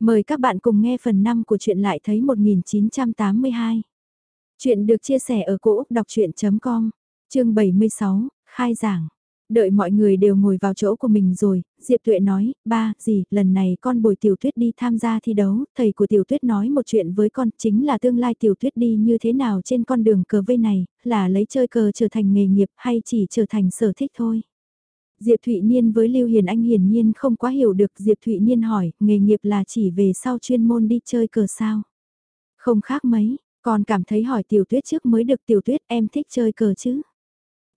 Mời các bạn cùng nghe phần 5 của truyện lại thấy 1982. Chuyện được chia sẻ ở cỗ đọc chuyện.com, chương 76, khai giảng. Đợi mọi người đều ngồi vào chỗ của mình rồi, Diệp Tuệ nói, ba, gì, lần này con bồi tiểu tuyết đi tham gia thi đấu, thầy của tiểu tuyết nói một chuyện với con, chính là tương lai tiểu tuyết đi như thế nào trên con đường cờ vây này, là lấy chơi cờ trở thành nghề nghiệp hay chỉ trở thành sở thích thôi. Diệp Thụy Niên với Lưu Hiền Anh hiển nhiên không quá hiểu được Diệp Thụy Niên hỏi, nghề nghiệp là chỉ về sau chuyên môn đi chơi cờ sao? Không khác mấy, còn cảm thấy hỏi tiểu tuyết trước mới được tiểu tuyết em thích chơi cờ chứ?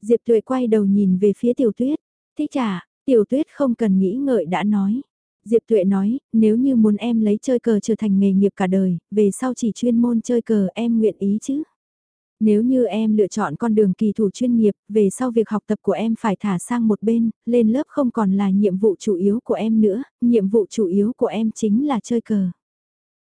Diệp Tuệ quay đầu nhìn về phía tiểu tuyết, thích à, tiểu tuyết không cần nghĩ ngợi đã nói. Diệp Tuệ nói, nếu như muốn em lấy chơi cờ trở thành nghề nghiệp cả đời, về sau chỉ chuyên môn chơi cờ em nguyện ý chứ? Nếu như em lựa chọn con đường kỳ thủ chuyên nghiệp, về sau việc học tập của em phải thả sang một bên, lên lớp không còn là nhiệm vụ chủ yếu của em nữa, nhiệm vụ chủ yếu của em chính là chơi cờ.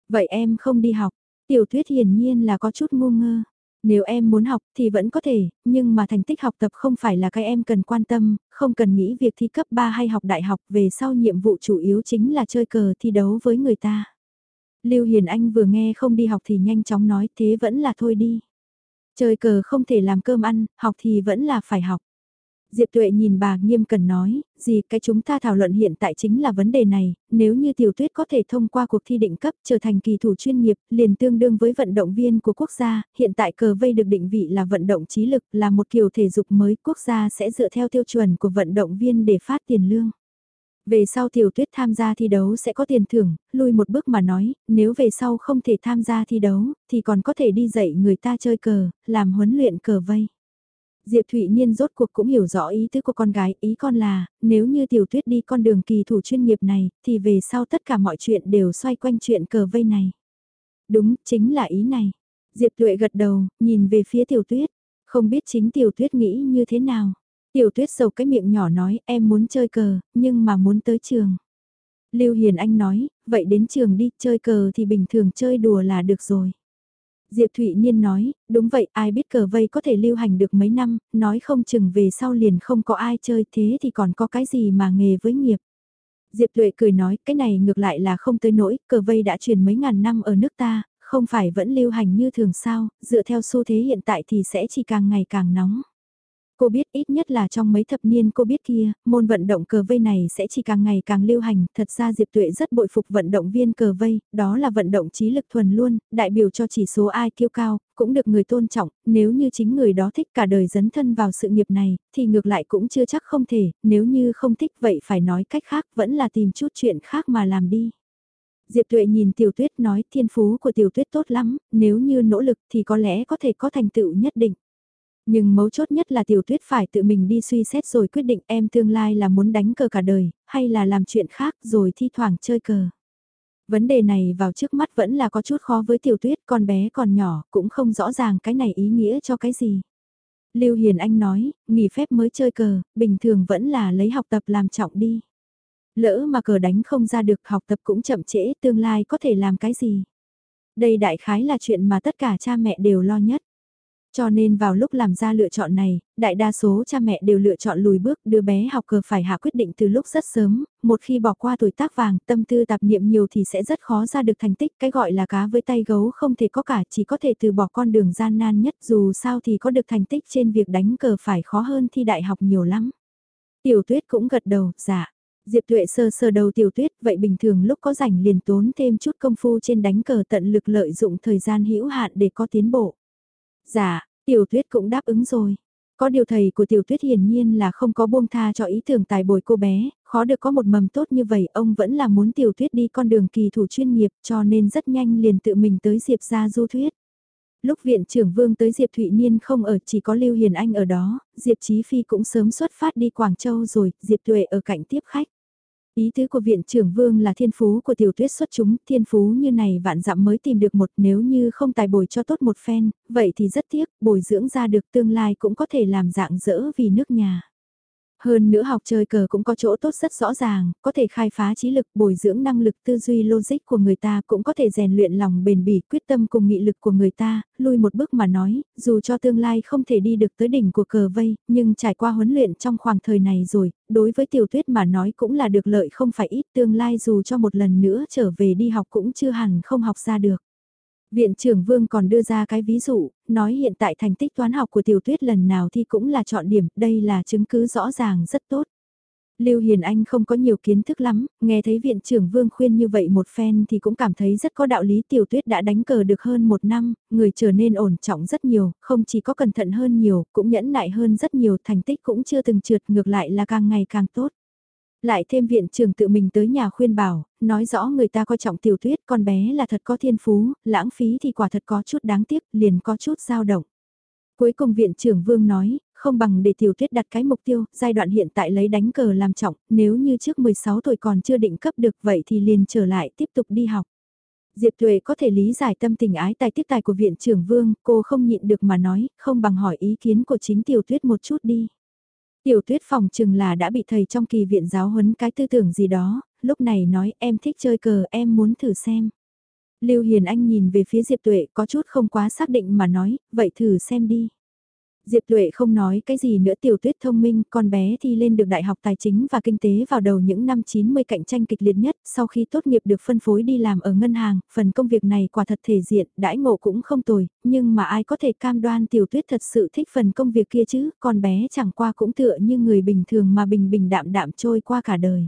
Vậy em không đi học, tiểu thuyết hiển nhiên là có chút ngu ngơ. Nếu em muốn học thì vẫn có thể, nhưng mà thành tích học tập không phải là cái em cần quan tâm, không cần nghĩ việc thi cấp 3 hay học đại học, về sau nhiệm vụ chủ yếu chính là chơi cờ thi đấu với người ta. Lưu Hiền Anh vừa nghe không đi học thì nhanh chóng nói thế vẫn là thôi đi. Chơi cờ không thể làm cơm ăn, học thì vẫn là phải học. Diệp Tuệ nhìn bà nghiêm cần nói, gì cái chúng ta thảo luận hiện tại chính là vấn đề này, nếu như tiểu tuyết có thể thông qua cuộc thi định cấp trở thành kỳ thủ chuyên nghiệp, liền tương đương với vận động viên của quốc gia, hiện tại cờ vây được định vị là vận động trí lực, là một kiểu thể dục mới, quốc gia sẽ dựa theo tiêu chuẩn của vận động viên để phát tiền lương. Về sau tiểu tuyết tham gia thi đấu sẽ có tiền thưởng, lui một bước mà nói, nếu về sau không thể tham gia thi đấu, thì còn có thể đi dạy người ta chơi cờ, làm huấn luyện cờ vây. Diệp Thụy Niên rốt cuộc cũng hiểu rõ ý tứ của con gái, ý con là, nếu như tiểu tuyết đi con đường kỳ thủ chuyên nghiệp này, thì về sau tất cả mọi chuyện đều xoay quanh chuyện cờ vây này. Đúng, chính là ý này. Diệp Tuệ gật đầu, nhìn về phía tiểu tuyết, không biết chính tiểu tuyết nghĩ như thế nào. Tiểu tuyết sầu cái miệng nhỏ nói em muốn chơi cờ, nhưng mà muốn tới trường. Lưu Hiền Anh nói, vậy đến trường đi, chơi cờ thì bình thường chơi đùa là được rồi. Diệp Thụy Niên nói, đúng vậy, ai biết cờ vây có thể lưu hành được mấy năm, nói không chừng về sau liền không có ai chơi thế thì còn có cái gì mà nghề với nghiệp. Diệp Tuệ cười nói, cái này ngược lại là không tới nỗi, cờ vây đã truyền mấy ngàn năm ở nước ta, không phải vẫn lưu hành như thường sao, dựa theo xu thế hiện tại thì sẽ chỉ càng ngày càng nóng. Cô biết ít nhất là trong mấy thập niên cô biết kia, môn vận động cờ vây này sẽ chỉ càng ngày càng lưu hành, thật ra Diệp Tuệ rất bội phục vận động viên cờ vây, đó là vận động trí lực thuần luôn, đại biểu cho chỉ số ai kiêu cao, cũng được người tôn trọng, nếu như chính người đó thích cả đời dấn thân vào sự nghiệp này, thì ngược lại cũng chưa chắc không thể, nếu như không thích vậy phải nói cách khác vẫn là tìm chút chuyện khác mà làm đi. Diệp Tuệ nhìn Tiểu Tuyết nói thiên phú của Tiểu Tuyết tốt lắm, nếu như nỗ lực thì có lẽ có thể có thành tựu nhất định. Nhưng mấu chốt nhất là tiểu tuyết phải tự mình đi suy xét rồi quyết định em tương lai là muốn đánh cờ cả đời, hay là làm chuyện khác rồi thi thoảng chơi cờ. Vấn đề này vào trước mắt vẫn là có chút khó với tiểu tuyết, con bé còn nhỏ, cũng không rõ ràng cái này ý nghĩa cho cái gì. Lưu Hiền Anh nói, nghỉ phép mới chơi cờ, bình thường vẫn là lấy học tập làm trọng đi. Lỡ mà cờ đánh không ra được học tập cũng chậm trễ, tương lai có thể làm cái gì. Đây đại khái là chuyện mà tất cả cha mẹ đều lo nhất. Cho nên vào lúc làm ra lựa chọn này, đại đa số cha mẹ đều lựa chọn lùi bước đưa bé học cờ phải hạ quyết định từ lúc rất sớm, một khi bỏ qua tuổi tác vàng tâm tư tạp niệm nhiều thì sẽ rất khó ra được thành tích, cái gọi là cá với tay gấu không thể có cả chỉ có thể từ bỏ con đường gian nan nhất dù sao thì có được thành tích trên việc đánh cờ phải khó hơn thi đại học nhiều lắm. Tiểu tuyết cũng gật đầu, dạ. Diệp Tuệ sơ sơ đầu tiểu tuyết, vậy bình thường lúc có rảnh liền tốn thêm chút công phu trên đánh cờ tận lực lợi dụng thời gian hữu hạn để có tiến bộ. Dạ, tiểu tuyết cũng đáp ứng rồi. Có điều thầy của tiểu tuyết hiển nhiên là không có buông tha cho ý tưởng tài bồi cô bé, khó được có một mầm tốt như vậy ông vẫn là muốn tiểu tuyết đi con đường kỳ thủ chuyên nghiệp cho nên rất nhanh liền tự mình tới Diệp ra du thuyết. Lúc viện trưởng vương tới Diệp Thụy Niên không ở chỉ có Lưu Hiền Anh ở đó, Diệp Chí Phi cũng sớm xuất phát đi Quảng Châu rồi, Diệp Tuệ ở cạnh tiếp khách. Ý tứ của viện trưởng vương là thiên phú của tiểu tuyết xuất chúng, thiên phú như này vạn dặm mới tìm được một nếu như không tài bồi cho tốt một phen, vậy thì rất tiếc, bồi dưỡng ra được tương lai cũng có thể làm dạng dỡ vì nước nhà. Hơn nữa học chơi cờ cũng có chỗ tốt rất rõ ràng, có thể khai phá trí lực, bồi dưỡng năng lực tư duy logic của người ta, cũng có thể rèn luyện lòng bền bỉ, quyết tâm cùng nghị lực của người ta, lui một bước mà nói, dù cho tương lai không thể đi được tới đỉnh của cờ vây, nhưng trải qua huấn luyện trong khoảng thời này rồi, đối với tiểu tuyết mà nói cũng là được lợi không phải ít tương lai dù cho một lần nữa trở về đi học cũng chưa hẳn không học ra được. Viện trưởng Vương còn đưa ra cái ví dụ, nói hiện tại thành tích toán học của tiểu tuyết lần nào thì cũng là chọn điểm, đây là chứng cứ rõ ràng rất tốt. Lưu Hiền Anh không có nhiều kiến thức lắm, nghe thấy viện trưởng Vương khuyên như vậy một phen thì cũng cảm thấy rất có đạo lý tiểu tuyết đã đánh cờ được hơn một năm, người trở nên ổn trọng rất nhiều, không chỉ có cẩn thận hơn nhiều, cũng nhẫn nại hơn rất nhiều, thành tích cũng chưa từng trượt ngược lại là càng ngày càng tốt. Lại thêm viện trưởng tự mình tới nhà khuyên bảo, nói rõ người ta coi trọng tiểu tuyết con bé là thật có thiên phú, lãng phí thì quả thật có chút đáng tiếc, liền có chút dao động. Cuối cùng viện trưởng Vương nói, không bằng để tiểu tuyết đặt cái mục tiêu, giai đoạn hiện tại lấy đánh cờ làm trọng, nếu như trước 16 tuổi còn chưa định cấp được vậy thì liền trở lại tiếp tục đi học. Diệp Thuệ có thể lý giải tâm tình ái tài tiếp tài của viện trưởng Vương, cô không nhịn được mà nói, không bằng hỏi ý kiến của chính tiểu tuyết một chút đi. Tiểu tuyết phòng chừng là đã bị thầy trong kỳ viện giáo huấn cái tư tưởng gì đó, lúc này nói em thích chơi cờ em muốn thử xem. Lưu Hiền Anh nhìn về phía Diệp Tuệ có chút không quá xác định mà nói, vậy thử xem đi. Diệp Tuệ không nói cái gì nữa tiểu tuyết thông minh, con bé thi lên được Đại học Tài chính và Kinh tế vào đầu những năm 90 cạnh tranh kịch liệt nhất, sau khi tốt nghiệp được phân phối đi làm ở ngân hàng, phần công việc này quả thật thể diện, đãi ngộ cũng không tồi, nhưng mà ai có thể cam đoan tiểu tuyết thật sự thích phần công việc kia chứ, con bé chẳng qua cũng tựa như người bình thường mà bình bình đạm đạm trôi qua cả đời.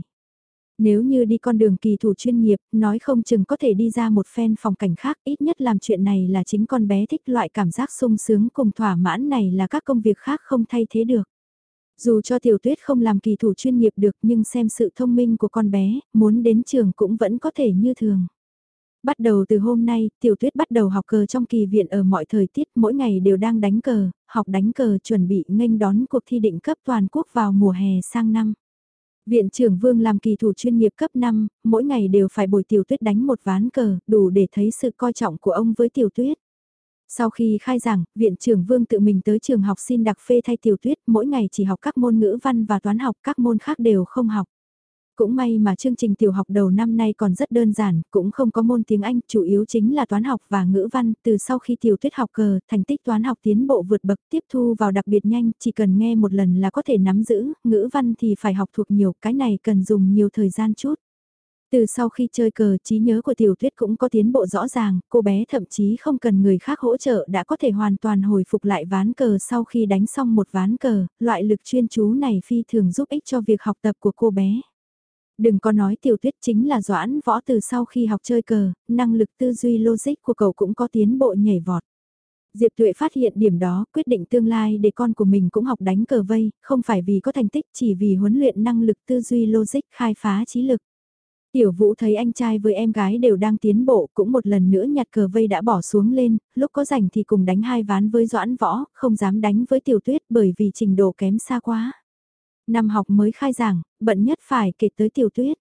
Nếu như đi con đường kỳ thủ chuyên nghiệp, nói không chừng có thể đi ra một phen phòng cảnh khác, ít nhất làm chuyện này là chính con bé thích loại cảm giác sung sướng cùng thỏa mãn này là các công việc khác không thay thế được. Dù cho tiểu tuyết không làm kỳ thủ chuyên nghiệp được nhưng xem sự thông minh của con bé, muốn đến trường cũng vẫn có thể như thường. Bắt đầu từ hôm nay, tiểu tuyết bắt đầu học cờ trong kỳ viện ở mọi thời tiết, mỗi ngày đều đang đánh cờ, học đánh cờ chuẩn bị nghênh đón cuộc thi định cấp toàn quốc vào mùa hè sang năm. Viện trưởng Vương làm kỳ thủ chuyên nghiệp cấp 5, mỗi ngày đều phải bồi tiểu tuyết đánh một ván cờ, đủ để thấy sự coi trọng của ông với tiểu tuyết. Sau khi khai giảng, viện trưởng Vương tự mình tới trường học xin đặc phê thay tiểu tuyết, mỗi ngày chỉ học các môn ngữ văn và toán học, các môn khác đều không học. Cũng may mà chương trình tiểu học đầu năm nay còn rất đơn giản, cũng không có môn tiếng Anh, chủ yếu chính là toán học và ngữ văn, từ sau khi tiểu tuyết học cờ, thành tích toán học tiến bộ vượt bậc tiếp thu vào đặc biệt nhanh, chỉ cần nghe một lần là có thể nắm giữ, ngữ văn thì phải học thuộc nhiều, cái này cần dùng nhiều thời gian chút. Từ sau khi chơi cờ, trí nhớ của tiểu tuyết cũng có tiến bộ rõ ràng, cô bé thậm chí không cần người khác hỗ trợ đã có thể hoàn toàn hồi phục lại ván cờ sau khi đánh xong một ván cờ, loại lực chuyên chú này phi thường giúp ích cho việc học tập của cô bé. Đừng có nói tiểu tuyết chính là doãn võ từ sau khi học chơi cờ, năng lực tư duy logic của cậu cũng có tiến bộ nhảy vọt. Diệp Tuệ phát hiện điểm đó, quyết định tương lai để con của mình cũng học đánh cờ vây, không phải vì có thành tích chỉ vì huấn luyện năng lực tư duy logic khai phá trí lực. Tiểu Vũ thấy anh trai với em gái đều đang tiến bộ, cũng một lần nữa nhặt cờ vây đã bỏ xuống lên, lúc có rảnh thì cùng đánh hai ván với Doãn Võ, không dám đánh với Tiểu Tuyết bởi vì trình độ kém xa quá. Năm học mới khai giảng, bận nhất phải kể tới tiểu tuyết.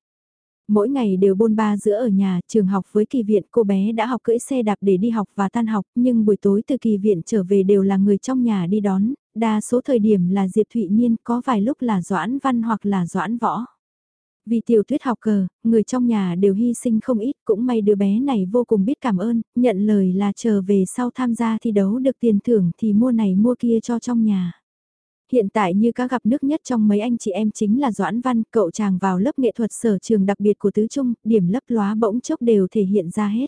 Mỗi ngày đều bôn ba giữa ở nhà, trường học với kỳ viện cô bé đã học cưỡi xe đạp để đi học và tan học, nhưng buổi tối từ kỳ viện trở về đều là người trong nhà đi đón, đa số thời điểm là Diệp Thụy Niên, có vài lúc là Doãn Văn hoặc là Doãn Võ. Vì tiểu tuyết học cờ, người trong nhà đều hy sinh không ít, cũng may đứa bé này vô cùng biết cảm ơn, nhận lời là chờ về sau tham gia thi đấu được tiền thưởng thì mua này mua kia cho trong nhà. Hiện tại như các gặp nước nhất trong mấy anh chị em chính là Doãn Văn, cậu chàng vào lớp nghệ thuật sở trường đặc biệt của Tứ Trung, điểm lấp lóa bỗng chốc đều thể hiện ra hết.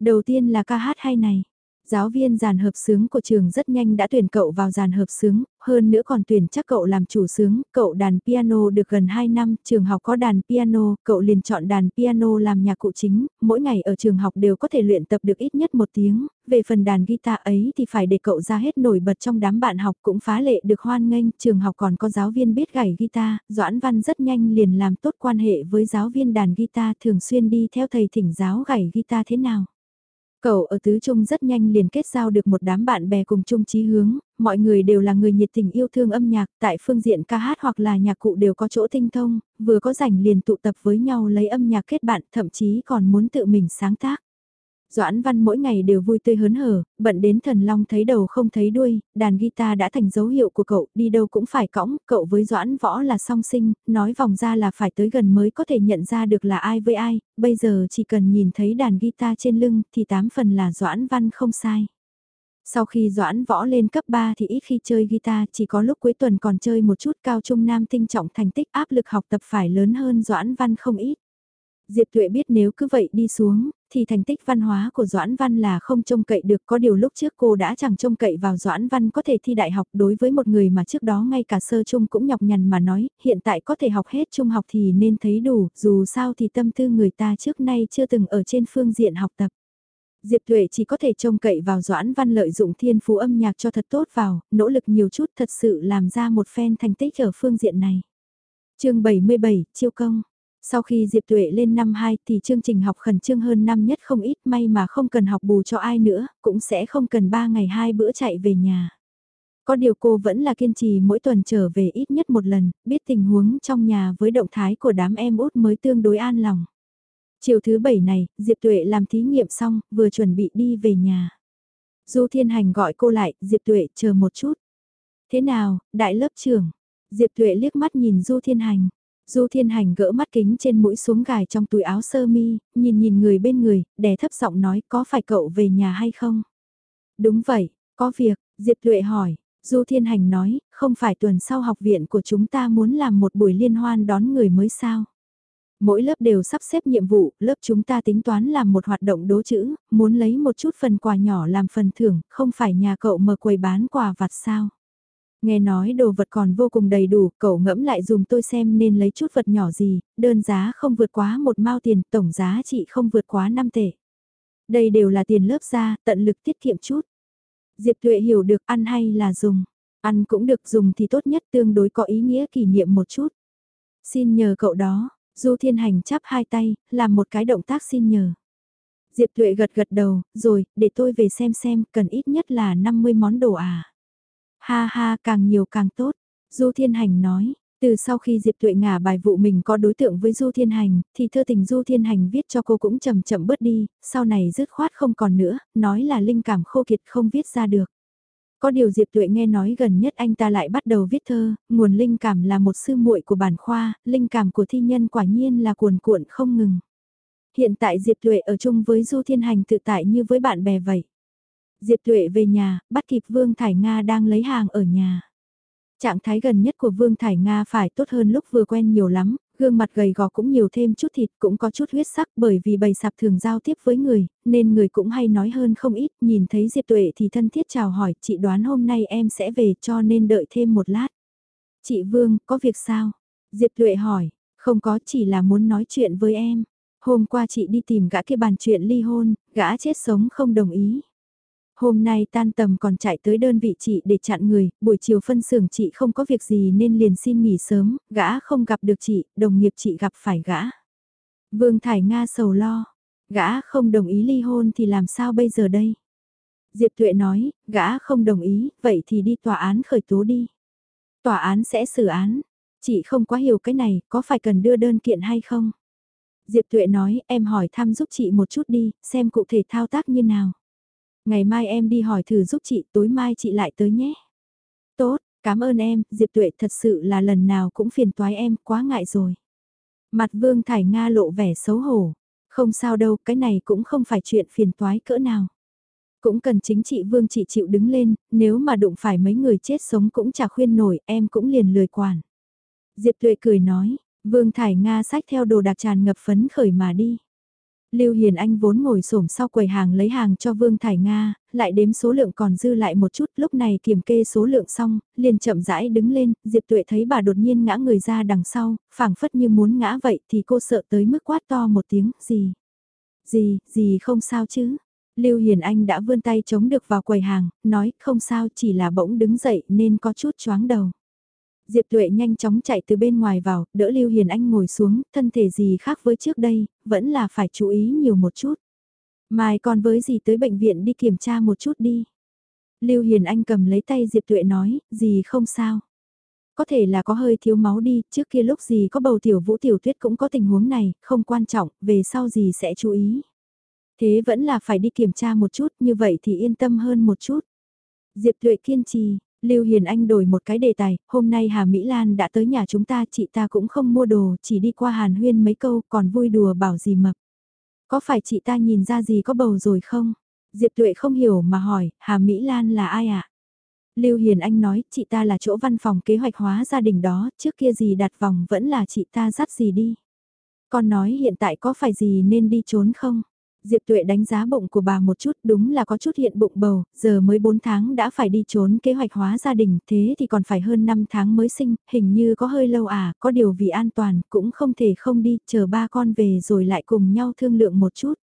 Đầu tiên là ca hát hay này. Giáo viên giàn hợp sướng của trường rất nhanh đã tuyển cậu vào giàn hợp sướng, hơn nữa còn tuyển chắc cậu làm chủ sướng, cậu đàn piano được gần 2 năm, trường học có đàn piano, cậu liền chọn đàn piano làm nhạc cụ chính, mỗi ngày ở trường học đều có thể luyện tập được ít nhất một tiếng, về phần đàn guitar ấy thì phải để cậu ra hết nổi bật trong đám bạn học cũng phá lệ được hoan nghênh, trường học còn có giáo viên biết gảy guitar, Doãn Văn rất nhanh liền làm tốt quan hệ với giáo viên đàn guitar thường xuyên đi theo thầy thỉnh giáo gảy guitar thế nào. Cậu ở tứ trung rất nhanh liền kết giao được một đám bạn bè cùng chung chí hướng, mọi người đều là người nhiệt tình yêu thương âm nhạc, tại phương diện ca hát hoặc là nhạc cụ đều có chỗ tinh thông, vừa có rảnh liền tụ tập với nhau lấy âm nhạc kết bạn, thậm chí còn muốn tự mình sáng tác. Doãn Văn mỗi ngày đều vui tươi hớn hở, bận đến thần long thấy đầu không thấy đuôi, đàn guitar đã thành dấu hiệu của cậu, đi đâu cũng phải cõng, cậu với Doãn Võ là song sinh, nói vòng ra là phải tới gần mới có thể nhận ra được là ai với ai, bây giờ chỉ cần nhìn thấy đàn guitar trên lưng thì tám phần là Doãn Văn không sai. Sau khi Doãn Võ lên cấp 3 thì ít khi chơi guitar, chỉ có lúc cuối tuần còn chơi một chút cao trung nam tinh trọng thành tích áp lực học tập phải lớn hơn Doãn Văn không ít. Diệp Tuệ biết nếu cứ vậy đi xuống, thì thành tích văn hóa của Doãn Văn là không trông cậy được có điều lúc trước cô đã chẳng trông cậy vào Doãn Văn có thể thi đại học đối với một người mà trước đó ngay cả sơ trung cũng nhọc nhằn mà nói, hiện tại có thể học hết trung học thì nên thấy đủ, dù sao thì tâm tư người ta trước nay chưa từng ở trên phương diện học tập. Diệp Tuệ chỉ có thể trông cậy vào Doãn Văn lợi dụng thiên phú âm nhạc cho thật tốt vào, nỗ lực nhiều chút thật sự làm ra một phen thành tích ở phương diện này. chương 77, Chiêu Công sau khi Diệp Tuệ lên năm 2 thì chương trình học khẩn trương hơn năm nhất không ít may mà không cần học bù cho ai nữa, cũng sẽ không cần 3 ngày hai bữa chạy về nhà. Có điều cô vẫn là kiên trì mỗi tuần trở về ít nhất một lần, biết tình huống trong nhà với động thái của đám em út mới tương đối an lòng. Chiều thứ bảy này, Diệp Tuệ làm thí nghiệm xong, vừa chuẩn bị đi về nhà. Du Thiên Hành gọi cô lại, Diệp Tuệ chờ một chút. Thế nào, đại lớp trưởng? Diệp Tuệ liếc mắt nhìn Du Thiên Hành. Du Thiên Hành gỡ mắt kính trên mũi xuống gài trong túi áo sơ mi, nhìn nhìn người bên người, đè thấp giọng nói có phải cậu về nhà hay không? Đúng vậy, có việc, Diệp Luệ hỏi, Du Thiên Hành nói, không phải tuần sau học viện của chúng ta muốn làm một buổi liên hoan đón người mới sao? Mỗi lớp đều sắp xếp nhiệm vụ, lớp chúng ta tính toán làm một hoạt động đố chữ, muốn lấy một chút phần quà nhỏ làm phần thưởng, không phải nhà cậu mở quầy bán quà vặt sao? Nghe nói đồ vật còn vô cùng đầy đủ, cậu ngẫm lại dùng tôi xem nên lấy chút vật nhỏ gì, đơn giá không vượt quá một mao tiền, tổng giá trị không vượt quá 5 tệ. Đây đều là tiền lớp ra, tận lực tiết kiệm chút. Diệp Tuệ hiểu được ăn hay là dùng. Ăn cũng được dùng thì tốt nhất tương đối có ý nghĩa kỷ niệm một chút. Xin nhờ cậu đó, Du Thiên Hành chắp hai tay, làm một cái động tác xin nhờ. Diệp Tuệ gật gật đầu, rồi, để tôi về xem xem, cần ít nhất là 50 món đồ à. Ha ha, càng nhiều càng tốt. Du Thiên Hành nói, từ sau khi Diệp Tuệ ngả bài vụ mình có đối tượng với Du Thiên Hành, thì thơ tình Du Thiên Hành viết cho cô cũng chậm chậm bớt đi, sau này dứt khoát không còn nữa, nói là linh cảm khô kiệt không viết ra được. Có điều Diệp Tuệ nghe nói gần nhất anh ta lại bắt đầu viết thơ, nguồn linh cảm là một sư muội của bản khoa, linh cảm của thi nhân quả nhiên là cuồn cuộn không ngừng. Hiện tại Diệp Tuệ ở chung với Du Thiên Hành tự tại như với bạn bè vậy. Diệp Tuệ về nhà, bắt kịp Vương Thải Nga đang lấy hàng ở nhà. Trạng thái gần nhất của Vương Thải Nga phải tốt hơn lúc vừa quen nhiều lắm, gương mặt gầy gò cũng nhiều thêm chút thịt cũng có chút huyết sắc bởi vì bầy sạp thường giao tiếp với người, nên người cũng hay nói hơn không ít, nhìn thấy Diệp Tuệ thì thân thiết chào hỏi, chị đoán hôm nay em sẽ về cho nên đợi thêm một lát. Chị Vương, có việc sao? Diệp Tuệ hỏi, không có chỉ là muốn nói chuyện với em. Hôm qua chị đi tìm gã kia bàn chuyện ly hôn, gã chết sống không đồng ý. Hôm nay tan tầm còn chạy tới đơn vị chị để chặn người, buổi chiều phân xưởng chị không có việc gì nên liền xin nghỉ sớm, gã không gặp được chị, đồng nghiệp chị gặp phải gã. Vương Thải Nga sầu lo, gã không đồng ý ly hôn thì làm sao bây giờ đây? Diệp Tuệ nói, gã không đồng ý, vậy thì đi tòa án khởi tố đi. Tòa án sẽ xử án, chị không quá hiểu cái này, có phải cần đưa đơn kiện hay không? Diệp Tuệ nói, em hỏi thăm giúp chị một chút đi, xem cụ thể thao tác như nào. Ngày mai em đi hỏi thử giúp chị, tối mai chị lại tới nhé. Tốt, cảm ơn em, Diệp Tuệ thật sự là lần nào cũng phiền toái em, quá ngại rồi. Mặt Vương Thải Nga lộ vẻ xấu hổ. Không sao đâu, cái này cũng không phải chuyện phiền toái cỡ nào. Cũng cần chính chị Vương chị chịu đứng lên, nếu mà đụng phải mấy người chết sống cũng chả khuyên nổi, em cũng liền lười quản. Diệp Tuệ cười nói, Vương Thải Nga sách theo đồ đặc tràn ngập phấn khởi mà đi. Lưu Hiền Anh vốn ngồi xổm sau quầy hàng lấy hàng cho Vương Thải Nga, lại đếm số lượng còn dư lại một chút, lúc này kiểm kê số lượng xong, liền chậm rãi đứng lên, Diệp Tuệ thấy bà đột nhiên ngã người ra đằng sau, phảng phất như muốn ngã vậy thì cô sợ tới mức quát to một tiếng, gì? Gì, gì không sao chứ? Lưu Hiền Anh đã vươn tay chống được vào quầy hàng, nói không sao chỉ là bỗng đứng dậy nên có chút choáng đầu. Diệp Tuệ nhanh chóng chạy từ bên ngoài vào, đỡ Lưu Hiền Anh ngồi xuống, thân thể gì khác với trước đây, vẫn là phải chú ý nhiều một chút. Mai còn với gì tới bệnh viện đi kiểm tra một chút đi. Lưu Hiền Anh cầm lấy tay Diệp Tuệ nói, gì không sao. Có thể là có hơi thiếu máu đi, trước kia lúc gì có bầu tiểu vũ tiểu tuyết cũng có tình huống này, không quan trọng, về sau gì sẽ chú ý. Thế vẫn là phải đi kiểm tra một chút, như vậy thì yên tâm hơn một chút. Diệp Tuệ kiên trì, Lưu Hiền Anh đổi một cái đề tài, hôm nay Hà Mỹ Lan đã tới nhà chúng ta, chị ta cũng không mua đồ, chỉ đi qua Hàn Huyên mấy câu, còn vui đùa bảo gì mập. Có phải chị ta nhìn ra gì có bầu rồi không? Diệp Tuệ không hiểu mà hỏi, Hà Mỹ Lan là ai ạ? À? Lưu Hiền Anh nói, chị ta là chỗ văn phòng kế hoạch hóa gia đình đó, trước kia gì đặt vòng vẫn là chị ta dắt gì đi. Con nói hiện tại có phải gì nên đi trốn không? Diệp Tuệ đánh giá bụng của bà một chút, đúng là có chút hiện bụng bầu, giờ mới 4 tháng đã phải đi trốn kế hoạch hóa gia đình, thế thì còn phải hơn 5 tháng mới sinh, hình như có hơi lâu à, có điều vì an toàn, cũng không thể không đi, chờ ba con về rồi lại cùng nhau thương lượng một chút.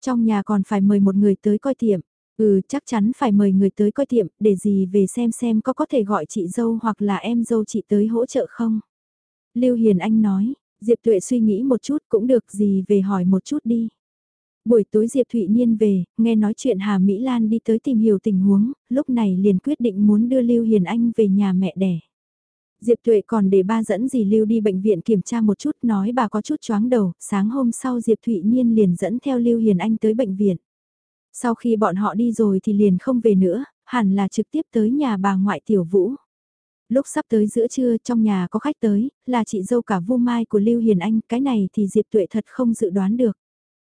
Trong nhà còn phải mời một người tới coi tiệm, ừ chắc chắn phải mời người tới coi tiệm, để gì về xem xem có có thể gọi chị dâu hoặc là em dâu chị tới hỗ trợ không. Lưu Hiền Anh nói, Diệp Tuệ suy nghĩ một chút cũng được gì về hỏi một chút đi. Buổi tối Diệp Thụy Niên về, nghe nói chuyện Hà Mỹ Lan đi tới tìm hiểu tình huống, lúc này liền quyết định muốn đưa Lưu Hiền Anh về nhà mẹ đẻ. Diệp Tuệ còn để ba dẫn dì Lưu đi bệnh viện kiểm tra một chút nói bà có chút chóng đầu, sáng hôm sau Diệp Thụy Niên liền dẫn theo Lưu Hiền Anh tới bệnh viện. Sau khi bọn họ đi rồi thì liền không về nữa, hẳn là trực tiếp tới nhà bà ngoại Tiểu Vũ. Lúc sắp tới giữa trưa trong nhà có khách tới, là chị dâu cả Vu Mai của Lưu Hiền Anh, cái này thì Diệp Tuệ thật không dự đoán được.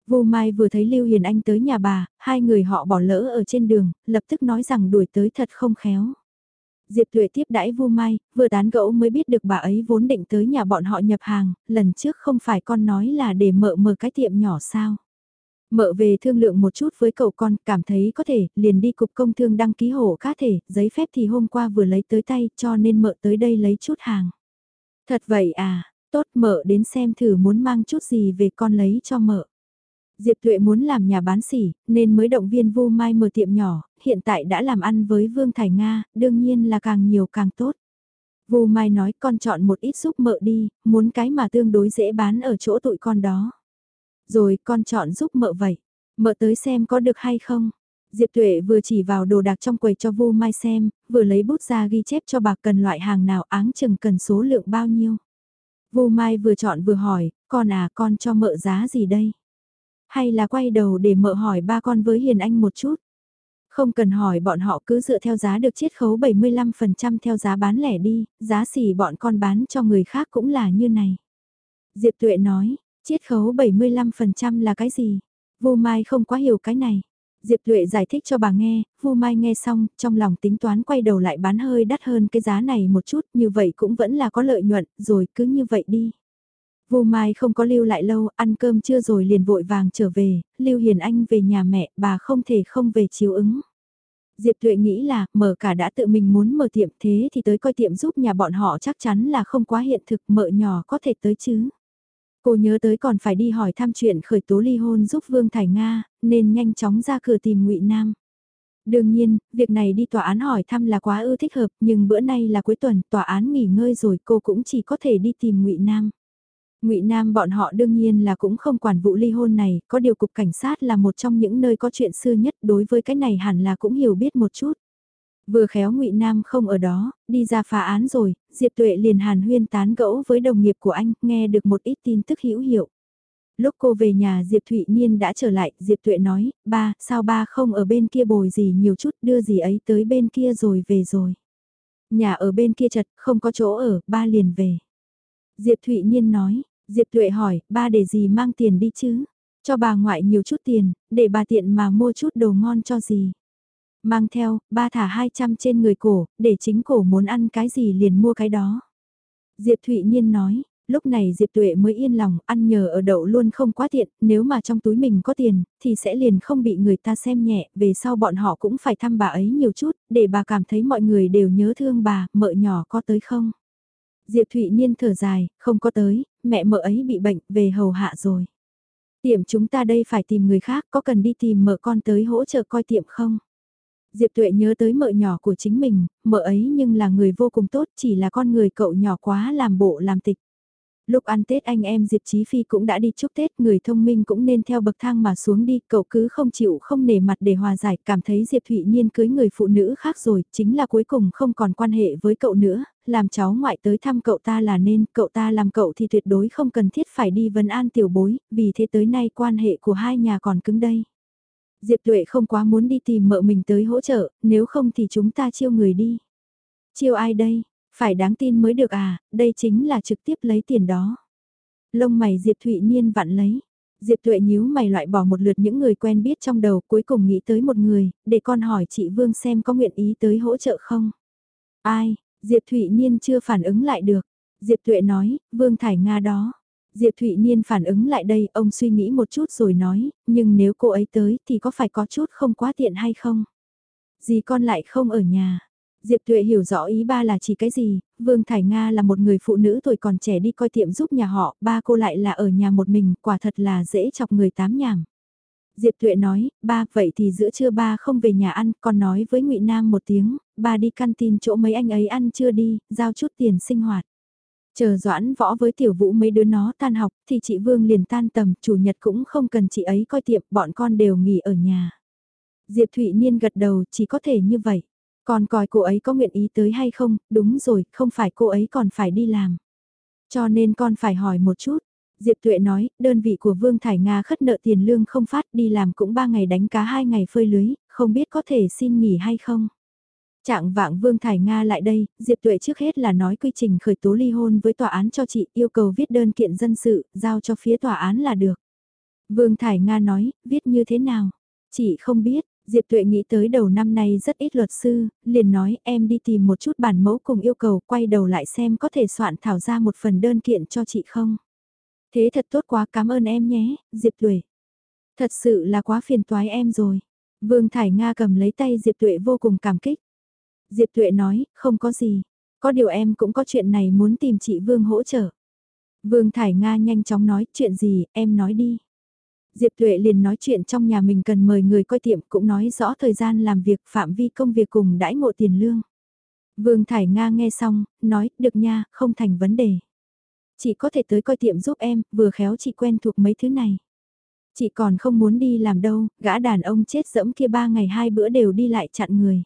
Vu Mai vừa thấy Lưu Hiền Anh tới nhà bà, hai người họ bỏ lỡ ở trên đường, lập tức nói rằng đuổi tới thật không khéo. Diệp Tuệ tiếp đãi Vu Mai, vừa tán gẫu mới biết được bà ấy vốn định tới nhà bọn họ nhập hàng, lần trước không phải con nói là để mợ mở cái tiệm nhỏ sao. Mợ về thương lượng một chút với cậu con, cảm thấy có thể, liền đi cục công thương đăng ký hộ cá thể, giấy phép thì hôm qua vừa lấy tới tay, cho nên mợ tới đây lấy chút hàng. Thật vậy à, tốt mợ đến xem thử muốn mang chút gì về con lấy cho mợ. Diệp Tuệ muốn làm nhà bán sỉ, nên mới động viên Vu Mai mở tiệm nhỏ, hiện tại đã làm ăn với Vương Thải Nga, đương nhiên là càng nhiều càng tốt. Vu Mai nói con chọn một ít giúp mợ đi, muốn cái mà tương đối dễ bán ở chỗ tụi con đó. Rồi con chọn giúp mợ vậy, mợ tới xem có được hay không. Diệp Tuệ vừa chỉ vào đồ đạc trong quầy cho Vu Mai xem, vừa lấy bút ra ghi chép cho bà cần loại hàng nào áng chừng cần số lượng bao nhiêu. Vu Mai vừa chọn vừa hỏi, con à con cho mợ giá gì đây? Hay là quay đầu để mợ hỏi ba con với Hiền Anh một chút? Không cần hỏi bọn họ cứ dựa theo giá được chiết khấu 75% theo giá bán lẻ đi, giá xỉ bọn con bán cho người khác cũng là như này. Diệp Tuệ nói, chiết khấu 75% là cái gì? Vô Mai không quá hiểu cái này. Diệp Tuệ giải thích cho bà nghe, Vu Mai nghe xong, trong lòng tính toán quay đầu lại bán hơi đắt hơn cái giá này một chút, như vậy cũng vẫn là có lợi nhuận, rồi cứ như vậy đi. Vu Mai không có lưu lại lâu, ăn cơm trưa rồi liền vội vàng trở về, Lưu Hiền Anh về nhà mẹ, bà không thể không về chiếu ứng. Diệp Thụy nghĩ là, mở cả đã tự mình muốn mở tiệm thế thì tới coi tiệm giúp nhà bọn họ chắc chắn là không quá hiện thực mợ nhỏ có thể tới chứ. Cô nhớ tới còn phải đi hỏi thăm chuyện khởi tố ly hôn giúp Vương Thải Nga, nên nhanh chóng ra cửa tìm ngụy Nam. Đương nhiên, việc này đi tòa án hỏi thăm là quá ư thích hợp, nhưng bữa nay là cuối tuần, tòa án nghỉ ngơi rồi cô cũng chỉ có thể đi tìm ngụy Nam. Ngụy Nam bọn họ đương nhiên là cũng không quản vụ ly hôn này, có điều cục cảnh sát là một trong những nơi có chuyện xưa nhất đối với cái này hẳn là cũng hiểu biết một chút. Vừa khéo Ngụy Nam không ở đó, đi ra phá án rồi, Diệp Tuệ liền hàn huyên tán gẫu với đồng nghiệp của anh, nghe được một ít tin tức hữu hiệu. Lúc cô về nhà Diệp Thụy Niên đã trở lại, Diệp Tuệ nói, ba, sao ba không ở bên kia bồi gì nhiều chút, đưa gì ấy tới bên kia rồi về rồi. Nhà ở bên kia chật, không có chỗ ở, ba liền về. Diệp Thụy Niên nói, Diệp Thuệ hỏi, ba để gì mang tiền đi chứ? Cho bà ngoại nhiều chút tiền, để bà tiện mà mua chút đồ ngon cho gì? Mang theo, ba thả 200 trên người cổ, để chính cổ muốn ăn cái gì liền mua cái đó. Diệp Thụy Nhiên nói, lúc này Diệp Tuệ mới yên lòng, ăn nhờ ở đậu luôn không quá tiện, nếu mà trong túi mình có tiền, thì sẽ liền không bị người ta xem nhẹ, về sau bọn họ cũng phải thăm bà ấy nhiều chút, để bà cảm thấy mọi người đều nhớ thương bà, mợ nhỏ có tới không? Diệp Thụy Niên thở dài, không có tới, mẹ mợ ấy bị bệnh, về hầu hạ rồi. Tiệm chúng ta đây phải tìm người khác, có cần đi tìm mợ con tới hỗ trợ coi tiệm không? Diệp Tuệ nhớ tới mợ nhỏ của chính mình, mợ ấy nhưng là người vô cùng tốt, chỉ là con người cậu nhỏ quá làm bộ làm tịch. Lúc ăn Tết anh em Diệp Chí Phi cũng đã đi chúc Tết, người thông minh cũng nên theo bậc thang mà xuống đi, cậu cứ không chịu không nề mặt để hòa giải, cảm thấy Diệp Thụy Nhiên cưới người phụ nữ khác rồi, chính là cuối cùng không còn quan hệ với cậu nữa, làm cháu ngoại tới thăm cậu ta là nên, cậu ta làm cậu thì tuyệt đối không cần thiết phải đi vấn an tiểu bối, vì thế tới nay quan hệ của hai nhà còn cứng đây. Diệp Tuệ không quá muốn đi tìm mợ mình tới hỗ trợ, nếu không thì chúng ta chiêu người đi. Chiêu ai đây? Phải đáng tin mới được à, đây chính là trực tiếp lấy tiền đó. Lông mày Diệp Thụy Niên vặn lấy. Diệp Tuệ nhíu mày loại bỏ một lượt những người quen biết trong đầu cuối cùng nghĩ tới một người, để con hỏi chị Vương xem có nguyện ý tới hỗ trợ không. Ai, Diệp Thụy Niên chưa phản ứng lại được. Diệp Tuệ nói, Vương Thải Nga đó. Diệp Thụy Niên phản ứng lại đây, ông suy nghĩ một chút rồi nói, nhưng nếu cô ấy tới thì có phải có chút không quá tiện hay không? Dì con lại không ở nhà? Diệp Tuệ hiểu rõ ý ba là chỉ cái gì, Vương Thải Nga là một người phụ nữ tuổi còn trẻ đi coi tiệm giúp nhà họ, ba cô lại là ở nhà một mình, quả thật là dễ chọc người tám nhảm. Diệp Tuệ nói, ba, vậy thì giữa trưa ba không về nhà ăn, còn nói với ngụy Nam một tiếng, ba đi căn tin chỗ mấy anh ấy ăn chưa đi, giao chút tiền sinh hoạt. Chờ Doãn võ với tiểu vũ mấy đứa nó tan học thì chị Vương liền tan tầm, chủ nhật cũng không cần chị ấy coi tiệm, bọn con đều nghỉ ở nhà. Diệp Thụy Niên gật đầu chỉ có thể như vậy. Còn coi cô ấy có nguyện ý tới hay không, đúng rồi, không phải cô ấy còn phải đi làm. Cho nên con phải hỏi một chút. Diệp Tuệ nói, đơn vị của Vương Thải Nga khất nợ tiền lương không phát đi làm cũng 3 ngày đánh cá 2 ngày phơi lưới, không biết có thể xin nghỉ hay không. Trạng vạng Vương Thải Nga lại đây, Diệp Tuệ trước hết là nói quy trình khởi tố ly hôn với tòa án cho chị yêu cầu viết đơn kiện dân sự, giao cho phía tòa án là được. Vương Thải Nga nói, viết như thế nào? Chị không biết, Diệp Tuệ nghĩ tới đầu năm nay rất ít luật sư, liền nói em đi tìm một chút bản mẫu cùng yêu cầu quay đầu lại xem có thể soạn thảo ra một phần đơn kiện cho chị không. Thế thật tốt quá cảm ơn em nhé, Diệp Tuệ. Thật sự là quá phiền toái em rồi. Vương Thải Nga cầm lấy tay Diệp Tuệ vô cùng cảm kích. Diệp Tuệ nói, không có gì. Có điều em cũng có chuyện này muốn tìm chị Vương hỗ trợ. Vương Thải Nga nhanh chóng nói, chuyện gì, em nói đi. Diệp Tuệ liền nói chuyện trong nhà mình cần mời người coi tiệm cũng nói rõ thời gian làm việc phạm vi công việc cùng đãi ngộ tiền lương. Vương Thải Nga nghe xong, nói, được nha, không thành vấn đề. Chị có thể tới coi tiệm giúp em, vừa khéo chị quen thuộc mấy thứ này. Chị còn không muốn đi làm đâu, gã đàn ông chết dẫm kia ba ngày hai bữa đều đi lại chặn người.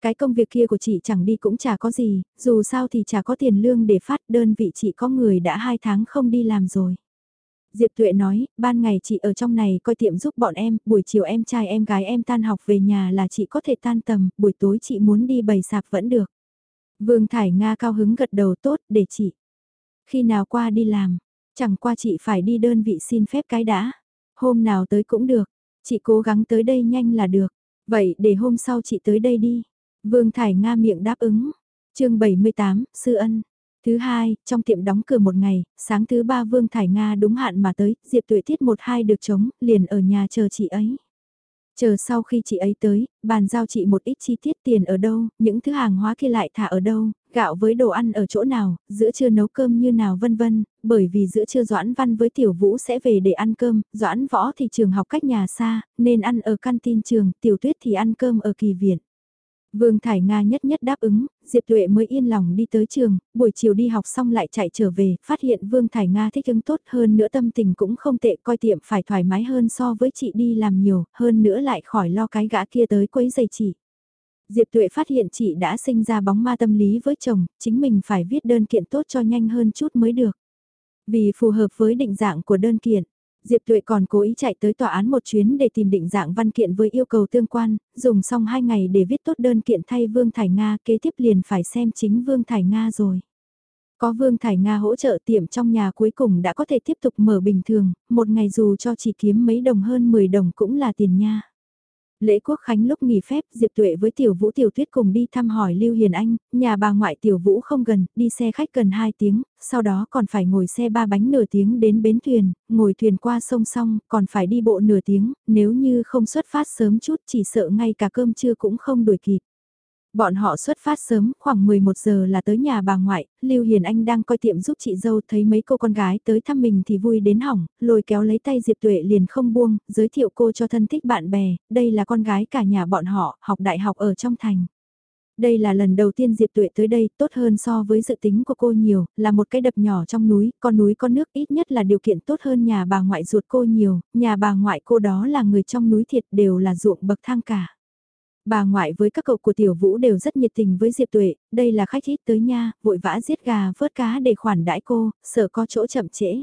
Cái công việc kia của chị chẳng đi cũng chả có gì, dù sao thì chả có tiền lương để phát đơn vị chị có người đã hai tháng không đi làm rồi. Diệp Tuệ nói, ban ngày chị ở trong này coi tiệm giúp bọn em, buổi chiều em trai em gái em tan học về nhà là chị có thể tan tầm, buổi tối chị muốn đi bày sạp vẫn được. Vương Thải Nga cao hứng gật đầu tốt để chị. Khi nào qua đi làm, chẳng qua chị phải đi đơn vị xin phép cái đã. Hôm nào tới cũng được, chị cố gắng tới đây nhanh là được. Vậy để hôm sau chị tới đây đi. Vương Thải Nga miệng đáp ứng. chương 78, Sư Ân. Thứ hai, trong tiệm đóng cửa một ngày, sáng thứ ba Vương Thải Nga đúng hạn mà tới, Diệp Tuệ Tiết một hai được chống, liền ở nhà chờ chị ấy. Chờ sau khi chị ấy tới, bàn giao chị một ít chi tiết tiền ở đâu, những thứ hàng hóa kia lại thả ở đâu, gạo với đồ ăn ở chỗ nào, giữa trưa nấu cơm như nào vân vân, bởi vì giữa trưa Doãn Văn với Tiểu Vũ sẽ về để ăn cơm, Doãn Võ thì trường học cách nhà xa, nên ăn ở canteen trường, Tiểu Tuyết thì ăn cơm ở kỳ viện. Vương Thải Nga nhất nhất đáp ứng, Diệp Tuệ mới yên lòng đi tới trường, buổi chiều đi học xong lại chạy trở về, phát hiện Vương Thải Nga thích ứng tốt hơn nữa tâm tình cũng không tệ coi tiệm phải thoải mái hơn so với chị đi làm nhiều, hơn nữa lại khỏi lo cái gã kia tới quấy giày chị. Diệp Tuệ phát hiện chị đã sinh ra bóng ma tâm lý với chồng, chính mình phải viết đơn kiện tốt cho nhanh hơn chút mới được. Vì phù hợp với định dạng của đơn kiện, Diệp Tuệ còn cố ý chạy tới tòa án một chuyến để tìm định dạng văn kiện với yêu cầu tương quan, dùng xong hai ngày để viết tốt đơn kiện thay Vương Thải Nga kế tiếp liền phải xem chính Vương Thải Nga rồi. Có Vương Thải Nga hỗ trợ tiệm trong nhà cuối cùng đã có thể tiếp tục mở bình thường, một ngày dù cho chỉ kiếm mấy đồng hơn 10 đồng cũng là tiền nha. Lễ quốc khánh lúc nghỉ phép, Diệp Tuệ với Tiểu Vũ Tiểu Tuyết cùng đi thăm hỏi Lưu Hiền Anh, nhà bà ngoại Tiểu Vũ không gần, đi xe khách gần 2 tiếng, sau đó còn phải ngồi xe ba bánh nửa tiếng đến bến thuyền, ngồi thuyền qua sông xong, còn phải đi bộ nửa tiếng, nếu như không xuất phát sớm chút chỉ sợ ngay cả cơm trưa cũng không đuổi kịp. Bọn họ xuất phát sớm, khoảng 11 giờ là tới nhà bà ngoại, Lưu Hiền Anh đang coi tiệm giúp chị dâu thấy mấy cô con gái tới thăm mình thì vui đến hỏng, lôi kéo lấy tay Diệp Tuệ liền không buông, giới thiệu cô cho thân thích bạn bè, đây là con gái cả nhà bọn họ, học đại học ở trong thành. Đây là lần đầu tiên Diệp Tuệ tới đây, tốt hơn so với dự tính của cô nhiều, là một cái đập nhỏ trong núi, con núi con nước ít nhất là điều kiện tốt hơn nhà bà ngoại ruột cô nhiều, nhà bà ngoại cô đó là người trong núi thiệt đều là ruộng bậc thang cả. Bà ngoại với các cậu của Tiểu Vũ đều rất nhiệt tình với Diệp Tuệ, đây là khách ít tới nha, vội vã giết gà vớt cá để khoản đãi cô, sợ có chỗ chậm trễ.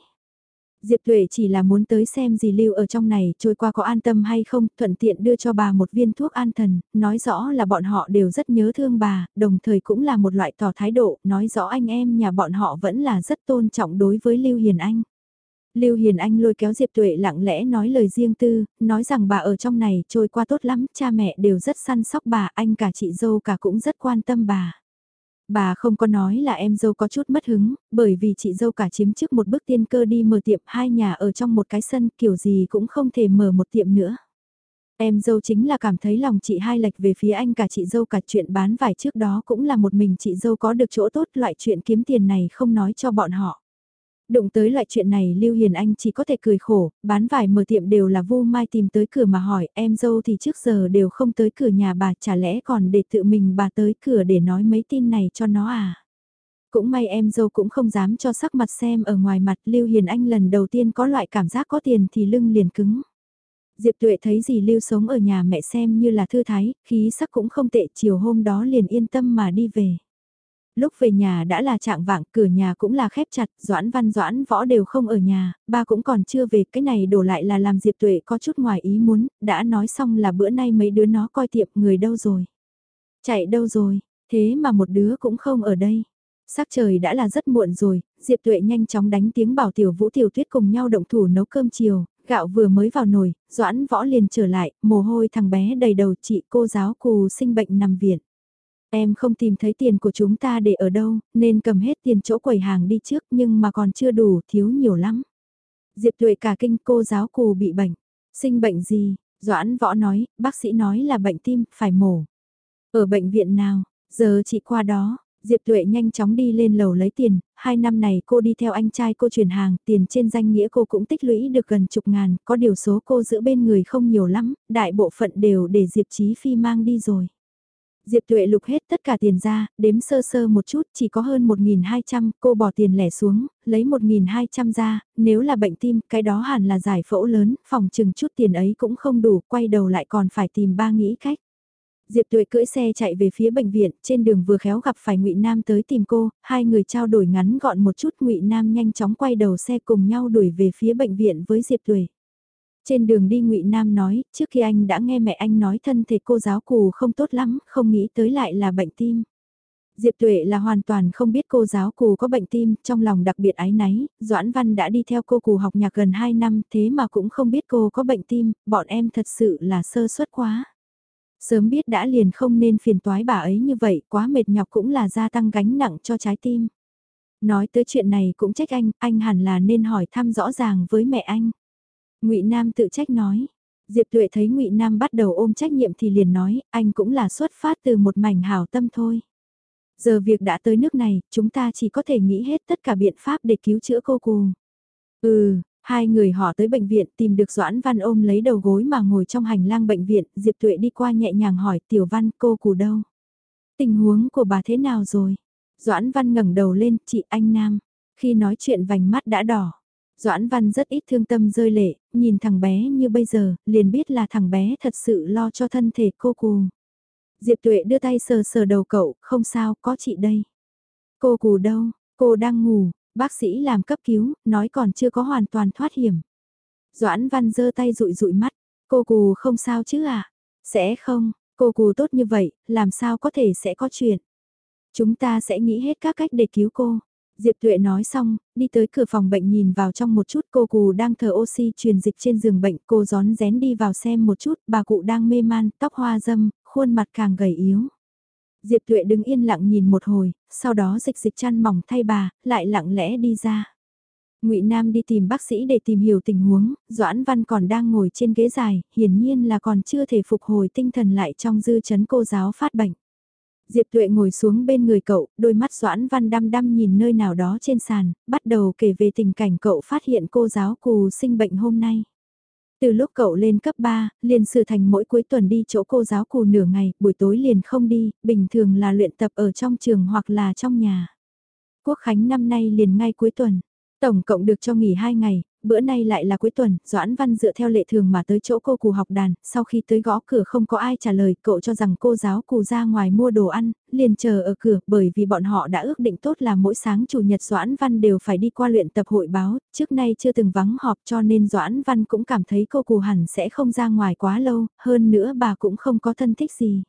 Diệp Tuệ chỉ là muốn tới xem gì lưu ở trong này trôi qua có an tâm hay không, thuận tiện đưa cho bà một viên thuốc an thần, nói rõ là bọn họ đều rất nhớ thương bà, đồng thời cũng là một loại tỏ thái độ, nói rõ anh em nhà bọn họ vẫn là rất tôn trọng đối với Lưu Hiền Anh. Lưu Hiền Anh lôi kéo Diệp Tuệ lặng lẽ nói lời riêng tư, nói rằng bà ở trong này trôi qua tốt lắm, cha mẹ đều rất săn sóc bà, anh cả chị dâu cả cũng rất quan tâm bà. Bà không có nói là em dâu có chút mất hứng, bởi vì chị dâu cả chiếm trước một bước tiên cơ đi mở tiệm hai nhà ở trong một cái sân kiểu gì cũng không thể mở một tiệm nữa. Em dâu chính là cảm thấy lòng chị hai lệch về phía anh cả chị dâu cả chuyện bán vải trước đó cũng là một mình chị dâu có được chỗ tốt loại chuyện kiếm tiền này không nói cho bọn họ. Đụng tới loại chuyện này Lưu Hiền Anh chỉ có thể cười khổ, bán vải mở tiệm đều là vô mai tìm tới cửa mà hỏi em dâu thì trước giờ đều không tới cửa nhà bà chả lẽ còn để tự mình bà tới cửa để nói mấy tin này cho nó à. Cũng may em dâu cũng không dám cho sắc mặt xem ở ngoài mặt Lưu Hiền Anh lần đầu tiên có loại cảm giác có tiền thì lưng liền cứng. Diệp Tuệ thấy gì Lưu sống ở nhà mẹ xem như là thư thái, khí sắc cũng không tệ chiều hôm đó liền yên tâm mà đi về lúc về nhà đã là trạng vạng, cửa nhà cũng là khép chặt, Doãn Văn Doãn Võ đều không ở nhà, ba cũng còn chưa về, cái này đổ lại là làm Diệp Tuệ có chút ngoài ý muốn, đã nói xong là bữa nay mấy đứa nó coi tiệm người đâu rồi. Chạy đâu rồi, thế mà một đứa cũng không ở đây. Sắc trời đã là rất muộn rồi, Diệp Tuệ nhanh chóng đánh tiếng bảo Tiểu Vũ Tiểu Tuyết cùng nhau động thủ nấu cơm chiều, gạo vừa mới vào nồi, Doãn Võ liền trở lại, mồ hôi thằng bé đầy đầu chị cô giáo cù sinh bệnh nằm viện. Em không tìm thấy tiền của chúng ta để ở đâu, nên cầm hết tiền chỗ quầy hàng đi trước nhưng mà còn chưa đủ, thiếu nhiều lắm. Diệp tuệ cả kinh cô giáo cù bị bệnh. Sinh bệnh gì? Doãn võ nói, bác sĩ nói là bệnh tim, phải mổ. Ở bệnh viện nào? Giờ chị qua đó. Diệp Tuệ nhanh chóng đi lên lầu lấy tiền, hai năm này cô đi theo anh trai cô chuyển hàng, tiền trên danh nghĩa cô cũng tích lũy được gần chục ngàn, có điều số cô giữ bên người không nhiều lắm, đại bộ phận đều để Diệp Chí Phi mang đi rồi. Diệp Tuệ lục hết tất cả tiền ra, đếm sơ sơ một chút, chỉ có hơn 1.200, cô bỏ tiền lẻ xuống, lấy 1.200 ra, nếu là bệnh tim, cái đó hẳn là giải phẫu lớn, phòng chừng chút tiền ấy cũng không đủ, quay đầu lại còn phải tìm ba nghĩ cách. Diệp Tuệ cưỡi xe chạy về phía bệnh viện, trên đường vừa khéo gặp phải Ngụy Nam tới tìm cô, hai người trao đổi ngắn gọn một chút, Ngụy Nam nhanh chóng quay đầu xe cùng nhau đuổi về phía bệnh viện với Diệp Tuệ. Trên đường đi ngụy Nam nói, trước khi anh đã nghe mẹ anh nói thân thể cô giáo cù không tốt lắm, không nghĩ tới lại là bệnh tim. Diệp Tuệ là hoàn toàn không biết cô giáo cù có bệnh tim, trong lòng đặc biệt ái náy, Doãn Văn đã đi theo cô cù học nhạc gần 2 năm thế mà cũng không biết cô có bệnh tim, bọn em thật sự là sơ suất quá. Sớm biết đã liền không nên phiền toái bà ấy như vậy, quá mệt nhọc cũng là gia tăng gánh nặng cho trái tim. Nói tới chuyện này cũng trách anh, anh hẳn là nên hỏi thăm rõ ràng với mẹ anh. Ngụy Nam tự trách nói. Diệp Tuệ thấy Ngụy Nam bắt đầu ôm trách nhiệm thì liền nói, anh cũng là xuất phát từ một mảnh hảo tâm thôi. Giờ việc đã tới nước này, chúng ta chỉ có thể nghĩ hết tất cả biện pháp để cứu chữa cô cù. Ừ, hai người họ tới bệnh viện tìm được Doãn Văn ôm lấy đầu gối mà ngồi trong hành lang bệnh viện, Diệp Tuệ đi qua nhẹ nhàng hỏi Tiểu Văn cô cù đâu? Tình huống của bà thế nào rồi? Doãn Văn ngẩng đầu lên, chị anh Nam. Khi nói chuyện vành mắt đã đỏ. Doãn Văn rất ít thương tâm rơi lệ, nhìn thằng bé như bây giờ, liền biết là thằng bé thật sự lo cho thân thể cô cù. Diệp Tuệ đưa tay sờ sờ đầu cậu, không sao, có chị đây. Cô cù đâu, cô đang ngủ, bác sĩ làm cấp cứu, nói còn chưa có hoàn toàn thoát hiểm. Doãn Văn giơ tay rụi rụi mắt, cô cù không sao chứ à? Sẽ không, cô cù tốt như vậy, làm sao có thể sẽ có chuyện. Chúng ta sẽ nghĩ hết các cách để cứu cô. Diệp Tuệ nói xong, đi tới cửa phòng bệnh nhìn vào trong một chút cô cụ đang thở oxy truyền dịch trên giường bệnh cô gión rén đi vào xem một chút bà cụ đang mê man, tóc hoa dâm, khuôn mặt càng gầy yếu. Diệp Tuệ đứng yên lặng nhìn một hồi, sau đó dịch dịch chăn mỏng thay bà, lại lặng lẽ đi ra. Ngụy Nam đi tìm bác sĩ để tìm hiểu tình huống, Doãn Văn còn đang ngồi trên ghế dài, hiển nhiên là còn chưa thể phục hồi tinh thần lại trong dư chấn cô giáo phát bệnh. Diệp Tuệ ngồi xuống bên người cậu, đôi mắt Doãn Văn đăm đăm nhìn nơi nào đó trên sàn, bắt đầu kể về tình cảnh cậu phát hiện cô giáo cù sinh bệnh hôm nay. Từ lúc cậu lên cấp 3, liền sự thành mỗi cuối tuần đi chỗ cô giáo cù nửa ngày, buổi tối liền không đi, bình thường là luyện tập ở trong trường hoặc là trong nhà. Quốc Khánh năm nay liền ngay cuối tuần, tổng cộng được cho nghỉ 2 ngày, bữa nay lại là cuối tuần, Doãn Văn dựa theo lệ thường mà tới chỗ cô cù học đàn, sau khi tới gõ cửa không có ai trả lời, cậu cho rằng cô giáo cù ra ngoài mua đồ ăn, liền chờ ở cửa, bởi vì bọn họ đã ước định tốt là mỗi sáng chủ nhật Doãn Văn đều phải đi qua luyện tập hội báo, trước nay chưa từng vắng họp cho nên Doãn Văn cũng cảm thấy cô cù hẳn sẽ không ra ngoài quá lâu, hơn nữa bà cũng không có thân thích gì.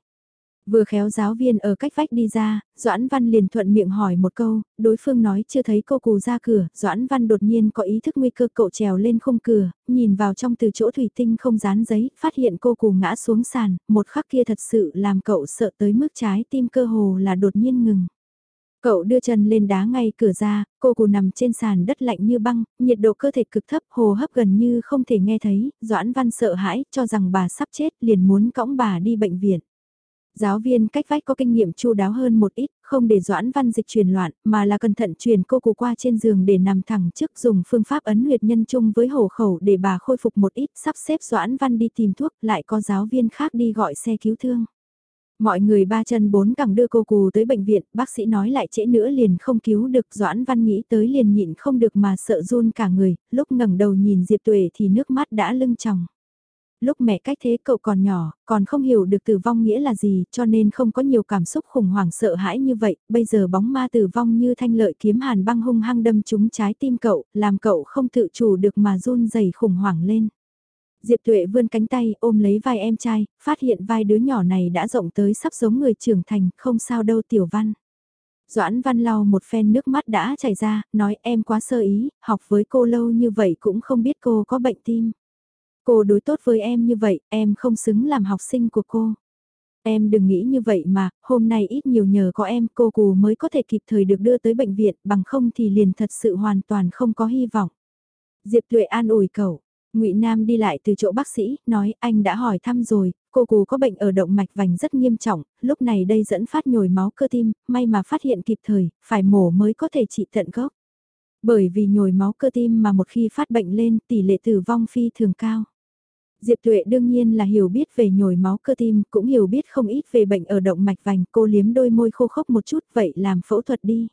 Vừa khéo giáo viên ở cách vách đi ra, Doãn Văn liền thuận miệng hỏi một câu, đối phương nói chưa thấy cô cù ra cửa, Doãn Văn đột nhiên có ý thức nguy cơ cậu trèo lên khung cửa, nhìn vào trong từ chỗ thủy tinh không dán giấy, phát hiện cô cù ngã xuống sàn, một khắc kia thật sự làm cậu sợ tới mức trái tim cơ hồ là đột nhiên ngừng. Cậu đưa chân lên đá ngay cửa ra, cô cù nằm trên sàn đất lạnh như băng, nhiệt độ cơ thể cực thấp, hồ hấp gần như không thể nghe thấy, Doãn Văn sợ hãi, cho rằng bà sắp chết, liền muốn cõng bà đi bệnh viện. Giáo viên cách vách có kinh nghiệm chu đáo hơn một ít, không để Doãn Văn dịch truyền loạn, mà là cẩn thận truyền cô cụ qua trên giường để nằm thẳng trước dùng phương pháp ấn huyệt nhân chung với hổ khẩu để bà khôi phục một ít, sắp xếp Doãn Văn đi tìm thuốc, lại có giáo viên khác đi gọi xe cứu thương. Mọi người ba chân bốn cẳng đưa cô cù tới bệnh viện, bác sĩ nói lại trễ nữa liền không cứu được, Doãn Văn nghĩ tới liền nhịn không được mà sợ run cả người, lúc ngẩng đầu nhìn Diệp Tuệ thì nước mắt đã lưng tròng lúc mẹ cách thế cậu còn nhỏ, còn không hiểu được tử vong nghĩa là gì, cho nên không có nhiều cảm xúc khủng hoảng sợ hãi như vậy, bây giờ bóng ma tử vong như thanh lợi kiếm hàn băng hung hăng đâm trúng trái tim cậu, làm cậu không tự chủ được mà run rẩy khủng hoảng lên. Diệp Tuệ vươn cánh tay ôm lấy vai em trai, phát hiện vai đứa nhỏ này đã rộng tới sắp giống người trưởng thành, không sao đâu tiểu văn. Doãn văn lau một phen nước mắt đã chảy ra, nói em quá sơ ý, học với cô lâu như vậy cũng không biết cô có bệnh tim. Cô đối tốt với em như vậy, em không xứng làm học sinh của cô. Em đừng nghĩ như vậy mà, hôm nay ít nhiều nhờ có em cô cù mới có thể kịp thời được đưa tới bệnh viện, bằng không thì liền thật sự hoàn toàn không có hy vọng. Diệp Tuệ an ủi cậu, ngụy Nam đi lại từ chỗ bác sĩ, nói anh đã hỏi thăm rồi, cô cù có bệnh ở động mạch vành rất nghiêm trọng, lúc này đây dẫn phát nhồi máu cơ tim, may mà phát hiện kịp thời, phải mổ mới có thể trị tận gốc. Bởi vì nhồi máu cơ tim mà một khi phát bệnh lên tỷ lệ tử vong phi thường cao. Diệp Tuệ đương nhiên là hiểu biết về nhồi máu cơ tim, cũng hiểu biết không ít về bệnh ở động mạch vành, cô liếm đôi môi khô khốc một chút, vậy làm phẫu thuật đi.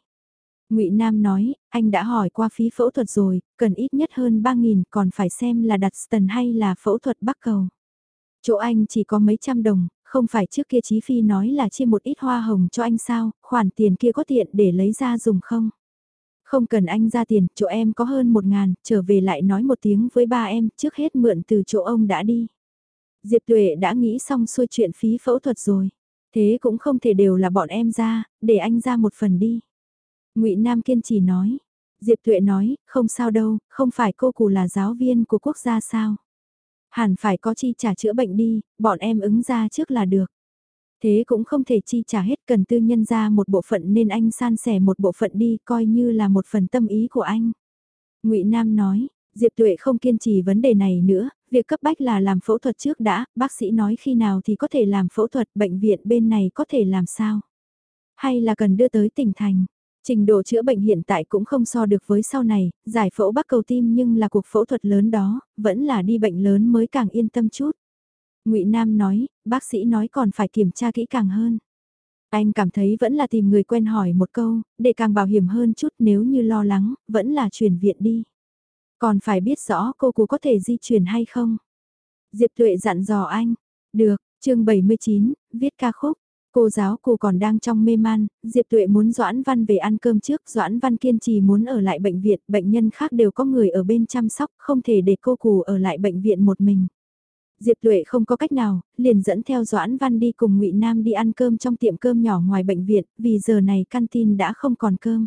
Ngụy Nam nói, anh đã hỏi qua phí phẫu thuật rồi, cần ít nhất hơn 3.000, còn phải xem là đặt stent hay là phẫu thuật bắc cầu. Chỗ anh chỉ có mấy trăm đồng, không phải trước kia Chí Phi nói là chia một ít hoa hồng cho anh sao, khoản tiền kia có tiện để lấy ra dùng không? Không cần anh ra tiền, chỗ em có hơn một ngàn, trở về lại nói một tiếng với ba em, trước hết mượn từ chỗ ông đã đi. Diệp Tuệ đã nghĩ xong xuôi chuyện phí phẫu thuật rồi. Thế cũng không thể đều là bọn em ra, để anh ra một phần đi. ngụy Nam kiên trì nói. Diệp Tuệ nói, không sao đâu, không phải cô cụ là giáo viên của quốc gia sao. Hẳn phải có chi trả chữa bệnh đi, bọn em ứng ra trước là được. Thế cũng không thể chi trả hết cần tư nhân ra một bộ phận nên anh san sẻ một bộ phận đi coi như là một phần tâm ý của anh. ngụy Nam nói, Diệp Tuệ không kiên trì vấn đề này nữa, việc cấp bách là làm phẫu thuật trước đã, bác sĩ nói khi nào thì có thể làm phẫu thuật, bệnh viện bên này có thể làm sao? Hay là cần đưa tới tỉnh thành? Trình độ chữa bệnh hiện tại cũng không so được với sau này, giải phẫu bắc cầu tim nhưng là cuộc phẫu thuật lớn đó, vẫn là đi bệnh lớn mới càng yên tâm chút ngụy Nam nói, bác sĩ nói còn phải kiểm tra kỹ càng hơn. Anh cảm thấy vẫn là tìm người quen hỏi một câu, để càng bảo hiểm hơn chút nếu như lo lắng, vẫn là chuyển viện đi. Còn phải biết rõ cô cụ có thể di chuyển hay không. Diệp Tuệ dặn dò anh. Được, chương 79, viết ca khúc. Cô giáo cô còn đang trong mê man, Diệp Tuệ muốn Doãn Văn về ăn cơm trước, Doãn Văn kiên trì muốn ở lại bệnh viện, bệnh nhân khác đều có người ở bên chăm sóc, không thể để cô cụ ở lại bệnh viện một mình. Diệp Tuệ không có cách nào, liền dẫn theo Doãn Văn đi cùng Ngụy Nam đi ăn cơm trong tiệm cơm nhỏ ngoài bệnh viện, vì giờ này canteen đã không còn cơm.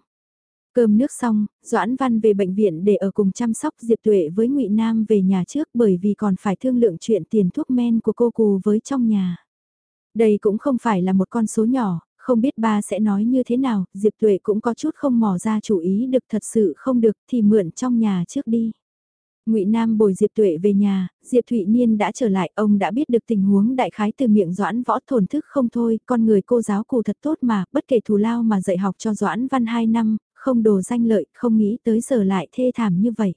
Cơm nước xong, Doãn Văn về bệnh viện để ở cùng chăm sóc Diệp Tuệ với Ngụy Nam về nhà trước bởi vì còn phải thương lượng chuyện tiền thuốc men của cô cù với trong nhà. Đây cũng không phải là một con số nhỏ, không biết ba sẽ nói như thế nào, Diệp Tuệ cũng có chút không mò ra chủ ý được thật sự không được thì mượn trong nhà trước đi. Ngụy Nam bồi Diệp Tuệ về nhà, Diệp Thụy Niên đã trở lại, ông đã biết được tình huống đại khái từ miệng Doãn Võ thổn thức không thôi, con người cô giáo cụ thật tốt mà, bất kể thù lao mà dạy học cho Doãn Văn 2 năm, không đồ danh lợi, không nghĩ tới giờ lại thê thảm như vậy.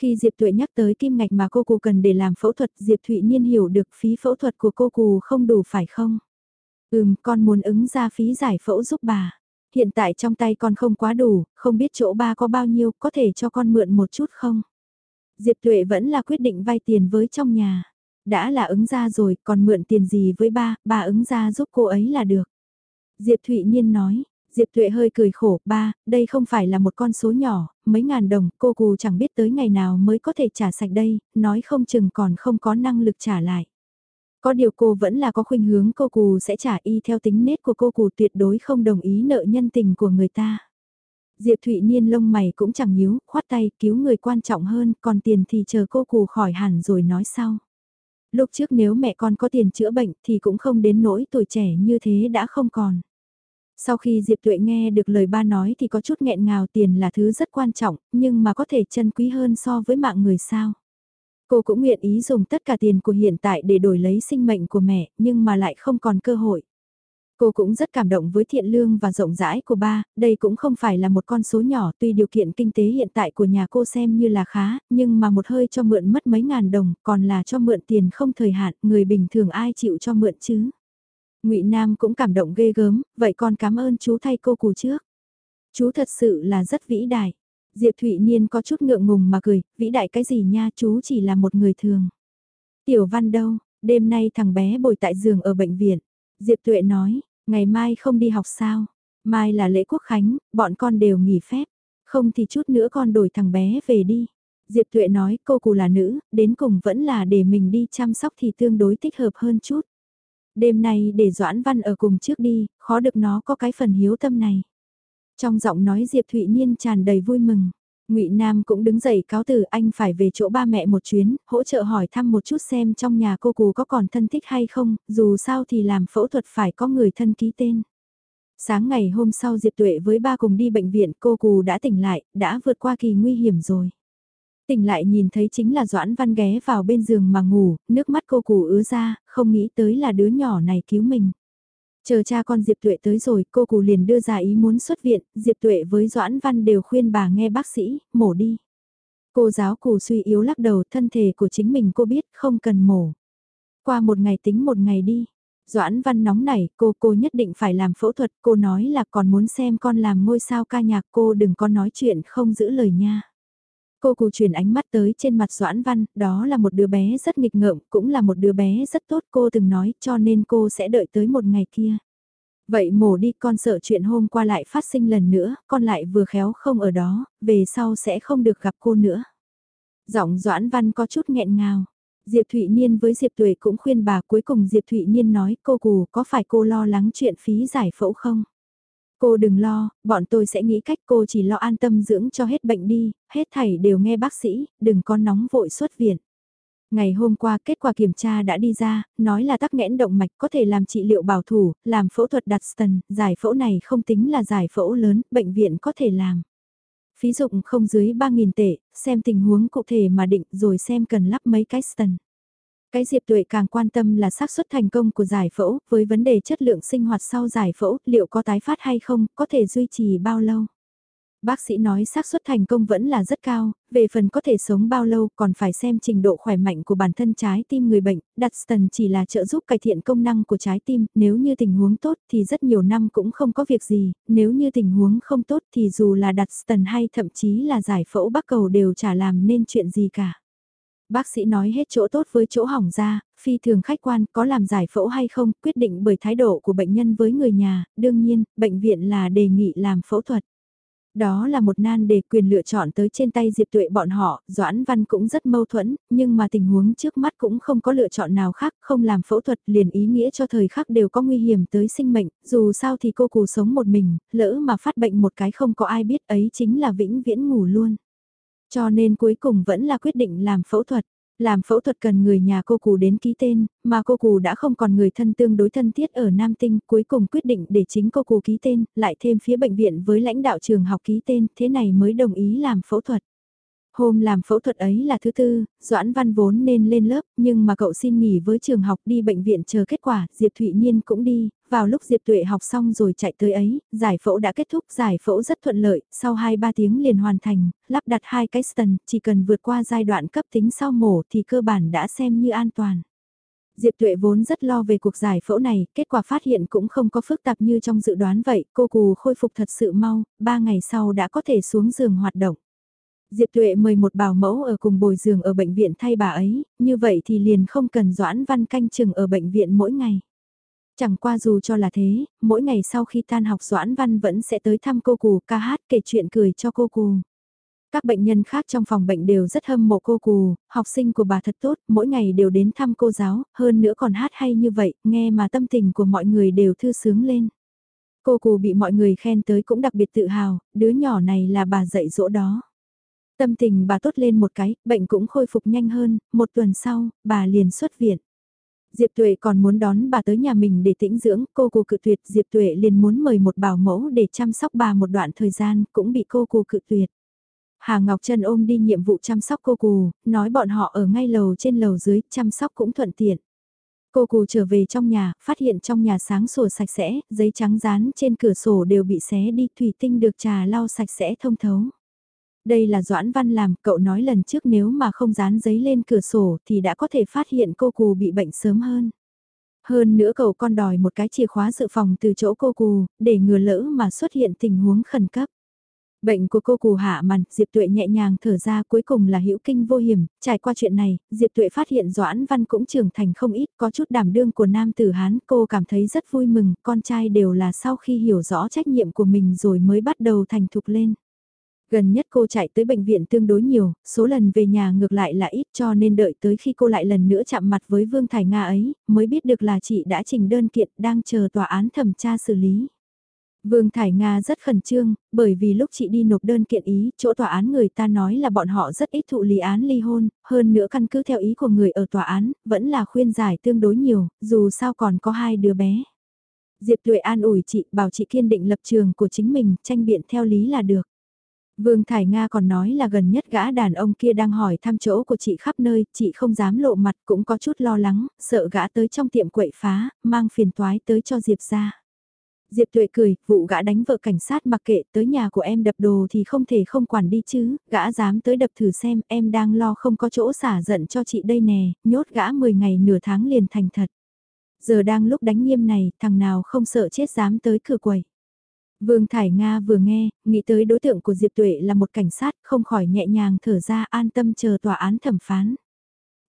Khi Diệp Tuệ nhắc tới kim ngạch mà cô cụ cần để làm phẫu thuật, Diệp Thụy Niên hiểu được phí phẫu thuật của cô cụ không đủ phải không? Ừm, con muốn ứng ra phí giải phẫu giúp bà. Hiện tại trong tay con không quá đủ, không biết chỗ ba có bao nhiêu, có thể cho con mượn một chút không? Diệp Tuệ vẫn là quyết định vay tiền với trong nhà. Đã là ứng ra rồi, còn mượn tiền gì với ba, ba ứng ra giúp cô ấy là được. Diệp Thụy Nhiên nói, Diệp Tuệ hơi cười khổ, ba, đây không phải là một con số nhỏ, mấy ngàn đồng, cô cù chẳng biết tới ngày nào mới có thể trả sạch đây, nói không chừng còn không có năng lực trả lại. Có điều cô vẫn là có khuynh hướng cô cù sẽ trả y theo tính nết của cô cù tuyệt đối không đồng ý nợ nhân tình của người ta. Diệp Thụy Niên lông mày cũng chẳng nhíu, khoát tay cứu người quan trọng hơn, còn tiền thì chờ cô cù khỏi hẳn rồi nói sau. Lúc trước nếu mẹ con có tiền chữa bệnh thì cũng không đến nỗi tuổi trẻ như thế đã không còn. Sau khi Diệp Tuệ nghe được lời ba nói thì có chút nghẹn ngào tiền là thứ rất quan trọng, nhưng mà có thể chân quý hơn so với mạng người sao. Cô cũng nguyện ý dùng tất cả tiền của hiện tại để đổi lấy sinh mệnh của mẹ, nhưng mà lại không còn cơ hội. Cô cũng rất cảm động với thiện lương và rộng rãi của ba, đây cũng không phải là một con số nhỏ tuy điều kiện kinh tế hiện tại của nhà cô xem như là khá, nhưng mà một hơi cho mượn mất mấy ngàn đồng, còn là cho mượn tiền không thời hạn, người bình thường ai chịu cho mượn chứ. ngụy Nam cũng cảm động ghê gớm, vậy con cảm ơn chú thay cô cù trước. Chú thật sự là rất vĩ đại. Diệp Thụy Niên có chút ngượng ngùng mà cười, vĩ đại cái gì nha chú chỉ là một người thường. Tiểu văn đâu, đêm nay thằng bé bồi tại giường ở bệnh viện. Diệp Tuệ nói, ngày mai không đi học sao? Mai là lễ quốc khánh, bọn con đều nghỉ phép. Không thì chút nữa con đổi thằng bé về đi. Diệp Tuệ nói cô cụ là nữ, đến cùng vẫn là để mình đi chăm sóc thì tương đối thích hợp hơn chút. Đêm nay để Doãn Văn ở cùng trước đi, khó được nó có cái phần hiếu tâm này. Trong giọng nói Diệp Thụy Niên tràn đầy vui mừng. Ngụy Nam cũng đứng dậy cáo từ anh phải về chỗ ba mẹ một chuyến, hỗ trợ hỏi thăm một chút xem trong nhà cô cù có còn thân thích hay không, dù sao thì làm phẫu thuật phải có người thân ký tên. Sáng ngày hôm sau Diệp Tuệ với ba cùng đi bệnh viện cô cù đã tỉnh lại, đã vượt qua kỳ nguy hiểm rồi. Tỉnh lại nhìn thấy chính là Doãn Văn ghé vào bên giường mà ngủ, nước mắt cô cù ứa ra, không nghĩ tới là đứa nhỏ này cứu mình. Chờ cha con Diệp Tuệ tới rồi, cô cụ liền đưa ra ý muốn xuất viện, Diệp Tuệ với Doãn Văn đều khuyên bà nghe bác sĩ, mổ đi. Cô giáo cụ suy yếu lắc đầu thân thể của chính mình cô biết không cần mổ. Qua một ngày tính một ngày đi. Doãn Văn nóng nảy, cô cô nhất định phải làm phẫu thuật, cô nói là còn muốn xem con làm ngôi sao ca nhạc cô đừng có nói chuyện không giữ lời nha. Cô cụ chuyển ánh mắt tới trên mặt Doãn Văn, đó là một đứa bé rất nghịch ngợm, cũng là một đứa bé rất tốt cô từng nói cho nên cô sẽ đợi tới một ngày kia. Vậy mổ đi con sợ chuyện hôm qua lại phát sinh lần nữa, con lại vừa khéo không ở đó, về sau sẽ không được gặp cô nữa. Giọng Doãn Văn có chút nghẹn ngào. Diệp Thụy Niên với Diệp Tuệ cũng khuyên bà cuối cùng Diệp Thụy Niên nói cô cù có phải cô lo lắng chuyện phí giải phẫu không? Cô đừng lo, bọn tôi sẽ nghĩ cách cô chỉ lo an tâm dưỡng cho hết bệnh đi, hết thảy đều nghe bác sĩ, đừng có nóng vội xuất viện. Ngày hôm qua kết quả kiểm tra đã đi ra, nói là tắc nghẽn động mạch có thể làm trị liệu bảo thủ, làm phẫu thuật đặt stent, giải phẫu này không tính là giải phẫu lớn, bệnh viện có thể làm. Phí dụng không dưới 3.000 tệ, xem tình huống cụ thể mà định rồi xem cần lắp mấy cái stent. Cái Diệp Tuệ càng quan tâm là xác suất thành công của giải phẫu, với vấn đề chất lượng sinh hoạt sau giải phẫu, liệu có tái phát hay không, có thể duy trì bao lâu. Bác sĩ nói xác suất thành công vẫn là rất cao, về phần có thể sống bao lâu còn phải xem trình độ khỏe mạnh của bản thân trái tim người bệnh, đặt stent chỉ là trợ giúp cải thiện công năng của trái tim, nếu như tình huống tốt thì rất nhiều năm cũng không có việc gì, nếu như tình huống không tốt thì dù là đặt stent hay thậm chí là giải phẫu bắc cầu đều chả làm nên chuyện gì cả. Bác sĩ nói hết chỗ tốt với chỗ hỏng ra, phi thường khách quan có làm giải phẫu hay không, quyết định bởi thái độ của bệnh nhân với người nhà, đương nhiên, bệnh viện là đề nghị làm phẫu thuật. Đó là một nan đề quyền lựa chọn tới trên tay Diệp Tuệ bọn họ, Doãn Văn cũng rất mâu thuẫn, nhưng mà tình huống trước mắt cũng không có lựa chọn nào khác, không làm phẫu thuật liền ý nghĩa cho thời khắc đều có nguy hiểm tới sinh mệnh, dù sao thì cô cù sống một mình, lỡ mà phát bệnh một cái không có ai biết ấy chính là vĩnh viễn ngủ luôn. Cho nên cuối cùng vẫn là quyết định làm phẫu thuật. Làm phẫu thuật cần người nhà cô cù đến ký tên, mà cô cù đã không còn người thân tương đối thân thiết ở Nam Tinh, cuối cùng quyết định để chính cô cù ký tên, lại thêm phía bệnh viện với lãnh đạo trường học ký tên, thế này mới đồng ý làm phẫu thuật. Hôm làm phẫu thuật ấy là thứ tư, Doãn Văn vốn nên lên lớp, nhưng mà cậu xin nghỉ với trường học đi bệnh viện chờ kết quả, Diệp Thụy Nhiên cũng đi, vào lúc Diệp Tuệ học xong rồi chạy tới ấy, giải phẫu đã kết thúc, giải phẫu rất thuận lợi, sau 2-3 tiếng liền hoàn thành, lắp đặt hai cái stent, chỉ cần vượt qua giai đoạn cấp tính sau mổ thì cơ bản đã xem như an toàn. Diệp Tuệ vốn rất lo về cuộc giải phẫu này, kết quả phát hiện cũng không có phức tạp như trong dự đoán vậy, cô cù khôi phục thật sự mau, 3 ngày sau đã có thể xuống giường hoạt động. Diệp Tuệ mời một bảo mẫu ở cùng bồi giường ở bệnh viện thay bà ấy, như vậy thì liền không cần Doãn Văn canh chừng ở bệnh viện mỗi ngày. Chẳng qua dù cho là thế, mỗi ngày sau khi tan học Doãn Văn vẫn sẽ tới thăm cô cù ca hát kể chuyện cười cho cô cù. Các bệnh nhân khác trong phòng bệnh đều rất hâm mộ cô cù, học sinh của bà thật tốt, mỗi ngày đều đến thăm cô giáo, hơn nữa còn hát hay như vậy, nghe mà tâm tình của mọi người đều thư sướng lên. Cô cù bị mọi người khen tới cũng đặc biệt tự hào, đứa nhỏ này là bà dạy dỗ đó. Tâm tình bà tốt lên một cái, bệnh cũng khôi phục nhanh hơn, một tuần sau, bà liền xuất viện. Diệp Tuệ còn muốn đón bà tới nhà mình để tĩnh dưỡng, cô cô cự tuyệt, Diệp Tuệ liền muốn mời một bảo mẫu để chăm sóc bà một đoạn thời gian, cũng bị cô cô cự tuyệt. Hà Ngọc Trân ôm đi nhiệm vụ chăm sóc cô cù, nói bọn họ ở ngay lầu trên lầu dưới, chăm sóc cũng thuận tiện. Cô cù trở về trong nhà, phát hiện trong nhà sáng sủa sạch sẽ, giấy trắng dán trên cửa sổ đều bị xé đi, thủy tinh được trà lau sạch sẽ thông thấu. Đây là Doãn Văn làm, cậu nói lần trước nếu mà không dán giấy lên cửa sổ thì đã có thể phát hiện cô cù bị bệnh sớm hơn. Hơn nữa cậu con đòi một cái chìa khóa dự phòng từ chỗ cô cù, để ngừa lỡ mà xuất hiện tình huống khẩn cấp. Bệnh của cô cù hạ màn, Diệp Tuệ nhẹ nhàng thở ra cuối cùng là hữu kinh vô hiểm, trải qua chuyện này, Diệp Tuệ phát hiện Doãn Văn cũng trưởng thành không ít, có chút đảm đương của nam tử Hán, cô cảm thấy rất vui mừng, con trai đều là sau khi hiểu rõ trách nhiệm của mình rồi mới bắt đầu thành thục lên. Gần nhất cô chạy tới bệnh viện tương đối nhiều, số lần về nhà ngược lại là ít cho nên đợi tới khi cô lại lần nữa chạm mặt với Vương Thải Nga ấy, mới biết được là chị đã trình đơn kiện đang chờ tòa án thẩm tra xử lý. Vương Thải Nga rất khẩn trương, bởi vì lúc chị đi nộp đơn kiện ý, chỗ tòa án người ta nói là bọn họ rất ít thụ lý án ly hôn, hơn nữa căn cứ theo ý của người ở tòa án, vẫn là khuyên giải tương đối nhiều, dù sao còn có hai đứa bé. Diệp Tuệ an ủi chị, bảo chị kiên định lập trường của chính mình, tranh biện theo lý là được. Vương Thải Nga còn nói là gần nhất gã đàn ông kia đang hỏi thăm chỗ của chị khắp nơi, chị không dám lộ mặt cũng có chút lo lắng, sợ gã tới trong tiệm quậy phá, mang phiền toái tới cho Diệp ra. Diệp Tuệ cười, vụ gã đánh vợ cảnh sát mặc kệ tới nhà của em đập đồ thì không thể không quản đi chứ, gã dám tới đập thử xem em đang lo không có chỗ xả giận cho chị đây nè, nhốt gã 10 ngày nửa tháng liền thành thật. Giờ đang lúc đánh nghiêm này, thằng nào không sợ chết dám tới cửa quầy. Vương Thải Nga vừa nghe, nghĩ tới đối tượng của Diệp Tuệ là một cảnh sát, không khỏi nhẹ nhàng thở ra an tâm chờ tòa án thẩm phán.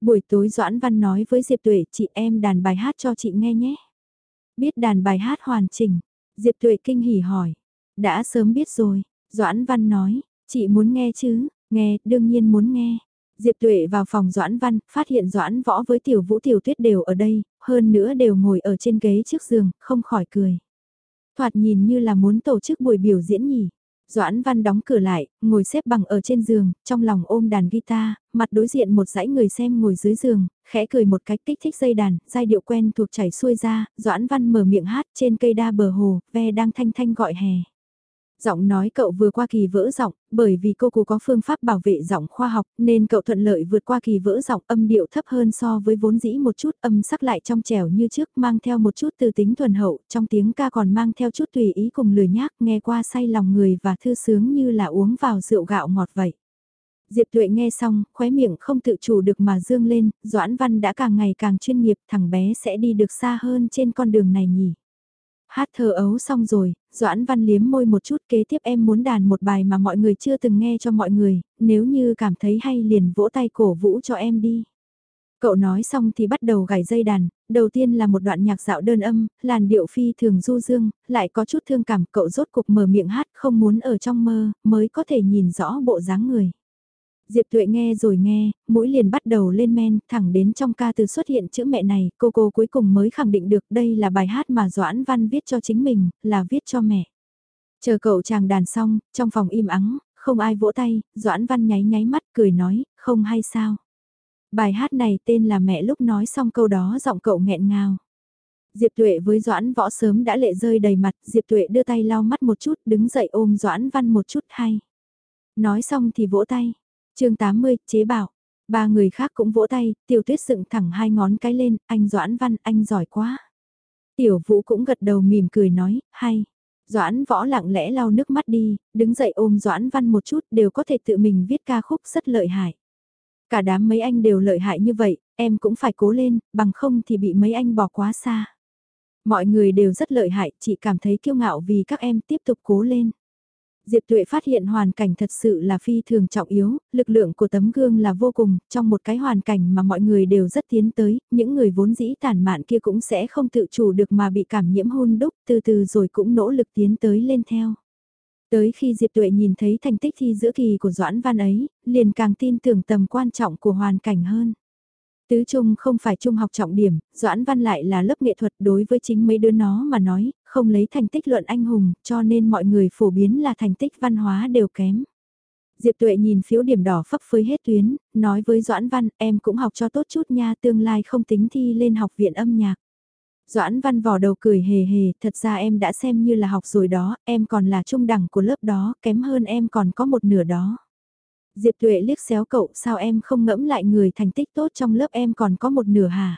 Buổi tối Doãn Văn nói với Diệp Tuệ, chị em đàn bài hát cho chị nghe nhé. Biết đàn bài hát hoàn chỉnh, Diệp Tuệ kinh hỉ hỏi. Đã sớm biết rồi, Doãn Văn nói, chị muốn nghe chứ, nghe, đương nhiên muốn nghe. Diệp Tuệ vào phòng Doãn Văn, phát hiện Doãn Võ với Tiểu Vũ Tiểu Tuyết đều ở đây, hơn nữa đều ngồi ở trên ghế trước giường, không khỏi cười. Thoạt nhìn như là muốn tổ chức buổi biểu diễn nhỉ. Doãn Văn đóng cửa lại, ngồi xếp bằng ở trên giường, trong lòng ôm đàn guitar, mặt đối diện một dãy người xem ngồi dưới giường, khẽ cười một cách kích thích dây đàn, giai điệu quen thuộc chảy xuôi ra, Doãn Văn mở miệng hát trên cây đa bờ hồ, ve đang thanh thanh gọi hè. Giọng nói cậu vừa qua kỳ vỡ giọng, bởi vì cô cô có phương pháp bảo vệ giọng khoa học nên cậu thuận lợi vượt qua kỳ vỡ giọng âm điệu thấp hơn so với vốn dĩ một chút âm sắc lại trong trẻo như trước mang theo một chút từ tính thuần hậu, trong tiếng ca còn mang theo chút tùy ý cùng lười nhác nghe qua say lòng người và thư sướng như là uống vào rượu gạo ngọt vậy. Diệp Tuệ nghe xong, khóe miệng không tự chủ được mà dương lên, Doãn Văn đã càng ngày càng chuyên nghiệp, thằng bé sẽ đi được xa hơn trên con đường này nhỉ. Hát thơ ấu xong rồi, Doãn Văn liếm môi một chút kế tiếp em muốn đàn một bài mà mọi người chưa từng nghe cho mọi người, nếu như cảm thấy hay liền vỗ tay cổ vũ cho em đi. Cậu nói xong thì bắt đầu gảy dây đàn, đầu tiên là một đoạn nhạc dạo đơn âm, làn điệu phi thường du dương, lại có chút thương cảm cậu rốt cục mở miệng hát không muốn ở trong mơ, mới có thể nhìn rõ bộ dáng người. Diệp Tuệ nghe rồi nghe, mũi liền bắt đầu lên men, thẳng đến trong ca từ xuất hiện chữ mẹ này, cô cô cuối cùng mới khẳng định được đây là bài hát mà Doãn Văn viết cho chính mình, là viết cho mẹ. Chờ cậu chàng đàn xong, trong phòng im ắng, không ai vỗ tay, Doãn Văn nháy nháy mắt cười nói, không hay sao. Bài hát này tên là mẹ lúc nói xong câu đó giọng cậu nghẹn ngào. Diệp Tuệ với Doãn Võ sớm đã lệ rơi đầy mặt, Diệp Tuệ đưa tay lau mắt một chút, đứng dậy ôm Doãn Văn một chút hay. Nói xong thì vỗ tay chương 80, chế bảo. Ba người khác cũng vỗ tay, tiểu tuyết dựng thẳng hai ngón cái lên, anh Doãn Văn, anh giỏi quá. Tiểu vũ cũng gật đầu mỉm cười nói, hay. Doãn võ lặng lẽ lau nước mắt đi, đứng dậy ôm Doãn Văn một chút đều có thể tự mình viết ca khúc rất lợi hại. Cả đám mấy anh đều lợi hại như vậy, em cũng phải cố lên, bằng không thì bị mấy anh bỏ quá xa. Mọi người đều rất lợi hại, chị cảm thấy kiêu ngạo vì các em tiếp tục cố lên. Diệp Tuệ phát hiện hoàn cảnh thật sự là phi thường trọng yếu, lực lượng của tấm gương là vô cùng, trong một cái hoàn cảnh mà mọi người đều rất tiến tới, những người vốn dĩ tàn mạn kia cũng sẽ không tự chủ được mà bị cảm nhiễm hôn đúc, từ từ rồi cũng nỗ lực tiến tới lên theo. Tới khi Diệp Tuệ nhìn thấy thành tích thi giữa kỳ của Doãn Văn ấy, liền càng tin tưởng tầm quan trọng của hoàn cảnh hơn. Tứ trung không phải trung học trọng điểm, Doãn Văn lại là lớp nghệ thuật đối với chính mấy đứa nó mà nói, không lấy thành tích luận anh hùng, cho nên mọi người phổ biến là thành tích văn hóa đều kém. Diệp Tuệ nhìn phiếu điểm đỏ phấp phới hết tuyến, nói với Doãn Văn, em cũng học cho tốt chút nha, tương lai không tính thi lên học viện âm nhạc. Doãn Văn vò đầu cười hề hề, thật ra em đã xem như là học rồi đó, em còn là trung đẳng của lớp đó, kém hơn em còn có một nửa đó. Diệp Tuệ liếc xéo cậu, sao em không ngẫm lại người thành tích tốt trong lớp em còn có một nửa hả?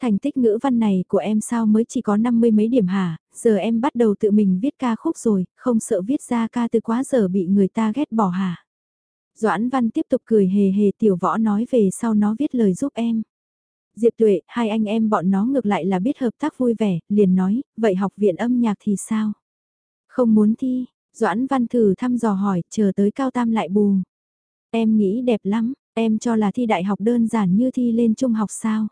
Thành tích ngữ văn này của em sao mới chỉ có năm mươi mấy điểm hả, giờ em bắt đầu tự mình viết ca khúc rồi, không sợ viết ra ca từ quá giờ bị người ta ghét bỏ hả? Doãn Văn tiếp tục cười hề hề tiểu võ nói về sau nó viết lời giúp em. Diệp Tuệ, hai anh em bọn nó ngược lại là biết hợp tác vui vẻ, liền nói, vậy học viện âm nhạc thì sao? Không muốn thi, Doãn Văn thử thăm dò hỏi, chờ tới cao tam lại bù. Em nghĩ đẹp lắm, em cho là thi đại học đơn giản như thi lên trung học sao?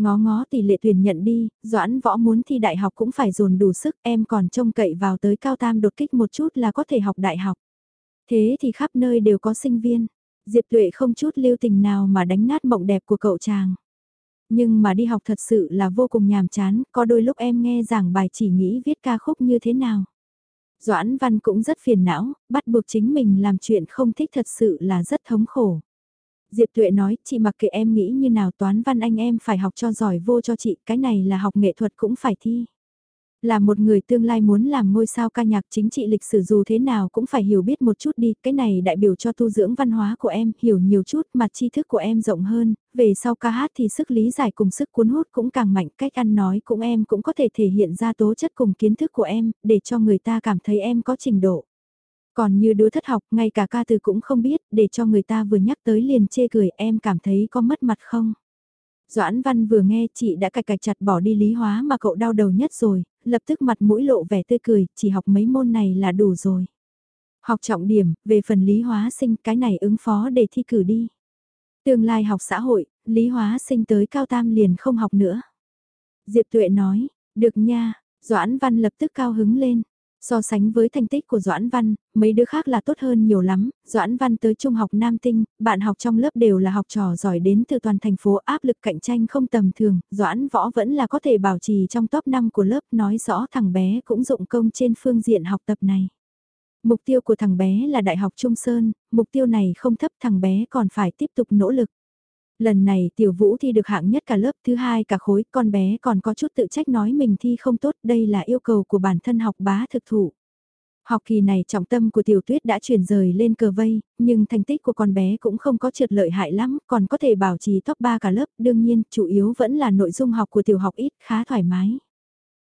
Ngó ngó tỷ lệ tuyển nhận đi, Doãn Võ muốn thi đại học cũng phải dồn đủ sức, em còn trông cậy vào tới cao tam đột kích một chút là có thể học đại học. Thế thì khắp nơi đều có sinh viên. Diệp Tuệ không chút lưu tình nào mà đánh nát mộng đẹp của cậu chàng. Nhưng mà đi học thật sự là vô cùng nhàm chán, có đôi lúc em nghe giảng bài chỉ nghĩ viết ca khúc như thế nào. Doãn Văn cũng rất phiền não, bắt buộc chính mình làm chuyện không thích thật sự là rất thống khổ. Diệp Tuệ nói, chị mặc kệ em nghĩ như nào toán văn anh em phải học cho giỏi vô cho chị, cái này là học nghệ thuật cũng phải thi. Là một người tương lai muốn làm ngôi sao ca nhạc chính trị lịch sử dù thế nào cũng phải hiểu biết một chút đi, cái này đại biểu cho tu dưỡng văn hóa của em, hiểu nhiều chút, mặt tri thức của em rộng hơn, về sau ca hát thì sức lý giải cùng sức cuốn hút cũng càng mạnh, cách ăn nói cũng em cũng có thể thể hiện ra tố chất cùng kiến thức của em, để cho người ta cảm thấy em có trình độ. Còn như đứa thất học, ngay cả ca từ cũng không biết, để cho người ta vừa nhắc tới liền chê cười em cảm thấy có mất mặt không? Doãn Văn vừa nghe chị đã cạch cạch chặt bỏ đi lý hóa mà cậu đau đầu nhất rồi, lập tức mặt mũi lộ vẻ tươi cười, chỉ học mấy môn này là đủ rồi. Học trọng điểm, về phần lý hóa sinh cái này ứng phó để thi cử đi. Tương lai học xã hội, lý hóa sinh tới cao tam liền không học nữa. Diệp Tuệ nói, được nha, Doãn Văn lập tức cao hứng lên. So sánh với thành tích của Doãn Văn, mấy đứa khác là tốt hơn nhiều lắm, Doãn Văn tới trung học Nam Tinh, bạn học trong lớp đều là học trò giỏi đến từ toàn thành phố áp lực cạnh tranh không tầm thường, Doãn Võ vẫn là có thể bảo trì trong top 5 của lớp nói rõ thằng bé cũng dụng công trên phương diện học tập này. Mục tiêu của thằng bé là Đại học Trung Sơn, mục tiêu này không thấp thằng bé còn phải tiếp tục nỗ lực. Lần này tiểu vũ thi được hạng nhất cả lớp thứ hai cả khối, con bé còn có chút tự trách nói mình thi không tốt, đây là yêu cầu của bản thân học bá thực thụ. Học kỳ này trọng tâm của tiểu tuyết đã chuyển rời lên cờ vây, nhưng thành tích của con bé cũng không có trượt lợi hại lắm, còn có thể bảo trì top 3 cả lớp, đương nhiên chủ yếu vẫn là nội dung học của tiểu học ít khá thoải mái.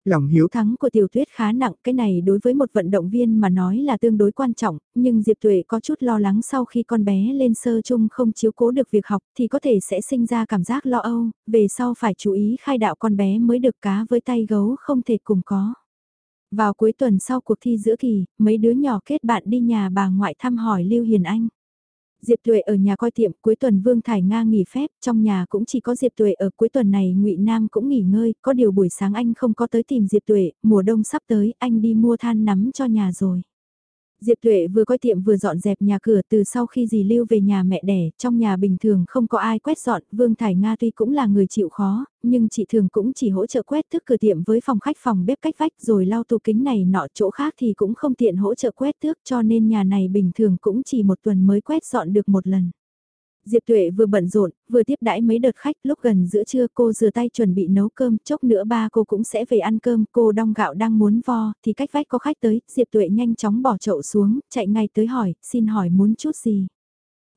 Lòng hiếu thắng của tiểu tuyết khá nặng, cái này đối với một vận động viên mà nói là tương đối quan trọng, nhưng Diệp Tuệ có chút lo lắng sau khi con bé lên sơ chung không chiếu cố được việc học thì có thể sẽ sinh ra cảm giác lo âu, về sau phải chú ý khai đạo con bé mới được cá với tay gấu không thể cùng có. Vào cuối tuần sau cuộc thi giữa kỳ, mấy đứa nhỏ kết bạn đi nhà bà ngoại thăm hỏi Lưu Hiền Anh. Diệp Tuệ ở nhà coi tiệm, cuối tuần Vương Thải Nga nghỉ phép, trong nhà cũng chỉ có Diệp Tuệ ở cuối tuần này Ngụy Nam cũng nghỉ ngơi, có điều buổi sáng anh không có tới tìm Diệp Tuệ, mùa đông sắp tới, anh đi mua than nắm cho nhà rồi. Diệp Tuệ vừa coi tiệm vừa dọn dẹp nhà cửa từ sau khi dì lưu về nhà mẹ đẻ, trong nhà bình thường không có ai quét dọn, Vương Thải Nga tuy cũng là người chịu khó, nhưng chị thường cũng chỉ hỗ trợ quét thước cửa tiệm với phòng khách phòng bếp cách vách rồi lau tủ kính này nọ chỗ khác thì cũng không tiện hỗ trợ quét tước cho nên nhà này bình thường cũng chỉ một tuần mới quét dọn được một lần. Diệp Tuệ vừa bận rộn, vừa tiếp đãi mấy đợt khách, lúc gần giữa trưa cô rửa tay chuẩn bị nấu cơm, chốc nữa ba cô cũng sẽ về ăn cơm, cô đong gạo đang muốn vo, thì cách vách có khách tới, Diệp Tuệ nhanh chóng bỏ chậu xuống, chạy ngay tới hỏi, xin hỏi muốn chút gì.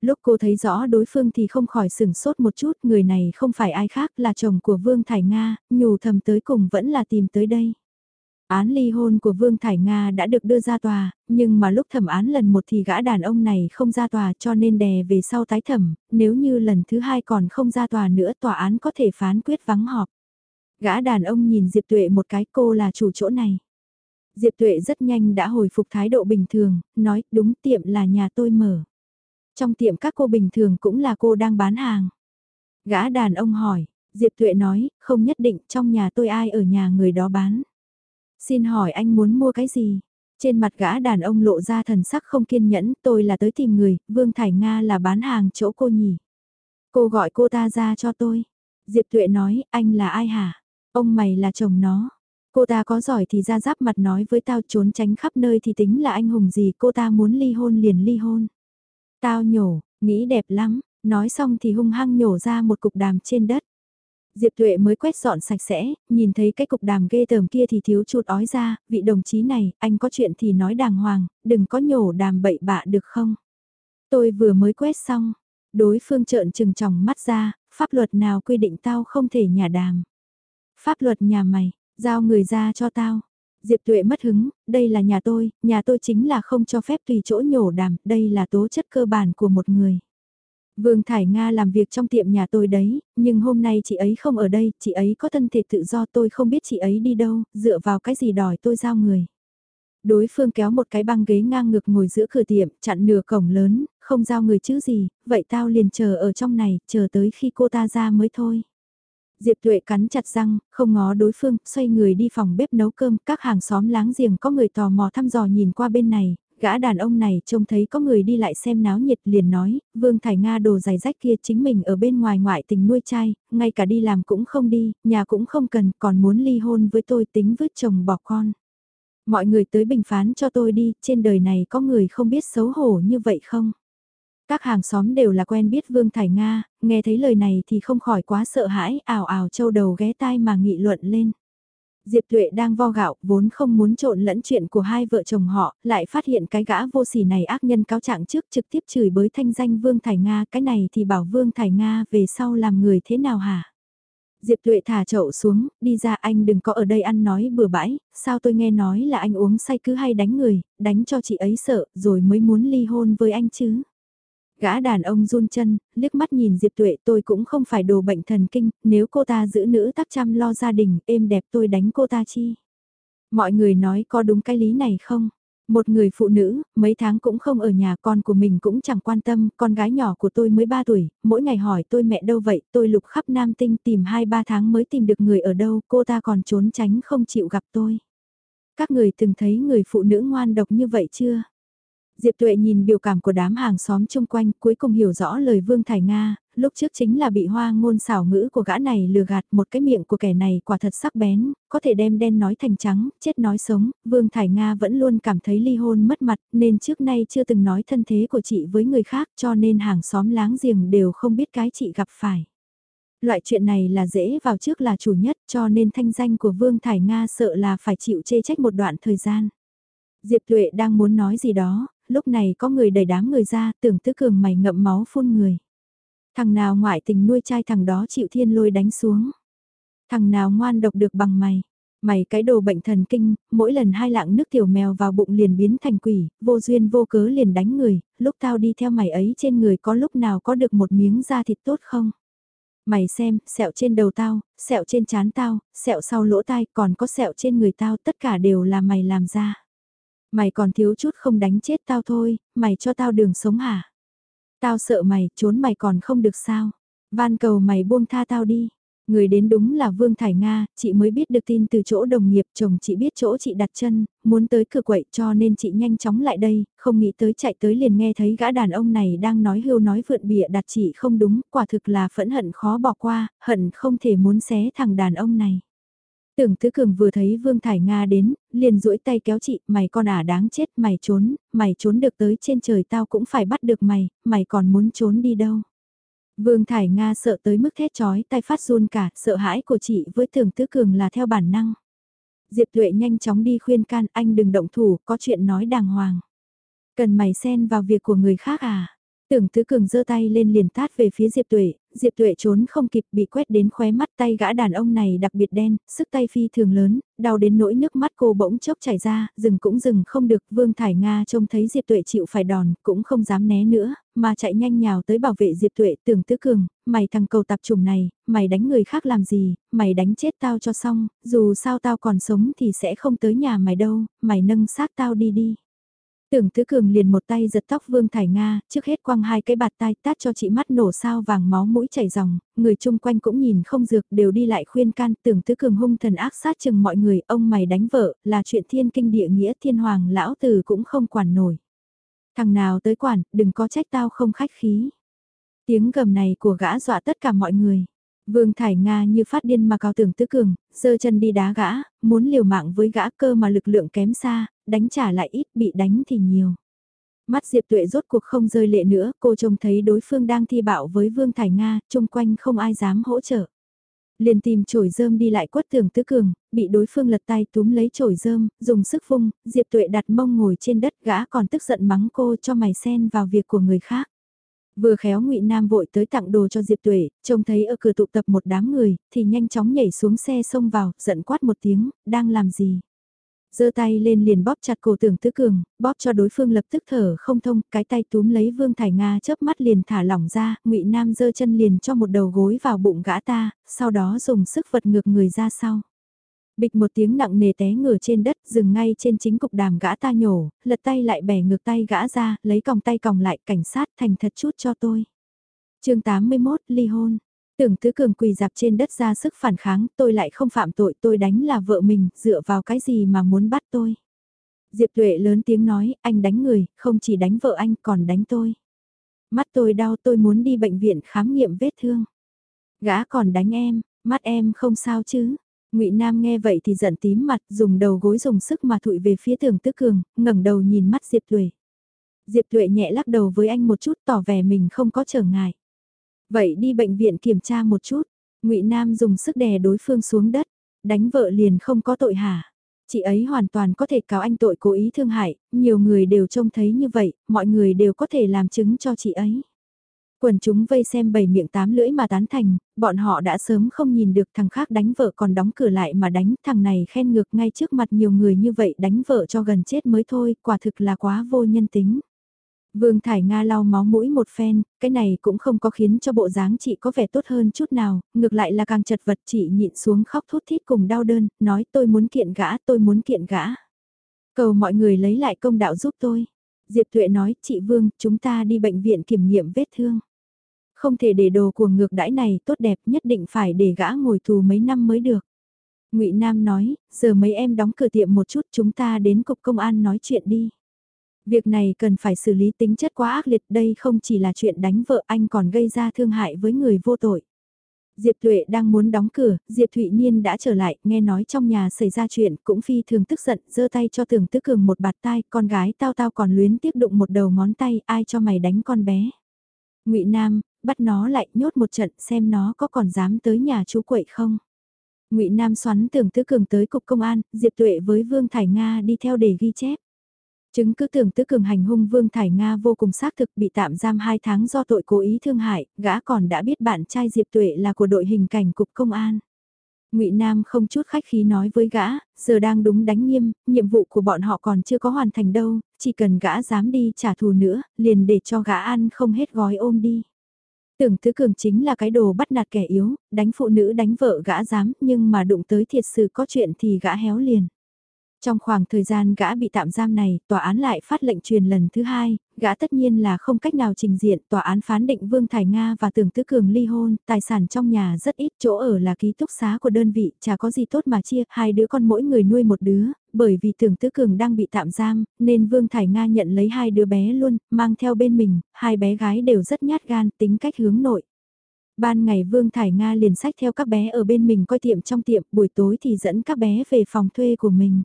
Lúc cô thấy rõ đối phương thì không khỏi sửng sốt một chút, người này không phải ai khác là chồng của Vương Thải Nga, nhủ thầm tới cùng vẫn là tìm tới đây. Án ly hôn của Vương Thải Nga đã được đưa ra tòa, nhưng mà lúc thẩm án lần một thì gã đàn ông này không ra tòa cho nên đè về sau tái thẩm, nếu như lần thứ hai còn không ra tòa nữa tòa án có thể phán quyết vắng họp. Gã đàn ông nhìn Diệp Tuệ một cái cô là chủ chỗ này. Diệp Tuệ rất nhanh đã hồi phục thái độ bình thường, nói đúng tiệm là nhà tôi mở. Trong tiệm các cô bình thường cũng là cô đang bán hàng. Gã đàn ông hỏi, Diệp Tuệ nói, không nhất định trong nhà tôi ai ở nhà người đó bán. Xin hỏi anh muốn mua cái gì? Trên mặt gã đàn ông lộ ra thần sắc không kiên nhẫn, tôi là tới tìm người, Vương Thải Nga là bán hàng chỗ cô nhỉ. Cô gọi cô ta ra cho tôi. Diệp Tuệ nói, anh là ai hả? Ông mày là chồng nó. Cô ta có giỏi thì ra giáp mặt nói với tao trốn tránh khắp nơi thì tính là anh hùng gì cô ta muốn ly hôn liền ly hôn. Tao nhổ, nghĩ đẹp lắm, nói xong thì hung hăng nhổ ra một cục đàm trên đất. Diệp Tuệ mới quét dọn sạch sẽ, nhìn thấy cái cục đàm ghê tởm kia thì thiếu chút ói ra, vị đồng chí này, anh có chuyện thì nói đàng hoàng, đừng có nhổ đàm bậy bạ được không? Tôi vừa mới quét xong, đối phương trợn trừng tròng mắt ra, pháp luật nào quy định tao không thể nhà đàm. Pháp luật nhà mày, giao người ra cho tao. Diệp Tuệ mất hứng, đây là nhà tôi, nhà tôi chính là không cho phép tùy chỗ nhổ đàm, đây là tố chất cơ bản của một người. Vương Thải Nga làm việc trong tiệm nhà tôi đấy, nhưng hôm nay chị ấy không ở đây, chị ấy có thân thể tự do tôi không biết chị ấy đi đâu, dựa vào cái gì đòi tôi giao người. Đối phương kéo một cái băng ghế ngang ngực ngồi giữa cửa tiệm, chặn nửa cổng lớn, không giao người chứ gì, vậy tao liền chờ ở trong này, chờ tới khi cô ta ra mới thôi. Diệp Tuệ cắn chặt răng, không ngó đối phương, xoay người đi phòng bếp nấu cơm, các hàng xóm láng giềng có người tò mò thăm dò nhìn qua bên này, gã đàn ông này trông thấy có người đi lại xem náo nhiệt liền nói, Vương Thải Nga đồ giày rách kia chính mình ở bên ngoài ngoại tình nuôi trai, ngay cả đi làm cũng không đi, nhà cũng không cần, còn muốn ly hôn với tôi tính vứt chồng bỏ con. Mọi người tới bình phán cho tôi đi, trên đời này có người không biết xấu hổ như vậy không? Các hàng xóm đều là quen biết Vương Thải Nga, nghe thấy lời này thì không khỏi quá sợ hãi, ảo ảo châu đầu ghé tai mà nghị luận lên. Diệp Tuệ đang vo gạo, vốn không muốn trộn lẫn chuyện của hai vợ chồng họ, lại phát hiện cái gã vô sỉ này ác nhân cáo trạng trước trực tiếp chửi bới thanh danh Vương Thải Nga, cái này thì bảo Vương Thải Nga về sau làm người thế nào hả? Diệp Tuệ thả chậu xuống, đi ra anh đừng có ở đây ăn nói bừa bãi, sao tôi nghe nói là anh uống say cứ hay đánh người, đánh cho chị ấy sợ, rồi mới muốn ly hôn với anh chứ. Gã đàn ông run chân, liếc mắt nhìn Diệp Tuệ tôi cũng không phải đồ bệnh thần kinh, nếu cô ta giữ nữ tác chăm lo gia đình, êm đẹp tôi đánh cô ta chi. Mọi người nói có đúng cái lý này không? Một người phụ nữ, mấy tháng cũng không ở nhà con của mình cũng chẳng quan tâm, con gái nhỏ của tôi mới 3 tuổi, mỗi ngày hỏi tôi mẹ đâu vậy, tôi lục khắp Nam Tinh tìm 2-3 tháng mới tìm được người ở đâu, cô ta còn trốn tránh không chịu gặp tôi. Các người từng thấy người phụ nữ ngoan độc như vậy chưa? Diệp Tuệ nhìn biểu cảm của đám hàng xóm chung quanh cuối cùng hiểu rõ lời Vương Thải Nga, lúc trước chính là bị hoa ngôn xảo ngữ của gã này lừa gạt một cái miệng của kẻ này quả thật sắc bén, có thể đem đen nói thành trắng, chết nói sống, Vương Thải Nga vẫn luôn cảm thấy ly hôn mất mặt nên trước nay chưa từng nói thân thế của chị với người khác cho nên hàng xóm láng giềng đều không biết cái chị gặp phải. Loại chuyện này là dễ vào trước là chủ nhất cho nên thanh danh của Vương Thải Nga sợ là phải chịu chê trách một đoạn thời gian. Diệp Tuệ đang muốn nói gì đó, lúc này có người đẩy đám người ra, tưởng tứ cường mày ngậm máu phun người. Thằng nào ngoại tình nuôi trai thằng đó chịu thiên lôi đánh xuống. Thằng nào ngoan độc được bằng mày. Mày cái đồ bệnh thần kinh, mỗi lần hai lạng nước tiểu mèo vào bụng liền biến thành quỷ, vô duyên vô cớ liền đánh người, lúc tao đi theo mày ấy trên người có lúc nào có được một miếng da thịt tốt không? Mày xem, sẹo trên đầu tao, sẹo trên trán tao, sẹo sau lỗ tai, còn có sẹo trên người tao, tất cả đều là mày làm ra. Mày còn thiếu chút không đánh chết tao thôi, mày cho tao đường sống hả? Tao sợ mày, trốn mày còn không được sao? Van cầu mày buông tha tao đi. Người đến đúng là Vương Thải Nga, chị mới biết được tin từ chỗ đồng nghiệp chồng chị biết chỗ chị đặt chân, muốn tới cửa quậy cho nên chị nhanh chóng lại đây, không nghĩ tới chạy tới liền nghe thấy gã đàn ông này đang nói hưu nói vượn bịa đặt chị không đúng, quả thực là phẫn hận khó bỏ qua, hận không thể muốn xé thằng đàn ông này. Tưởng Tứ Cường vừa thấy Vương Thải Nga đến, liền duỗi tay kéo chị, mày con ả đáng chết, mày trốn, mày trốn được tới trên trời tao cũng phải bắt được mày, mày còn muốn trốn đi đâu. Vương Thải Nga sợ tới mức thét chói tay phát run cả, sợ hãi của chị với Tưởng Tứ Cường là theo bản năng. Diệp Tuệ nhanh chóng đi khuyên can anh đừng động thủ, có chuyện nói đàng hoàng. Cần mày xen vào việc của người khác à? Tưởng Tứ Cường giơ tay lên liền tát về phía Diệp Tuệ, Diệp Tuệ trốn không kịp bị quét đến khóe mắt tay gã đàn ông này đặc biệt đen, sức tay phi thường lớn, đau đến nỗi nước mắt cô bỗng chốc chảy ra, dừng cũng dừng không được, Vương Thải Nga trông thấy Diệp Tuệ chịu phải đòn, cũng không dám né nữa, mà chạy nhanh nhào tới bảo vệ Diệp Tuệ, tưởng Tứ Cường, mày thằng cầu tạp trùng này, mày đánh người khác làm gì, mày đánh chết tao cho xong, dù sao tao còn sống thì sẽ không tới nhà mày đâu, mày nâng xác tao đi đi. Tưởng Tứ Cường liền một tay giật tóc Vương Thải Nga, trước hết quăng hai cái bạt tai tát cho chị mắt nổ sao vàng máu mũi chảy ròng, người chung quanh cũng nhìn không dược đều đi lại khuyên can. Tưởng Tứ Cường hung thần ác sát chừng mọi người, ông mày đánh vợ, là chuyện thiên kinh địa nghĩa thiên hoàng lão tử cũng không quản nổi. Thằng nào tới quản, đừng có trách tao không khách khí. Tiếng gầm này của gã dọa tất cả mọi người. Vương Thải Nga như phát điên mà cao tưởng tứ cường, giơ chân đi đá gã, muốn liều mạng với gã cơ mà lực lượng kém xa, đánh trả lại ít bị đánh thì nhiều. Mắt Diệp Tuệ rốt cuộc không rơi lệ nữa, cô trông thấy đối phương đang thi bạo với Vương Thải Nga, chung quanh không ai dám hỗ trợ. Liền tìm chổi rơm đi lại quất tường tứ cường, bị đối phương lật tay túm lấy chổi rơm, dùng sức vung, Diệp Tuệ đặt mông ngồi trên đất gã còn tức giận mắng cô cho mày xen vào việc của người khác. Vừa khéo ngụy Nam vội tới tặng đồ cho Diệp Tuệ, trông thấy ở cửa tụ tập một đám người, thì nhanh chóng nhảy xuống xe xông vào, giận quát một tiếng, đang làm gì? giơ tay lên liền bóp chặt cổ tưởng tứ cường, bóp cho đối phương lập tức thở không thông, cái tay túm lấy Vương Thải Nga chớp mắt liền thả lỏng ra, ngụy Nam giơ chân liền cho một đầu gối vào bụng gã ta, sau đó dùng sức vật ngược người ra sau. Bịch một tiếng nặng nề té ngửa trên đất, dừng ngay trên chính cục đàm gã ta nhổ, lật tay lại bẻ ngược tay gã ra, lấy còng tay còng lại cảnh sát thành thật chút cho tôi. chương 81, ly hôn. Tưởng tứ cường quỳ dạp trên đất ra sức phản kháng, tôi lại không phạm tội, tôi đánh là vợ mình, dựa vào cái gì mà muốn bắt tôi. Diệp Tuệ lớn tiếng nói, anh đánh người, không chỉ đánh vợ anh còn đánh tôi. Mắt tôi đau tôi muốn đi bệnh viện khám nghiệm vết thương. Gã còn đánh em, mắt em không sao chứ ngụy Nam nghe vậy thì giận tím mặt, dùng đầu gối dùng sức mà thụi về phía tưởng tứ cường, ngẩng đầu nhìn mắt Diệp Tuệ. Diệp Tuệ nhẹ lắc đầu với anh một chút tỏ vẻ mình không có trở ngại. Vậy đi bệnh viện kiểm tra một chút. ngụy Nam dùng sức đè đối phương xuống đất. Đánh vợ liền không có tội hả? Chị ấy hoàn toàn có thể cáo anh tội cố ý thương hại, nhiều người đều trông thấy như vậy, mọi người đều có thể làm chứng cho chị ấy. Quần chúng vây xem bảy miệng tám lưỡi mà tán thành, bọn họ đã sớm không nhìn được thằng khác đánh vợ còn đóng cửa lại mà đánh thằng này khen ngược ngay trước mặt nhiều người như vậy đánh vợ cho gần chết mới thôi, quả thực là quá vô nhân tính. Vương Thải Nga lau máu mũi một phen, cái này cũng không có khiến cho bộ dáng chị có vẻ tốt hơn chút nào, ngược lại là càng chật vật chị nhịn xuống khóc thút thít cùng đau đơn, nói tôi muốn kiện gã, tôi muốn kiện gã. Cầu mọi người lấy lại công đạo giúp tôi. Diệp Thuệ nói, chị Vương, chúng ta đi bệnh viện kiểm nghiệm vết thương. Không thể để đồ của ngược đãi này tốt đẹp nhất định phải để gã ngồi tù mấy năm mới được. ngụy Nam nói, giờ mấy em đóng cửa tiệm một chút chúng ta đến cục công an nói chuyện đi. Việc này cần phải xử lý tính chất quá ác liệt đây không chỉ là chuyện đánh vợ anh còn gây ra thương hại với người vô tội. Diệp Tuệ đang muốn đóng cửa, Diệp Thụy Niên đã trở lại, nghe nói trong nhà xảy ra chuyện, cũng phi thường tức giận, giơ tay cho Tưởng Tứ Cường một bạt tai, con gái tao tao còn luyến tiếp đụng một đầu ngón tay, ai cho mày đánh con bé. Ngụy Nam, bắt nó lại, nhốt một trận, xem nó có còn dám tới nhà chú quậy không. Ngụy Nam xoắn Tưởng Tứ Cường tới cục công an, Diệp Tuệ với Vương Thải Nga đi theo để ghi chép. Chứng cứ tưởng tứ cường hành hung Vương Thải Nga vô cùng xác thực bị tạm giam 2 tháng do tội cố ý thương hại, gã còn đã biết bạn trai Diệp Tuệ là của đội hình cảnh cục công an. Ngụy Nam không chút khách khí nói với gã, giờ đang đúng đánh nghiêm, nhiệm vụ của bọn họ còn chưa có hoàn thành đâu, chỉ cần gã dám đi trả thù nữa, liền để cho gã ăn không hết gói ôm đi. Tưởng tứ cường chính là cái đồ bắt nạt kẻ yếu, đánh phụ nữ đánh vợ gã dám, nhưng mà đụng tới thiệt sự có chuyện thì gã héo liền. Trong khoảng thời gian gã bị tạm giam này, tòa án lại phát lệnh truyền lần thứ hai, gã tất nhiên là không cách nào trình diện, tòa án phán định Vương Thải Nga và Tưởng Tứ Cường ly hôn, tài sản trong nhà rất ít, chỗ ở là ký túc xá của đơn vị, chả có gì tốt mà chia, hai đứa con mỗi người nuôi một đứa, bởi vì Tưởng Tứ Cường đang bị tạm giam, nên Vương Thải Nga nhận lấy hai đứa bé luôn, mang theo bên mình, hai bé gái đều rất nhát gan, tính cách hướng nội. Ban ngày Vương Thải Nga liền sách theo các bé ở bên mình coi tiệm trong tiệm, buổi tối thì dẫn các bé về phòng thuê của mình.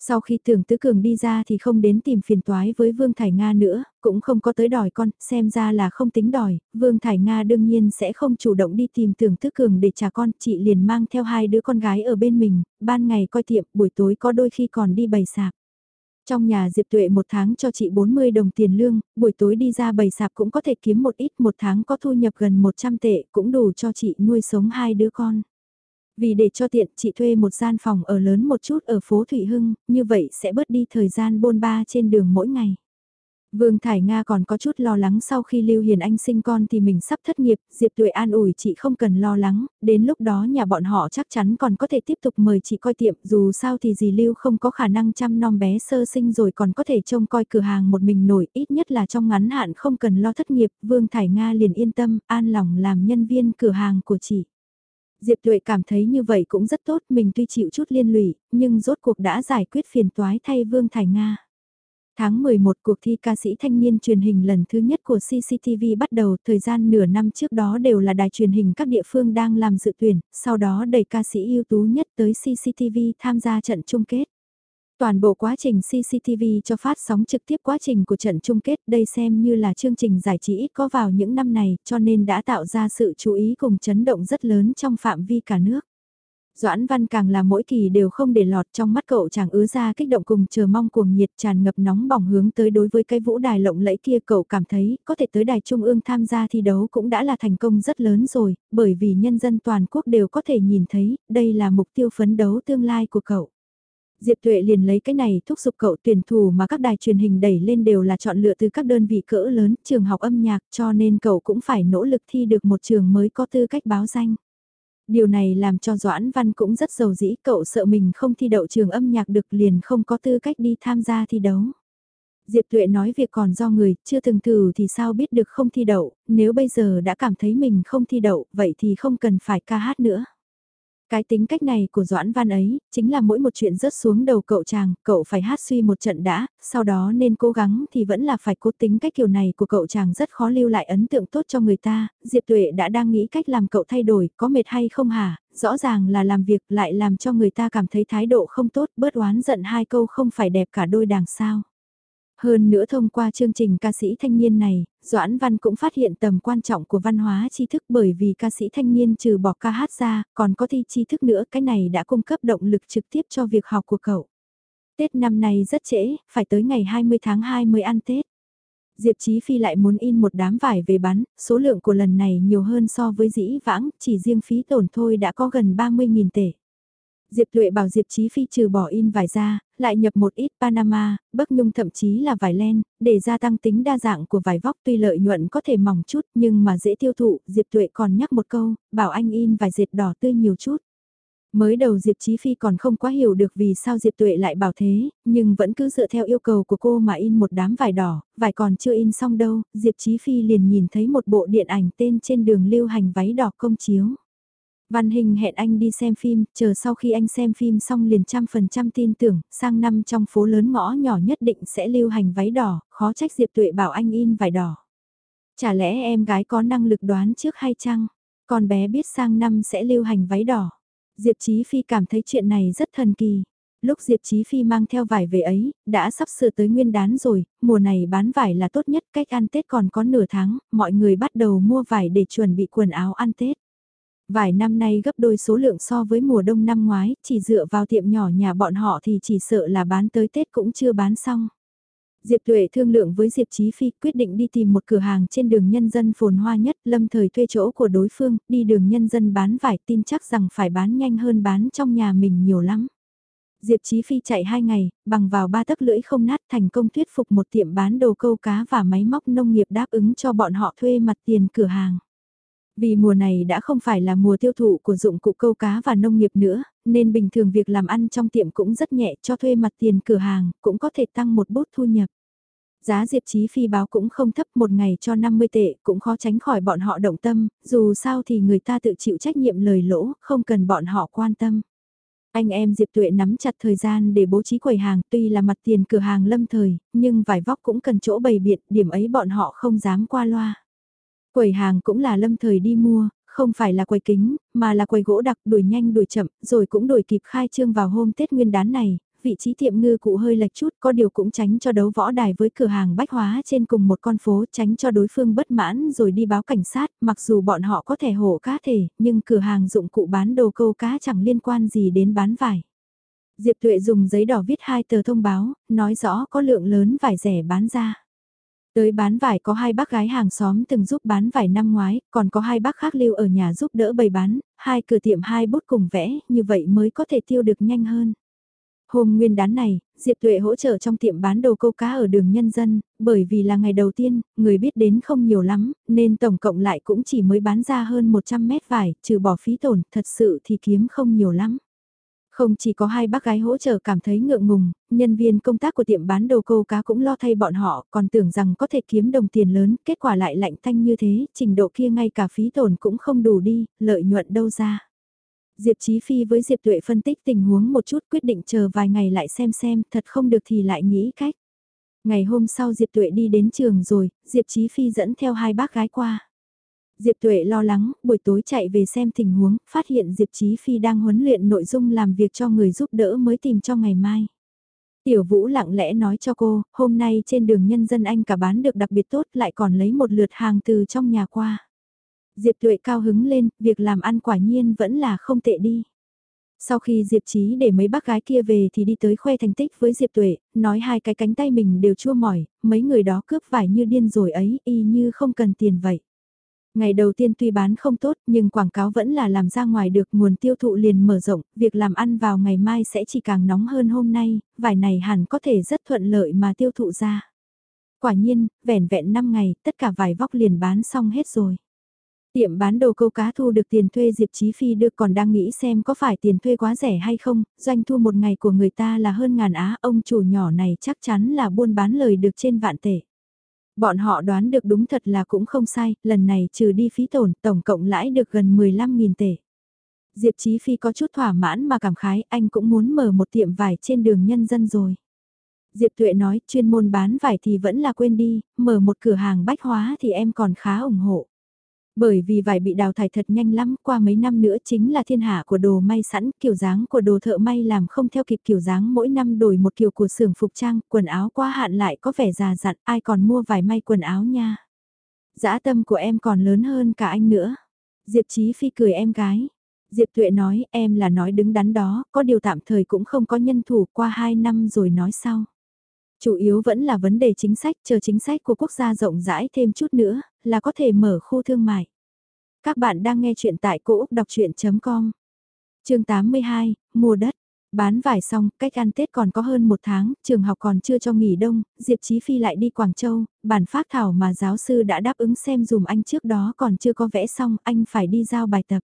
Sau khi tưởng tứ cường đi ra thì không đến tìm phiền toái với Vương Thải Nga nữa, cũng không có tới đòi con, xem ra là không tính đòi, Vương Thải Nga đương nhiên sẽ không chủ động đi tìm tưởng tứ cường để trả con, chị liền mang theo hai đứa con gái ở bên mình, ban ngày coi tiệm, buổi tối có đôi khi còn đi bày sạp. Trong nhà Diệp Tuệ một tháng cho chị 40 đồng tiền lương, buổi tối đi ra bày sạp cũng có thể kiếm một ít, một tháng có thu nhập gần 100 tệ, cũng đủ cho chị nuôi sống hai đứa con. Vì để cho tiện, chị thuê một gian phòng ở lớn một chút ở phố Thụy Hưng, như vậy sẽ bớt đi thời gian bôn ba trên đường mỗi ngày. Vương Thải Nga còn có chút lo lắng sau khi Lưu Hiền Anh sinh con thì mình sắp thất nghiệp, Diệp Tuệ an ủi chị không cần lo lắng, đến lúc đó nhà bọn họ chắc chắn còn có thể tiếp tục mời chị coi tiệm, dù sao thì dì Lưu không có khả năng chăm nom bé sơ sinh rồi còn có thể trông coi cửa hàng một mình nổi, ít nhất là trong ngắn hạn không cần lo thất nghiệp, Vương Thải Nga liền yên tâm, an lòng làm nhân viên cửa hàng của chị. Diệp Tuệ cảm thấy như vậy cũng rất tốt, mình tuy chịu chút liên lụy, nhưng rốt cuộc đã giải quyết phiền toái thay Vương Thải Nga. Tháng 11 cuộc thi ca sĩ thanh niên truyền hình lần thứ nhất của CCTV bắt đầu, thời gian nửa năm trước đó đều là đài truyền hình các địa phương đang làm dự tuyển, sau đó đẩy ca sĩ ưu tú nhất tới CCTV tham gia trận chung kết. Toàn bộ quá trình CCTV cho phát sóng trực tiếp quá trình của trận chung kết đây xem như là chương trình giải trí ít có vào những năm này cho nên đã tạo ra sự chú ý cùng chấn động rất lớn trong phạm vi cả nước. Doãn Văn càng là mỗi kỳ đều không để lọt trong mắt cậu chàng ứa ra kích động cùng chờ mong cuồng nhiệt tràn ngập nóng bỏng hướng tới đối với cái vũ đài lộng lẫy kia cậu cảm thấy có thể tới đài trung ương tham gia thi đấu cũng đã là thành công rất lớn rồi, bởi vì nhân dân toàn quốc đều có thể nhìn thấy, đây là mục tiêu phấn đấu tương lai của cậu. Diệp Tuệ liền lấy cái này thúc giục cậu tuyển thủ mà các đài truyền hình đẩy lên đều là chọn lựa từ các đơn vị cỡ lớn, trường học âm nhạc cho nên cậu cũng phải nỗ lực thi được một trường mới có tư cách báo danh. Điều này làm cho Doãn Văn cũng rất giàu dĩ, cậu sợ mình không thi đậu trường âm nhạc được liền không có tư cách đi tham gia thi đấu. Diệp Tuệ nói việc còn do người, chưa từng thử thì sao biết được không thi đậu, nếu bây giờ đã cảm thấy mình không thi đậu, vậy thì không cần phải ca hát nữa. Cái tính cách này của Doãn Văn ấy, chính là mỗi một chuyện rớt xuống đầu cậu chàng, cậu phải hát suy một trận đã, sau đó nên cố gắng thì vẫn là phải cố tính cách kiểu này của cậu chàng rất khó lưu lại ấn tượng tốt cho người ta, Diệp Tuệ đã đang nghĩ cách làm cậu thay đổi, có mệt hay không hả, rõ ràng là làm việc lại làm cho người ta cảm thấy thái độ không tốt, bớt oán giận hai câu không phải đẹp cả đôi đằng sao. Hơn nữa thông qua chương trình ca sĩ thanh niên này, Doãn Văn cũng phát hiện tầm quan trọng của văn hóa tri thức bởi vì ca sĩ thanh niên trừ bỏ ca hát ra, còn có thi tri thức nữa, cái này đã cung cấp động lực trực tiếp cho việc học của cậu. Tết năm nay rất trễ, phải tới ngày 20 tháng 2 mới ăn Tết. Diệp Chí Phi lại muốn in một đám vải về bán, số lượng của lần này nhiều hơn so với dĩ vãng, chỉ riêng phí tổn thôi đã có gần 30.000 tệ. Diệp Tuệ bảo Diệp Chí Phi trừ bỏ in vải ra, lại nhập một ít Panama, bấc nhung thậm chí là vải len, để gia tăng tính đa dạng của vải vóc tuy lợi nhuận có thể mỏng chút nhưng mà dễ tiêu thụ, Diệp Tuệ còn nhắc một câu, bảo anh in vải dệt đỏ tươi nhiều chút. Mới đầu Diệp Chí Phi còn không quá hiểu được vì sao Diệp Tuệ lại bảo thế, nhưng vẫn cứ dựa theo yêu cầu của cô mà in một đám vải đỏ, vải còn chưa in xong đâu, Diệp Chí Phi liền nhìn thấy một bộ điện ảnh tên trên đường lưu hành váy đỏ công chiếu. Văn Hình hẹn anh đi xem phim, chờ sau khi anh xem phim xong liền trăm phần trăm tin tưởng, sang năm trong phố lớn ngõ nhỏ nhất định sẽ lưu hành váy đỏ, khó trách Diệp Tuệ bảo anh in vải đỏ. Chả lẽ em gái có năng lực đoán trước hay chăng? Con bé biết sang năm sẽ lưu hành váy đỏ. Diệp Chí Phi cảm thấy chuyện này rất thần kỳ. Lúc Diệp Chí Phi mang theo vải về ấy, đã sắp sửa tới nguyên đán rồi, mùa này bán vải là tốt nhất, cách ăn Tết còn có nửa tháng, mọi người bắt đầu mua vải để chuẩn bị quần áo ăn Tết. Vài năm nay gấp đôi số lượng so với mùa đông năm ngoái, chỉ dựa vào tiệm nhỏ nhà bọn họ thì chỉ sợ là bán tới Tết cũng chưa bán xong. Diệp Tuệ thương lượng với Diệp Chí Phi quyết định đi tìm một cửa hàng trên đường nhân dân phồn hoa nhất lâm thời thuê chỗ của đối phương, đi đường nhân dân bán vải tin chắc rằng phải bán nhanh hơn bán trong nhà mình nhiều lắm. Diệp Chí Phi chạy hai ngày, bằng vào ba tấc lưỡi không nát thành công thuyết phục một tiệm bán đồ câu cá và máy móc nông nghiệp đáp ứng cho bọn họ thuê mặt tiền cửa hàng. Vì mùa này đã không phải là mùa tiêu thụ của dụng cụ câu cá và nông nghiệp nữa, nên bình thường việc làm ăn trong tiệm cũng rất nhẹ cho thuê mặt tiền cửa hàng, cũng có thể tăng một bút thu nhập. Giá Diệp Chí Phi báo cũng không thấp một ngày cho 50 tệ, cũng khó tránh khỏi bọn họ động tâm, dù sao thì người ta tự chịu trách nhiệm lời lỗ, không cần bọn họ quan tâm. Anh em Diệp Tuệ nắm chặt thời gian để bố trí quầy hàng, tuy là mặt tiền cửa hàng lâm thời, nhưng vải vóc cũng cần chỗ bày biện, điểm ấy bọn họ không dám qua loa. Quầy hàng cũng là lâm thời đi mua, không phải là quầy kính, mà là quầy gỗ đặc đuổi nhanh đuổi chậm, rồi cũng đuổi kịp khai trương vào hôm Tết Nguyên đán này. Vị trí tiệm ngư cụ hơi lệch chút, có điều cũng tránh cho đấu võ đài với cửa hàng bách hóa trên cùng một con phố, tránh cho đối phương bất mãn rồi đi báo cảnh sát, mặc dù bọn họ có thể hổ cá thể, nhưng cửa hàng dụng cụ bán đồ câu cá chẳng liên quan gì đến bán vải. Diệp Tuệ dùng giấy đỏ viết hai tờ thông báo, nói rõ có lượng lớn vải rẻ bán ra. Tới bán vải có hai bác gái hàng xóm từng giúp bán vải năm ngoái, còn có hai bác khác lưu ở nhà giúp đỡ bày bán, hai cửa tiệm hai bút cùng vẽ, như vậy mới có thể tiêu được nhanh hơn. Hôm nguyên đán này, Diệp Tuệ hỗ trợ trong tiệm bán đồ câu cá ở đường nhân dân, bởi vì là ngày đầu tiên, người biết đến không nhiều lắm, nên tổng cộng lại cũng chỉ mới bán ra hơn 100 mét vải, trừ bỏ phí tổn, thật sự thì kiếm không nhiều lắm. Không chỉ có hai bác gái hỗ trợ cảm thấy ngượng ngùng, nhân viên công tác của tiệm bán đồ câu cá cũng lo thay bọn họ, còn tưởng rằng có thể kiếm đồng tiền lớn, kết quả lại lạnh thanh như thế, trình độ kia ngay cả phí tổn cũng không đủ đi, lợi nhuận đâu ra. Diệp Chí Phi với Diệp Tuệ phân tích tình huống một chút quyết định chờ vài ngày lại xem xem, thật không được thì lại nghĩ cách. Ngày hôm sau Diệp Tuệ đi đến trường rồi, Diệp Chí Phi dẫn theo hai bác gái qua. Diệp Tuệ lo lắng, buổi tối chạy về xem tình huống, phát hiện Diệp Chí Phi đang huấn luyện nội dung làm việc cho người giúp đỡ mới tìm cho ngày mai. Tiểu Vũ lặng lẽ nói cho cô, hôm nay trên đường nhân dân anh cả bán được đặc biệt tốt lại còn lấy một lượt hàng từ trong nhà qua. Diệp Tuệ cao hứng lên, việc làm ăn quả nhiên vẫn là không tệ đi. Sau khi Diệp Chí để mấy bác gái kia về thì đi tới khoe thành tích với Diệp Tuệ, nói hai cái cánh tay mình đều chua mỏi, mấy người đó cướp vải như điên rồi ấy, y như không cần tiền vậy. Ngày đầu tiên tuy bán không tốt nhưng quảng cáo vẫn là làm ra ngoài được nguồn tiêu thụ liền mở rộng, việc làm ăn vào ngày mai sẽ chỉ càng nóng hơn hôm nay, vải này hẳn có thể rất thuận lợi mà tiêu thụ ra. Quả nhiên, vẻn vẹn 5 ngày, tất cả vải vóc liền bán xong hết rồi. Tiệm bán đồ câu cá thu được tiền thuê Diệp Chí Phi được còn đang nghĩ xem có phải tiền thuê quá rẻ hay không, doanh thu một ngày của người ta là hơn ngàn á, ông chủ nhỏ này chắc chắn là buôn bán lời được trên vạn tệ. Bọn họ đoán được đúng thật là cũng không sai, lần này trừ đi phí tổn, tổng cộng lãi được gần 15.000 tệ. Diệp Chí Phi có chút thỏa mãn mà cảm khái, anh cũng muốn mở một tiệm vải trên đường nhân dân rồi. Diệp Tuệ nói, chuyên môn bán vải thì vẫn là quên đi, mở một cửa hàng bách hóa thì em còn khá ủng hộ. Bởi vì vải bị đào thải thật nhanh lắm, qua mấy năm nữa chính là thiên hạ của đồ may sẵn, kiểu dáng của đồ thợ may làm không theo kịp kiểu dáng mỗi năm đổi một kiểu của xưởng phục trang, quần áo quá hạn lại có vẻ già dặn, ai còn mua vải may quần áo nha. Dã tâm của em còn lớn hơn cả anh nữa. Diệp Chí Phi cười em gái. Diệp Tuệ nói em là nói đứng đắn đó, có điều tạm thời cũng không có nhân thủ qua 2 năm rồi nói sau. Chủ yếu vẫn là vấn đề chính sách, chờ chính sách của quốc gia rộng rãi thêm chút nữa, là có thể mở khu thương mại. Các bạn đang nghe chuyện tại cỗ đọc chuyện.com Trường 82, mua đất. Bán vải xong, cách ăn Tết còn có hơn một tháng, trường học còn chưa cho nghỉ đông, Diệp Chí Phi lại đi Quảng Châu, bản phát thảo mà giáo sư đã đáp ứng xem dùm anh trước đó còn chưa có vẽ xong, anh phải đi giao bài tập.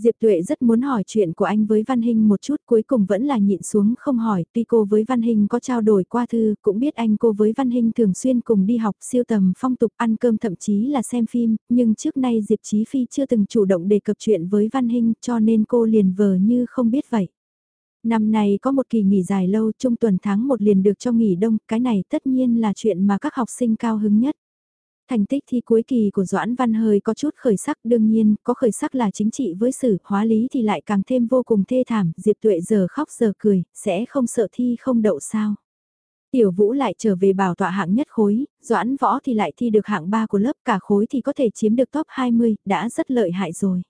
Diệp Tuệ rất muốn hỏi chuyện của anh với Văn Hinh một chút cuối cùng vẫn là nhịn xuống không hỏi, tuy cô với Văn Hinh có trao đổi qua thư, cũng biết anh cô với Văn Hinh thường xuyên cùng đi học siêu tầm phong tục ăn cơm thậm chí là xem phim, nhưng trước nay Diệp Chí Phi chưa từng chủ động đề cập chuyện với Văn Hinh cho nên cô liền vờ như không biết vậy. Năm nay có một kỳ nghỉ dài lâu trung tuần tháng một liền được cho nghỉ đông, cái này tất nhiên là chuyện mà các học sinh cao hứng nhất. Thành tích thi cuối kỳ của Doãn Văn hơi có chút khởi sắc đương nhiên, có khởi sắc là chính trị với sử, hóa lý thì lại càng thêm vô cùng thê thảm, Diệp Tuệ giờ khóc giờ cười, sẽ không sợ thi không đậu sao. Tiểu Vũ lại trở về bảo tọa hạng nhất khối, Doãn Võ thì lại thi được hạng 3 của lớp cả khối thì có thể chiếm được top 20, đã rất lợi hại rồi.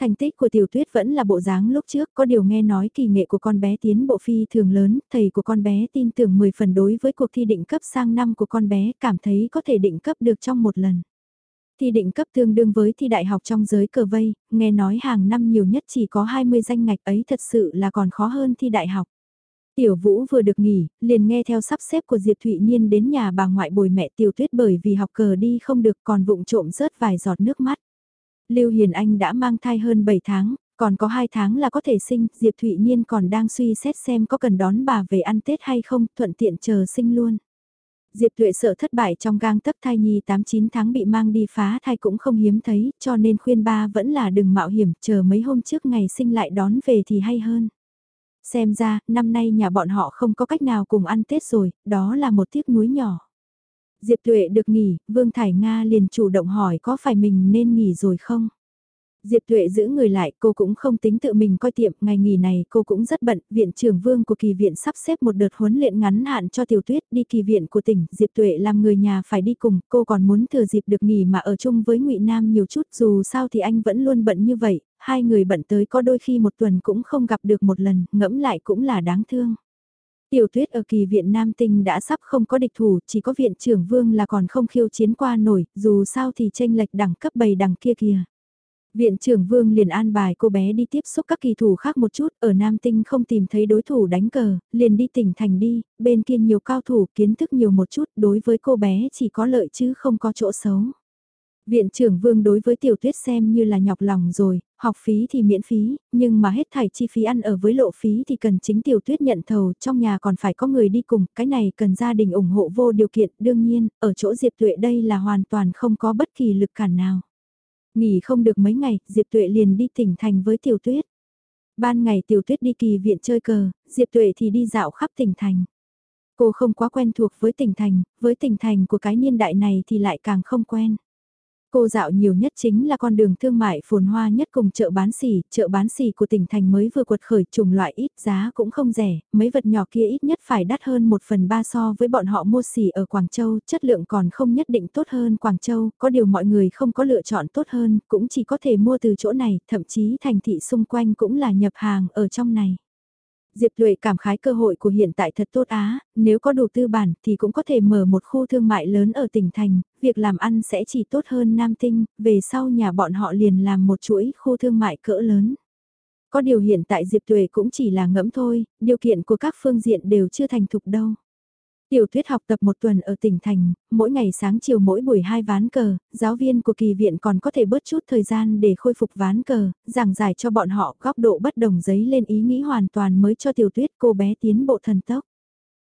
Thành tích của tiểu tuyết vẫn là bộ dáng lúc trước, có điều nghe nói kỳ nghệ của con bé tiến bộ phi thường lớn, thầy của con bé tin tưởng 10 phần đối với cuộc thi định cấp sang năm của con bé, cảm thấy có thể định cấp được trong một lần. Thi định cấp tương đương với thi đại học trong giới cờ vây, nghe nói hàng năm nhiều nhất chỉ có 20 danh ngạch ấy thật sự là còn khó hơn thi đại học. Tiểu Vũ vừa được nghỉ, liền nghe theo sắp xếp của Diệp Thụy Niên đến nhà bà ngoại bồi mẹ Tiểu Tuyết bởi vì học cờ đi không được còn vụng trộm rớt vài giọt nước mắt. Lưu Hiền Anh đã mang thai hơn 7 tháng, còn có 2 tháng là có thể sinh, Diệp Thụy Niên còn đang suy xét xem có cần đón bà về ăn Tết hay không, thuận tiện chờ sinh luôn. Diệp Tuệ sợ thất bại trong gang tấc thai nhi 8-9 tháng bị mang đi phá thai cũng không hiếm thấy, cho nên khuyên ba vẫn là đừng mạo hiểm, chờ mấy hôm trước ngày sinh lại đón về thì hay hơn. Xem ra, năm nay nhà bọn họ không có cách nào cùng ăn Tết rồi, đó là một tiếc núi nhỏ. Diệp Tuệ được nghỉ, Vương Thải Nga liền chủ động hỏi có phải mình nên nghỉ rồi không? Diệp Tuệ giữ người lại, cô cũng không tính tự mình coi tiệm, ngày nghỉ này cô cũng rất bận, viện trưởng vương của kỳ viện sắp xếp một đợt huấn luyện ngắn hạn cho tiểu tuyết đi kỳ viện của tỉnh, Diệp Tuệ làm người nhà phải đi cùng, cô còn muốn thừa dịp được nghỉ mà ở chung với ngụy Nam nhiều chút, dù sao thì anh vẫn luôn bận như vậy, hai người bận tới có đôi khi một tuần cũng không gặp được một lần, ngẫm lại cũng là đáng thương. Tiểu tuyết ở kỳ viện Nam Tinh đã sắp không có địch thủ, chỉ có viện trưởng vương là còn không khiêu chiến qua nổi, dù sao thì tranh lệch đẳng cấp bầy đẳng kia kìa. Viện trưởng Vương liền an bài cô bé đi tiếp xúc các kỳ thủ khác một chút, ở Nam Tinh không tìm thấy đối thủ đánh cờ, liền đi tỉnh thành đi, bên kia nhiều cao thủ kiến thức nhiều một chút, đối với cô bé chỉ có lợi chứ không có chỗ xấu. Viện trưởng Vương đối với tiểu tuyết xem như là nhọc lòng rồi, học phí thì miễn phí, nhưng mà hết thảy chi phí ăn ở với lộ phí thì cần chính tiểu tuyết nhận thầu, trong nhà còn phải có người đi cùng, cái này cần gia đình ủng hộ vô điều kiện, đương nhiên, ở chỗ Diệp Tuệ đây là hoàn toàn không có bất kỳ lực cản nào. Nghỉ không được mấy ngày, Diệp Tuệ liền đi tỉnh thành với Tiểu Tuyết. Ban ngày Tiểu Tuyết đi kỳ viện chơi cờ, Diệp Tuệ thì đi dạo khắp tỉnh thành. Cô không quá quen thuộc với tỉnh thành, với tỉnh thành của cái niên đại này thì lại càng không quen. Cô dạo nhiều nhất chính là con đường thương mại phồn hoa nhất cùng chợ bán xỉ, chợ bán xỉ của tỉnh thành mới vừa quật khởi trùng loại ít giá cũng không rẻ, mấy vật nhỏ kia ít nhất phải đắt hơn một phần ba so với bọn họ mua xỉ ở Quảng Châu, chất lượng còn không nhất định tốt hơn Quảng Châu, có điều mọi người không có lựa chọn tốt hơn, cũng chỉ có thể mua từ chỗ này, thậm chí thành thị xung quanh cũng là nhập hàng ở trong này. Diệp Thuệ cảm khái cơ hội của hiện tại thật tốt á, nếu có đủ tư bản thì cũng có thể mở một khu thương mại lớn ở tỉnh thành, việc làm ăn sẽ chỉ tốt hơn Nam Tinh, về sau nhà bọn họ liền làm một chuỗi khu thương mại cỡ lớn. Có điều hiện tại Diệp Tuệ cũng chỉ là ngẫm thôi, điều kiện của các phương diện đều chưa thành thục đâu. Tiểu thuyết học tập một tuần ở tỉnh thành, mỗi ngày sáng chiều mỗi buổi hai ván cờ, giáo viên của kỳ viện còn có thể bớt chút thời gian để khôi phục ván cờ, giảng giải cho bọn họ góc độ bất đồng giấy lên ý nghĩ hoàn toàn mới cho tiểu tuyết cô bé tiến bộ thần tốc.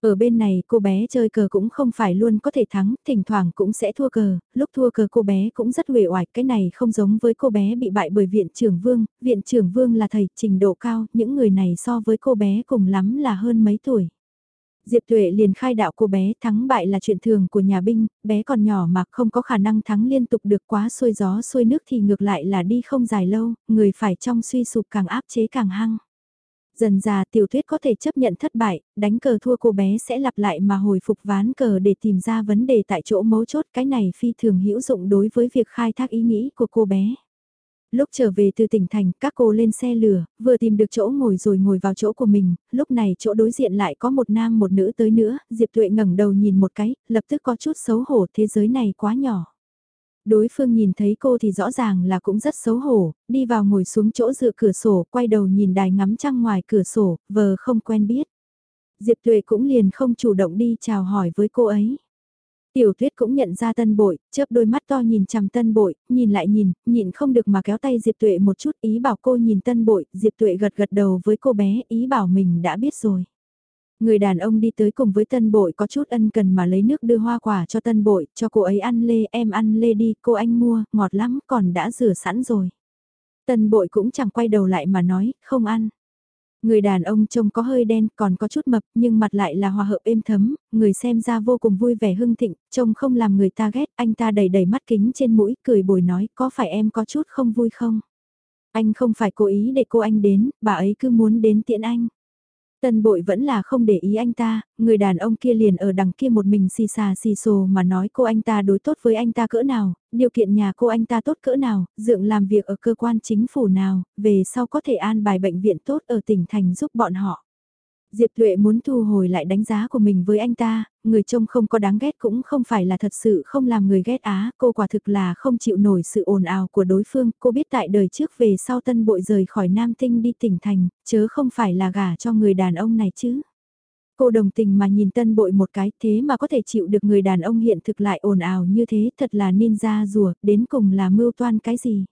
Ở bên này cô bé chơi cờ cũng không phải luôn có thể thắng, thỉnh thoảng cũng sẽ thua cờ, lúc thua cờ cô bé cũng rất uể oải, cái này không giống với cô bé bị bại bởi viện trưởng vương, viện trưởng vương là thầy trình độ cao, những người này so với cô bé cùng lắm là hơn mấy tuổi. Diệp Tuệ liền khai đạo cô bé thắng bại là chuyện thường của nhà binh, bé còn nhỏ mà không có khả năng thắng liên tục được quá xuôi gió xuôi nước thì ngược lại là đi không dài lâu, người phải trong suy sụp càng áp chế càng hăng. Dần già tiểu thuyết có thể chấp nhận thất bại, đánh cờ thua cô bé sẽ lặp lại mà hồi phục ván cờ để tìm ra vấn đề tại chỗ mấu chốt cái này phi thường hữu dụng đối với việc khai thác ý nghĩ của cô bé. Lúc trở về từ tỉnh thành, các cô lên xe lửa, vừa tìm được chỗ ngồi rồi ngồi vào chỗ của mình, lúc này chỗ đối diện lại có một nam một nữ tới nữa, Diệp Tuệ ngẩng đầu nhìn một cái, lập tức có chút xấu hổ thế giới này quá nhỏ. Đối phương nhìn thấy cô thì rõ ràng là cũng rất xấu hổ, đi vào ngồi xuống chỗ dựa cửa sổ, quay đầu nhìn đài ngắm trăng ngoài cửa sổ, vờ không quen biết. Diệp Tuệ cũng liền không chủ động đi chào hỏi với cô ấy. Tiểu tuyết cũng nhận ra tân bội, chớp đôi mắt to nhìn chằm tân bội, nhìn lại nhìn, nhìn không được mà kéo tay Diệp Tuệ một chút ý bảo cô nhìn tân bội, Diệp Tuệ gật gật đầu với cô bé, ý bảo mình đã biết rồi. Người đàn ông đi tới cùng với tân bội có chút ân cần mà lấy nước đưa hoa quả cho tân bội, cho cô ấy ăn lê, em ăn lê đi, cô anh mua, ngọt lắm, còn đã rửa sẵn rồi. Tân bội cũng chẳng quay đầu lại mà nói, không ăn. Người đàn ông trông có hơi đen còn có chút mập nhưng mặt lại là hòa hợp êm thấm, người xem ra vô cùng vui vẻ hưng thịnh, trông không làm người ta ghét, anh ta đầy đầy mắt kính trên mũi cười bồi nói có phải em có chút không vui không? Anh không phải cố ý để cô anh đến, bà ấy cứ muốn đến tiện anh. Tân bội vẫn là không để ý anh ta, người đàn ông kia liền ở đằng kia một mình xì xà xì xồ mà nói cô anh ta đối tốt với anh ta cỡ nào, điều kiện nhà cô anh ta tốt cỡ nào, dượng làm việc ở cơ quan chính phủ nào, về sau có thể an bài bệnh viện tốt ở tỉnh thành giúp bọn họ. Diệp Thuệ muốn thu hồi lại đánh giá của mình với anh ta, người trông không có đáng ghét cũng không phải là thật sự không làm người ghét á, cô quả thực là không chịu nổi sự ồn ào của đối phương, cô biết tại đời trước về sau tân bội rời khỏi Nam Tinh đi tỉnh thành, chớ không phải là gả cho người đàn ông này chứ. Cô đồng tình mà nhìn tân bội một cái thế mà có thể chịu được người đàn ông hiện thực lại ồn ào như thế thật là ninja rùa, đến cùng là mưu toan cái gì.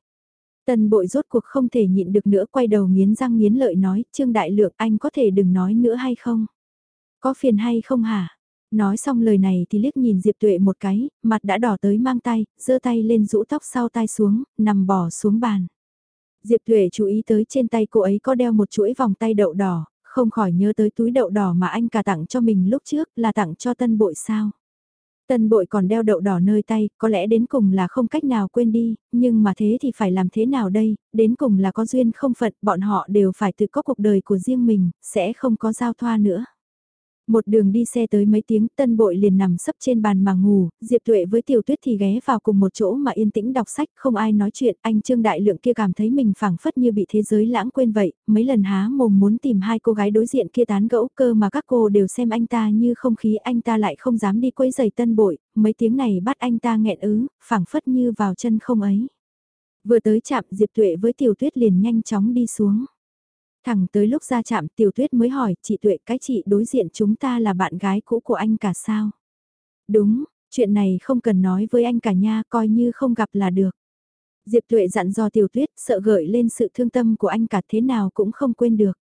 Tần bội rốt cuộc không thể nhịn được nữa quay đầu nghiến răng nghiến lợi nói, Trương Đại Lượng anh có thể đừng nói nữa hay không? Có phiền hay không hả? Nói xong lời này thì liếc nhìn Diệp Tuệ một cái, mặt đã đỏ tới mang tay, giơ tay lên rũ tóc sau tai xuống, nằm bỏ xuống bàn. Diệp Tuệ chú ý tới trên tay cô ấy có đeo một chuỗi vòng tay đậu đỏ, không khỏi nhớ tới túi đậu đỏ mà anh cả tặng cho mình lúc trước là tặng cho tân bội sao. Tân bội còn đeo đậu đỏ nơi tay, có lẽ đến cùng là không cách nào quên đi, nhưng mà thế thì phải làm thế nào đây, đến cùng là có duyên không phận, bọn họ đều phải tự có cuộc đời của riêng mình, sẽ không có giao thoa nữa. Một đường đi xe tới mấy tiếng tân bội liền nằm sấp trên bàn mà ngủ, Diệp Tuệ với Tiểu Tuyết thì ghé vào cùng một chỗ mà yên tĩnh đọc sách, không ai nói chuyện, anh Trương Đại Lượng kia cảm thấy mình phảng phất như bị thế giới lãng quên vậy, mấy lần há mồm muốn tìm hai cô gái đối diện kia tán gẫu cơ mà các cô đều xem anh ta như không khí anh ta lại không dám đi quấy giày tân bội, mấy tiếng này bắt anh ta nghẹn ứ, phảng phất như vào chân không ấy. Vừa tới chạm Diệp Tuệ với Tiểu Tuyết liền nhanh chóng đi xuống. Thẳng tới lúc ra chạm tiểu tuyết mới hỏi, chị Tuệ cái chị đối diện chúng ta là bạn gái cũ của anh cả sao? Đúng, chuyện này không cần nói với anh cả nha, coi như không gặp là được. Diệp Tuệ dặn dò tiểu tuyết, sợ gợi lên sự thương tâm của anh cả thế nào cũng không quên được.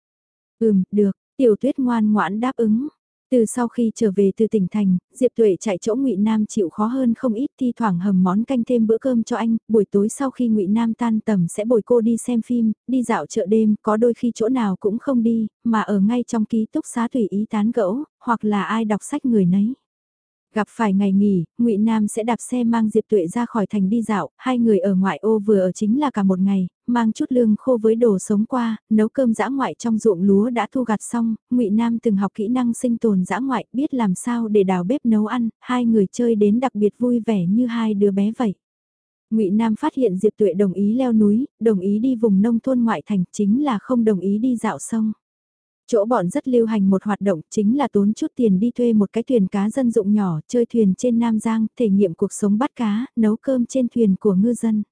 Ừm, được, tiểu tuyết ngoan ngoãn đáp ứng. Từ sau khi trở về từ tỉnh thành, Diệp Tuệ chạy chỗ Ngụy Nam chịu khó hơn không ít thi thoảng hầm món canh thêm bữa cơm cho anh, buổi tối sau khi Ngụy Nam tan tầm sẽ bồi cô đi xem phim, đi dạo chợ đêm, có đôi khi chỗ nào cũng không đi, mà ở ngay trong ký túc xá tùy ý tán gẫu, hoặc là ai đọc sách người nấy. Gặp phải ngày nghỉ, ngụy Nam sẽ đạp xe mang Diệp Tuệ ra khỏi thành đi dạo, hai người ở ngoại ô vừa ở chính là cả một ngày, mang chút lương khô với đồ sống qua, nấu cơm dã ngoại trong ruộng lúa đã thu gặt xong, ngụy Nam từng học kỹ năng sinh tồn dã ngoại, biết làm sao để đào bếp nấu ăn, hai người chơi đến đặc biệt vui vẻ như hai đứa bé vậy. Ngụy Nam phát hiện Diệp Tuệ đồng ý leo núi, đồng ý đi vùng nông thôn ngoại thành, chính là không đồng ý đi dạo sông. Chỗ bọn rất lưu hành một hoạt động chính là tốn chút tiền đi thuê một cái thuyền cá dân dụng nhỏ, chơi thuyền trên Nam Giang, thể nghiệm cuộc sống bắt cá, nấu cơm trên thuyền của ngư dân.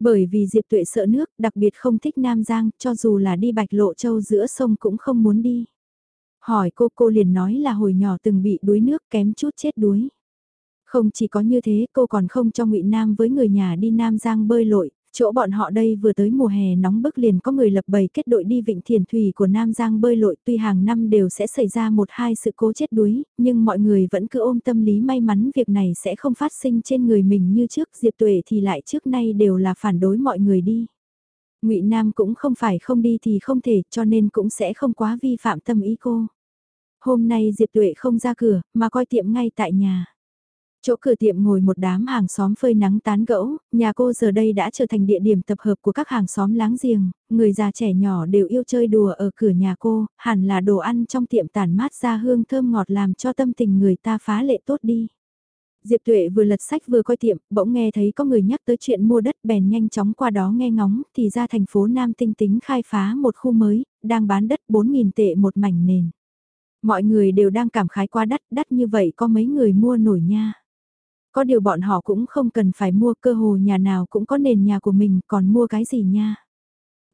Bởi vì Diệp Tuệ sợ nước, đặc biệt không thích Nam Giang, cho dù là đi bạch lộ châu giữa sông cũng không muốn đi. Hỏi cô cô liền nói là hồi nhỏ từng bị đuối nước kém chút chết đuối. Không chỉ có như thế cô còn không cho ngụy Nam với người nhà đi Nam Giang bơi lội, chỗ bọn họ đây vừa tới mùa hè nóng bức liền có người lập bầy kết đội đi vịnh thiền thủy của Nam Giang bơi lội tuy hàng năm đều sẽ xảy ra một hai sự cố chết đuối, nhưng mọi người vẫn cứ ôm tâm lý may mắn việc này sẽ không phát sinh trên người mình như trước Diệp Tuệ thì lại trước nay đều là phản đối mọi người đi. ngụy Nam cũng không phải không đi thì không thể cho nên cũng sẽ không quá vi phạm tâm ý cô. Hôm nay Diệp Tuệ không ra cửa mà coi tiệm ngay tại nhà. Chỗ cửa tiệm ngồi một đám hàng xóm phơi nắng tán gẫu, nhà cô giờ đây đã trở thành địa điểm tập hợp của các hàng xóm láng giềng, người già trẻ nhỏ đều yêu chơi đùa ở cửa nhà cô, hẳn là đồ ăn trong tiệm tản mát ra hương thơm ngọt làm cho tâm tình người ta phá lệ tốt đi. Diệp Tuệ vừa lật sách vừa coi tiệm, bỗng nghe thấy có người nhắc tới chuyện mua đất bèn nhanh chóng qua đó nghe ngóng, thì ra thành phố Nam Tinh tính khai phá một khu mới, đang bán đất 4.000 tệ một mảnh nền. Mọi người đều đang cảm khái quá đắt, đắt như vậy có mấy người mua nổi nha. Có điều bọn họ cũng không cần phải mua cơ hồ nhà nào cũng có nền nhà của mình còn mua cái gì nha.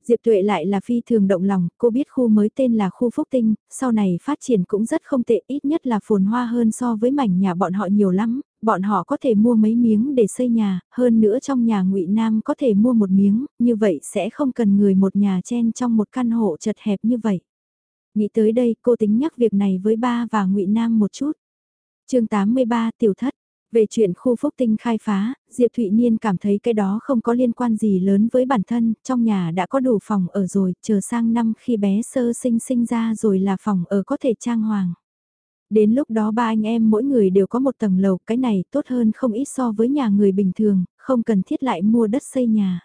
Diệp Tuệ lại là phi thường động lòng, cô biết khu mới tên là khu Phúc Tinh, sau này phát triển cũng rất không tệ, ít nhất là phồn hoa hơn so với mảnh nhà bọn họ nhiều lắm, bọn họ có thể mua mấy miếng để xây nhà, hơn nữa trong nhà ngụy Nam có thể mua một miếng, như vậy sẽ không cần người một nhà chen trong một căn hộ chật hẹp như vậy. Nghĩ tới đây cô tính nhắc việc này với ba và ngụy Nam một chút. chương 83 tiểu thất về chuyện khu phúc tinh khai phá, Diệp Thụy Niên cảm thấy cái đó không có liên quan gì lớn với bản thân, trong nhà đã có đủ phòng ở rồi, chờ sang năm khi bé sơ sinh sinh ra rồi là phòng ở có thể trang hoàng. Đến lúc đó ba anh em mỗi người đều có một tầng lầu, cái này tốt hơn không ít so với nhà người bình thường, không cần thiết lại mua đất xây nhà.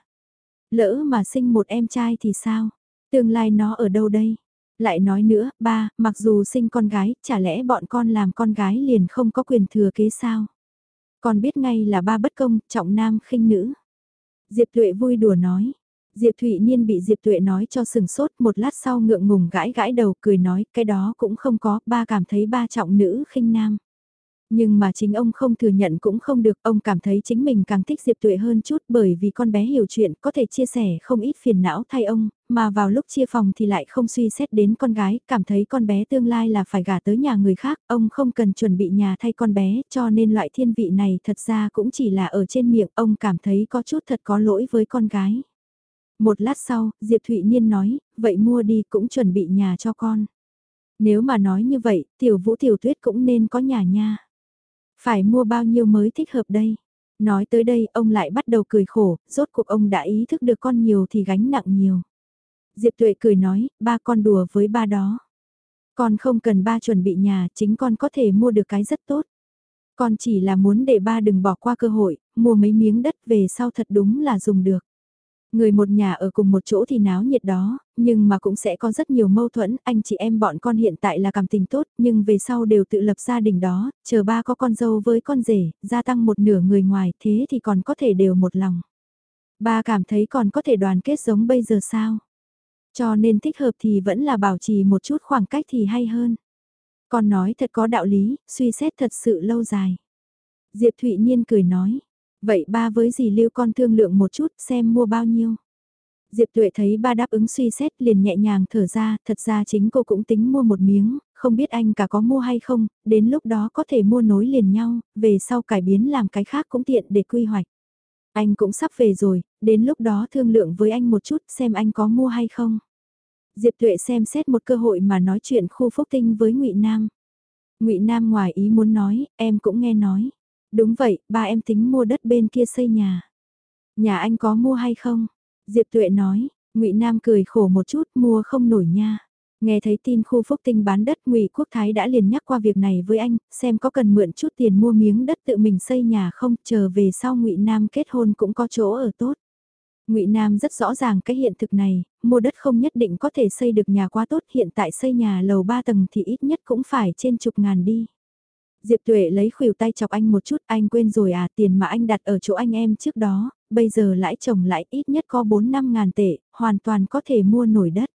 Lỡ mà sinh một em trai thì sao? Tương lai nó ở đâu đây? Lại nói nữa, ba, mặc dù sinh con gái, chả lẽ bọn con làm con gái liền không có quyền thừa kế sao? Con biết ngay là ba bất công, trọng nam khinh nữ. Diệp Tuệ vui đùa nói. Diệp Thụy Niên bị Diệp Tuệ nói cho sừng sốt một lát sau ngượng ngùng gãi gãi đầu cười nói cái đó cũng không có, ba cảm thấy ba trọng nữ khinh nam. Nhưng mà chính ông không thừa nhận cũng không được, ông cảm thấy chính mình càng thích Diệp Tuệ hơn chút bởi vì con bé hiểu chuyện có thể chia sẻ không ít phiền não thay ông, mà vào lúc chia phòng thì lại không suy xét đến con gái, cảm thấy con bé tương lai là phải gả tới nhà người khác, ông không cần chuẩn bị nhà thay con bé, cho nên loại thiên vị này thật ra cũng chỉ là ở trên miệng, ông cảm thấy có chút thật có lỗi với con gái. Một lát sau, Diệp Thụy Niên nói, vậy mua đi cũng chuẩn bị nhà cho con. Nếu mà nói như vậy, tiểu vũ tiểu tuyết cũng nên có nhà nha. Phải mua bao nhiêu mới thích hợp đây? Nói tới đây ông lại bắt đầu cười khổ, rốt cuộc ông đã ý thức được con nhiều thì gánh nặng nhiều. Diệp Tuệ cười nói, ba con đùa với ba đó. Con không cần ba chuẩn bị nhà, chính con có thể mua được cái rất tốt. Con chỉ là muốn để ba đừng bỏ qua cơ hội, mua mấy miếng đất về sau thật đúng là dùng được. Người một nhà ở cùng một chỗ thì náo nhiệt đó, nhưng mà cũng sẽ có rất nhiều mâu thuẫn, anh chị em bọn con hiện tại là cảm tình tốt, nhưng về sau đều tự lập gia đình đó, chờ ba có con dâu với con rể, gia tăng một nửa người ngoài, thế thì còn có thể đều một lòng. Ba cảm thấy còn có thể đoàn kết giống bây giờ sao? Cho nên thích hợp thì vẫn là bảo trì một chút khoảng cách thì hay hơn. Con nói thật có đạo lý, suy xét thật sự lâu dài. Diệp Thụy Nhiên cười nói, vậy ba với dì lưu con thương lượng một chút xem mua bao nhiêu. Diệp Tuệ thấy ba đáp ứng suy xét liền nhẹ nhàng thở ra, thật ra chính cô cũng tính mua một miếng, không biết anh cả có mua hay không, đến lúc đó có thể mua nối liền nhau, về sau cải biến làm cái khác cũng tiện để quy hoạch. Anh cũng sắp về rồi, đến lúc đó thương lượng với anh một chút xem anh có mua hay không. Diệp Tuệ xem xét một cơ hội mà nói chuyện khu phúc tinh với Ngụy Nam. Ngụy Nam ngoài ý muốn nói, em cũng nghe nói. Đúng vậy, ba em tính mua đất bên kia xây nhà. Nhà anh có mua hay không? Diệp Tuệ nói, Ngụy Nam cười khổ một chút, mua không nổi nha. Nghe thấy tin khu phúc tinh bán đất Ngụy Quốc Thái đã liền nhắc qua việc này với anh, xem có cần mượn chút tiền mua miếng đất tự mình xây nhà không, chờ về sau Ngụy Nam kết hôn cũng có chỗ ở tốt. Ngụy Nam rất rõ ràng cái hiện thực này, mua đất không nhất định có thể xây được nhà quá tốt, hiện tại xây nhà lầu 3 tầng thì ít nhất cũng phải trên chục ngàn đi. Diệp Tuệ lấy khuỷu tay chọc anh một chút, anh quên rồi à, tiền mà anh đặt ở chỗ anh em trước đó, bây giờ lãi chồng lãi ít nhất có 4-5 ngàn tệ, hoàn toàn có thể mua nổi đất.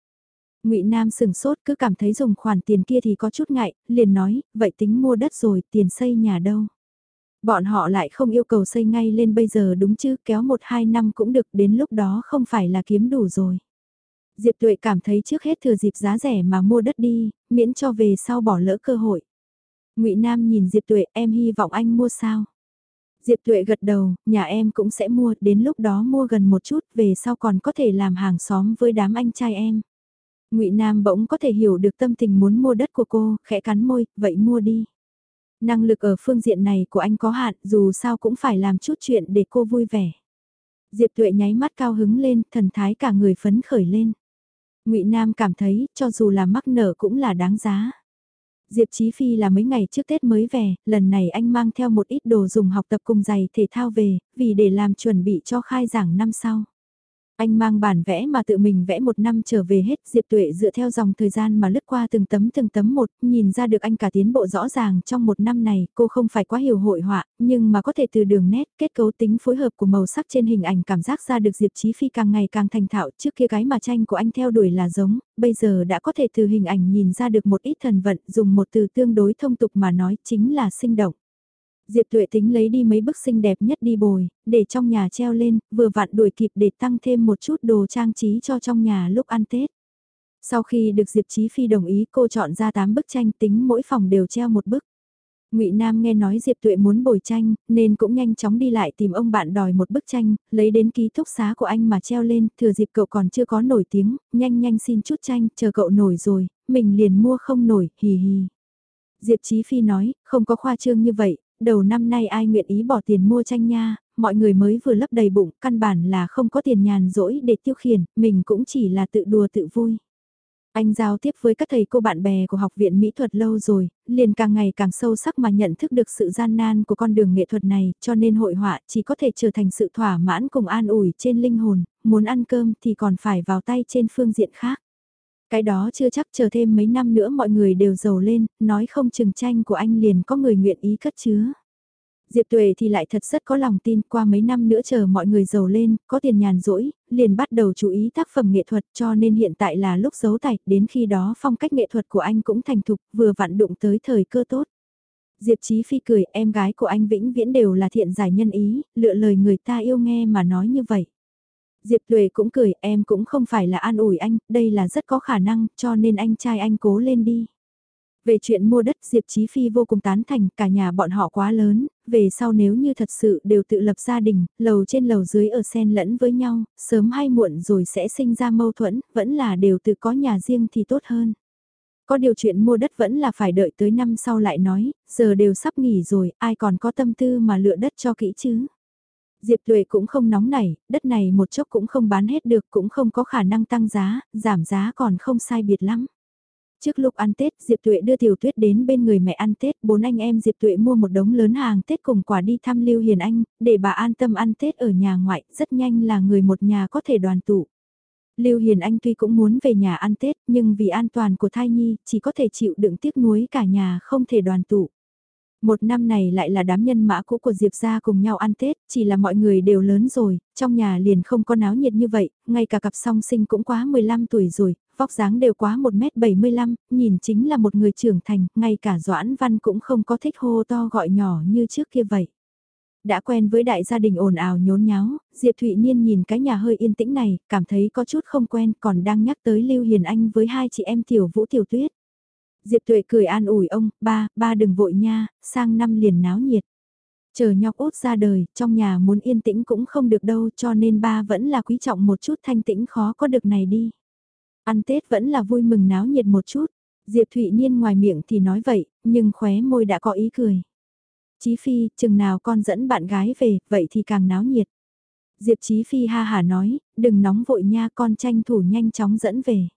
Ngụy Nam sừng sốt cứ cảm thấy dùng khoản tiền kia thì có chút ngại, liền nói, vậy tính mua đất rồi, tiền xây nhà đâu. Bọn họ lại không yêu cầu xây ngay lên bây giờ đúng chứ, kéo một hai năm cũng được, đến lúc đó không phải là kiếm đủ rồi. Diệp Tuệ cảm thấy trước hết thừa dịp giá rẻ mà mua đất đi, miễn cho về sau bỏ lỡ cơ hội. Ngụy Nam nhìn Diệp Tuệ, em hy vọng anh mua sao? Diệp Tuệ gật đầu, nhà em cũng sẽ mua, đến lúc đó mua gần một chút, về sau còn có thể làm hàng xóm với đám anh trai em. Ngụy Nam bỗng có thể hiểu được tâm tình muốn mua đất của cô, khẽ cắn môi, vậy mua đi. Năng lực ở phương diện này của anh có hạn, dù sao cũng phải làm chút chuyện để cô vui vẻ. Diệp Tuệ nháy mắt cao hứng lên, thần thái cả người phấn khởi lên. Ngụy Nam cảm thấy, cho dù là mắc nợ cũng là đáng giá. Diệp Chí Phi là mấy ngày trước Tết mới về, lần này anh mang theo một ít đồ dùng học tập cùng giày thể thao về, vì để làm chuẩn bị cho khai giảng năm sau. Anh mang bản vẽ mà tự mình vẽ một năm trở về hết, Diệp Tuệ dựa theo dòng thời gian mà lướt qua từng tấm từng tấm một, nhìn ra được anh cả tiến bộ rõ ràng trong một năm này, cô không phải quá hiểu hội họa, nhưng mà có thể từ đường nét, kết cấu tính phối hợp của màu sắc trên hình ảnh cảm giác ra được Diệp Chí Phi càng ngày càng thành thạo, trước kia cái mà tranh của anh theo đuổi là giống, bây giờ đã có thể từ hình ảnh nhìn ra được một ít thần vận, dùng một từ tương đối thông tục mà nói chính là sinh động. Diệp Tuệ tính lấy đi mấy bức xinh đẹp nhất đi bồi, để trong nhà treo lên, vừa vặn đuổi kịp để tăng thêm một chút đồ trang trí cho trong nhà lúc ăn Tết. Sau khi được Diệp Chí Phi đồng ý cô chọn ra 8 bức tranh tính mỗi phòng đều treo một bức. Ngụy Nam nghe nói Diệp Tuệ muốn bồi tranh, nên cũng nhanh chóng đi lại tìm ông bạn đòi một bức tranh, lấy đến ký túc xá của anh mà treo lên, thừa dịp cậu còn chưa có nổi tiếng, nhanh nhanh xin chút tranh, chờ cậu nổi rồi, mình liền mua không nổi, hì hì. Diệp Chí Phi nói, không có khoa trương như vậy, đầu năm nay ai nguyện ý bỏ tiền mua tranh nha, mọi người mới vừa lấp đầy bụng, căn bản là không có tiền nhàn rỗi để tiêu khiển, mình cũng chỉ là tự đùa tự vui. Anh giao tiếp với các thầy cô bạn bè của học viện mỹ thuật lâu rồi, liền càng ngày càng sâu sắc mà nhận thức được sự gian nan của con đường nghệ thuật này, cho nên hội họa chỉ có thể trở thành sự thỏa mãn cùng an ủi trên linh hồn, muốn ăn cơm thì còn phải vào tay trên phương diện khác. Cái đó chưa chắc chờ thêm mấy năm nữa mọi người đều giàu lên, nói không chừng tranh của anh liền có người nguyện ý cất chứa. Diệp Tuệ thì lại thật rất có lòng tin qua mấy năm nữa chờ mọi người giàu lên, có tiền nhàn rỗi, liền bắt đầu chú ý tác phẩm nghệ thuật cho nên hiện tại là lúc giấu tài, đến khi đó phong cách nghệ thuật của anh cũng thành thục, vừa vặn đụng tới thời cơ tốt. Diệp Chí Phi cười, em gái của anh vĩnh viễn đều là thiện giải nhân ý, lựa lời người ta yêu nghe mà nói như vậy. Diệp Tuệ cũng cười, em cũng không phải là an ủi anh, đây là rất có khả năng, cho nên anh trai anh cố lên đi. Về chuyện mua đất Diệp Chí Phi vô cùng tán thành, cả nhà bọn họ quá lớn, về sau nếu như thật sự đều tự lập gia đình, lầu trên lầu dưới ở xen lẫn với nhau, sớm hay muộn rồi sẽ sinh ra mâu thuẫn, vẫn là đều tự có nhà riêng thì tốt hơn. Có điều chuyện mua đất vẫn là phải đợi tới năm sau lại nói, giờ đều sắp nghỉ rồi, ai còn có tâm tư mà lựa đất cho kỹ chứ. Diệp Tuệ cũng không nóng nảy, đất này một chốc cũng không bán hết được cũng không có khả năng tăng giá, giảm giá còn không sai biệt lắm. Trước lúc ăn Tết, Diệp Tuệ đưa Tiểu Tuyết đến bên người mẹ ăn Tết, bốn anh em Diệp Tuệ mua một đống lớn hàng Tết cùng quà đi thăm Lưu Hiền Anh, để bà an tâm ăn Tết ở nhà ngoại, rất nhanh là người một nhà có thể đoàn tụ. Lưu Hiền Anh tuy cũng muốn về nhà ăn Tết, nhưng vì an toàn của thai nhi, chỉ có thể chịu đựng tiếc nuối cả nhà không thể đoàn tụ. Một năm này lại là đám nhân mã cũ của Diệp gia cùng nhau ăn Tết, chỉ là mọi người đều lớn rồi, trong nhà liền không có náo nhiệt như vậy, ngay cả cặp song sinh cũng quá 15 tuổi rồi, vóc dáng đều quá 1m75, nhìn chính là một người trưởng thành, ngay cả Doãn Văn cũng không có thích hô to gọi nhỏ như trước kia vậy. Đã quen với đại gia đình ồn ào nhốn nháo, Diệp Thụy Niên nhìn cái nhà hơi yên tĩnh này, cảm thấy có chút không quen còn đang nhắc tới Lưu Hiền Anh với hai chị em Tiểu Vũ Tiểu Tuyết. Diệp Tuệ cười an ủi ông, ba, ba đừng vội nha, sang năm liền náo nhiệt. Chờ nhóc út ra đời, trong nhà muốn yên tĩnh cũng không được đâu cho nên ba vẫn là quý trọng một chút thanh tĩnh khó có được này đi. Ăn Tết vẫn là vui mừng náo nhiệt một chút. Diệp Thụy Niên ngoài miệng thì nói vậy, nhưng khóe môi đã có ý cười. Chí Phi, chừng nào con dẫn bạn gái về, vậy thì càng náo nhiệt. Diệp Chí Phi ha hà nói, đừng nóng vội nha con tranh thủ nhanh chóng dẫn về.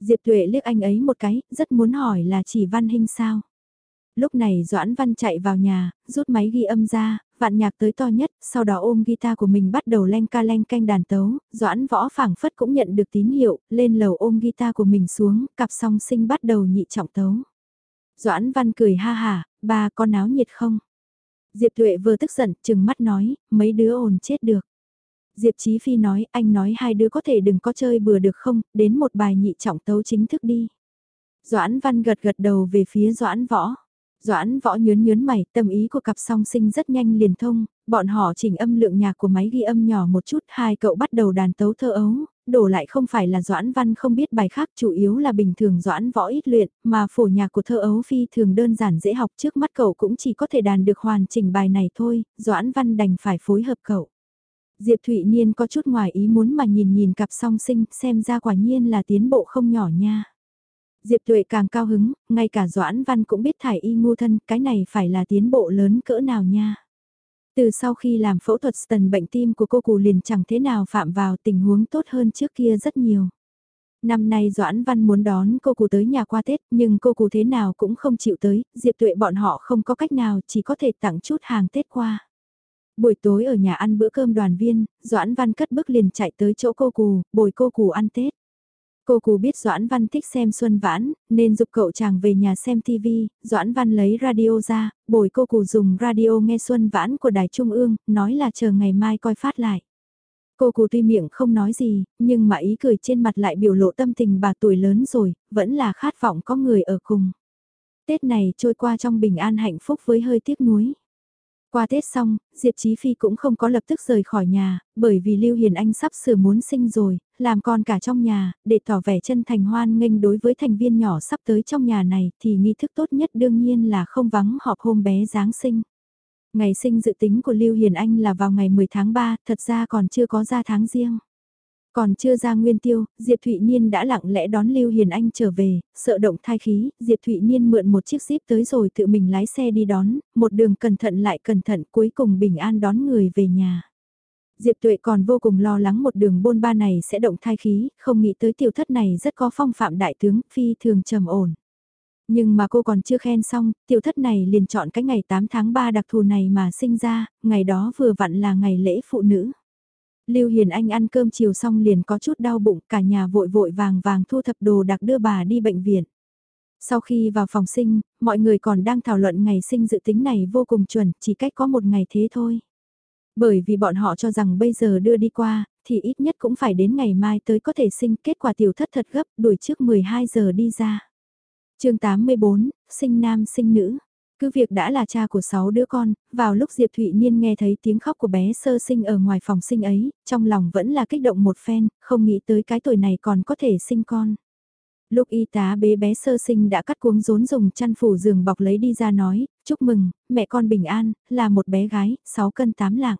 Diệp Tuệ liếc anh ấy một cái, rất muốn hỏi là chỉ Văn Hinh sao. Lúc này Doãn Văn chạy vào nhà, rút máy ghi âm ra, vạn nhạc tới to nhất, sau đó ôm guitar của mình bắt đầu len ca len canh đàn tấu, Doãn Võ phảng phất cũng nhận được tín hiệu, lên lầu ôm guitar của mình xuống, cặp song sinh bắt đầu nhị trọng tấu. Doãn Văn cười ha ha, ba con náo nhiệt không? Diệp Tuệ vừa tức giận, chừng mắt nói, mấy đứa ồn chết được. Diệp Chí Phi nói, anh nói hai đứa có thể đừng có chơi bừa được không, đến một bài nhị trọng tấu chính thức đi. Doãn Văn gật gật đầu về phía Doãn Võ. Doãn Võ nhớn nhớn mày, tâm ý của cặp song sinh rất nhanh liền thông, bọn họ chỉnh âm lượng nhạc của máy ghi âm nhỏ một chút, hai cậu bắt đầu đàn tấu thơ ấu, đổ lại không phải là Doãn Văn không biết bài khác, chủ yếu là bình thường Doãn Võ ít luyện, mà phổ nhạc của thơ ấu phi thường đơn giản dễ học trước mắt cậu cũng chỉ có thể đàn được hoàn chỉnh bài này thôi, Doãn Văn đành phải phối hợp cậu. Diệp Thụy Niên có chút ngoài ý muốn mà nhìn nhìn cặp song sinh, xem ra quả nhiên là tiến bộ không nhỏ nha. Diệp Tuệ càng cao hứng, ngay cả Doãn Văn cũng biết thải y ngu thân, cái này phải là tiến bộ lớn cỡ nào nha. Từ sau khi làm phẫu thuật tần bệnh tim của cô cụ liền chẳng thế nào phạm vào tình huống tốt hơn trước kia rất nhiều. Năm nay Doãn Văn muốn đón cô cụ tới nhà qua Tết nhưng cô cụ thế nào cũng không chịu tới, Diệp Tuệ bọn họ không có cách nào chỉ có thể tặng chút hàng Tết qua. Buổi tối ở nhà ăn bữa cơm đoàn viên, Doãn Văn cất bước liền chạy tới chỗ cô cù, bồi cô cù ăn Tết. Cô cù biết Doãn Văn thích xem Xuân Vãn, nên giúp cậu chàng về nhà xem TV, Doãn Văn lấy radio ra, bồi cô cù dùng radio nghe Xuân Vãn của Đài Trung ương, nói là chờ ngày mai coi phát lại. Cô cù tuy miệng không nói gì, nhưng mà ý cười trên mặt lại biểu lộ tâm tình bà tuổi lớn rồi, vẫn là khát vọng có người ở cùng. Tết này trôi qua trong bình an hạnh phúc với hơi tiếc nuối. Qua Tết xong, Diệp Chí Phi cũng không có lập tức rời khỏi nhà, bởi vì Lưu Hiền Anh sắp sửa muốn sinh rồi, làm con cả trong nhà, để tỏ vẻ chân thành hoan nghênh đối với thành viên nhỏ sắp tới trong nhà này thì nghi thức tốt nhất đương nhiên là không vắng họp hôm bé Giáng sinh. Ngày sinh dự tính của Lưu Hiền Anh là vào ngày 10 tháng 3, thật ra còn chưa có ra tháng riêng. Còn chưa ra nguyên tiêu, Diệp Thụy Niên đã lặng lẽ đón Lưu Hiền Anh trở về, sợ động thai khí, Diệp Thụy Niên mượn một chiếc jeep tới rồi tự mình lái xe đi đón, một đường cẩn thận lại cẩn thận cuối cùng bình an đón người về nhà. Diệp Tuệ còn vô cùng lo lắng một đường bôn ba này sẽ động thai khí, không nghĩ tới tiểu thất này rất có phong phạm đại tướng, phi thường trầm ổn. Nhưng mà cô còn chưa khen xong, tiểu thất này liền chọn cái ngày 8 tháng 3 đặc thù này mà sinh ra, ngày đó vừa vặn là ngày lễ phụ nữ. Lưu Hiền Anh ăn cơm chiều xong liền có chút đau bụng, cả nhà vội vội vàng vàng thu thập đồ đặc đưa bà đi bệnh viện. Sau khi vào phòng sinh, mọi người còn đang thảo luận ngày sinh dự tính này vô cùng chuẩn, chỉ cách có một ngày thế thôi. Bởi vì bọn họ cho rằng bây giờ đưa đi qua, thì ít nhất cũng phải đến ngày mai tới có thể sinh kết quả tiểu thất thật gấp, đuổi trước 12 giờ đi ra. chương 84, sinh nam sinh nữ. Cứ việc đã là cha của sáu đứa con, vào lúc Diệp Thụy Niên nghe thấy tiếng khóc của bé sơ sinh ở ngoài phòng sinh ấy, trong lòng vẫn là kích động một phen, không nghĩ tới cái tuổi này còn có thể sinh con. Lúc y tá bế bé sơ sinh đã cắt cuống rốn dùng chăn phủ giường bọc lấy đi ra nói, chúc mừng, mẹ con bình an, là một bé gái, 6 cân 8 lạng.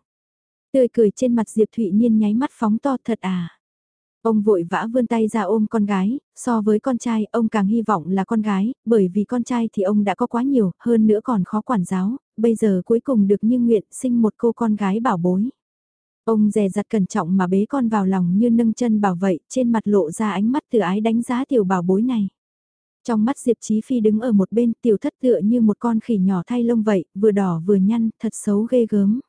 Tươi cười trên mặt Diệp Thụy Niên nháy mắt phóng to thật à. Ông vội vã vươn tay ra ôm con gái, so với con trai ông càng hy vọng là con gái, bởi vì con trai thì ông đã có quá nhiều, hơn nữa còn khó quản giáo, bây giờ cuối cùng được như nguyện sinh một cô con gái bảo bối. Ông dè dặt cẩn trọng mà bế con vào lòng như nâng chân bảo vậy, trên mặt lộ ra ánh mắt từ ái đánh giá tiểu bảo bối này. Trong mắt Diệp Chí Phi đứng ở một bên tiểu thất tựa như một con khỉ nhỏ thay lông vậy, vừa đỏ vừa nhăn, thật xấu ghê gớm.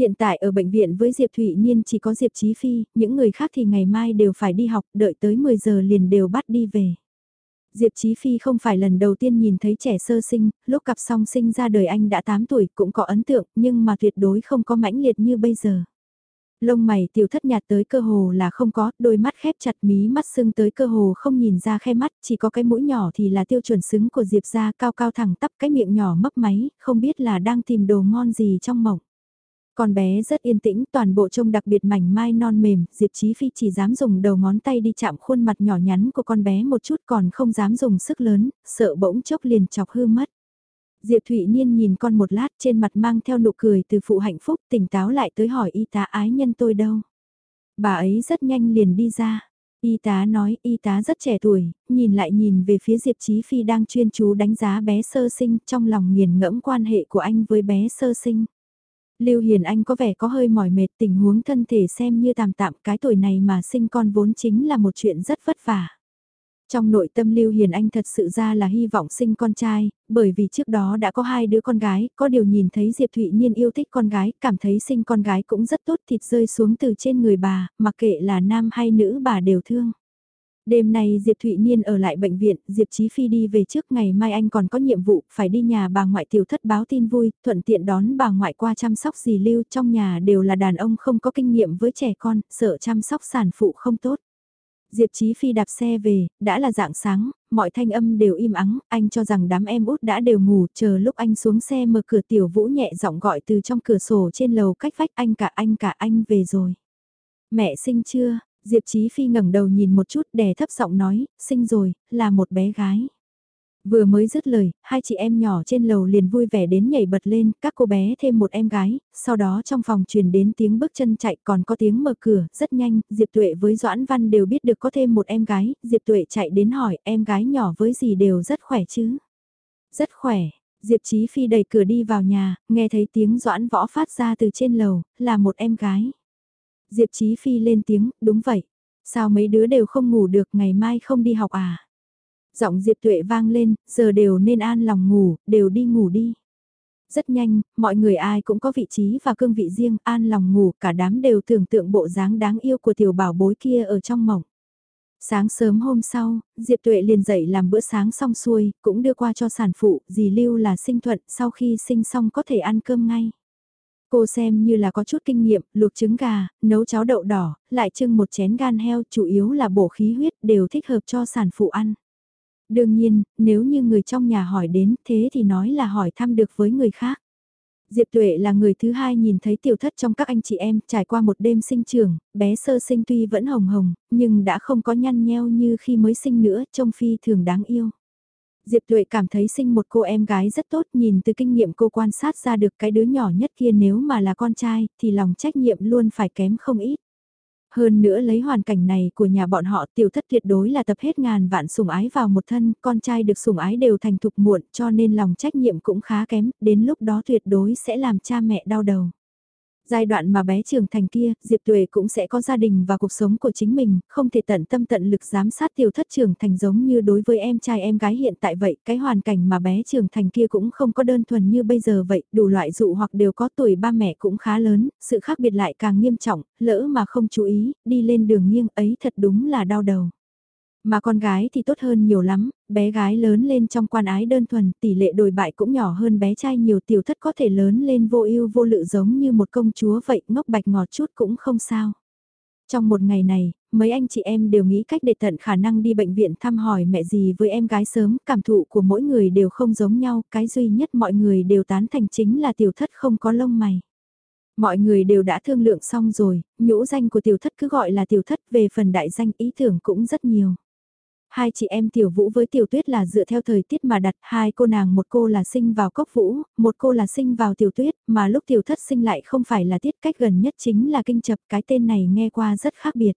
Hiện tại ở bệnh viện với Diệp Thụy Niên chỉ có Diệp Chí Phi, những người khác thì ngày mai đều phải đi học, đợi tới 10 giờ liền đều bắt đi về. Diệp Chí Phi không phải lần đầu tiên nhìn thấy trẻ sơ sinh, lúc cặp song sinh ra đời anh đã 8 tuổi cũng có ấn tượng nhưng mà tuyệt đối không có mãnh liệt như bây giờ. Lông mày tiểu thất nhạt tới cơ hồ là không có, đôi mắt khép chặt mí mắt sưng tới cơ hồ không nhìn ra khe mắt, chỉ có cái mũi nhỏ thì là tiêu chuẩn xứng của Diệp ra cao cao thẳng tắp cái miệng nhỏ mấp máy, không biết là đang tìm đồ ngon gì trong mộng. Con bé rất yên tĩnh, toàn bộ trông đặc biệt mảnh mai non mềm, Diệp Chí Phi chỉ dám dùng đầu ngón tay đi chạm khuôn mặt nhỏ nhắn của con bé một chút còn không dám dùng sức lớn, sợ bỗng chốc liền chọc hư mất. Diệp Thụy Niên nhìn con một lát trên mặt mang theo nụ cười từ phụ hạnh phúc tỉnh táo lại tới hỏi y tá ái nhân tôi đâu. Bà ấy rất nhanh liền đi ra. Y tá nói y tá rất trẻ tuổi, nhìn lại nhìn về phía Diệp Chí Phi đang chuyên chú đánh giá bé sơ sinh trong lòng nghiền ngẫm quan hệ của anh với bé sơ sinh. Lưu Hiền Anh có vẻ có hơi mỏi mệt tình huống thân thể xem như tạm tạm cái tuổi này mà sinh con vốn chính là một chuyện rất vất vả. Trong nội tâm Lưu Hiền Anh thật sự ra là hy vọng sinh con trai, bởi vì trước đó đã có hai đứa con gái, có điều nhìn thấy Diệp Thụy Nhiên yêu thích con gái, cảm thấy sinh con gái cũng rất tốt thịt rơi xuống từ trên người bà, mặc kệ là nam hay nữ bà đều thương. Đêm nay Diệp Thụy Niên ở lại bệnh viện, Diệp Chí Phi đi về trước ngày mai anh còn có nhiệm vụ phải đi nhà bà ngoại tiểu thất báo tin vui, thuận tiện đón bà ngoại qua chăm sóc dì Lưu trong nhà đều là đàn ông không có kinh nghiệm với trẻ con, sợ chăm sóc sản phụ không tốt. Diệp Chí Phi đạp xe về, đã là dạng sáng, mọi thanh âm đều im ắng, anh cho rằng đám em út đã đều ngủ, chờ lúc anh xuống xe mở cửa tiểu vũ nhẹ giọng gọi từ trong cửa sổ trên lầu cách vách anh cả anh cả anh về rồi. Mẹ sinh chưa, Diệp Chí Phi ngẩng đầu nhìn một chút đè thấp giọng nói, sinh rồi, là một bé gái. Vừa mới dứt lời, hai chị em nhỏ trên lầu liền vui vẻ đến nhảy bật lên, các cô bé thêm một em gái, sau đó trong phòng truyền đến tiếng bước chân chạy còn có tiếng mở cửa, rất nhanh, Diệp Tuệ với Doãn Văn đều biết được có thêm một em gái, Diệp Tuệ chạy đến hỏi em gái nhỏ với gì đều rất khỏe chứ. Rất khỏe, Diệp Chí Phi đẩy cửa đi vào nhà, nghe thấy tiếng Doãn Võ phát ra từ trên lầu, là một em gái. Diệp Chí Phi lên tiếng, đúng vậy. Sao mấy đứa đều không ngủ được ngày mai không đi học à? Giọng Diệp Tuệ vang lên, giờ đều nên an lòng ngủ, đều đi ngủ đi. Rất nhanh, mọi người ai cũng có vị trí và cương vị riêng, an lòng ngủ, cả đám đều tưởng tượng bộ dáng đáng yêu của tiểu bảo bối kia ở trong mộng. Sáng sớm hôm sau, Diệp Tuệ liền dậy làm bữa sáng xong xuôi, cũng đưa qua cho sản phụ, dì Lưu là sinh thuận, sau khi sinh xong có thể ăn cơm ngay. Cô xem như là có chút kinh nghiệm, luộc trứng gà, nấu cháo đậu đỏ, lại trưng một chén gan heo chủ yếu là bổ khí huyết đều thích hợp cho sản phụ ăn. Đương nhiên, nếu như người trong nhà hỏi đến thế thì nói là hỏi thăm được với người khác. Diệp Tuệ là người thứ hai nhìn thấy tiểu thất trong các anh chị em trải qua một đêm sinh trường, bé sơ sinh tuy vẫn hồng hồng, nhưng đã không có nhăn nheo như khi mới sinh nữa, trông phi thường đáng yêu. Diệp Tuệ cảm thấy sinh một cô em gái rất tốt nhìn từ kinh nghiệm cô quan sát ra được cái đứa nhỏ nhất kia nếu mà là con trai thì lòng trách nhiệm luôn phải kém không ít. Hơn nữa lấy hoàn cảnh này của nhà bọn họ tiểu thất tuyệt đối là tập hết ngàn vạn sủng ái vào một thân, con trai được sủng ái đều thành thục muộn cho nên lòng trách nhiệm cũng khá kém, đến lúc đó tuyệt đối sẽ làm cha mẹ đau đầu. Giai đoạn mà bé trưởng thành kia, Diệp Tuệ cũng sẽ có gia đình và cuộc sống của chính mình, không thể tận tâm tận lực giám sát tiểu thất trưởng thành giống như đối với em trai em gái hiện tại vậy. Cái hoàn cảnh mà bé trưởng thành kia cũng không có đơn thuần như bây giờ vậy, đủ loại dụ hoặc đều có tuổi ba mẹ cũng khá lớn, sự khác biệt lại càng nghiêm trọng, lỡ mà không chú ý, đi lên đường nghiêng ấy thật đúng là đau đầu. Mà con gái thì tốt hơn nhiều lắm, bé gái lớn lên trong quan ái đơn thuần, tỷ lệ đồi bại cũng nhỏ hơn bé trai nhiều tiểu thất có thể lớn lên vô ưu vô lự giống như một công chúa vậy, ngốc bạch ngọt chút cũng không sao. Trong một ngày này, mấy anh chị em đều nghĩ cách để tận khả năng đi bệnh viện thăm hỏi mẹ gì với em gái sớm, cảm thụ của mỗi người đều không giống nhau, cái duy nhất mọi người đều tán thành chính là tiểu thất không có lông mày. Mọi người đều đã thương lượng xong rồi, nhũ danh của tiểu thất cứ gọi là tiểu thất về phần đại danh ý tưởng cũng rất nhiều. Hai chị em Tiểu Vũ với Tiểu Tuyết là dựa theo thời tiết mà đặt hai cô nàng một cô là sinh vào cốc vũ, một cô là sinh vào Tiểu Tuyết, mà lúc Tiểu Thất sinh lại không phải là tiết cách gần nhất chính là kinh chập cái tên này nghe qua rất khác biệt.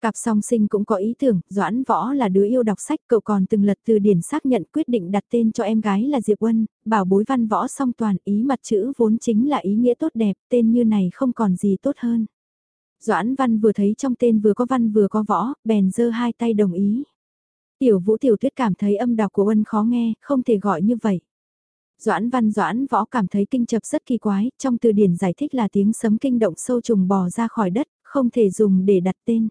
Cặp song sinh cũng có ý tưởng, Doãn Võ là đứa yêu đọc sách, cậu còn từng lật từ điển xác nhận quyết định đặt tên cho em gái là Diệp Uân, bảo bối văn võ song toàn ý mặt chữ vốn chính là ý nghĩa tốt đẹp, tên như này không còn gì tốt hơn. Doãn Văn vừa thấy trong tên vừa có văn vừa có võ, bèn giơ hai tay đồng ý. Tiểu Vũ Tiểu Tuyết cảm thấy âm đọc của Ân khó nghe, không thể gọi như vậy. Doãn văn doãn võ cảm thấy kinh chập rất kỳ quái, trong từ điển giải thích là tiếng sấm kinh động sâu trùng bò ra khỏi đất, không thể dùng để đặt tên.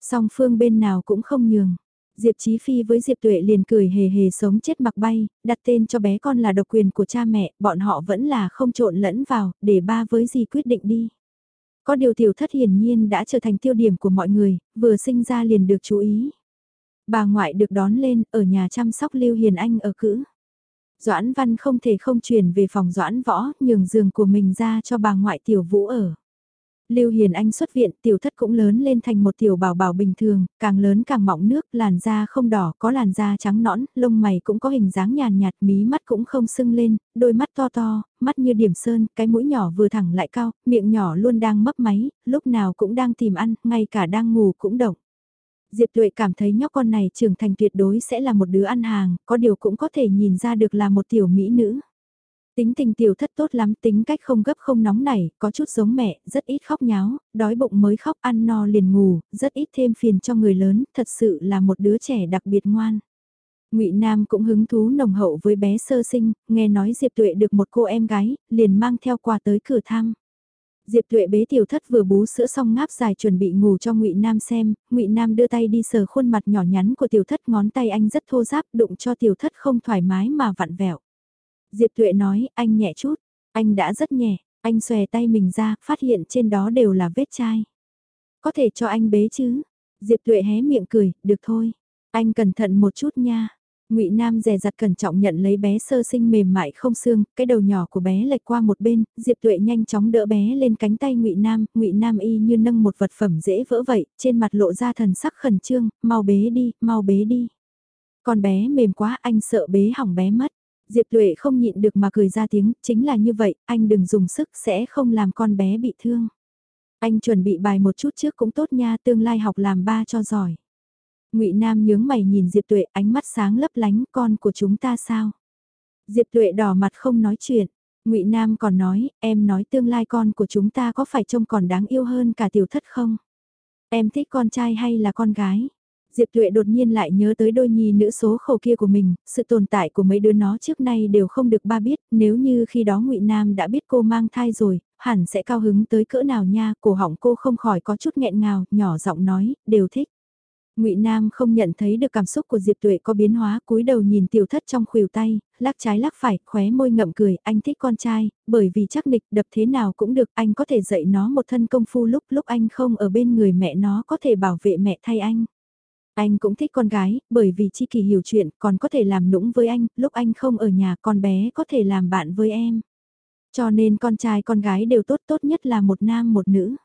Song phương bên nào cũng không nhường. Diệp Chí Phi với Diệp Tuệ liền cười hề hề sống chết mặc bay, đặt tên cho bé con là độc quyền của cha mẹ, bọn họ vẫn là không trộn lẫn vào, để ba với gì quyết định đi. Có điều tiểu thất hiển nhiên đã trở thành tiêu điểm của mọi người, vừa sinh ra liền được chú ý. Bà ngoại được đón lên ở nhà chăm sóc Lưu Hiền Anh ở cữ. Doãn Văn không thể không chuyển về phòng Doãn Võ, nhường giường của mình ra cho bà ngoại tiểu vũ ở. Lưu Hiền Anh xuất viện, tiểu thất cũng lớn lên thành một tiểu bảo bảo bình thường, càng lớn càng mọng nước, làn da không đỏ, có làn da trắng nõn, lông mày cũng có hình dáng nhàn nhạt, mí mắt cũng không sưng lên, đôi mắt to to, mắt như điểm sơn, cái mũi nhỏ vừa thẳng lại cao, miệng nhỏ luôn đang mấp máy, lúc nào cũng đang tìm ăn, ngay cả đang ngủ cũng động. Diệp Tuệ cảm thấy nhóc con này trưởng thành tuyệt đối sẽ là một đứa ăn hàng, có điều cũng có thể nhìn ra được là một tiểu mỹ nữ. Tính tình tiểu thất tốt lắm, tính cách không gấp không nóng nảy, có chút giống mẹ, rất ít khóc nháo, đói bụng mới khóc ăn no liền ngủ, rất ít thêm phiền cho người lớn, thật sự là một đứa trẻ đặc biệt ngoan. Ngụy Nam cũng hứng thú nồng hậu với bé sơ sinh, nghe nói Diệp Tuệ được một cô em gái, liền mang theo quà tới cửa thăm. Diệp Tuệ bế tiểu thất vừa bú sữa xong ngáp dài chuẩn bị ngủ cho Ngụy Nam xem, Ngụy Nam đưa tay đi sờ khuôn mặt nhỏ nhắn của tiểu thất ngón tay anh rất thô ráp đụng cho tiểu thất không thoải mái mà vặn vẹo. Diệp Tuệ nói, anh nhẹ chút, anh đã rất nhẹ, anh xòe tay mình ra, phát hiện trên đó đều là vết chai. Có thể cho anh bế chứ? Diệp Tuệ hé miệng cười, được thôi. Anh cẩn thận một chút nha. Ngụy Nam dè dặt cẩn trọng nhận lấy bé sơ sinh mềm mại không xương, cái đầu nhỏ của bé lệch qua một bên, Diệp Tuệ nhanh chóng đỡ bé lên cánh tay Ngụy Nam, Ngụy Nam y như nâng một vật phẩm dễ vỡ vậy, trên mặt lộ ra thần sắc khẩn trương, mau bế đi, mau bế đi. Con bé mềm quá, anh sợ bế hỏng bé mất. Diệp Tuệ không nhịn được mà cười ra tiếng, chính là như vậy, anh đừng dùng sức sẽ không làm con bé bị thương. Anh chuẩn bị bài một chút trước cũng tốt nha, tương lai học làm ba cho giỏi. Ngụy Nam nhướng mày nhìn Diệp Tuệ, ánh mắt sáng lấp lánh, con của chúng ta sao? Diệp Tuệ đỏ mặt không nói chuyện. Ngụy Nam còn nói, em nói tương lai con của chúng ta có phải trông còn đáng yêu hơn cả tiểu thất không? Em thích con trai hay là con gái? Diệp Tuệ đột nhiên lại nhớ tới đôi nhi nữ số khẩu kia của mình, sự tồn tại của mấy đứa nó trước nay đều không được ba biết, nếu như khi đó Ngụy Nam đã biết cô mang thai rồi, hẳn sẽ cao hứng tới cỡ nào nha, cổ họng cô không khỏi có chút nghẹn ngào, nhỏ giọng nói, đều thích. Ngụy Nam không nhận thấy được cảm xúc của Diệp Tuệ có biến hóa, cúi đầu nhìn tiểu thất trong khuỷu tay, lắc trái lắc phải, khóe môi ngậm cười, anh thích con trai, bởi vì chắc nịch đập thế nào cũng được, anh có thể dạy nó một thân công phu lúc lúc anh không ở bên người mẹ nó có thể bảo vệ mẹ thay anh. Anh cũng thích con gái, bởi vì Chi Kỳ hiểu chuyện, còn có thể làm nũng với anh, lúc anh không ở nhà con bé có thể làm bạn với em. Cho nên con trai con gái đều tốt tốt nhất là một nam một nữ.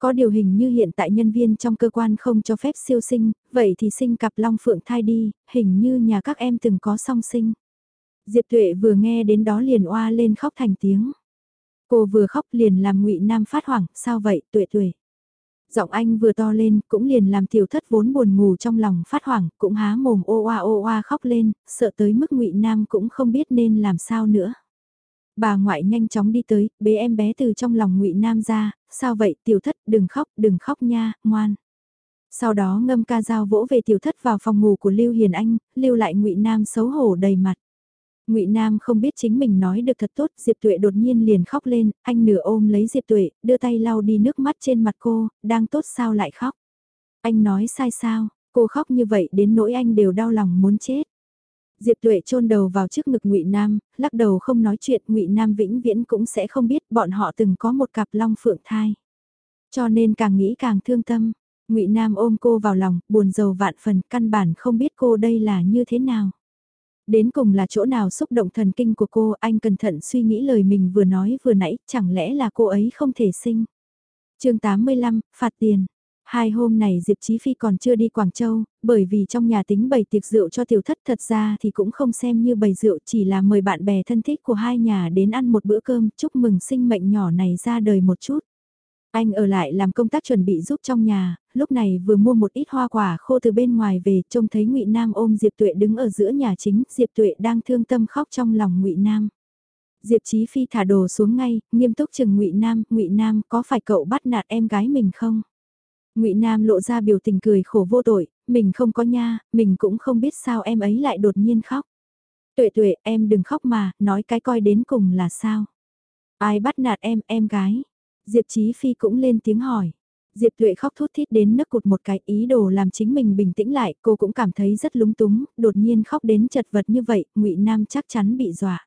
Có điều hình như hiện tại nhân viên trong cơ quan không cho phép siêu sinh, vậy thì sinh cặp long phượng thai đi, hình như nhà các em từng có song sinh. Diệp Tuệ vừa nghe đến đó liền oa lên khóc thành tiếng. Cô vừa khóc liền làm ngụy Nam phát hoảng, sao vậy Tuệ Tuệ. Giọng anh vừa to lên, cũng liền làm tiểu thất vốn buồn ngủ trong lòng phát hoảng, cũng há mồm ô oa ô oa khóc lên, sợ tới mức ngụy Nam cũng không biết nên làm sao nữa. Bà ngoại nhanh chóng đi tới, bế em bé từ trong lòng ngụy Nam ra, sao vậy tiểu thất đừng khóc, đừng khóc nha, ngoan. Sau đó ngâm ca dao vỗ về tiểu thất vào phòng ngủ của Lưu Hiền Anh, lưu lại ngụy Nam xấu hổ đầy mặt. Ngụy Nam không biết chính mình nói được thật tốt, Diệp Tuệ đột nhiên liền khóc lên, anh nửa ôm lấy Diệp Tuệ, đưa tay lau đi nước mắt trên mặt cô, đang tốt sao lại khóc. Anh nói sai sao, cô khóc như vậy đến nỗi anh đều đau lòng muốn chết. Diệp Tuệ chôn đầu vào trước ngực Ngụy Nam, lắc đầu không nói chuyện, Ngụy Nam vĩnh viễn cũng sẽ không biết bọn họ từng có một cặp long phượng thai. Cho nên càng nghĩ càng thương tâm. Ngụy Nam ôm cô vào lòng, buồn rầu vạn phần, căn bản không biết cô đây là như thế nào. Đến cùng là chỗ nào xúc động thần kinh của cô, anh cẩn thận suy nghĩ lời mình vừa nói vừa nãy, chẳng lẽ là cô ấy không thể sinh. chương 85, phạt tiền. Hai hôm này Diệp Chí Phi còn chưa đi Quảng Châu, bởi vì trong nhà tính bày tiệc rượu cho tiểu thất thật ra thì cũng không xem như bày rượu chỉ là mời bạn bè thân thích của hai nhà đến ăn một bữa cơm chúc mừng sinh mệnh nhỏ này ra đời một chút. Anh ở lại làm công tác chuẩn bị giúp trong nhà, lúc này vừa mua một ít hoa quả khô từ bên ngoài về, trông thấy Ngụy Nam ôm Diệp Tuệ đứng ở giữa nhà chính, Diệp Tuệ đang thương tâm khóc trong lòng Ngụy Nam. Diệp Chí Phi thả đồ xuống ngay, nghiêm túc chừng Ngụy Nam, "Ngụy Nam, có phải cậu bắt nạt em gái mình không?" Ngụy Nam lộ ra biểu tình cười khổ vô tội, mình không có nha, mình cũng không biết sao em ấy lại đột nhiên khóc. Tuệ tuệ, em đừng khóc mà, nói cái coi đến cùng là sao. Ai bắt nạt em, em gái. Diệp Chí Phi cũng lên tiếng hỏi. Diệp Tuệ khóc thút thít đến nấc cụt một cái ý đồ làm chính mình bình tĩnh lại, cô cũng cảm thấy rất lúng túng, đột nhiên khóc đến chật vật như vậy, Ngụy Nam chắc chắn bị dọa.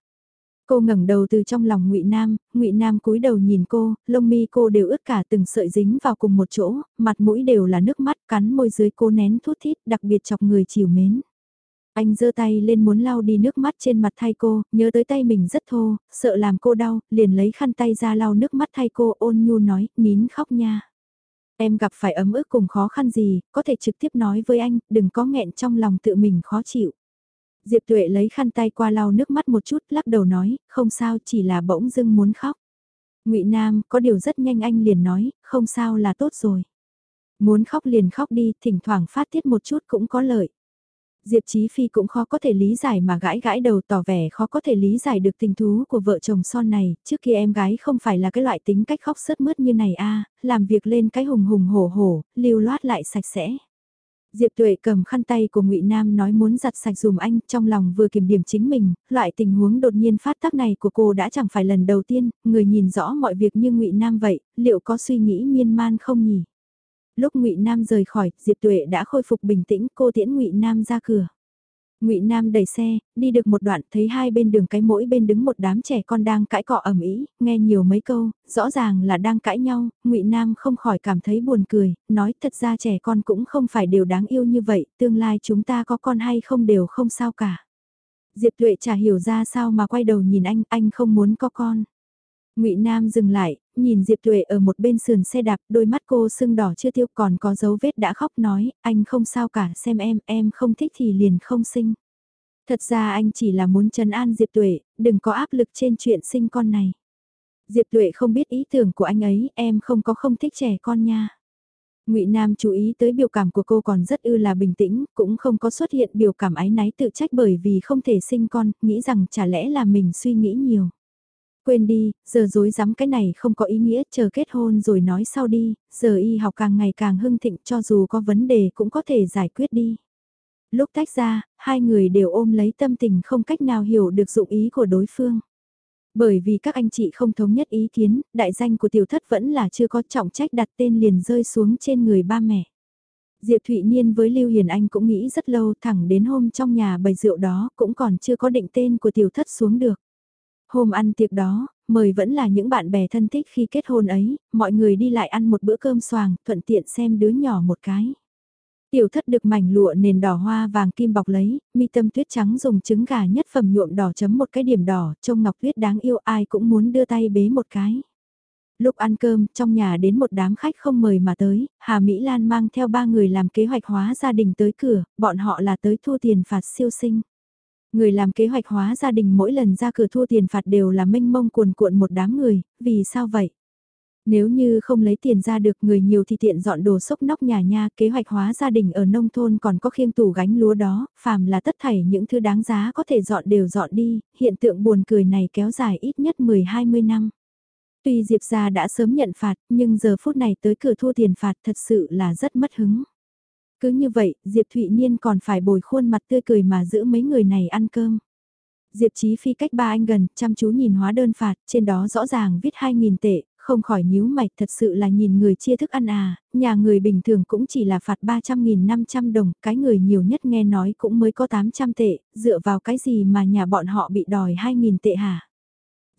Cô ngẩng đầu từ trong lòng Ngụy Nam, Ngụy Nam cúi đầu nhìn cô, lông mi cô đều ướt cả từng sợi dính vào cùng một chỗ, mặt mũi đều là nước mắt, cắn môi dưới cô nén thút thít, đặc biệt chọc người chiều mến. Anh giơ tay lên muốn lau đi nước mắt trên mặt thay cô, nhớ tới tay mình rất thô, sợ làm cô đau, liền lấy khăn tay ra lau nước mắt thay cô ôn nhu nói, nín khóc nha. Em gặp phải ấm ức cùng khó khăn gì, có thể trực tiếp nói với anh, đừng có nghẹn trong lòng tự mình khó chịu. Diệp Tuệ lấy khăn tay qua lau nước mắt một chút, lắc đầu nói, không sao, chỉ là bỗng dưng muốn khóc. Ngụy Nam, có điều rất nhanh anh liền nói, không sao là tốt rồi. Muốn khóc liền khóc đi, thỉnh thoảng phát tiết một chút cũng có lợi. Diệp Chí Phi cũng khó có thể lý giải mà gãi gãi đầu tỏ vẻ khó có thể lý giải được tình thú của vợ chồng son này, trước kia em gái không phải là cái loại tính cách khóc sớt mướt như này a, làm việc lên cái hùng hùng hổ hổ, lưu loát lại sạch sẽ. Diệp Tuệ cầm khăn tay của Ngụy Nam nói muốn giặt sạch dùm anh, trong lòng vừa kiểm điểm chính mình, loại tình huống đột nhiên phát tác này của cô đã chẳng phải lần đầu tiên, người nhìn rõ mọi việc như Ngụy Nam vậy, liệu có suy nghĩ miên man không nhỉ? Lúc Ngụy Nam rời khỏi, Diệp Tuệ đã khôi phục bình tĩnh, cô tiễn Ngụy Nam ra cửa. Ngụy Nam đẩy xe, đi được một đoạn, thấy hai bên đường cái mỗi bên đứng một đám trẻ con đang cãi cọ ầm ĩ, nghe nhiều mấy câu, rõ ràng là đang cãi nhau, Ngụy Nam không khỏi cảm thấy buồn cười, nói thật ra trẻ con cũng không phải đều đáng yêu như vậy, tương lai chúng ta có con hay không đều không sao cả. Diệp Tuệ chả hiểu ra sao mà quay đầu nhìn anh, anh không muốn có con. Ngụy Nam dừng lại, nhìn Diệp Tuệ ở một bên sườn xe đạp, đôi mắt cô sưng đỏ chưa tiêu còn có dấu vết đã khóc nói, anh không sao cả, xem em, em không thích thì liền không sinh. Thật ra anh chỉ là muốn trấn an Diệp Tuệ, đừng có áp lực trên chuyện sinh con này. Diệp Tuệ không biết ý tưởng của anh ấy, em không có không thích trẻ con nha. Ngụy Nam chú ý tới biểu cảm của cô còn rất ư là bình tĩnh, cũng không có xuất hiện biểu cảm ái náy tự trách bởi vì không thể sinh con, nghĩ rằng chả lẽ là mình suy nghĩ nhiều. Quên đi, giờ dối rắm cái này không có ý nghĩa, chờ kết hôn rồi nói sau đi, giờ y học càng ngày càng hưng thịnh cho dù có vấn đề cũng có thể giải quyết đi. Lúc tách ra, hai người đều ôm lấy tâm tình không cách nào hiểu được dụng ý của đối phương. Bởi vì các anh chị không thống nhất ý kiến, đại danh của tiểu thất vẫn là chưa có trọng trách đặt tên liền rơi xuống trên người ba mẹ. Diệp Thụy Niên với Lưu Hiền Anh cũng nghĩ rất lâu thẳng đến hôm trong nhà bày rượu đó cũng còn chưa có định tên của tiểu thất xuống được. Hôm ăn tiệc đó, mời vẫn là những bạn bè thân thích khi kết hôn ấy, mọi người đi lại ăn một bữa cơm xoàng, thuận tiện xem đứa nhỏ một cái. Tiểu thất được mảnh lụa nền đỏ hoa vàng kim bọc lấy, mi tâm tuyết trắng dùng trứng gà nhất phẩm nhuộm đỏ chấm một cái điểm đỏ, trông ngọc tuyết đáng yêu ai cũng muốn đưa tay bế một cái. Lúc ăn cơm, trong nhà đến một đám khách không mời mà tới, Hà Mỹ Lan mang theo ba người làm kế hoạch hóa gia đình tới cửa, bọn họ là tới thu tiền phạt siêu sinh. Người làm kế hoạch hóa gia đình mỗi lần ra cửa thua tiền phạt đều là mênh mông cuồn cuộn một đám người, vì sao vậy? Nếu như không lấy tiền ra được người nhiều thì tiện dọn đồ sốc nóc nhà nha, kế hoạch hóa gia đình ở nông thôn còn có khiêng tủ gánh lúa đó, phàm là tất thảy những thứ đáng giá có thể dọn đều dọn đi, hiện tượng buồn cười này kéo dài ít nhất 10-20 năm. Tuy Diệp gia đã sớm nhận phạt, nhưng giờ phút này tới cửa thua tiền phạt thật sự là rất mất hứng. Cứ như vậy, Diệp Thụy Niên còn phải bồi khuôn mặt tươi cười mà giữ mấy người này ăn cơm. Diệp Chí Phi cách ba anh gần, chăm chú nhìn hóa đơn phạt, trên đó rõ ràng viết 2.000 tệ, không khỏi nhíu mày, thật sự là nhìn người chia thức ăn à, nhà người bình thường cũng chỉ là phạt 300.000 500 đồng, cái người nhiều nhất nghe nói cũng mới có 800 tệ, dựa vào cái gì mà nhà bọn họ bị đòi 2.000 tệ hả?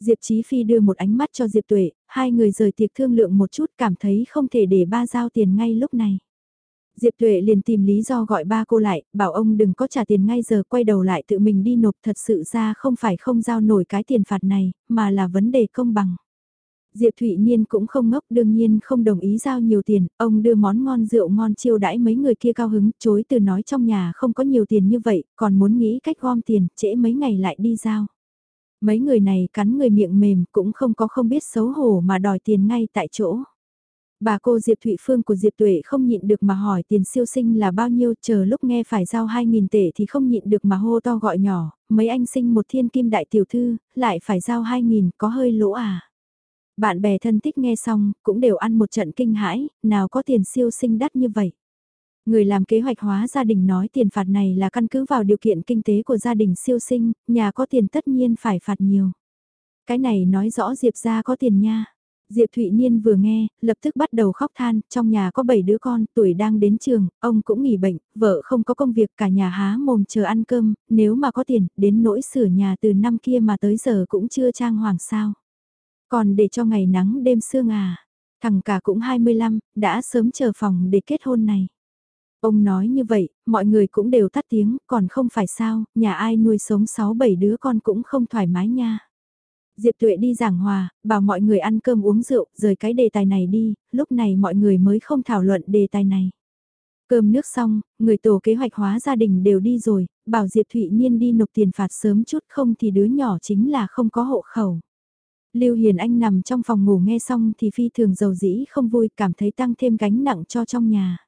Diệp Chí Phi đưa một ánh mắt cho Diệp Tuệ, hai người rời tiệc thương lượng một chút cảm thấy không thể để ba giao tiền ngay lúc này. Diệp Tuệ liền tìm lý do gọi ba cô lại, bảo ông đừng có trả tiền ngay giờ quay đầu lại tự mình đi nộp thật sự ra không phải không giao nổi cái tiền phạt này, mà là vấn đề công bằng. Diệp Thụy Niên cũng không ngốc đương nhiên không đồng ý giao nhiều tiền, ông đưa món ngon rượu ngon chiêu đãi mấy người kia cao hứng, chối từ nói trong nhà không có nhiều tiền như vậy, còn muốn nghĩ cách gom tiền, trễ mấy ngày lại đi giao. Mấy người này cắn người miệng mềm cũng không có không biết xấu hổ mà đòi tiền ngay tại chỗ. Bà cô Diệp Thụy Phương của Diệp Tuệ không nhịn được mà hỏi tiền siêu sinh là bao nhiêu chờ lúc nghe phải giao 2.000 tệ thì không nhịn được mà hô to gọi nhỏ, mấy anh sinh một thiên kim đại tiểu thư, lại phải giao 2.000 có hơi lỗ à. Bạn bè thân thích nghe xong, cũng đều ăn một trận kinh hãi, nào có tiền siêu sinh đắt như vậy. Người làm kế hoạch hóa gia đình nói tiền phạt này là căn cứ vào điều kiện kinh tế của gia đình siêu sinh, nhà có tiền tất nhiên phải phạt nhiều. Cái này nói rõ Diệp ra có tiền nha. Diệp Thụy Niên vừa nghe, lập tức bắt đầu khóc than, trong nhà có 7 đứa con, tuổi đang đến trường, ông cũng nghỉ bệnh, vợ không có công việc, cả nhà há mồm chờ ăn cơm, nếu mà có tiền, đến nỗi sửa nhà từ năm kia mà tới giờ cũng chưa trang hoàng sao. Còn để cho ngày nắng đêm sương à, thằng cả cũng 25, đã sớm chờ phòng để kết hôn này. Ông nói như vậy, mọi người cũng đều tắt tiếng, còn không phải sao, nhà ai nuôi sống 6-7 đứa con cũng không thoải mái nha. Diệp Tuệ đi giảng hòa, bảo mọi người ăn cơm uống rượu, rời cái đề tài này đi, lúc này mọi người mới không thảo luận đề tài này. Cơm nước xong, người tổ kế hoạch hóa gia đình đều đi rồi, bảo Diệp Thụy Niên đi nộp tiền phạt sớm chút không thì đứa nhỏ chính là không có hộ khẩu. Lưu Hiền Anh nằm trong phòng ngủ nghe xong thì phi thường giàu dĩ không vui cảm thấy tăng thêm gánh nặng cho trong nhà.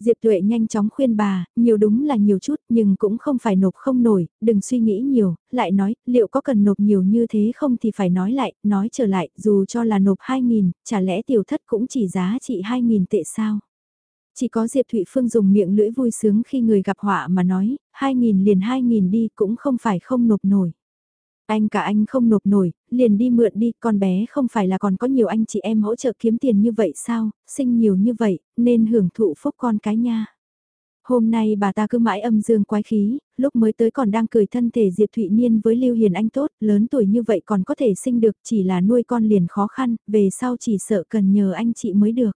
Diệp Tuệ nhanh chóng khuyên bà, nhiều đúng là nhiều chút nhưng cũng không phải nộp không nổi, đừng suy nghĩ nhiều, lại nói, liệu có cần nộp nhiều như thế không thì phải nói lại, nói trở lại, dù cho là nộp 2.000, chả lẽ tiểu thất cũng chỉ giá trị 2.000 tệ sao? Chỉ có Diệp Thụy Phương dùng miệng lưỡi vui sướng khi người gặp họa mà nói, 2.000 liền 2.000 đi cũng không phải không nộp nổi. Anh cả anh không nộp nổi, liền đi mượn đi, con bé không phải là còn có nhiều anh chị em hỗ trợ kiếm tiền như vậy sao, sinh nhiều như vậy, nên hưởng thụ phúc con cái nha. Hôm nay bà ta cứ mãi âm dương quái khí, lúc mới tới còn đang cười thân thể Diệp Thụy Niên với Lưu Hiền Anh tốt, lớn tuổi như vậy còn có thể sinh được chỉ là nuôi con liền khó khăn, về sau chỉ sợ cần nhờ anh chị mới được.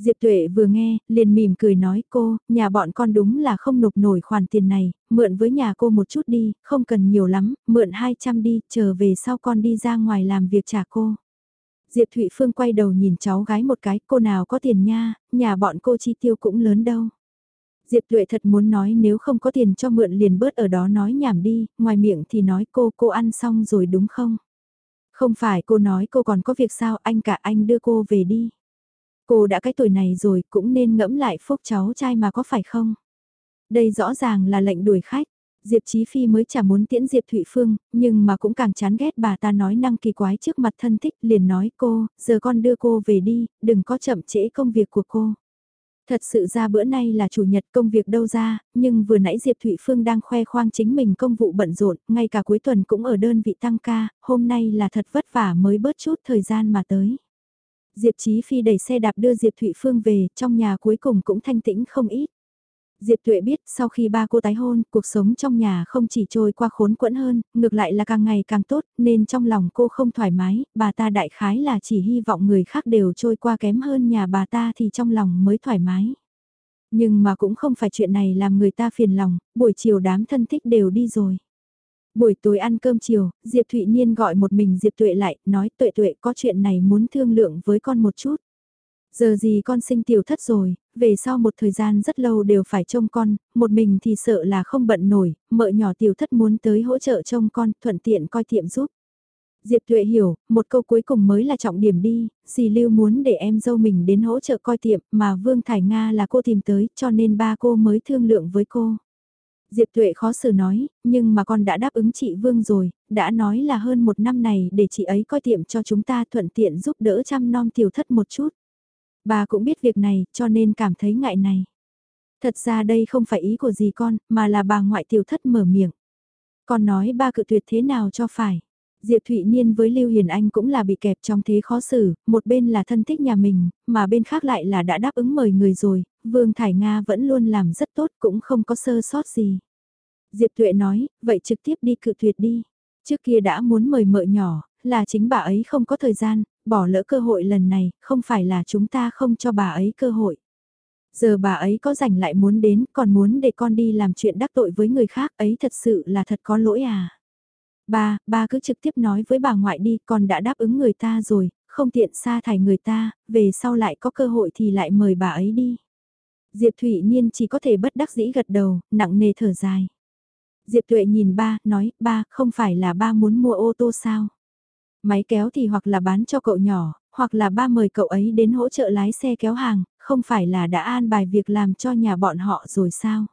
Diệp Tuệ vừa nghe, liền mỉm cười nói cô, nhà bọn con đúng là không nộp nổi khoản tiền này, mượn với nhà cô một chút đi, không cần nhiều lắm, mượn 200 đi, chờ về sau con đi ra ngoài làm việc trả cô. Diệp Thụy Phương quay đầu nhìn cháu gái một cái, cô nào có tiền nha, nhà bọn cô chi tiêu cũng lớn đâu. Diệp Tuệ thật muốn nói nếu không có tiền cho mượn liền bớt ở đó nói nhảm đi, ngoài miệng thì nói cô cô ăn xong rồi đúng không? Không phải cô nói cô còn có việc sao anh cả anh đưa cô về đi. Cô đã cái tuổi này rồi cũng nên ngẫm lại phúc cháu trai mà có phải không? Đây rõ ràng là lệnh đuổi khách. Diệp Chí Phi mới chả muốn tiễn Diệp Thụy Phương, nhưng mà cũng càng chán ghét bà ta nói năng kỳ quái trước mặt thân thích liền nói cô, giờ con đưa cô về đi, đừng có chậm trễ công việc của cô. Thật sự ra bữa nay là chủ nhật công việc đâu ra, nhưng vừa nãy Diệp Thụy Phương đang khoe khoang chính mình công vụ bận rộn, ngay cả cuối tuần cũng ở đơn vị tăng ca, hôm nay là thật vất vả mới bớt chút thời gian mà tới. Diệp Chí Phi đẩy xe đạp đưa Diệp Thụy Phương về, trong nhà cuối cùng cũng thanh tĩnh không ít. Diệp Tuệ biết sau khi ba cô tái hôn, cuộc sống trong nhà không chỉ trôi qua khốn quẫn hơn, ngược lại là càng ngày càng tốt, nên trong lòng cô không thoải mái, bà ta đại khái là chỉ hy vọng người khác đều trôi qua kém hơn nhà bà ta thì trong lòng mới thoải mái. Nhưng mà cũng không phải chuyện này làm người ta phiền lòng, buổi chiều đám thân thích đều đi rồi. Buổi tối ăn cơm chiều, Diệp Thụy Niên gọi một mình Diệp Tuệ lại, nói Tuệ Tuệ có chuyện này muốn thương lượng với con một chút. Giờ gì con sinh tiểu thất rồi, về sau một thời gian rất lâu đều phải trông con, một mình thì sợ là không bận nổi, mợ nhỏ tiểu thất muốn tới hỗ trợ trông con, thuận tiện coi tiệm giúp. Diệp Tuệ hiểu, một câu cuối cùng mới là trọng điểm đi, dì Lưu muốn để em dâu mình đến hỗ trợ coi tiệm mà Vương Thải Nga là cô tìm tới cho nên ba cô mới thương lượng với cô. Diệp Tuệ khó xử nói, nhưng mà con đã đáp ứng chị Vương rồi, đã nói là hơn một năm này để chị ấy coi tiệm cho chúng ta thuận tiện giúp đỡ chăm nom tiểu thất một chút. Bà cũng biết việc này, cho nên cảm thấy ngại này. Thật ra đây không phải ý của gì con, mà là bà ngoại tiểu thất mở miệng. Con nói ba cự tuyệt thế nào cho phải. Diệp Thụy Niên với Lưu Hiền Anh cũng là bị kẹp trong thế khó xử, một bên là thân thích nhà mình, mà bên khác lại là đã đáp ứng mời người rồi, Vương Thải Nga vẫn luôn làm rất tốt cũng không có sơ sót gì. Diệp Tuệ nói, vậy trực tiếp đi cự tuyệt đi. Trước kia đã muốn mời mợ nhỏ, là chính bà ấy không có thời gian, bỏ lỡ cơ hội lần này, không phải là chúng ta không cho bà ấy cơ hội. Giờ bà ấy có rảnh lại muốn đến, còn muốn để con đi làm chuyện đắc tội với người khác ấy thật sự là thật có lỗi à. Ba, ba cứ trực tiếp nói với bà ngoại đi, con đã đáp ứng người ta rồi, không tiện xa thải người ta, về sau lại có cơ hội thì lại mời bà ấy đi. Diệp Thụy Niên chỉ có thể bất đắc dĩ gật đầu, nặng nề thở dài. Diệp Tuệ nhìn ba, nói, ba, không phải là ba muốn mua ô tô sao? Máy kéo thì hoặc là bán cho cậu nhỏ, hoặc là ba mời cậu ấy đến hỗ trợ lái xe kéo hàng, không phải là đã an bài việc làm cho nhà bọn họ rồi sao?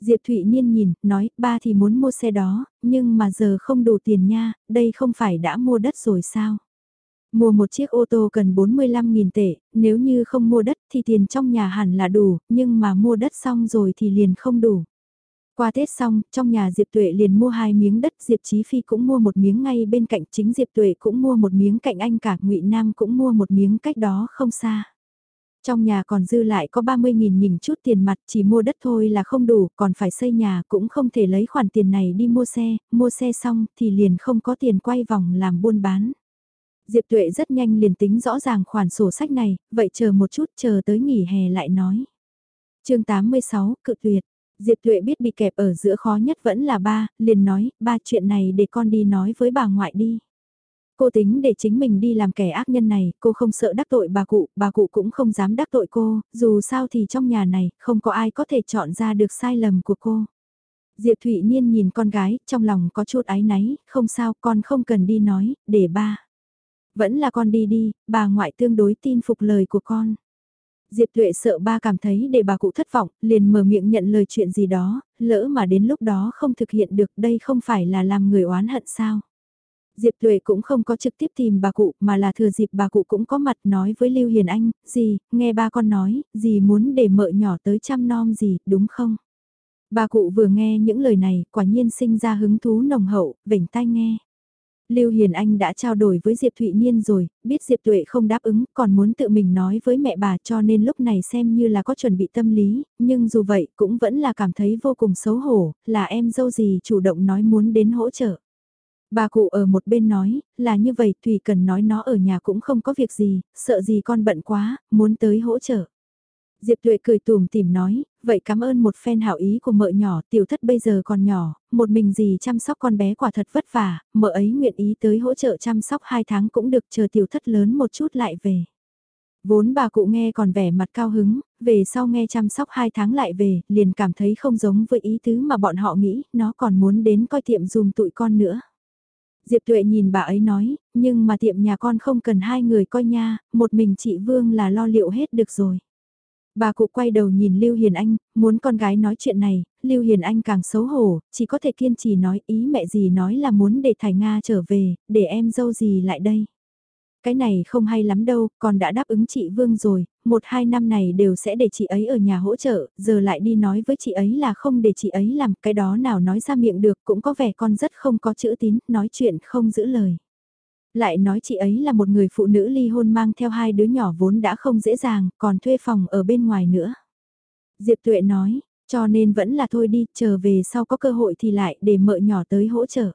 Diệp Thụy Niên nhìn, nói, ba thì muốn mua xe đó, nhưng mà giờ không đủ tiền nha, đây không phải đã mua đất rồi sao? Mua một chiếc ô tô cần 45.000 tệ, nếu như không mua đất thì tiền trong nhà hẳn là đủ, nhưng mà mua đất xong rồi thì liền không đủ. Qua Tết xong, trong nhà Diệp Tuệ liền mua hai miếng đất, Diệp Chí Phi cũng mua một miếng ngay bên cạnh, chính Diệp Tuệ cũng mua một miếng cạnh anh cả, Ngụy Nam cũng mua một miếng cách đó không xa. Trong nhà còn dư lại có 30.000 nhìn chút tiền mặt chỉ mua đất thôi là không đủ, còn phải xây nhà cũng không thể lấy khoản tiền này đi mua xe, mua xe xong thì liền không có tiền quay vòng làm buôn bán. Diệp Tuệ rất nhanh liền tính rõ ràng khoản sổ sách này, vậy chờ một chút chờ tới nghỉ hè lại nói. chương 86, cự tuyệt. Diệp Tuệ biết bị kẹp ở giữa khó nhất vẫn là ba, liền nói, ba chuyện này để con đi nói với bà ngoại đi. Cô tính để chính mình đi làm kẻ ác nhân này, cô không sợ đắc tội bà cụ, bà cụ cũng không dám đắc tội cô, dù sao thì trong nhà này, không có ai có thể chọn ra được sai lầm của cô. Diệp Thụy Niên nhìn con gái, trong lòng có chút ái náy, không sao, con không cần đi nói, để ba. Vẫn là con đi đi, bà ngoại tương đối tin phục lời của con. Diệp Tuệ sợ ba cảm thấy để bà cụ thất vọng, liền mở miệng nhận lời chuyện gì đó, lỡ mà đến lúc đó không thực hiện được đây không phải là làm người oán hận sao. Diệp Tuệ cũng không có trực tiếp tìm bà cụ mà là thừa dịp bà cụ cũng có mặt nói với Lưu Hiền Anh, gì, nghe ba con nói, gì muốn để mợ nhỏ tới chăm nom gì, đúng không? Bà cụ vừa nghe những lời này, quả nhiên sinh ra hứng thú nồng hậu, vểnh tai nghe. Lưu Hiền Anh đã trao đổi với Diệp Thụy Niên rồi, biết Diệp Tuệ không đáp ứng, còn muốn tự mình nói với mẹ bà cho nên lúc này xem như là có chuẩn bị tâm lý, nhưng dù vậy cũng vẫn là cảm thấy vô cùng xấu hổ, là em dâu gì chủ động nói muốn đến hỗ trợ. Bà cụ ở một bên nói, là như vậy Thùy cần nói nó ở nhà cũng không có việc gì, sợ gì con bận quá, muốn tới hỗ trợ. Diệp Tuệ cười tùm tìm nói, vậy cảm ơn một phen hảo ý của mợ nhỏ, tiểu thất bây giờ còn nhỏ, một mình gì chăm sóc con bé quả thật vất vả, mợ ấy nguyện ý tới hỗ trợ chăm sóc hai tháng cũng được chờ tiểu thất lớn một chút lại về. Vốn bà cụ nghe còn vẻ mặt cao hứng, về sau nghe chăm sóc hai tháng lại về, liền cảm thấy không giống với ý tứ mà bọn họ nghĩ, nó còn muốn đến coi tiệm dùm tụi con nữa. Diệp Tuệ nhìn bà ấy nói, nhưng mà tiệm nhà con không cần hai người coi nha, một mình chị Vương là lo liệu hết được rồi. Bà cụ quay đầu nhìn Lưu Hiền Anh, muốn con gái nói chuyện này, Lưu Hiền Anh càng xấu hổ, chỉ có thể kiên trì nói ý mẹ gì nói là muốn để Thải Nga trở về, để em dâu gì lại đây. Cái này không hay lắm đâu, còn đã đáp ứng chị Vương rồi, một hai năm này đều sẽ để chị ấy ở nhà hỗ trợ, giờ lại đi nói với chị ấy là không để chị ấy làm, cái đó nào nói ra miệng được cũng có vẻ con rất không có chữ tín, nói chuyện không giữ lời. Lại nói chị ấy là một người phụ nữ ly hôn mang theo hai đứa nhỏ vốn đã không dễ dàng, còn thuê phòng ở bên ngoài nữa. Diệp Tuệ nói, cho nên vẫn là thôi đi, chờ về sau có cơ hội thì lại để mợ nhỏ tới hỗ trợ.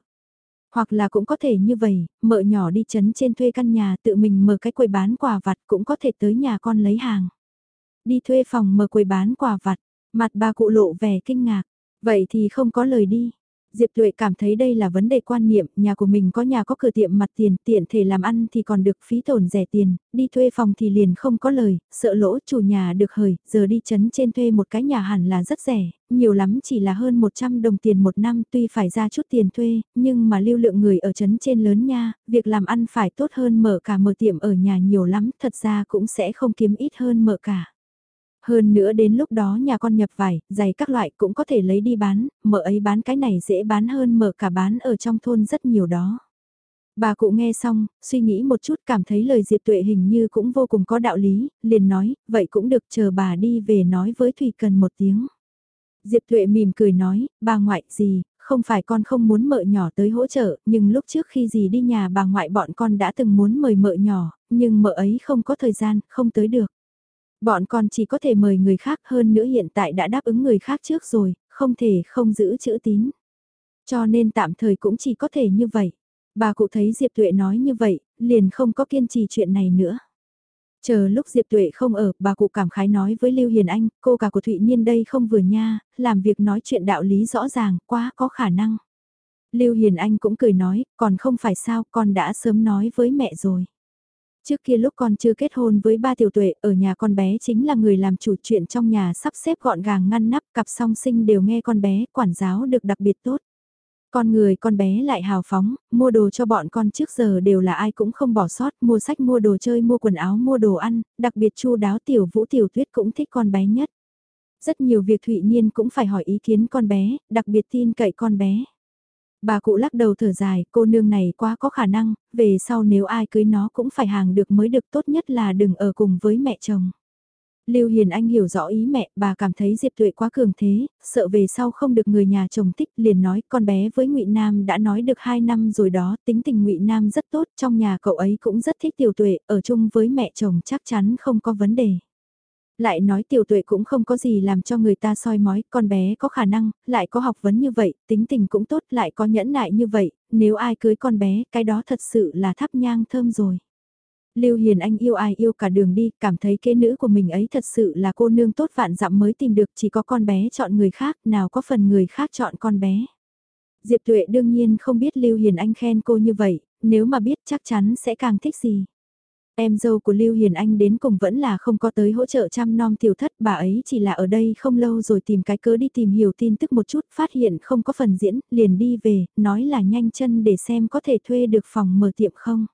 Hoặc là cũng có thể như vậy, mợ nhỏ đi chấn trên thuê căn nhà tự mình mở cái quầy bán quà vặt cũng có thể tới nhà con lấy hàng. Đi thuê phòng mở quầy bán quà vặt, mặt bà cụ lộ vẻ kinh ngạc, vậy thì không có lời đi. Diệp Tuệ cảm thấy đây là vấn đề quan niệm, nhà của mình có nhà có cửa tiệm mặt tiền, tiện thể làm ăn thì còn được phí tổn rẻ tiền, đi thuê phòng thì liền không có lời, sợ lỗ chủ nhà được hời, giờ đi chấn trên thuê một cái nhà hẳn là rất rẻ, nhiều lắm chỉ là hơn 100 đồng tiền một năm tuy phải ra chút tiền thuê, nhưng mà lưu lượng người ở chấn trên lớn nha, việc làm ăn phải tốt hơn mở cả mở tiệm ở nhà nhiều lắm, thật ra cũng sẽ không kiếm ít hơn mở cả. Hơn nữa đến lúc đó nhà con nhập vải, giày các loại cũng có thể lấy đi bán, mở ấy bán cái này dễ bán hơn mở cả bán ở trong thôn rất nhiều đó. Bà cụ nghe xong, suy nghĩ một chút cảm thấy lời Diệp Tuệ hình như cũng vô cùng có đạo lý, liền nói, vậy cũng được chờ bà đi về nói với Thùy Cần một tiếng. Diệp Tuệ mỉm cười nói, bà ngoại gì, không phải con không muốn mợ nhỏ tới hỗ trợ, nhưng lúc trước khi gì đi nhà bà ngoại bọn con đã từng muốn mời mợ nhỏ, nhưng mợ ấy không có thời gian, không tới được. Bọn con chỉ có thể mời người khác hơn nữa hiện tại đã đáp ứng người khác trước rồi, không thể không giữ chữ tín. Cho nên tạm thời cũng chỉ có thể như vậy. Bà cụ thấy Diệp Tuệ nói như vậy, liền không có kiên trì chuyện này nữa. Chờ lúc Diệp Tuệ không ở, bà cụ cảm khái nói với Lưu Hiền Anh, cô cả của Thụy Niên đây không vừa nha, làm việc nói chuyện đạo lý rõ ràng, quá có khả năng. Lưu Hiền Anh cũng cười nói, còn không phải sao, con đã sớm nói với mẹ rồi. Trước kia lúc con chưa kết hôn với ba tiểu tuệ, ở nhà con bé chính là người làm chủ chuyện trong nhà sắp xếp gọn gàng ngăn nắp, cặp song sinh đều nghe con bé, quản giáo được đặc biệt tốt. Con người con bé lại hào phóng, mua đồ cho bọn con trước giờ đều là ai cũng không bỏ sót, mua sách mua đồ chơi mua quần áo mua đồ ăn, đặc biệt chu đáo tiểu vũ tiểu tuyết cũng thích con bé nhất. Rất nhiều việc Thụy Niên cũng phải hỏi ý kiến con bé, đặc biệt tin cậy con bé. Bà cụ lắc đầu thở dài, cô nương này quá có khả năng, về sau nếu ai cưới nó cũng phải hàng được mới được tốt nhất là đừng ở cùng với mẹ chồng. Lưu Hiền Anh hiểu rõ ý mẹ, bà cảm thấy Diệp Tuệ quá cường thế, sợ về sau không được người nhà chồng thích, liền nói con bé với Ngụy Nam đã nói được 2 năm rồi đó, tính tình Ngụy Nam rất tốt, trong nhà cậu ấy cũng rất thích Tiểu Tuệ, ở chung với mẹ chồng chắc chắn không có vấn đề. Lại nói tiểu tuệ cũng không có gì làm cho người ta soi mói, con bé có khả năng, lại có học vấn như vậy, tính tình cũng tốt, lại có nhẫn nại như vậy, nếu ai cưới con bé, cái đó thật sự là thắp nhang thơm rồi. Lưu Hiền Anh yêu ai yêu cả đường đi, cảm thấy kế nữ của mình ấy thật sự là cô nương tốt vạn dặm mới tìm được, chỉ có con bé chọn người khác, nào có phần người khác chọn con bé. Diệp Tuệ đương nhiên không biết Lưu Hiền Anh khen cô như vậy, nếu mà biết chắc chắn sẽ càng thích gì. Em dâu của Lưu Hiền Anh đến cùng vẫn là không có tới hỗ trợ chăm nom tiểu thất, bà ấy chỉ là ở đây không lâu rồi tìm cái cớ đi tìm hiểu tin tức một chút, phát hiện không có phần diễn, liền đi về, nói là nhanh chân để xem có thể thuê được phòng mở tiệm không.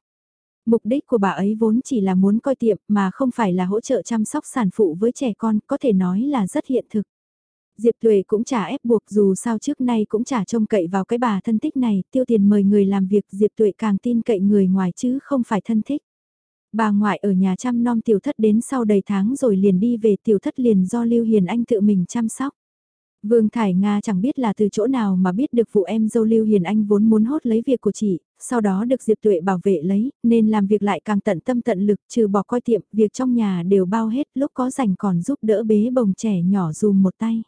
Mục đích của bà ấy vốn chỉ là muốn coi tiệm mà không phải là hỗ trợ chăm sóc sản phụ với trẻ con, có thể nói là rất hiện thực. Diệp Tuệ cũng chả ép buộc dù sao trước nay cũng chả trông cậy vào cái bà thân thích này, tiêu tiền mời người làm việc Diệp Tuệ càng tin cậy người ngoài chứ không phải thân thích. Bà ngoại ở nhà chăm nom tiểu thất đến sau đầy tháng rồi liền đi về tiểu thất liền do Lưu Hiền Anh tự mình chăm sóc. Vương Thải Nga chẳng biết là từ chỗ nào mà biết được vụ em dâu Lưu Hiền Anh vốn muốn hốt lấy việc của chị, sau đó được Diệp Tuệ bảo vệ lấy, nên làm việc lại càng tận tâm tận lực trừ bỏ coi tiệm, việc trong nhà đều bao hết lúc có rảnh còn giúp đỡ bế bồng trẻ nhỏ dùm một tay.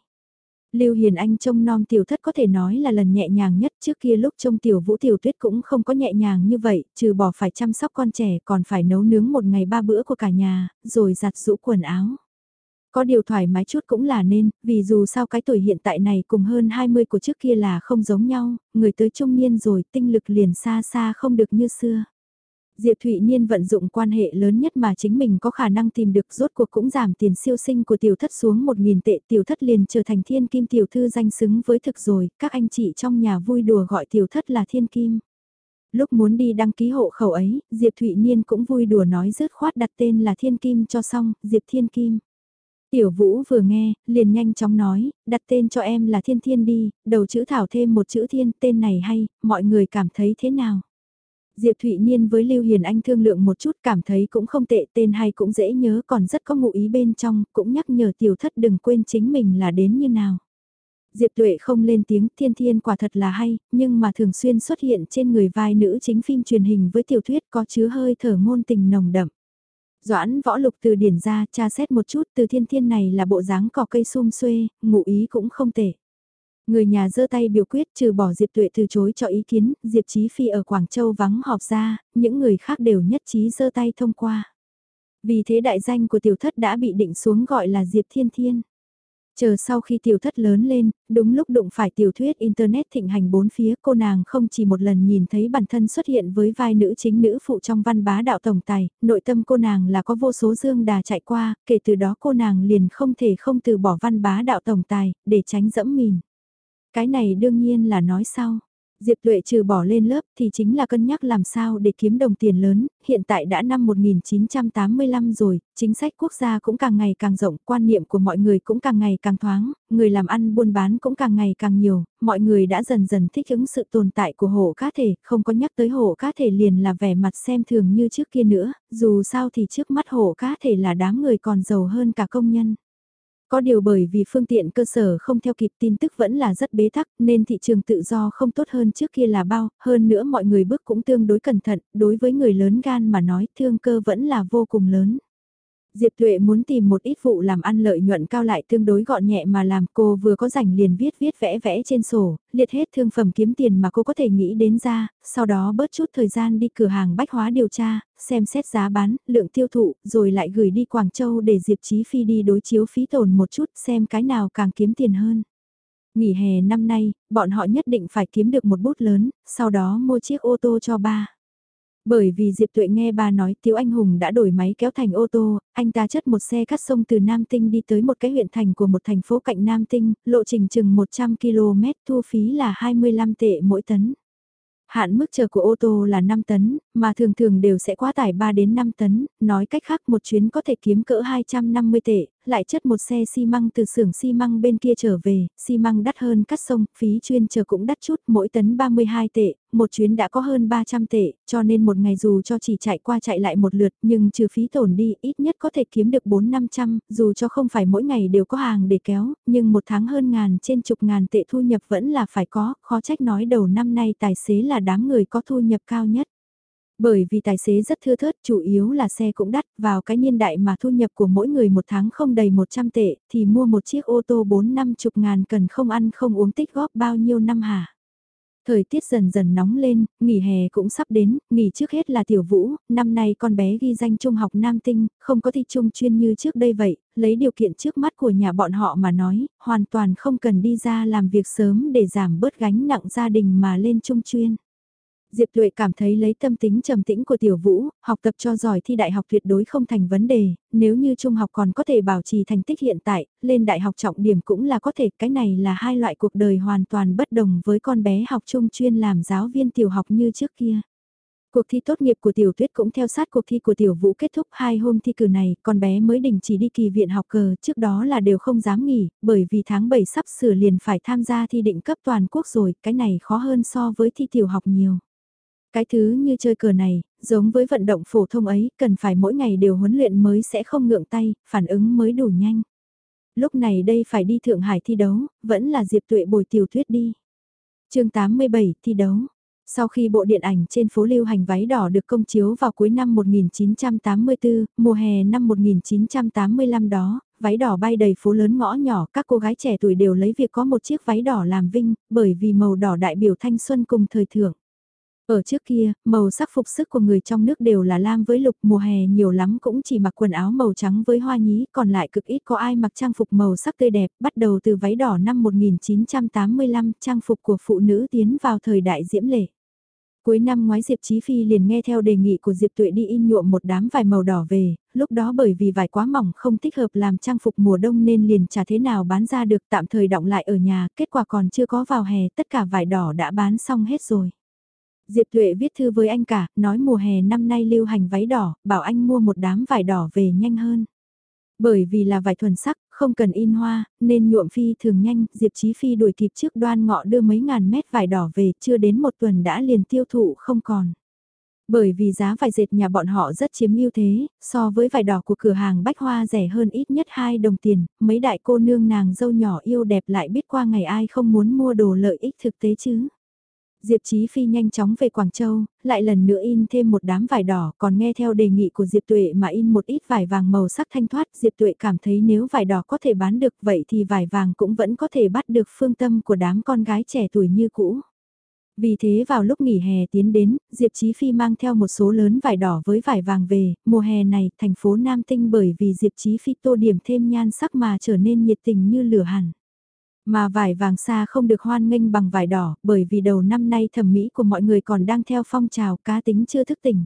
Lưu Hiền Anh trông non tiểu thất có thể nói là lần nhẹ nhàng nhất trước kia lúc trông tiểu vũ tiểu tuyết cũng không có nhẹ nhàng như vậy, trừ bỏ phải chăm sóc con trẻ còn phải nấu nướng một ngày ba bữa của cả nhà, rồi giặt rũ quần áo. Có điều thoải mái chút cũng là nên, vì dù sao cái tuổi hiện tại này cùng hơn 20 của trước kia là không giống nhau, người tới trung niên rồi tinh lực liền xa xa không được như xưa. Diệp Thụy Niên vận dụng quan hệ lớn nhất mà chính mình có khả năng tìm được rốt cuộc cũng giảm tiền siêu sinh của tiểu thất xuống 1.000 tệ tiểu thất liền trở thành thiên kim tiểu thư danh xứng với thực rồi, các anh chị trong nhà vui đùa gọi tiểu thất là thiên kim. Lúc muốn đi đăng ký hộ khẩu ấy, Diệp Thụy Niên cũng vui đùa nói rớt khoát đặt tên là thiên kim cho xong, Diệp Thiên Kim. Tiểu Vũ vừa nghe, liền nhanh chóng nói, đặt tên cho em là Thiên Thiên đi, đầu chữ thảo thêm một chữ Thiên, tên này hay, mọi người cảm thấy thế nào? Diệp Thụy Niên với Lưu Hiền Anh thương lượng một chút cảm thấy cũng không tệ tên hay cũng dễ nhớ còn rất có ngụ ý bên trong, cũng nhắc nhở tiểu thất đừng quên chính mình là đến như nào. Diệp Tuệ không lên tiếng thiên thiên quả thật là hay, nhưng mà thường xuyên xuất hiện trên người vai nữ chính phim truyền hình với tiểu thuyết có chứa hơi thở ngôn tình nồng đậm. Doãn võ lục từ điển ra tra xét một chút từ thiên thiên này là bộ dáng cỏ cây sum xuê, ngụ ý cũng không tệ. Người nhà giơ tay biểu quyết trừ bỏ Diệp Tuệ từ chối cho ý kiến, Diệp Chí Phi ở Quảng Châu vắng họp ra, những người khác đều nhất trí giơ tay thông qua. Vì thế đại danh của tiểu thất đã bị định xuống gọi là Diệp Thiên Thiên. Chờ sau khi tiểu thất lớn lên, đúng lúc đụng phải tiểu thuyết Internet thịnh hành bốn phía cô nàng không chỉ một lần nhìn thấy bản thân xuất hiện với vai nữ chính nữ phụ trong văn bá đạo tổng tài, nội tâm cô nàng là có vô số dương đà chạy qua, kể từ đó cô nàng liền không thể không từ bỏ văn bá đạo tổng tài, để tránh dẫm mìn. Cái này đương nhiên là nói sau. Diệp Tuệ trừ bỏ lên lớp thì chính là cân nhắc làm sao để kiếm đồng tiền lớn, hiện tại đã năm 1985 rồi, chính sách quốc gia cũng càng ngày càng rộng, quan niệm của mọi người cũng càng ngày càng thoáng, người làm ăn buôn bán cũng càng ngày càng nhiều, mọi người đã dần dần thích ứng sự tồn tại của hộ cá thể, không có nhắc tới hộ cá thể liền là vẻ mặt xem thường như trước kia nữa, dù sao thì trước mắt hộ cá thể là đám người còn giàu hơn cả công nhân. Có điều bởi vì phương tiện cơ sở không theo kịp tin tức vẫn là rất bế tắc nên thị trường tự do không tốt hơn trước kia là bao, hơn nữa mọi người bước cũng tương đối cẩn thận, đối với người lớn gan mà nói thương cơ vẫn là vô cùng lớn. Diệp Tuệ muốn tìm một ít vụ làm ăn lợi nhuận cao lại tương đối gọn nhẹ mà làm cô vừa có rảnh liền viết viết vẽ vẽ trên sổ, liệt hết thương phẩm kiếm tiền mà cô có thể nghĩ đến ra, sau đó bớt chút thời gian đi cửa hàng bách hóa điều tra, xem xét giá bán, lượng tiêu thụ, rồi lại gửi đi Quảng Châu để Diệp Chí Phi đi đối chiếu phí tồn một chút xem cái nào càng kiếm tiền hơn. Nghỉ hè năm nay, bọn họ nhất định phải kiếm được một bút lớn, sau đó mua chiếc ô tô cho ba. Bởi vì Diệp Tuệ nghe bà nói Tiếu Anh Hùng đã đổi máy kéo thành ô tô, anh ta chất một xe cắt sông từ Nam Tinh đi tới một cái huyện thành của một thành phố cạnh Nam Tinh, lộ trình chừng 100 km thu phí là 25 tệ mỗi tấn. Hạn mức chờ của ô tô là 5 tấn, mà thường thường đều sẽ quá tải 3 đến 5 tấn, nói cách khác một chuyến có thể kiếm cỡ 250 tệ, lại chất một xe xi măng từ xưởng xi măng bên kia trở về, xi măng đắt hơn cắt sông, phí chuyên chờ cũng đắt chút, mỗi tấn 32 tệ, một chuyến đã có hơn 300 tệ, cho nên một ngày dù cho chỉ chạy qua chạy lại một lượt, nhưng trừ phí tổn đi, ít nhất có thể kiếm được 4-500, dù cho không phải mỗi ngày đều có hàng để kéo, nhưng một tháng hơn ngàn trên chục ngàn tệ thu nhập vẫn là phải có, khó trách nói đầu năm nay tài xế là đám người có thu nhập cao nhất. Bởi vì tài xế rất thưa thớt, chủ yếu là xe cũng đắt, vào cái niên đại mà thu nhập của mỗi người một tháng không đầy 100 tệ, thì mua một chiếc ô tô 4 năm chục ngàn cần không ăn không uống tích góp bao nhiêu năm hả? Thời tiết dần dần nóng lên, nghỉ hè cũng sắp đến, nghỉ trước hết là tiểu vũ, năm nay con bé ghi danh trung học Nam Tinh, không có thi trung chuyên như trước đây vậy, lấy điều kiện trước mắt của nhà bọn họ mà nói, hoàn toàn không cần đi ra làm việc sớm để giảm bớt gánh nặng gia đình mà lên trung chuyên. Diệp Tuệ cảm thấy lấy tâm tính trầm tĩnh của Tiểu Vũ, học tập cho giỏi thi đại học tuyệt đối không thành vấn đề, nếu như trung học còn có thể bảo trì thành tích hiện tại, lên đại học trọng điểm cũng là có thể, cái này là hai loại cuộc đời hoàn toàn bất đồng với con bé học trung chuyên làm giáo viên tiểu học như trước kia. Cuộc thi tốt nghiệp của Tiểu Tuyết cũng theo sát cuộc thi của Tiểu Vũ kết thúc hai hôm thi cử này, con bé mới đình chỉ đi kỳ viện học cờ, trước đó là đều không dám nghỉ, bởi vì tháng 7 sắp sửa liền phải tham gia thi định cấp toàn quốc rồi, cái này khó hơn so với thi tiểu học nhiều. Cái thứ như chơi cờ này, giống với vận động phổ thông ấy, cần phải mỗi ngày đều huấn luyện mới sẽ không ngượng tay, phản ứng mới đủ nhanh. Lúc này đây phải đi Thượng Hải thi đấu, vẫn là Diệp Tuệ bồi tiểu thuyết đi. chương 87 thi đấu. Sau khi bộ điện ảnh trên phố lưu hành váy đỏ được công chiếu vào cuối năm 1984, mùa hè năm 1985 đó, váy đỏ bay đầy phố lớn ngõ nhỏ, các cô gái trẻ tuổi đều lấy việc có một chiếc váy đỏ làm vinh, bởi vì màu đỏ đại biểu thanh xuân cùng thời thượng. Ở trước kia, màu sắc phục sức của người trong nước đều là lam với lục mùa hè nhiều lắm cũng chỉ mặc quần áo màu trắng với hoa nhí, còn lại cực ít có ai mặc trang phục màu sắc tươi đẹp, bắt đầu từ váy đỏ năm 1985, trang phục của phụ nữ tiến vào thời đại diễm lệ. Cuối năm ngoái Diệp Chí Phi liền nghe theo đề nghị của Diệp Tuệ đi in nhuộm một đám vải màu đỏ về, lúc đó bởi vì vải quá mỏng không thích hợp làm trang phục mùa đông nên liền chả thế nào bán ra được tạm thời động lại ở nhà, kết quả còn chưa có vào hè tất cả vải đỏ đã bán xong hết rồi. Diệp Thuệ viết thư với anh cả, nói mùa hè năm nay lưu hành váy đỏ, bảo anh mua một đám vải đỏ về nhanh hơn. Bởi vì là vải thuần sắc, không cần in hoa, nên nhuộm phi thường nhanh, Diệp Chí Phi đuổi kịp trước đoan ngọ đưa mấy ngàn mét vải đỏ về, chưa đến một tuần đã liền tiêu thụ không còn. Bởi vì giá vải dệt nhà bọn họ rất chiếm ưu thế, so với vải đỏ của cửa hàng bách hoa rẻ hơn ít nhất 2 đồng tiền, mấy đại cô nương nàng dâu nhỏ yêu đẹp lại biết qua ngày ai không muốn mua đồ lợi ích thực tế chứ. Diệp Chí Phi nhanh chóng về Quảng Châu, lại lần nữa in thêm một đám vải đỏ, còn nghe theo đề nghị của Diệp Tuệ mà in một ít vải vàng màu sắc thanh thoát. Diệp Tuệ cảm thấy nếu vải đỏ có thể bán được vậy thì vải vàng cũng vẫn có thể bắt được phương tâm của đám con gái trẻ tuổi như cũ. Vì thế vào lúc nghỉ hè tiến đến, Diệp Chí Phi mang theo một số lớn vải đỏ với vải vàng về, mùa hè này thành phố Nam Tinh bởi vì Diệp Chí Phi tô điểm thêm nhan sắc mà trở nên nhiệt tình như lửa hẳn. Mà vải vàng xa không được hoan nghênh bằng vải đỏ, bởi vì đầu năm nay thẩm mỹ của mọi người còn đang theo phong trào cá tính chưa thức tỉnh.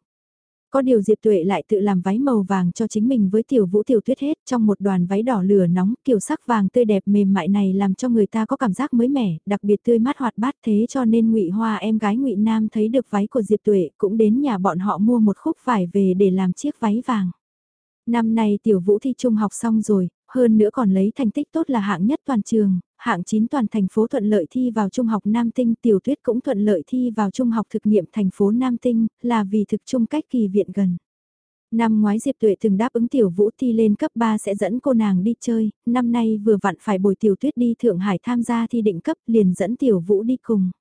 Có điều Diệp Tuệ lại tự làm váy màu vàng cho chính mình với tiểu vũ tiểu tuyết hết trong một đoàn váy đỏ lửa nóng kiểu sắc vàng tươi đẹp mềm mại này làm cho người ta có cảm giác mới mẻ, đặc biệt tươi mát hoạt bát thế cho nên ngụy Hoa em gái ngụy Nam thấy được váy của Diệp Tuệ cũng đến nhà bọn họ mua một khúc vải về để làm chiếc váy vàng. Năm nay tiểu vũ thi trung học xong rồi, hơn nữa còn lấy thành tích tốt là hạng nhất toàn trường, hạng 9 toàn thành phố thuận lợi thi vào trung học Nam Tinh, tiểu tuyết cũng thuận lợi thi vào trung học thực nghiệm thành phố Nam Tinh, là vì thực trung cách kỳ viện gần. Năm ngoái Diệp Tuệ từng đáp ứng tiểu vũ thi lên cấp 3 sẽ dẫn cô nàng đi chơi, năm nay vừa vặn phải bồi tiểu tuyết đi Thượng Hải tham gia thi định cấp liền dẫn tiểu vũ đi cùng.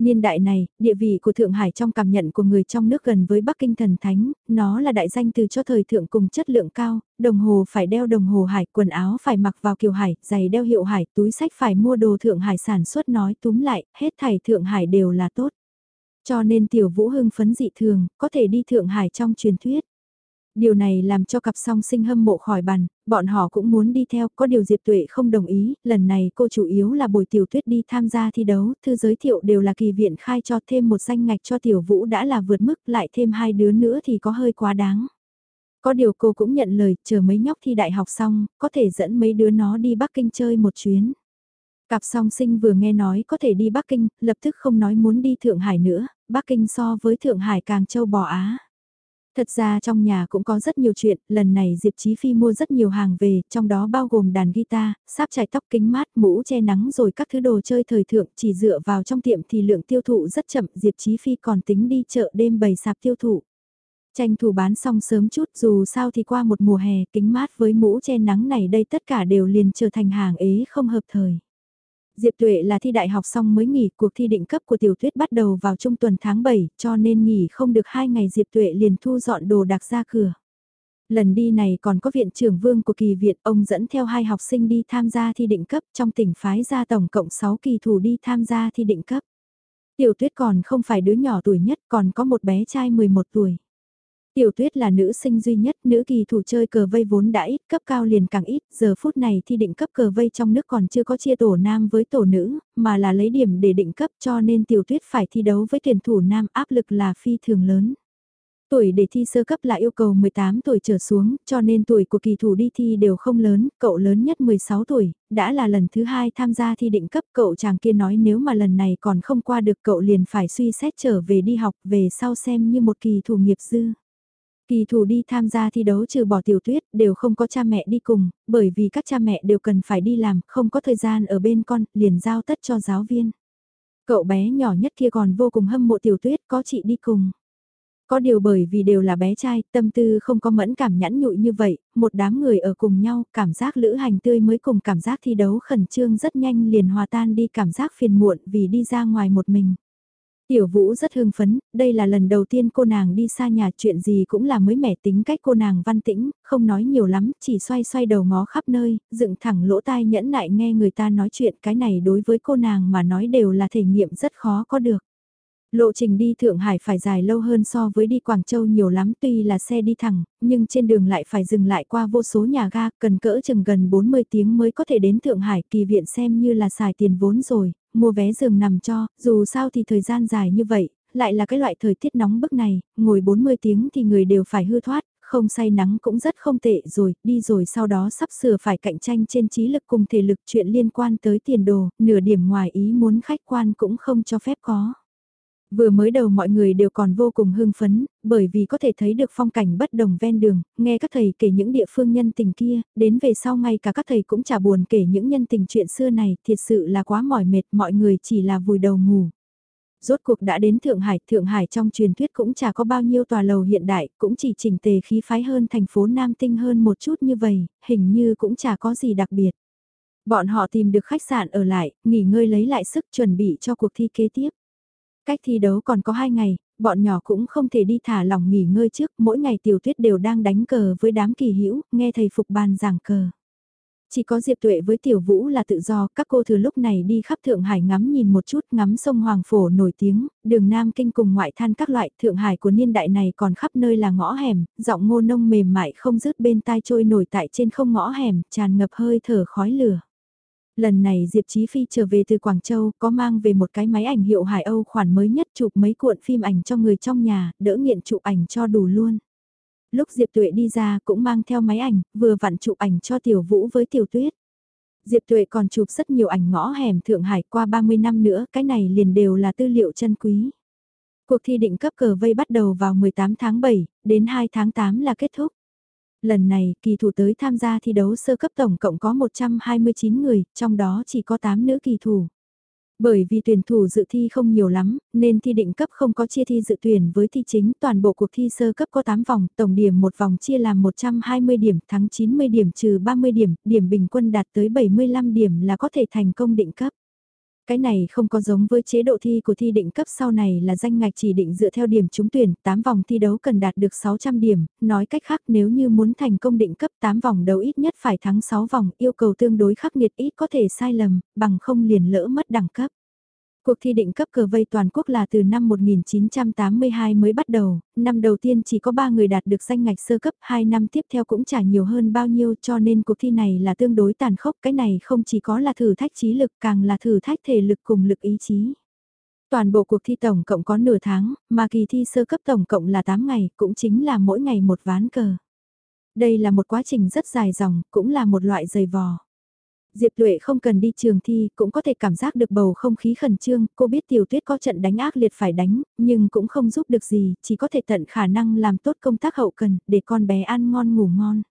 Niên đại này, địa vị của Thượng Hải trong cảm nhận của người trong nước gần với Bắc Kinh thần thánh, nó là đại danh từ cho thời thượng cùng chất lượng cao, đồng hồ phải đeo đồng hồ hải, quần áo phải mặc vào kiều hải, giày đeo hiệu hải, túi sách phải mua đồ Thượng Hải sản xuất nói túm lại, hết thảy Thượng Hải đều là tốt. Cho nên tiểu vũ hưng phấn dị thường, có thể đi Thượng Hải trong truyền thuyết. Điều này làm cho cặp song sinh hâm mộ khỏi bàn, bọn họ cũng muốn đi theo, có điều Diệp Tuệ không đồng ý, lần này cô chủ yếu là bồi tiểu tuyết đi tham gia thi đấu, thư giới thiệu đều là kỳ viện khai cho thêm một danh ngạch cho tiểu vũ đã là vượt mức, lại thêm hai đứa nữa thì có hơi quá đáng. Có điều cô cũng nhận lời, chờ mấy nhóc thi đại học xong, có thể dẫn mấy đứa nó đi Bắc Kinh chơi một chuyến. Cặp song sinh vừa nghe nói có thể đi Bắc Kinh, lập tức không nói muốn đi Thượng Hải nữa, Bắc Kinh so với Thượng Hải càng châu bò Á. Thật ra trong nhà cũng có rất nhiều chuyện, lần này Diệp Chí Phi mua rất nhiều hàng về, trong đó bao gồm đàn guitar, sáp chải tóc kính mát, mũ che nắng rồi các thứ đồ chơi thời thượng chỉ dựa vào trong tiệm thì lượng tiêu thụ rất chậm, Diệp Chí Phi còn tính đi chợ đêm bày sạp tiêu thụ. Tranh thủ bán xong sớm chút dù sao thì qua một mùa hè kính mát với mũ che nắng này đây tất cả đều liền trở thành hàng ế không hợp thời. Diệp Tuệ là thi đại học xong mới nghỉ, cuộc thi định cấp của Tiểu Tuyết bắt đầu vào trung tuần tháng 7, cho nên nghỉ không được 2 ngày Diệp Tuệ liền thu dọn đồ đạc ra cửa. Lần đi này còn có viện trưởng vương của kỳ viện, ông dẫn theo hai học sinh đi tham gia thi định cấp trong tỉnh phái ra tổng cộng 6 kỳ thủ đi tham gia thi định cấp. Tiểu Tuyết còn không phải đứa nhỏ tuổi nhất, còn có một bé trai 11 tuổi. Tiểu tuyết là nữ sinh duy nhất, nữ kỳ thủ chơi cờ vây vốn đã ít, cấp cao liền càng ít, giờ phút này thi định cấp cờ vây trong nước còn chưa có chia tổ nam với tổ nữ, mà là lấy điểm để định cấp cho nên tiểu tuyết phải thi đấu với tuyển thủ nam áp lực là phi thường lớn. Tuổi để thi sơ cấp là yêu cầu 18 tuổi trở xuống, cho nên tuổi của kỳ thủ đi thi đều không lớn, cậu lớn nhất 16 tuổi, đã là lần thứ hai tham gia thi định cấp cậu chàng kia nói nếu mà lần này còn không qua được cậu liền phải suy xét trở về đi học về sau xem như một kỳ thủ nghiệp dư. Kỳ thủ đi tham gia thi đấu trừ bỏ tiểu tuyết đều không có cha mẹ đi cùng, bởi vì các cha mẹ đều cần phải đi làm, không có thời gian ở bên con, liền giao tất cho giáo viên. Cậu bé nhỏ nhất kia còn vô cùng hâm mộ tiểu tuyết có chị đi cùng. Có điều bởi vì đều là bé trai, tâm tư không có mẫn cảm nhẫn nhụi như vậy, một đám người ở cùng nhau, cảm giác lữ hành tươi mới cùng cảm giác thi đấu khẩn trương rất nhanh liền hòa tan đi cảm giác phiền muộn vì đi ra ngoài một mình. Tiểu Vũ rất hưng phấn, đây là lần đầu tiên cô nàng đi xa nhà chuyện gì cũng là mới mẻ tính cách cô nàng văn tĩnh, không nói nhiều lắm, chỉ xoay xoay đầu ngó khắp nơi, dựng thẳng lỗ tai nhẫn nại nghe người ta nói chuyện cái này đối với cô nàng mà nói đều là thể nghiệm rất khó có được. Lộ trình đi Thượng Hải phải dài lâu hơn so với đi Quảng Châu nhiều lắm tuy là xe đi thẳng, nhưng trên đường lại phải dừng lại qua vô số nhà ga, cần cỡ chừng gần 40 tiếng mới có thể đến Thượng Hải kỳ viện xem như là xài tiền vốn rồi, mua vé giường nằm cho, dù sao thì thời gian dài như vậy, lại là cái loại thời tiết nóng bức này, ngồi 40 tiếng thì người đều phải hư thoát, không say nắng cũng rất không tệ rồi, đi rồi sau đó sắp sửa phải cạnh tranh trên trí lực cùng thể lực chuyện liên quan tới tiền đồ, nửa điểm ngoài ý muốn khách quan cũng không cho phép có. Vừa mới đầu mọi người đều còn vô cùng hưng phấn, bởi vì có thể thấy được phong cảnh bất đồng ven đường, nghe các thầy kể những địa phương nhân tình kia, đến về sau ngay cả các thầy cũng chả buồn kể những nhân tình chuyện xưa này, thiệt sự là quá mỏi mệt, mọi người chỉ là vùi đầu ngủ. Rốt cuộc đã đến Thượng Hải, Thượng Hải trong truyền thuyết cũng chả có bao nhiêu tòa lầu hiện đại, cũng chỉ chỉnh tề khí phái hơn thành phố Nam Tinh hơn một chút như vậy, hình như cũng chả có gì đặc biệt. Bọn họ tìm được khách sạn ở lại, nghỉ ngơi lấy lại sức chuẩn bị cho cuộc thi kế tiếp. Cách thi đấu còn có 2 ngày, bọn nhỏ cũng không thể đi thả lỏng nghỉ ngơi trước, mỗi ngày tiểu tuyết đều đang đánh cờ với đám kỳ hữu nghe thầy phục bàn giảng cờ. Chỉ có Diệp Tuệ với Tiểu Vũ là tự do, các cô thừa lúc này đi khắp Thượng Hải ngắm nhìn một chút ngắm sông Hoàng Phổ nổi tiếng, đường Nam Kinh cùng ngoại than các loại Thượng Hải của niên đại này còn khắp nơi là ngõ hẻm, giọng ngô nông mềm mại không dứt bên tai trôi nổi tại trên không ngõ hẻm, tràn ngập hơi thở khói lửa. Lần này Diệp Chí Phi trở về từ Quảng Châu có mang về một cái máy ảnh hiệu Hải Âu khoản mới nhất chụp mấy cuộn phim ảnh cho người trong nhà, đỡ nghiện chụp ảnh cho đủ luôn. Lúc Diệp Tuệ đi ra cũng mang theo máy ảnh, vừa vặn chụp ảnh cho Tiểu Vũ với Tiểu Tuyết. Diệp Tuệ còn chụp rất nhiều ảnh ngõ hẻm Thượng Hải qua 30 năm nữa, cái này liền đều là tư liệu chân quý. Cuộc thi định cấp cờ vây bắt đầu vào 18 tháng 7, đến 2 tháng 8 là kết thúc. Lần này, kỳ thủ tới tham gia thi đấu sơ cấp tổng cộng có 129 người, trong đó chỉ có 8 nữ kỳ thủ. Bởi vì tuyển thủ dự thi không nhiều lắm, nên thi định cấp không có chia thi dự tuyển với thi chính. Toàn bộ cuộc thi sơ cấp có 8 vòng, tổng điểm một vòng chia làm 120 điểm, thắng 90 điểm trừ 30 điểm, điểm bình quân đạt tới 75 điểm là có thể thành công định cấp. Cái này không có giống với chế độ thi của thi định cấp sau này là danh ngạch chỉ định dựa theo điểm trúng tuyển, 8 vòng thi đấu cần đạt được 600 điểm, nói cách khác nếu như muốn thành công định cấp 8 vòng đấu ít nhất phải thắng 6 vòng, yêu cầu tương đối khắc nghiệt ít có thể sai lầm, bằng không liền lỡ mất đẳng cấp. Cuộc thi định cấp cờ vây toàn quốc là từ năm 1982 mới bắt đầu, năm đầu tiên chỉ có 3 người đạt được danh ngạch sơ cấp, 2 năm tiếp theo cũng trả nhiều hơn bao nhiêu cho nên cuộc thi này là tương đối tàn khốc, cái này không chỉ có là thử thách trí lực càng là thử thách thể lực cùng lực ý chí. Toàn bộ cuộc thi tổng cộng có nửa tháng, mà kỳ thi sơ cấp tổng cộng là 8 ngày, cũng chính là mỗi ngày một ván cờ. Đây là một quá trình rất dài dòng, cũng là một loại dày vò. Diệp Tuệ không cần đi trường thi, cũng có thể cảm giác được bầu không khí khẩn trương, cô biết tiểu tuyết có trận đánh ác liệt phải đánh, nhưng cũng không giúp được gì, chỉ có thể tận khả năng làm tốt công tác hậu cần, để con bé ăn ngon ngủ ngon.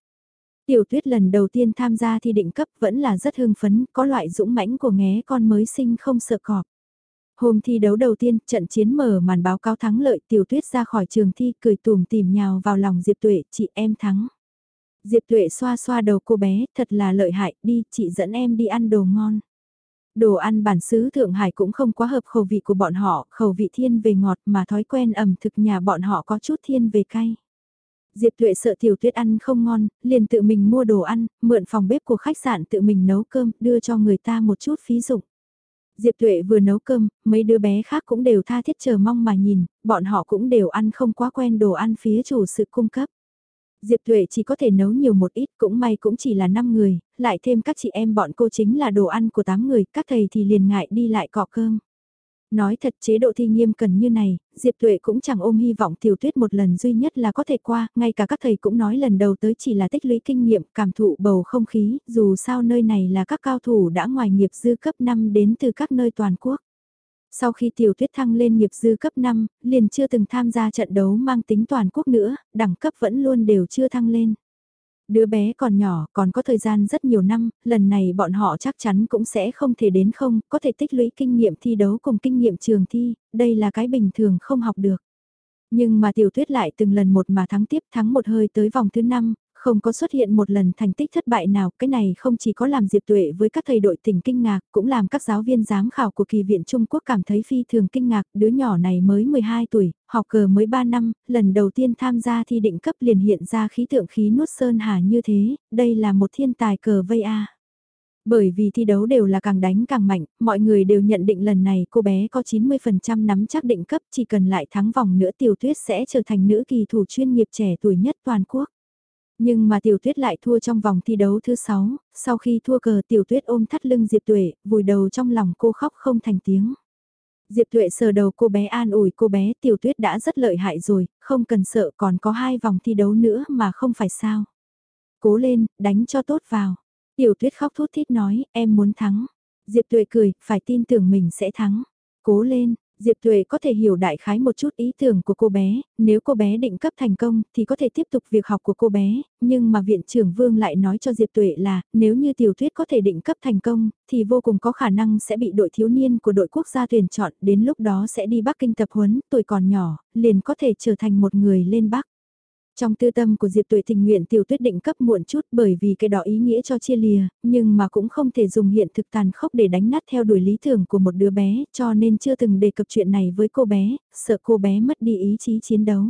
Tiểu tuyết lần đầu tiên tham gia thi định cấp vẫn là rất hưng phấn, có loại dũng mãnh của nghé con mới sinh không sợ cọp. Hôm thi đấu đầu tiên, trận chiến mở màn báo cáo thắng lợi tiểu tuyết ra khỏi trường thi cười tùm tìm nhào vào lòng Diệp Tuệ, chị em thắng. Diệp Tuệ xoa xoa đầu cô bé, thật là lợi hại, đi, chị dẫn em đi ăn đồ ngon. Đồ ăn bản xứ Thượng Hải cũng không quá hợp khẩu vị của bọn họ, khẩu vị thiên về ngọt mà thói quen ẩm thực nhà bọn họ có chút thiên về cay. Diệp Tuệ sợ Tiểu Tuyết ăn không ngon, liền tự mình mua đồ ăn, mượn phòng bếp của khách sạn tự mình nấu cơm, đưa cho người ta một chút phí dụng. Diệp Tuệ vừa nấu cơm, mấy đứa bé khác cũng đều tha thiết chờ mong mà nhìn, bọn họ cũng đều ăn không quá quen đồ ăn phía chủ sự cung cấp. Diệp Thuệ chỉ có thể nấu nhiều một ít, cũng may cũng chỉ là 5 người, lại thêm các chị em bọn cô chính là đồ ăn của 8 người, các thầy thì liền ngại đi lại cọ cơm. Nói thật chế độ thi nghiêm cần như này, Diệp Tuệ cũng chẳng ôm hy vọng tiểu tuyết một lần duy nhất là có thể qua, ngay cả các thầy cũng nói lần đầu tới chỉ là tích lũy kinh nghiệm, cảm thụ bầu không khí, dù sao nơi này là các cao thủ đã ngoài nghiệp dư cấp 5 đến từ các nơi toàn quốc. Sau khi tiểu tuyết thăng lên nghiệp dư cấp 5, liền chưa từng tham gia trận đấu mang tính toàn quốc nữa, đẳng cấp vẫn luôn đều chưa thăng lên. Đứa bé còn nhỏ, còn có thời gian rất nhiều năm, lần này bọn họ chắc chắn cũng sẽ không thể đến không, có thể tích lũy kinh nghiệm thi đấu cùng kinh nghiệm trường thi, đây là cái bình thường không học được. Nhưng mà tiểu tuyết lại từng lần một mà thắng tiếp thắng một hơi tới vòng thứ 5, không có xuất hiện một lần thành tích thất bại nào, cái này không chỉ có làm Diệp Tuệ với các thầy đội tỉnh kinh ngạc, cũng làm các giáo viên giám khảo của kỳ viện Trung Quốc cảm thấy phi thường kinh ngạc, đứa nhỏ này mới 12 tuổi, học cờ mới 3 năm, lần đầu tiên tham gia thi định cấp liền hiện ra khí tượng khí nuốt sơn hà như thế, đây là một thiên tài cờ vây A. Bởi vì thi đấu đều là càng đánh càng mạnh, mọi người đều nhận định lần này cô bé có 90% nắm chắc định cấp chỉ cần lại thắng vòng nữa tiểu tuyết sẽ trở thành nữ kỳ thủ chuyên nghiệp trẻ tuổi nhất toàn quốc. Nhưng mà tiểu tuyết lại thua trong vòng thi đấu thứ 6, sau khi thua cờ tiểu tuyết ôm thắt lưng Diệp Tuệ, vùi đầu trong lòng cô khóc không thành tiếng. Diệp Tuệ sờ đầu cô bé an ủi cô bé tiểu tuyết đã rất lợi hại rồi, không cần sợ còn có hai vòng thi đấu nữa mà không phải sao. Cố lên, đánh cho tốt vào. Tiểu tuyết khóc thút thít nói, em muốn thắng. Diệp Tuệ cười, phải tin tưởng mình sẽ thắng. Cố lên, Diệp Tuệ có thể hiểu đại khái một chút ý tưởng của cô bé, nếu cô bé định cấp thành công thì có thể tiếp tục việc học của cô bé, nhưng mà viện trưởng Vương lại nói cho Diệp Tuệ là nếu như tiểu thuyết có thể định cấp thành công thì vô cùng có khả năng sẽ bị đội thiếu niên của đội quốc gia tuyển chọn đến lúc đó sẽ đi Bắc Kinh tập huấn, tuổi còn nhỏ, liền có thể trở thành một người lên Bắc. Trong tư tâm của Diệp Tuệ tình nguyện tiểu tuyết định cấp muộn chút bởi vì cái đó ý nghĩa cho chia lìa, nhưng mà cũng không thể dùng hiện thực tàn khốc để đánh nát theo đuổi lý tưởng của một đứa bé, cho nên chưa từng đề cập chuyện này với cô bé, sợ cô bé mất đi ý chí chiến đấu.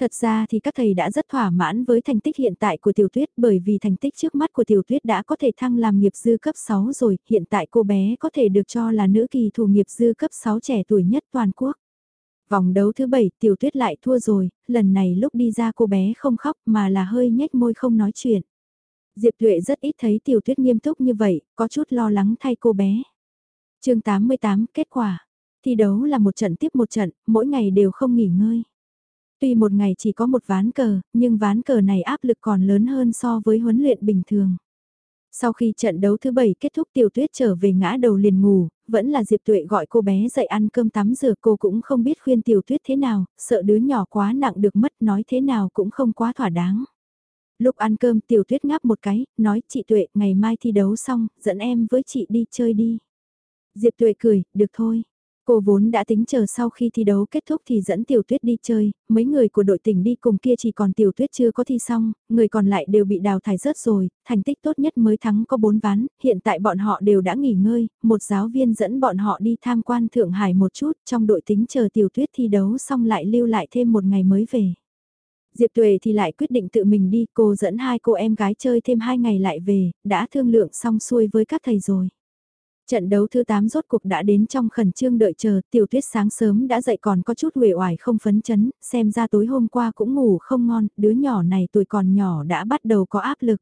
Thật ra thì các thầy đã rất thỏa mãn với thành tích hiện tại của tiểu tuyết bởi vì thành tích trước mắt của tiểu tuyết đã có thể thăng làm nghiệp dư cấp 6 rồi, hiện tại cô bé có thể được cho là nữ kỳ thủ nghiệp dư cấp 6 trẻ tuổi nhất toàn quốc. Vòng đấu thứ bảy tiểu tuyết lại thua rồi, lần này lúc đi ra cô bé không khóc mà là hơi nhếch môi không nói chuyện. Diệp Tuệ rất ít thấy tiểu tuyết nghiêm túc như vậy, có chút lo lắng thay cô bé. chương 88 kết quả. Thi đấu là một trận tiếp một trận, mỗi ngày đều không nghỉ ngơi. Tuy một ngày chỉ có một ván cờ, nhưng ván cờ này áp lực còn lớn hơn so với huấn luyện bình thường. Sau khi trận đấu thứ bảy kết thúc tiểu tuyết trở về ngã đầu liền ngủ, vẫn là Diệp Tuệ gọi cô bé dậy ăn cơm tắm rửa cô cũng không biết khuyên tiểu tuyết thế nào, sợ đứa nhỏ quá nặng được mất nói thế nào cũng không quá thỏa đáng. Lúc ăn cơm tiểu tuyết ngáp một cái, nói chị Tuệ ngày mai thi đấu xong, dẫn em với chị đi chơi đi. Diệp Tuệ cười, được thôi. Cô vốn đã tính chờ sau khi thi đấu kết thúc thì dẫn tiểu tuyết đi chơi, mấy người của đội tỉnh đi cùng kia chỉ còn tiểu tuyết chưa có thi xong, người còn lại đều bị đào thải rớt rồi, thành tích tốt nhất mới thắng có 4 ván, hiện tại bọn họ đều đã nghỉ ngơi, một giáo viên dẫn bọn họ đi tham quan Thượng Hải một chút, trong đội tính chờ tiểu tuyết thi đấu xong lại lưu lại thêm một ngày mới về. Diệp Tuệ thì lại quyết định tự mình đi, cô dẫn hai cô em gái chơi thêm hai ngày lại về, đã thương lượng xong xuôi với các thầy rồi. Trận đấu thứ 8 rốt cuộc đã đến trong khẩn trương đợi chờ, tiểu tuyết sáng sớm đã dậy còn có chút uể oải không phấn chấn, xem ra tối hôm qua cũng ngủ không ngon, đứa nhỏ này tuổi còn nhỏ đã bắt đầu có áp lực.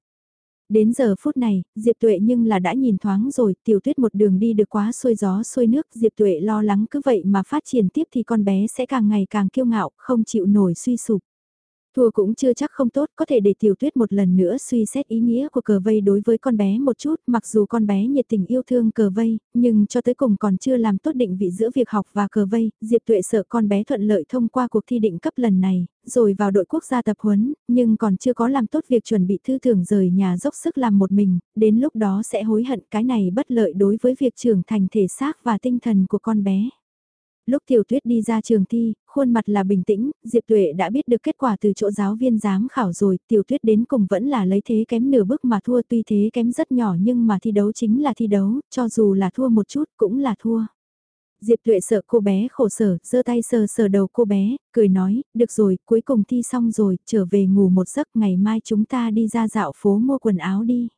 Đến giờ phút này, Diệp Tuệ nhưng là đã nhìn thoáng rồi, tiểu tuyết một đường đi được quá xuôi gió xuôi nước, Diệp Tuệ lo lắng cứ vậy mà phát triển tiếp thì con bé sẽ càng ngày càng kiêu ngạo, không chịu nổi suy sụp. Thua cũng chưa chắc không tốt, có thể để tiểu tuyết một lần nữa suy xét ý nghĩa của cờ vây đối với con bé một chút, mặc dù con bé nhiệt tình yêu thương cờ vây, nhưng cho tới cùng còn chưa làm tốt định vị giữa việc học và cờ vây, Diệp Tuệ sợ con bé thuận lợi thông qua cuộc thi định cấp lần này, rồi vào đội quốc gia tập huấn, nhưng còn chưa có làm tốt việc chuẩn bị thư thưởng rời nhà dốc sức làm một mình, đến lúc đó sẽ hối hận cái này bất lợi đối với việc trưởng thành thể xác và tinh thần của con bé. Lúc Tiểu Tuyết đi ra trường thi, khuôn mặt là bình tĩnh, Diệp Tuệ đã biết được kết quả từ chỗ giáo viên giám khảo rồi, Tiểu Tuyết đến cùng vẫn là lấy thế kém nửa bước mà thua tuy thế kém rất nhỏ nhưng mà thi đấu chính là thi đấu, cho dù là thua một chút cũng là thua. Diệp Tuệ sợ cô bé khổ sở, giơ tay sờ sờ đầu cô bé, cười nói, được rồi, cuối cùng thi xong rồi, trở về ngủ một giấc, ngày mai chúng ta đi ra dạo phố mua quần áo đi.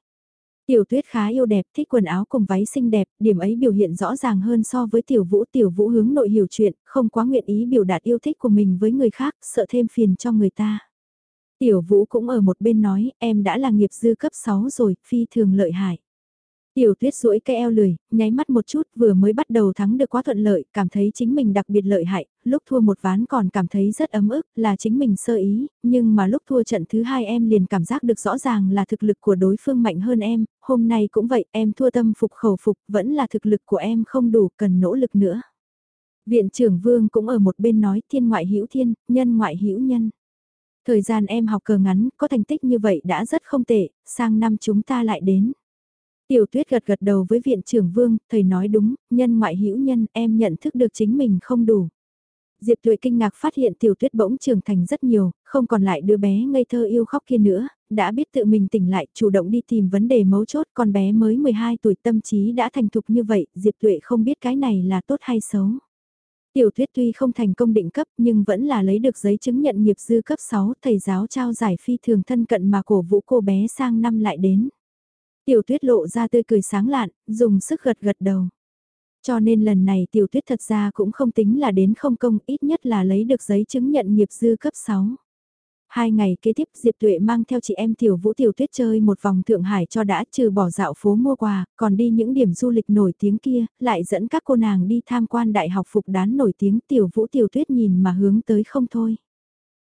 Tiểu tuyết khá yêu đẹp, thích quần áo cùng váy xinh đẹp, điểm ấy biểu hiện rõ ràng hơn so với tiểu vũ. Tiểu vũ hướng nội hiểu chuyện, không quá nguyện ý biểu đạt yêu thích của mình với người khác, sợ thêm phiền cho người ta. Tiểu vũ cũng ở một bên nói, em đã là nghiệp dư cấp 6 rồi, phi thường lợi hại. Tiểu tuyết rũi cái eo lười, nháy mắt một chút vừa mới bắt đầu thắng được quá thuận lợi, cảm thấy chính mình đặc biệt lợi hại, lúc thua một ván còn cảm thấy rất ấm ức, là chính mình sơ ý, nhưng mà lúc thua trận thứ hai em liền cảm giác được rõ ràng là thực lực của đối phương mạnh hơn em, hôm nay cũng vậy, em thua tâm phục khẩu phục, vẫn là thực lực của em không đủ, cần nỗ lực nữa. Viện trưởng Vương cũng ở một bên nói thiên ngoại hữu thiên, nhân ngoại hữu nhân. Thời gian em học cờ ngắn, có thành tích như vậy đã rất không tệ, sang năm chúng ta lại đến. Tiểu tuyết gật gật đầu với viện trưởng vương, thầy nói đúng, nhân ngoại hữu nhân, em nhận thức được chính mình không đủ. Diệp Tuệ kinh ngạc phát hiện tiểu tuyết bỗng trưởng thành rất nhiều, không còn lại đứa bé ngây thơ yêu khóc kia nữa, đã biết tự mình tỉnh lại, chủ động đi tìm vấn đề mấu chốt, con bé mới 12 tuổi tâm trí đã thành thục như vậy, Diệp Tuệ không biết cái này là tốt hay xấu. Tiểu tuyết tuy không thành công định cấp nhưng vẫn là lấy được giấy chứng nhận nghiệp dư cấp 6, thầy giáo trao giải phi thường thân cận mà cổ vũ cô bé sang năm lại đến. Tiểu tuyết lộ ra tươi cười sáng lạn, dùng sức gật gật đầu. Cho nên lần này tiểu tuyết thật ra cũng không tính là đến không công, ít nhất là lấy được giấy chứng nhận nghiệp dư cấp 6. Hai ngày kế tiếp Diệp Tuệ mang theo chị em Tiểu Vũ Tiểu Tuyết chơi một vòng Thượng Hải cho đã trừ bỏ dạo phố mua quà, còn đi những điểm du lịch nổi tiếng kia, lại dẫn các cô nàng đi tham quan đại học phục đán nổi tiếng Tiểu Vũ Tiểu Tuyết nhìn mà hướng tới không thôi.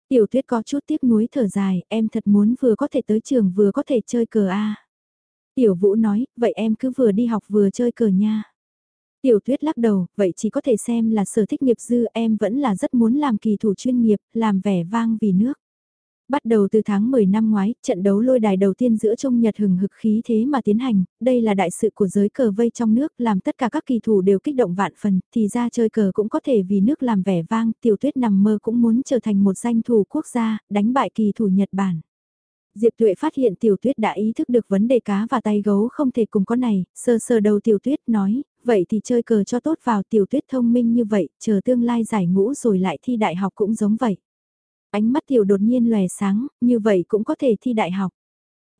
Tiểu Tuyết có chút tiếc nuối thở dài, em thật muốn vừa có thể tới trường vừa có thể chơi cờ A. Tiểu Vũ nói, vậy em cứ vừa đi học vừa chơi cờ nha. Tiểu Tuyết lắc đầu, vậy chỉ có thể xem là sở thích nghiệp dư em vẫn là rất muốn làm kỳ thủ chuyên nghiệp, làm vẻ vang vì nước. Bắt đầu từ tháng 10 năm ngoái, trận đấu lôi đài đầu tiên giữa Trung Nhật hừng hực khí thế mà tiến hành, đây là đại sự của giới cờ vây trong nước, làm tất cả các kỳ thủ đều kích động vạn phần, thì ra chơi cờ cũng có thể vì nước làm vẻ vang, tiểu tuyết nằm mơ cũng muốn trở thành một danh thủ quốc gia, đánh bại kỳ thủ Nhật Bản. Diệp Tuệ phát hiện tiểu tuyết đã ý thức được vấn đề cá và tay gấu không thể cùng con này, sơ sơ đầu tiểu tuyết nói, vậy thì chơi cờ cho tốt vào tiểu tuyết thông minh như vậy, chờ tương lai giải ngũ rồi lại thi đại học cũng giống vậy. Ánh mắt tiểu đột nhiên lòe sáng, như vậy cũng có thể thi đại học.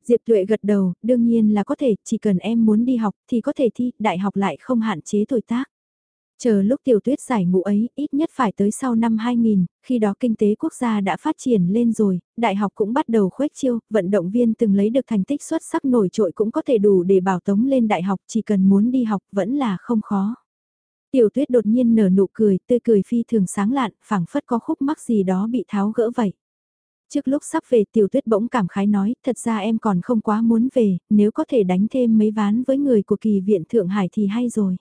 Diệp Tuệ gật đầu, đương nhiên là có thể, chỉ cần em muốn đi học thì có thể thi, đại học lại không hạn chế tuổi tác. Chờ lúc tiểu tuyết giải ngũ ấy, ít nhất phải tới sau năm 2000, khi đó kinh tế quốc gia đã phát triển lên rồi, đại học cũng bắt đầu khuếch chiêu, vận động viên từng lấy được thành tích xuất sắc nổi trội cũng có thể đủ để bảo tống lên đại học, chỉ cần muốn đi học vẫn là không khó. Tiểu tuyết đột nhiên nở nụ cười, tươi cười phi thường sáng lạn, phảng phất có khúc mắc gì đó bị tháo gỡ vậy. Trước lúc sắp về tiểu tuyết bỗng cảm khái nói, thật ra em còn không quá muốn về, nếu có thể đánh thêm mấy ván với người của kỳ viện Thượng Hải thì hay rồi.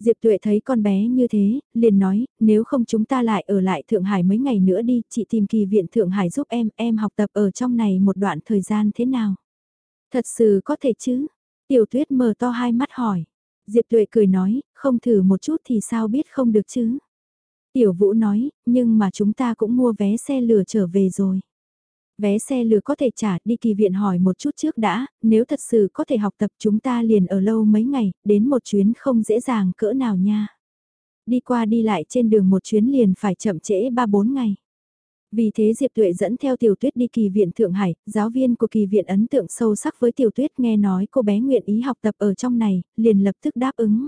Diệp Tuệ thấy con bé như thế, liền nói, nếu không chúng ta lại ở lại Thượng Hải mấy ngày nữa đi, chị tìm kỳ viện Thượng Hải giúp em, em học tập ở trong này một đoạn thời gian thế nào? Thật sự có thể chứ? Tiểu Tuyết mở to hai mắt hỏi. Diệp Tuệ cười nói, không thử một chút thì sao biết không được chứ? Tiểu Vũ nói, nhưng mà chúng ta cũng mua vé xe lửa trở về rồi vé xe lừa có thể trả đi kỳ viện hỏi một chút trước đã, nếu thật sự có thể học tập chúng ta liền ở lâu mấy ngày, đến một chuyến không dễ dàng cỡ nào nha. Đi qua đi lại trên đường một chuyến liền phải chậm trễ 3-4 ngày. Vì thế Diệp Tuệ dẫn theo Tiểu Tuyết đi kỳ viện Thượng Hải, giáo viên của kỳ viện ấn tượng sâu sắc với Tiểu Tuyết nghe nói cô bé nguyện ý học tập ở trong này, liền lập tức đáp ứng.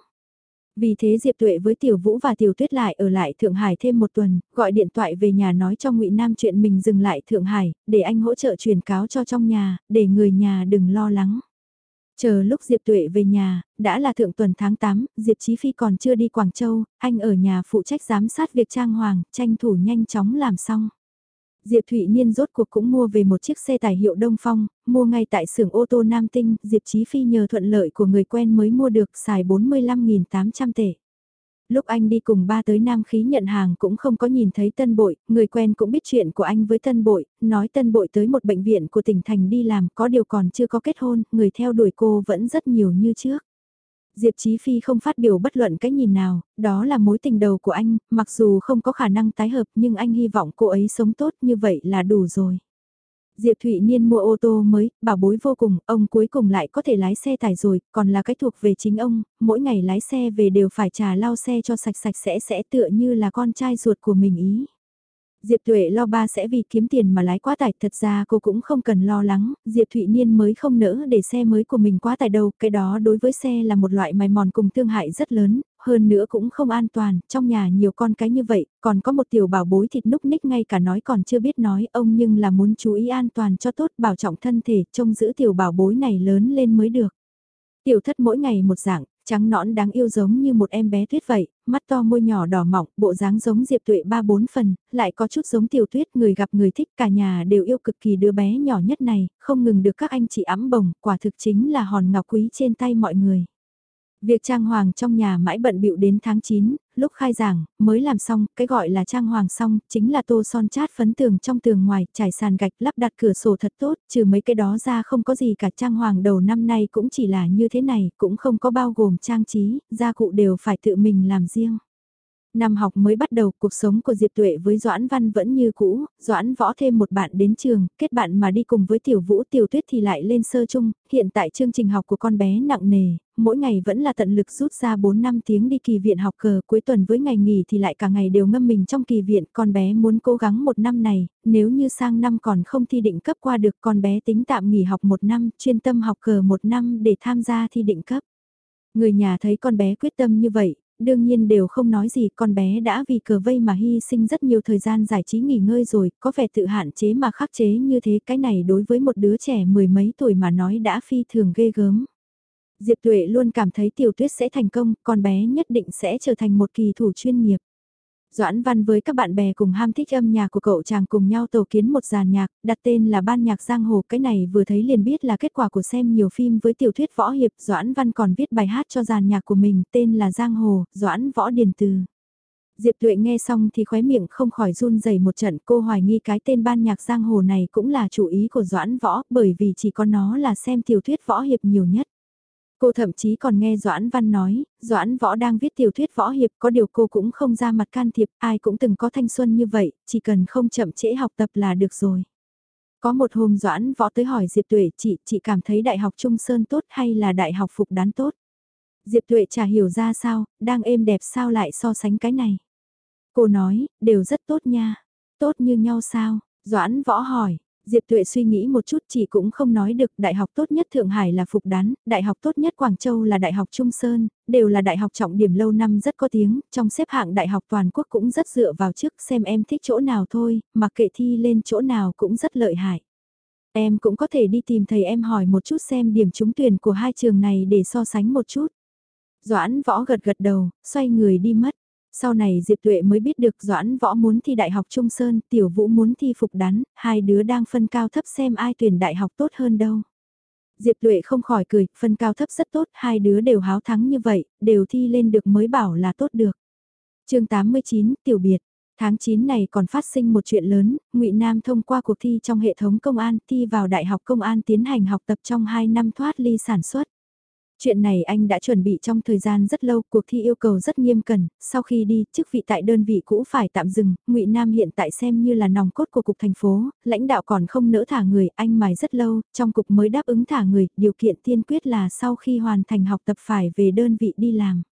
Vì thế Diệp Tuệ với Tiểu Vũ và Tiểu Tuyết lại ở lại Thượng Hải thêm một tuần, gọi điện thoại về nhà nói cho Ngụy Nam chuyện mình dừng lại Thượng Hải, để anh hỗ trợ truyền cáo cho trong nhà, để người nhà đừng lo lắng. Chờ lúc Diệp Tuệ về nhà, đã là thượng tuần tháng 8, Diệp Chí Phi còn chưa đi Quảng Châu, anh ở nhà phụ trách giám sát việc trang hoàng, tranh thủ nhanh chóng làm xong. Diệp Thụy Niên rốt cuộc cũng mua về một chiếc xe tải hiệu Đông Phong, mua ngay tại xưởng ô tô Nam Tinh, Diệp Chí Phi nhờ thuận lợi của người quen mới mua được xài 45.800 tệ. Lúc anh đi cùng ba tới Nam Khí nhận hàng cũng không có nhìn thấy tân bội, người quen cũng biết chuyện của anh với tân bội, nói tân bội tới một bệnh viện của tỉnh thành đi làm có điều còn chưa có kết hôn, người theo đuổi cô vẫn rất nhiều như trước. Diệp Chí Phi không phát biểu bất luận cái nhìn nào, đó là mối tình đầu của anh, mặc dù không có khả năng tái hợp nhưng anh hy vọng cô ấy sống tốt như vậy là đủ rồi. Diệp Thụy Niên mua ô tô mới, bảo bối vô cùng, ông cuối cùng lại có thể lái xe tải rồi, còn là cái thuộc về chính ông, mỗi ngày lái xe về đều phải trà lau xe cho sạch sạch sẽ sẽ tựa như là con trai ruột của mình ý. Diệp Tuệ lo ba sẽ vì kiếm tiền mà lái quá tải, thật ra cô cũng không cần lo lắng, Diệp Thụy Niên mới không nỡ để xe mới của mình quá tải đâu, cái đó đối với xe là một loại mài mòn cùng thương hại rất lớn, hơn nữa cũng không an toàn, trong nhà nhiều con cái như vậy, còn có một tiểu bảo bối thịt núc ních ngay cả nói còn chưa biết nói ông nhưng là muốn chú ý an toàn cho tốt bảo trọng thân thể, trông giữ tiểu bảo bối này lớn lên mới được. Tiểu thất mỗi ngày một dạng, trắng nõn đáng yêu giống như một em bé tuyết vậy, mắt to môi nhỏ đỏ mọng, bộ dáng giống Diệp Tuệ ba bốn phần, lại có chút giống tiểu tuyết, người gặp người thích cả nhà đều yêu cực kỳ đứa bé nhỏ nhất này, không ngừng được các anh chị ấm bồng, quả thực chính là hòn ngọc quý trên tay mọi người. Việc trang hoàng trong nhà mãi bận bịu đến tháng 9, lúc khai giảng, mới làm xong, cái gọi là trang hoàng xong, chính là tô son chát phấn tường trong tường ngoài, trải sàn gạch lắp đặt cửa sổ thật tốt, trừ mấy cái đó ra không có gì cả trang hoàng đầu năm nay cũng chỉ là như thế này, cũng không có bao gồm trang trí, gia cụ đều phải tự mình làm riêng. Năm học mới bắt đầu, cuộc sống của Diệp Tuệ với Doãn Văn vẫn như cũ, Doãn Võ thêm một bạn đến trường, kết bạn mà đi cùng với Tiểu Vũ Tiểu Tuyết thì lại lên sơ chung, hiện tại chương trình học của con bé nặng nề, mỗi ngày vẫn là tận lực rút ra 4 năm tiếng đi kỳ viện học cờ, cuối tuần với ngày nghỉ thì lại cả ngày đều ngâm mình trong kỳ viện, con bé muốn cố gắng một năm này, nếu như sang năm còn không thi định cấp qua được con bé tính tạm nghỉ học một năm, chuyên tâm học cờ một năm để tham gia thi định cấp. Người nhà thấy con bé quyết tâm như vậy, đương nhiên đều không nói gì con bé đã vì cờ vây mà hy sinh rất nhiều thời gian giải trí nghỉ ngơi rồi, có vẻ tự hạn chế mà khắc chế như thế cái này đối với một đứa trẻ mười mấy tuổi mà nói đã phi thường ghê gớm. Diệp Tuệ luôn cảm thấy tiểu tuyết sẽ thành công, con bé nhất định sẽ trở thành một kỳ thủ chuyên nghiệp. Doãn Văn với các bạn bè cùng ham thích âm nhạc của cậu chàng cùng nhau tổ kiến một dàn nhạc, đặt tên là Ban nhạc Giang Hồ. Cái này vừa thấy liền biết là kết quả của xem nhiều phim với tiểu thuyết võ hiệp. Doãn Văn còn viết bài hát cho dàn nhạc của mình, tên là Giang Hồ, Doãn Võ Điền Từ. Diệp Tuệ nghe xong thì khóe miệng không khỏi run rẩy một trận cô hoài nghi cái tên ban nhạc giang hồ này cũng là chủ ý của Doãn Võ bởi vì chỉ có nó là xem tiểu thuyết võ hiệp nhiều nhất. Cô thậm chí còn nghe Doãn Văn nói, Doãn Võ đang viết tiểu thuyết võ hiệp có điều cô cũng không ra mặt can thiệp, ai cũng từng có thanh xuân như vậy, chỉ cần không chậm trễ học tập là được rồi. Có một hôm Doãn Võ tới hỏi Diệp Tuệ chị, chị cảm thấy đại học Trung Sơn tốt hay là đại học Phục Đán tốt? Diệp Tuệ chả hiểu ra sao, đang êm đẹp sao lại so sánh cái này. Cô nói, đều rất tốt nha, tốt như nhau sao? Doãn Võ hỏi, Diệp Tuệ suy nghĩ một chút chỉ cũng không nói được đại học tốt nhất Thượng Hải là Phục Đán, đại học tốt nhất Quảng Châu là đại học Trung Sơn, đều là đại học trọng điểm lâu năm rất có tiếng, trong xếp hạng đại học toàn quốc cũng rất dựa vào trước xem em thích chỗ nào thôi, mà kệ thi lên chỗ nào cũng rất lợi hại. Em cũng có thể đi tìm thầy em hỏi một chút xem điểm trúng tuyển của hai trường này để so sánh một chút. Doãn võ gật gật đầu, xoay người đi mất. Sau này Diệp Tuệ mới biết được Doãn Võ muốn thi Đại học Trung Sơn, Tiểu Vũ muốn thi Phục Đán, hai đứa đang phân cao thấp xem ai tuyển đại học tốt hơn đâu. Diệp Tuệ không khỏi cười, phân cao thấp rất tốt, hai đứa đều háo thắng như vậy, đều thi lên được mới bảo là tốt được. chương 89, Tiểu Biệt Tháng 9 này còn phát sinh một chuyện lớn, Ngụy Nam thông qua cuộc thi trong hệ thống công an thi vào Đại học Công an tiến hành học tập trong 2 năm thoát ly sản xuất. Chuyện này anh đã chuẩn bị trong thời gian rất lâu, cuộc thi yêu cầu rất nghiêm cẩn, sau khi đi, chức vị tại đơn vị cũ phải tạm dừng, ngụy Nam hiện tại xem như là nòng cốt của cục thành phố, lãnh đạo còn không nỡ thả người, anh mài rất lâu, trong cục mới đáp ứng thả người, điều kiện tiên quyết là sau khi hoàn thành học tập phải về đơn vị đi làm.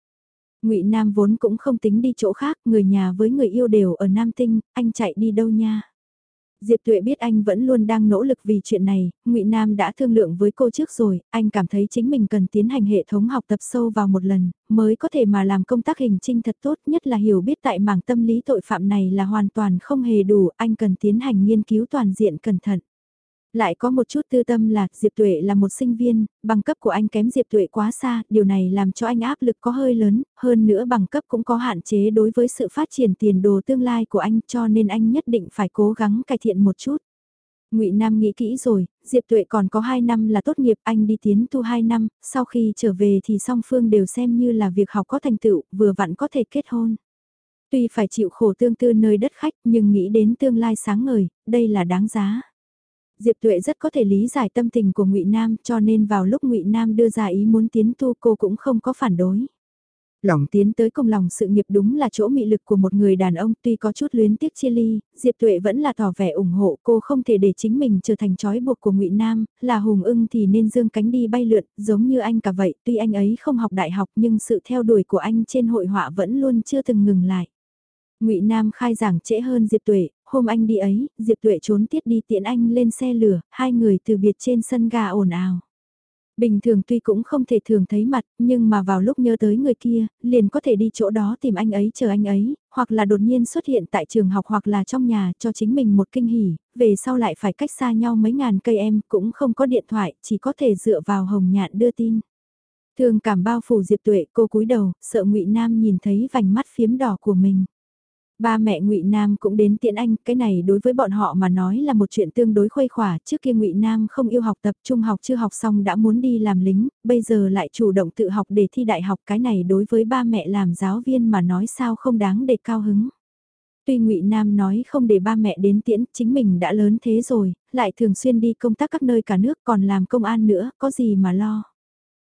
Ngụy Nam vốn cũng không tính đi chỗ khác, người nhà với người yêu đều ở Nam Tinh, anh chạy đi đâu nha. Diệp Tuệ biết anh vẫn luôn đang nỗ lực vì chuyện này, Ngụy Nam đã thương lượng với cô trước rồi, anh cảm thấy chính mình cần tiến hành hệ thống học tập sâu vào một lần, mới có thể mà làm công tác hình trinh thật tốt nhất là hiểu biết tại mảng tâm lý tội phạm này là hoàn toàn không hề đủ, anh cần tiến hành nghiên cứu toàn diện cẩn thận. Lại có một chút tư tâm là Diệp Tuệ là một sinh viên, bằng cấp của anh kém Diệp Tuệ quá xa, điều này làm cho anh áp lực có hơi lớn, hơn nữa bằng cấp cũng có hạn chế đối với sự phát triển tiền đồ tương lai của anh cho nên anh nhất định phải cố gắng cải thiện một chút. Ngụy Nam nghĩ kỹ rồi, Diệp Tuệ còn có 2 năm là tốt nghiệp, anh đi tiến tu 2 năm, sau khi trở về thì song phương đều xem như là việc học có thành tựu, vừa vặn có thể kết hôn. Tuy phải chịu khổ tương tư nơi đất khách nhưng nghĩ đến tương lai sáng ngời, đây là đáng giá. Diệp Tuệ rất có thể lý giải tâm tình của Ngụy Nam cho nên vào lúc Ngụy Nam đưa ra ý muốn tiến tu cô cũng không có phản đối. Lòng tiến tới công lòng sự nghiệp đúng là chỗ mị lực của một người đàn ông tuy có chút luyến tiếc chia ly, Diệp Tuệ vẫn là tỏ vẻ ủng hộ cô không thể để chính mình trở thành trói buộc của ngụy Nam, là hùng ưng thì nên dương cánh đi bay lượn, giống như anh cả vậy, tuy anh ấy không học đại học nhưng sự theo đuổi của anh trên hội họa vẫn luôn chưa từng ngừng lại. ngụy Nam khai giảng trễ hơn Diệp Tuệ, hôm anh đi ấy, Diệp Tuệ trốn tiết đi tiện anh lên xe lửa, hai người từ biệt trên sân ga ồn ào. Bình thường tuy cũng không thể thường thấy mặt, nhưng mà vào lúc nhớ tới người kia, liền có thể đi chỗ đó tìm anh ấy chờ anh ấy, hoặc là đột nhiên xuất hiện tại trường học hoặc là trong nhà cho chính mình một kinh hỉ, về sau lại phải cách xa nhau mấy ngàn cây em, cũng không có điện thoại, chỉ có thể dựa vào hồng nhạn đưa tin. Thường cảm bao phủ Diệp Tuệ, cô cúi đầu, sợ ngụy Nam nhìn thấy vành mắt phiếm đỏ của mình. Ba mẹ Ngụy Nam cũng đến tiện anh, cái này đối với bọn họ mà nói là một chuyện tương đối khuây khỏa, trước kia Ngụy Nam không yêu học tập trung học chưa học xong đã muốn đi làm lính, bây giờ lại chủ động tự học để thi đại học, cái này đối với ba mẹ làm giáo viên mà nói sao không đáng để cao hứng. Tuy Ngụy Nam nói không để ba mẹ đến tiễn, chính mình đã lớn thế rồi, lại thường xuyên đi công tác các nơi cả nước còn làm công an nữa, có gì mà lo.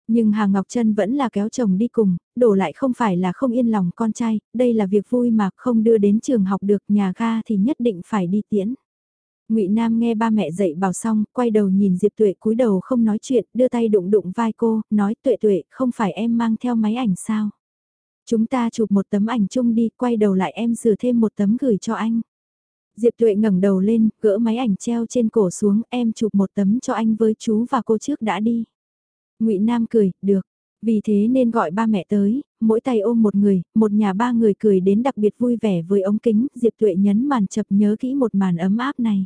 Nhưng Hà Ngọc Trân vẫn là kéo chồng đi cùng, đổ lại không phải là không yên lòng con trai, đây là việc vui mà không đưa đến trường học được nhà ga thì nhất định phải đi tiễn. ngụy Nam nghe ba mẹ dạy bảo xong, quay đầu nhìn Diệp Tuệ cúi đầu không nói chuyện, đưa tay đụng đụng vai cô, nói Tuệ Tuệ, không phải em mang theo máy ảnh sao? Chúng ta chụp một tấm ảnh chung đi, quay đầu lại em rửa thêm một tấm gửi cho anh. Diệp Tuệ ngẩng đầu lên, gỡ máy ảnh treo trên cổ xuống, em chụp một tấm cho anh với chú và cô trước đã đi. Ngụy Nam cười, được. Vì thế nên gọi ba mẹ tới, mỗi tay ôm một người, một nhà ba người cười đến đặc biệt vui vẻ với ống kính, Diệp Tuệ nhấn màn chập nhớ kỹ một màn ấm áp này.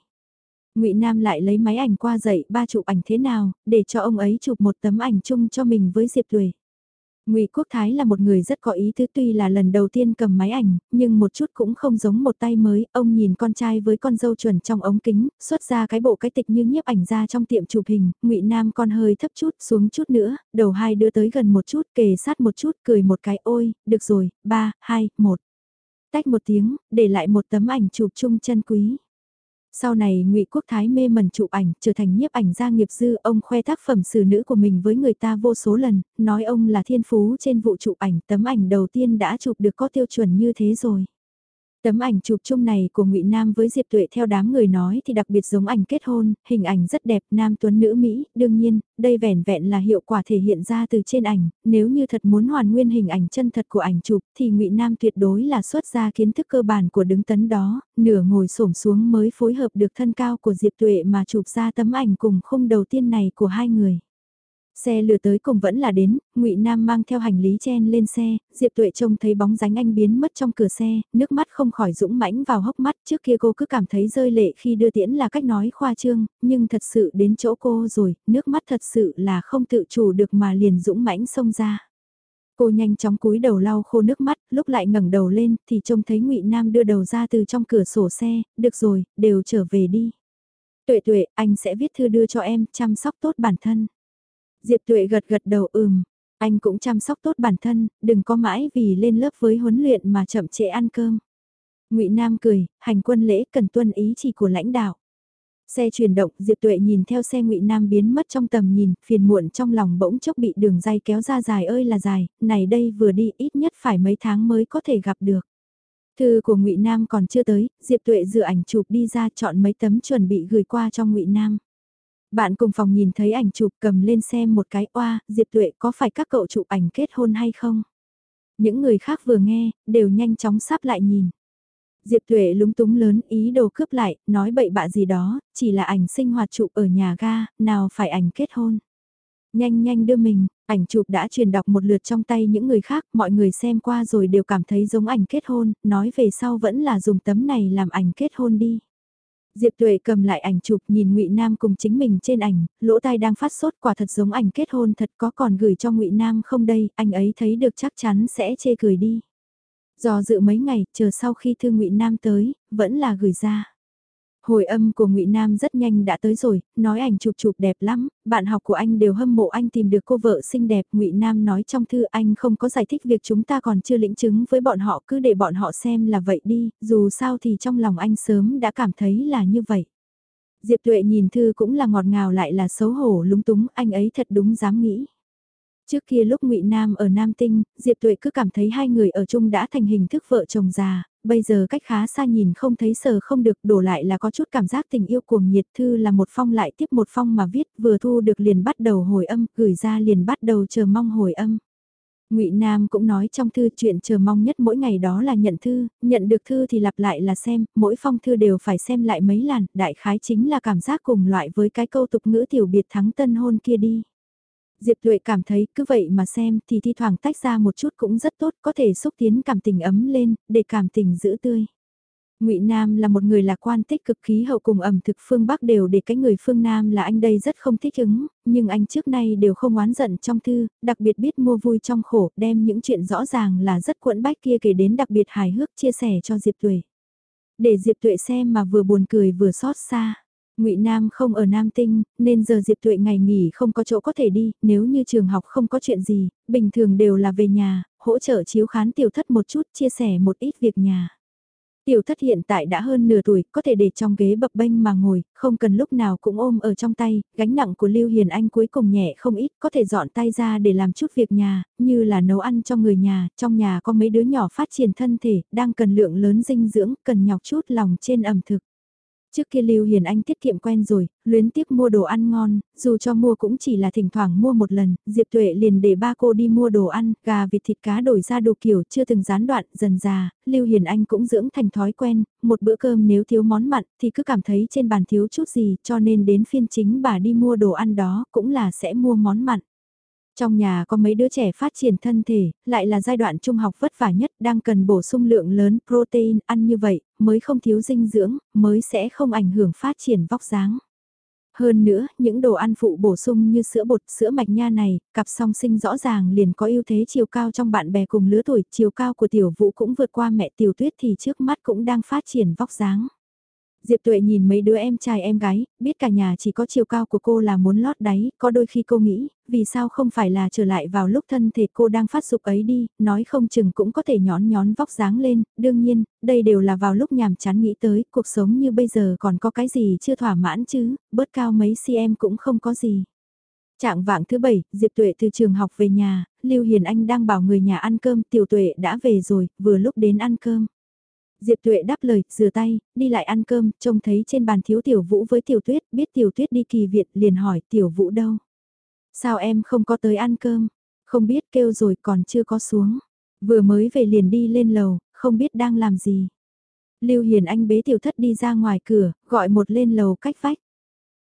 Ngụy Nam lại lấy máy ảnh qua dậy, ba chụp ảnh thế nào, để cho ông ấy chụp một tấm ảnh chung cho mình với Diệp Tuệ. Ngụy Quốc Thái là một người rất có ý tứ tuy là lần đầu tiên cầm máy ảnh, nhưng một chút cũng không giống một tay mới, ông nhìn con trai với con dâu chuẩn trong ống kính, xuất ra cái bộ cái tịch như nhiếp ảnh ra trong tiệm chụp hình, Ngụy Nam con hơi thấp chút xuống chút nữa, đầu hai đưa tới gần một chút, kề sát một chút, cười một cái ôi, được rồi, ba, hai, một. Tách một tiếng, để lại một tấm ảnh chụp chung chân quý. Sau này ngụy Quốc Thái mê mẩn chụp ảnh, trở thành nhiếp ảnh gia nghiệp dư, ông khoe tác phẩm xử nữ của mình với người ta vô số lần, nói ông là thiên phú trên vụ chụp ảnh, tấm ảnh đầu tiên đã chụp được có tiêu chuẩn như thế rồi. Tấm ảnh chụp chung này của Ngụy Nam với Diệp Tuệ theo đám người nói thì đặc biệt giống ảnh kết hôn, hình ảnh rất đẹp, nam tuấn nữ Mỹ, đương nhiên, đây vẻn vẹn là hiệu quả thể hiện ra từ trên ảnh, nếu như thật muốn hoàn nguyên hình ảnh chân thật của ảnh chụp thì Ngụy Nam tuyệt đối là xuất ra kiến thức cơ bản của đứng tấn đó, nửa ngồi xổm xuống mới phối hợp được thân cao của Diệp Tuệ mà chụp ra tấm ảnh cùng khung đầu tiên này của hai người. Xe lừa tới cùng vẫn là đến, Ngụy Nam mang theo hành lý chen lên xe, Diệp Tuệ trông thấy bóng dáng anh biến mất trong cửa xe, nước mắt không khỏi dũng mãnh vào hốc mắt, trước kia cô cứ cảm thấy rơi lệ khi đưa tiễn là cách nói khoa trương, nhưng thật sự đến chỗ cô rồi, nước mắt thật sự là không tự chủ được mà liền dũng mãnh xông ra. Cô nhanh chóng cúi đầu lau khô nước mắt, lúc lại ngẩng đầu lên thì trông thấy Ngụy Nam đưa đầu ra từ trong cửa sổ xe, được rồi, đều trở về đi. Tuệ tuệ, anh sẽ viết thư đưa cho em, chăm sóc tốt bản thân. Diệp Tuệ gật gật đầu ừm, anh cũng chăm sóc tốt bản thân, đừng có mãi vì lên lớp với huấn luyện mà chậm trễ ăn cơm. Ngụy Nam cười, hành quân lễ cần tuân ý chỉ của lãnh đạo. Xe chuyển động, Diệp Tuệ nhìn theo xe Ngụy Nam biến mất trong tầm nhìn, phiền muộn trong lòng bỗng chốc bị đường dây kéo ra dài ơi là dài, này đây vừa đi ít nhất phải mấy tháng mới có thể gặp được. Thư của Ngụy Nam còn chưa tới, Diệp Tuệ dựa ảnh chụp đi ra chọn mấy tấm chuẩn bị gửi qua cho Ngụy Nam. Bạn cùng phòng nhìn thấy ảnh chụp cầm lên xem một cái oa, Diệp Tuệ có phải các cậu chụp ảnh kết hôn hay không? Những người khác vừa nghe, đều nhanh chóng sắp lại nhìn. Diệp Tuệ lúng túng lớn ý đồ cướp lại, nói bậy bạ gì đó, chỉ là ảnh sinh hoạt chụp ở nhà ga, nào phải ảnh kết hôn. Nhanh nhanh đưa mình, ảnh chụp đã truyền đọc một lượt trong tay những người khác, mọi người xem qua rồi đều cảm thấy giống ảnh kết hôn, nói về sau vẫn là dùng tấm này làm ảnh kết hôn đi. Diệp Tuệ cầm lại ảnh chụp nhìn Ngụy Nam cùng chính mình trên ảnh, lỗ tai đang phát sốt quả thật giống ảnh kết hôn thật có còn gửi cho Ngụy Nam không đây, anh ấy thấy được chắc chắn sẽ chê cười đi. Do dự mấy ngày, chờ sau khi thư Ngụy Nam tới, vẫn là gửi ra. Hồi âm của Ngụy Nam rất nhanh đã tới rồi, nói ảnh chụp chụp đẹp lắm, bạn học của anh đều hâm mộ anh tìm được cô vợ xinh đẹp. Ngụy Nam nói trong thư anh không có giải thích việc chúng ta còn chưa lĩnh chứng với bọn họ cứ để bọn họ xem là vậy đi, dù sao thì trong lòng anh sớm đã cảm thấy là như vậy. Diệp Tuệ nhìn thư cũng là ngọt ngào lại là xấu hổ lúng túng, anh ấy thật đúng dám nghĩ. Trước kia lúc Ngụy Nam ở Nam Tinh, Diệp Tuệ cứ cảm thấy hai người ở chung đã thành hình thức vợ chồng già, bây giờ cách khá xa nhìn không thấy sờ không được đổ lại là có chút cảm giác tình yêu cuồng nhiệt thư là một phong lại tiếp một phong mà viết vừa thu được liền bắt đầu hồi âm, gửi ra liền bắt đầu chờ mong hồi âm. Ngụy Nam cũng nói trong thư chuyện chờ mong nhất mỗi ngày đó là nhận thư, nhận được thư thì lặp lại là xem, mỗi phong thư đều phải xem lại mấy lần, đại khái chính là cảm giác cùng loại với cái câu tục ngữ tiểu biệt thắng tân hôn kia đi. Diệp Tuệ cảm thấy cứ vậy mà xem thì thi thoảng tách ra một chút cũng rất tốt, có thể xúc tiến cảm tình ấm lên, để cảm tình giữ tươi. Ngụy Nam là một người lạc quan tích cực khí hậu cùng ẩm thực phương Bắc đều để cái người phương Nam là anh đây rất không thích ứng, nhưng anh trước nay đều không oán giận trong thư, đặc biệt biết mua vui trong khổ, đem những chuyện rõ ràng là rất quẫn bách kia kể đến đặc biệt hài hước chia sẻ cho Diệp Tuệ. Để Diệp Tuệ xem mà vừa buồn cười vừa xót xa. Ngụy Nam không ở Nam Tinh, nên giờ Diệp Tuệ ngày nghỉ không có chỗ có thể đi, nếu như trường học không có chuyện gì, bình thường đều là về nhà, hỗ trợ chiếu khán tiểu thất một chút, chia sẻ một ít việc nhà. Tiểu thất hiện tại đã hơn nửa tuổi, có thể để trong ghế bập bênh mà ngồi, không cần lúc nào cũng ôm ở trong tay, gánh nặng của Lưu Hiền Anh cuối cùng nhẹ không ít, có thể dọn tay ra để làm chút việc nhà, như là nấu ăn cho người nhà, trong nhà có mấy đứa nhỏ phát triển thân thể, đang cần lượng lớn dinh dưỡng, cần nhọc chút lòng trên ẩm thực. Trước kia Lưu Hiền Anh tiết kiệm quen rồi, luyến tiếc mua đồ ăn ngon, dù cho mua cũng chỉ là thỉnh thoảng mua một lần, Diệp Tuệ liền để ba cô đi mua đồ ăn, gà vịt thịt cá đổi ra đồ kiểu chưa từng gián đoạn, dần già, Lưu Hiền Anh cũng dưỡng thành thói quen, một bữa cơm nếu thiếu món mặn thì cứ cảm thấy trên bàn thiếu chút gì cho nên đến phiên chính bà đi mua đồ ăn đó cũng là sẽ mua món mặn. Trong nhà có mấy đứa trẻ phát triển thân thể, lại là giai đoạn trung học vất vả nhất, đang cần bổ sung lượng lớn protein, ăn như vậy, mới không thiếu dinh dưỡng, mới sẽ không ảnh hưởng phát triển vóc dáng. Hơn nữa, những đồ ăn phụ bổ sung như sữa bột, sữa mạch nha này, cặp song sinh rõ ràng liền có ưu thế chiều cao trong bạn bè cùng lứa tuổi, chiều cao của tiểu vũ cũng vượt qua mẹ tiểu tuyết thì trước mắt cũng đang phát triển vóc dáng. Diệp Tuệ nhìn mấy đứa em trai em gái, biết cả nhà chỉ có chiều cao của cô là muốn lót đáy, có đôi khi cô nghĩ, vì sao không phải là trở lại vào lúc thân thể cô đang phát dục ấy đi, nói không chừng cũng có thể nhón nhón vóc dáng lên, đương nhiên, đây đều là vào lúc nhàm chán nghĩ tới, cuộc sống như bây giờ còn có cái gì chưa thỏa mãn chứ, bớt cao mấy cm cũng không có gì. Trạng vạng thứ bảy, Diệp Tuệ từ trường học về nhà, Lưu Hiền Anh đang bảo người nhà ăn cơm, Tiểu Tuệ đã về rồi, vừa lúc đến ăn cơm. Diệp Tuệ đáp lời, rửa tay, đi lại ăn cơm, trông thấy trên bàn thiếu tiểu vũ với tiểu tuyết, biết tiểu tuyết đi kỳ viện, liền hỏi tiểu vũ đâu. Sao em không có tới ăn cơm? Không biết kêu rồi còn chưa có xuống. Vừa mới về liền đi lên lầu, không biết đang làm gì. Lưu Hiền Anh bế tiểu thất đi ra ngoài cửa, gọi một lên lầu cách vách.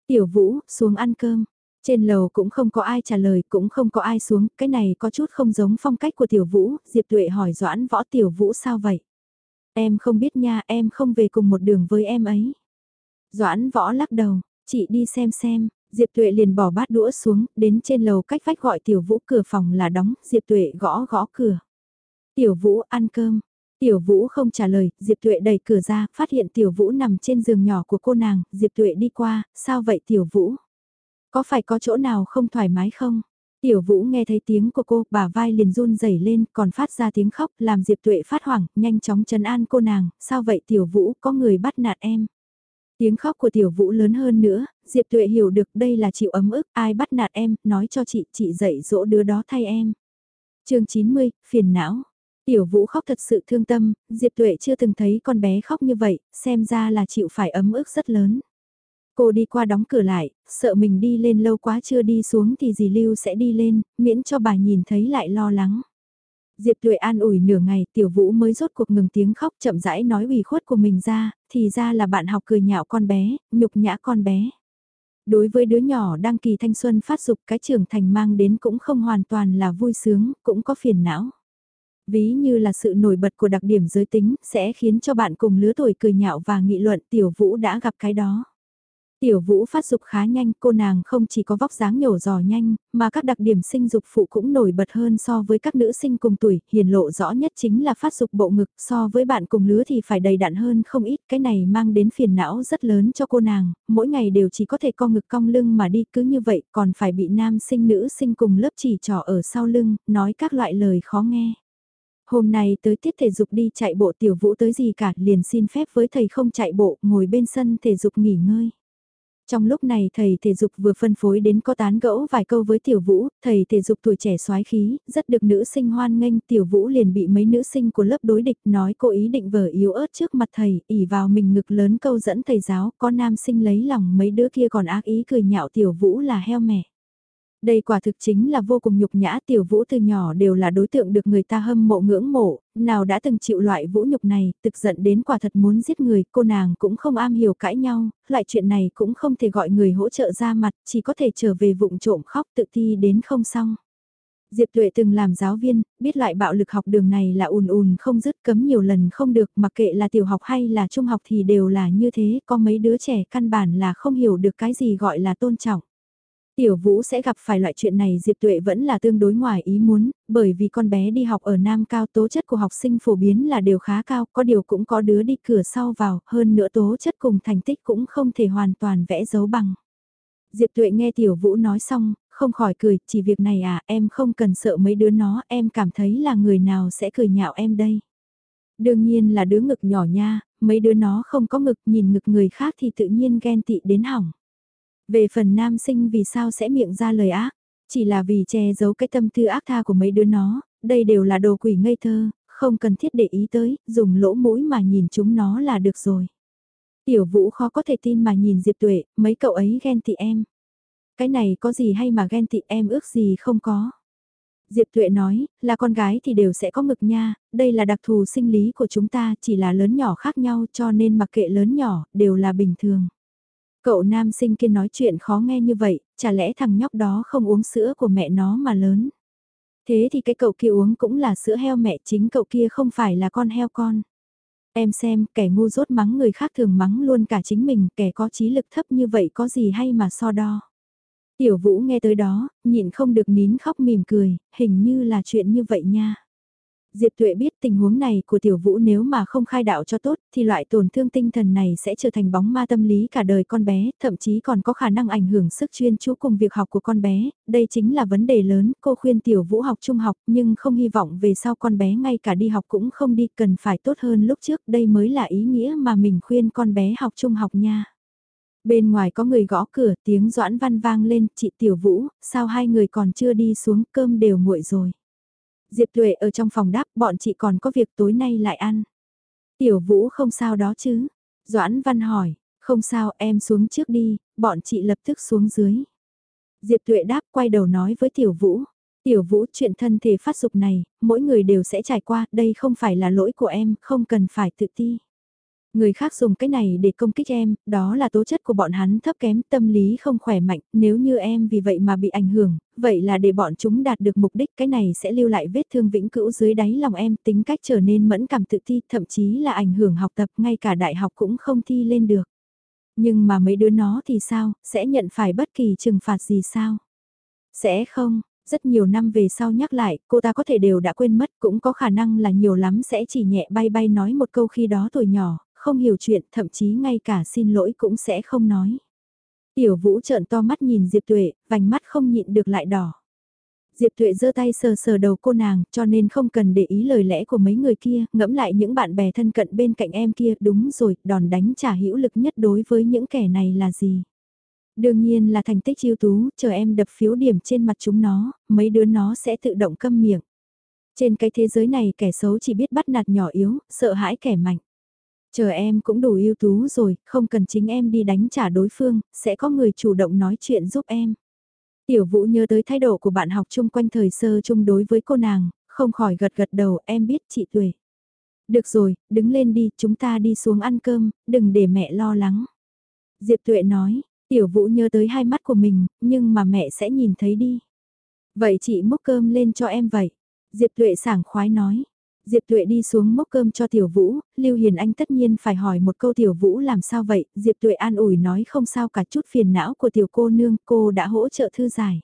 Tiểu vũ, xuống ăn cơm. Trên lầu cũng không có ai trả lời, cũng không có ai xuống, cái này có chút không giống phong cách của tiểu vũ, Diệp Tuệ hỏi Doãn võ tiểu vũ sao vậy? Em không biết nha, em không về cùng một đường với em ấy. Doãn võ lắc đầu, chị đi xem xem, Diệp Tuệ liền bỏ bát đũa xuống, đến trên lầu cách vách gọi Tiểu Vũ cửa phòng là đóng, Diệp Tuệ gõ gõ cửa. Tiểu Vũ ăn cơm. Tiểu Vũ không trả lời, Diệp Tuệ đẩy cửa ra, phát hiện Tiểu Vũ nằm trên giường nhỏ của cô nàng, Diệp Tuệ đi qua, sao vậy Tiểu Vũ? Có phải có chỗ nào không thoải mái không? Tiểu Vũ nghe thấy tiếng của cô, bà vai liền run rẩy lên, còn phát ra tiếng khóc, làm Diệp Tuệ phát hoảng, nhanh chóng trấn an cô nàng, sao vậy Tiểu Vũ, có người bắt nạt em. Tiếng khóc của Tiểu Vũ lớn hơn nữa, Diệp Tuệ hiểu được đây là chịu ấm ức, ai bắt nạt em, nói cho chị, chị dạy dỗ đứa đó thay em. chương 90, phiền não. Tiểu Vũ khóc thật sự thương tâm, Diệp Tuệ chưa từng thấy con bé khóc như vậy, xem ra là chịu phải ấm ức rất lớn. Cô đi qua đóng cửa lại, sợ mình đi lên lâu quá chưa đi xuống thì dì Lưu sẽ đi lên, miễn cho bà nhìn thấy lại lo lắng. Diệp Tuệ an ủi nửa ngày, Tiểu Vũ mới rốt cuộc ngừng tiếng khóc chậm rãi nói ủy khuất của mình ra, thì ra là bạn học cười nhạo con bé, nhục nhã con bé. Đối với đứa nhỏ đang kỳ thanh xuân phát dục cái trưởng thành mang đến cũng không hoàn toàn là vui sướng, cũng có phiền não. Ví như là sự nổi bật của đặc điểm giới tính sẽ khiến cho bạn cùng lứa tuổi cười nhạo và nghị luận tiểu vũ đã gặp cái đó. Tiểu vũ phát dục khá nhanh, cô nàng không chỉ có vóc dáng nhổ giò nhanh, mà các đặc điểm sinh dục phụ cũng nổi bật hơn so với các nữ sinh cùng tuổi, hiển lộ rõ nhất chính là phát dục bộ ngực, so với bạn cùng lứa thì phải đầy đặn hơn không ít, cái này mang đến phiền não rất lớn cho cô nàng, mỗi ngày đều chỉ có thể co ngực cong lưng mà đi cứ như vậy, còn phải bị nam sinh nữ sinh cùng lớp chỉ trỏ ở sau lưng, nói các loại lời khó nghe. Hôm nay tới tiết thể dục đi chạy bộ tiểu vũ tới gì cả liền xin phép với thầy không chạy bộ ngồi bên sân thể dục nghỉ ngơi. Trong lúc này thầy thể dục vừa phân phối đến có tán gẫu vài câu với tiểu vũ, thầy thể dục tuổi trẻ soái khí, rất được nữ sinh hoan nghênh tiểu vũ liền bị mấy nữ sinh của lớp đối địch nói cô ý định vở yếu ớt trước mặt thầy, ỉ vào mình ngực lớn câu dẫn thầy giáo, có nam sinh lấy lòng mấy đứa kia còn ác ý cười nhạo tiểu vũ là heo mẹ. Đây quả thực chính là vô cùng nhục nhã tiểu vũ từ nhỏ đều là đối tượng được người ta hâm mộ ngưỡng mộ, nào đã từng chịu loại vũ nhục này, thực giận đến quả thật muốn giết người, cô nàng cũng không am hiểu cãi nhau, loại chuyện này cũng không thể gọi người hỗ trợ ra mặt, chỉ có thể trở về vụng trộm khóc tự thi đến không xong. Diệp Tuệ từng làm giáo viên, biết loại bạo lực học đường này là ùn ùn không dứt cấm nhiều lần không được, mặc kệ là tiểu học hay là trung học thì đều là như thế, có mấy đứa trẻ căn bản là không hiểu được cái gì gọi là tôn trọng. Tiểu Vũ sẽ gặp phải loại chuyện này Diệp Tuệ vẫn là tương đối ngoài ý muốn, bởi vì con bé đi học ở Nam Cao tố chất của học sinh phổ biến là đều khá cao, có điều cũng có đứa đi cửa sau vào, hơn nữa tố chất cùng thành tích cũng không thể hoàn toàn vẽ dấu bằng. Diệp Tuệ nghe Tiểu Vũ nói xong, không khỏi cười, chỉ việc này à, em không cần sợ mấy đứa nó, em cảm thấy là người nào sẽ cười nhạo em đây. Đương nhiên là đứa ngực nhỏ nha, mấy đứa nó không có ngực nhìn ngực người khác thì tự nhiên ghen tị đến hỏng. Về phần nam sinh vì sao sẽ miệng ra lời ác, chỉ là vì che giấu cái tâm tư ác tha của mấy đứa nó, đây đều là đồ quỷ ngây thơ, không cần thiết để ý tới, dùng lỗ mũi mà nhìn chúng nó là được rồi. Tiểu vũ khó có thể tin mà nhìn Diệp Tuệ, mấy cậu ấy ghen tị em. Cái này có gì hay mà ghen tị em ước gì không có. Diệp Tuệ nói, là con gái thì đều sẽ có ngực nha, đây là đặc thù sinh lý của chúng ta, chỉ là lớn nhỏ khác nhau cho nên mặc kệ lớn nhỏ, đều là bình thường. Cậu nam sinh kia nói chuyện khó nghe như vậy, chả lẽ thằng nhóc đó không uống sữa của mẹ nó mà lớn. Thế thì cái cậu kia uống cũng là sữa heo mẹ chính cậu kia không phải là con heo con. Em xem, kẻ ngu dốt mắng người khác thường mắng luôn cả chính mình, kẻ có trí lực thấp như vậy có gì hay mà so đo. Tiểu vũ nghe tới đó, nhịn không được nín khóc mỉm cười, hình như là chuyện như vậy nha. Diệp Tuệ biết tình huống này của Tiểu Vũ nếu mà không khai đạo cho tốt thì loại tổn thương tinh thần này sẽ trở thành bóng ma tâm lý cả đời con bé, thậm chí còn có khả năng ảnh hưởng sức chuyên chú cùng việc học của con bé. Đây chính là vấn đề lớn, cô khuyên Tiểu Vũ học trung học nhưng không hy vọng về sau con bé ngay cả đi học cũng không đi cần phải tốt hơn lúc trước. Đây mới là ý nghĩa mà mình khuyên con bé học trung học nha. Bên ngoài có người gõ cửa tiếng doãn văn vang lên, chị Tiểu Vũ, sao hai người còn chưa đi xuống cơm đều nguội rồi. Diệp Tuệ ở trong phòng đáp bọn chị còn có việc tối nay lại ăn. Tiểu Vũ không sao đó chứ? Doãn Văn hỏi, không sao em xuống trước đi, bọn chị lập tức xuống dưới. Diệp Tuệ đáp quay đầu nói với Tiểu Vũ. Tiểu Vũ chuyện thân thể phát dục này, mỗi người đều sẽ trải qua, đây không phải là lỗi của em, không cần phải tự ti. Người khác dùng cái này để công kích em, đó là tố chất của bọn hắn thấp kém, tâm lý không khỏe mạnh, nếu như em vì vậy mà bị ảnh hưởng, vậy là để bọn chúng đạt được mục đích cái này sẽ lưu lại vết thương vĩnh cữu dưới đáy lòng em, tính cách trở nên mẫn cảm tự thi, thậm chí là ảnh hưởng học tập, ngay cả đại học cũng không thi lên được. Nhưng mà mấy đứa nó thì sao, sẽ nhận phải bất kỳ trừng phạt gì sao? Sẽ không, rất nhiều năm về sau nhắc lại, cô ta có thể đều đã quên mất, cũng có khả năng là nhiều lắm sẽ chỉ nhẹ bay bay nói một câu khi đó tuổi nhỏ, không hiểu chuyện, thậm chí ngay cả xin lỗi cũng sẽ không nói. Tiểu Vũ trợn to mắt nhìn Diệp Tuệ, vành mắt không nhịn được lại đỏ. Diệp Tuệ giơ tay sờ sờ đầu cô nàng, cho nên không cần để ý lời lẽ của mấy người kia, ngẫm lại những bạn bè thân cận bên cạnh em kia, đúng rồi, đòn đánh trả hữu lực nhất đối với những kẻ này là gì? Đương nhiên là thành tích ưu tú, chờ em đập phiếu điểm trên mặt chúng nó, mấy đứa nó sẽ tự động câm miệng. Trên cái thế giới này kẻ xấu chỉ biết bắt nạt nhỏ yếu, sợ hãi kẻ mạnh. Chờ em cũng đủ ưu tú rồi, không cần chính em đi đánh trả đối phương, sẽ có người chủ động nói chuyện giúp em. Tiểu vũ nhớ tới thái độ của bạn học chung quanh thời sơ chung đối với cô nàng, không khỏi gật gật đầu em biết chị Tuệ. Được rồi, đứng lên đi, chúng ta đi xuống ăn cơm, đừng để mẹ lo lắng. Diệp Tuệ nói, tiểu vũ nhớ tới hai mắt của mình, nhưng mà mẹ sẽ nhìn thấy đi. Vậy chị múc cơm lên cho em vậy. Diệp Tuệ sảng khoái nói, Diệp Tuệ đi xuống mốc cơm cho Tiểu Vũ, Lưu Hiền Anh tất nhiên phải hỏi một câu Tiểu Vũ làm sao vậy, Diệp Tuệ an ủi nói không sao cả chút phiền não của Tiểu cô nương, cô đã hỗ trợ thư giải.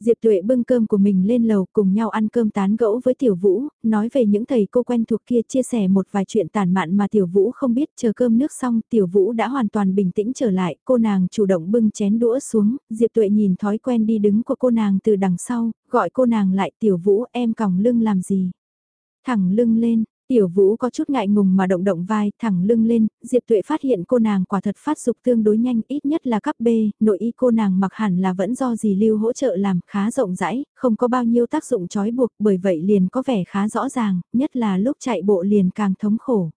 Diệp Tuệ bưng cơm của mình lên lầu cùng nhau ăn cơm tán gẫu với Tiểu Vũ, nói về những thầy cô quen thuộc kia chia sẻ một vài chuyện tàn mạn mà Tiểu Vũ không biết chờ cơm nước xong Tiểu Vũ đã hoàn toàn bình tĩnh trở lại, cô nàng chủ động bưng chén đũa xuống, Diệp Tuệ nhìn thói quen đi đứng của cô nàng từ đằng sau, gọi cô nàng lại Tiểu Vũ em còng lưng làm gì. Thẳng lưng lên, Tiểu Vũ có chút ngại ngùng mà động động vai, thẳng lưng lên, Diệp Tuệ phát hiện cô nàng quả thật phát dục tương đối nhanh, ít nhất là cấp B, nội y cô nàng mặc hẳn là vẫn do dì lưu hỗ trợ làm, khá rộng rãi, không có bao nhiêu tác dụng trói buộc, bởi vậy liền có vẻ khá rõ ràng, nhất là lúc chạy bộ liền càng thống khổ.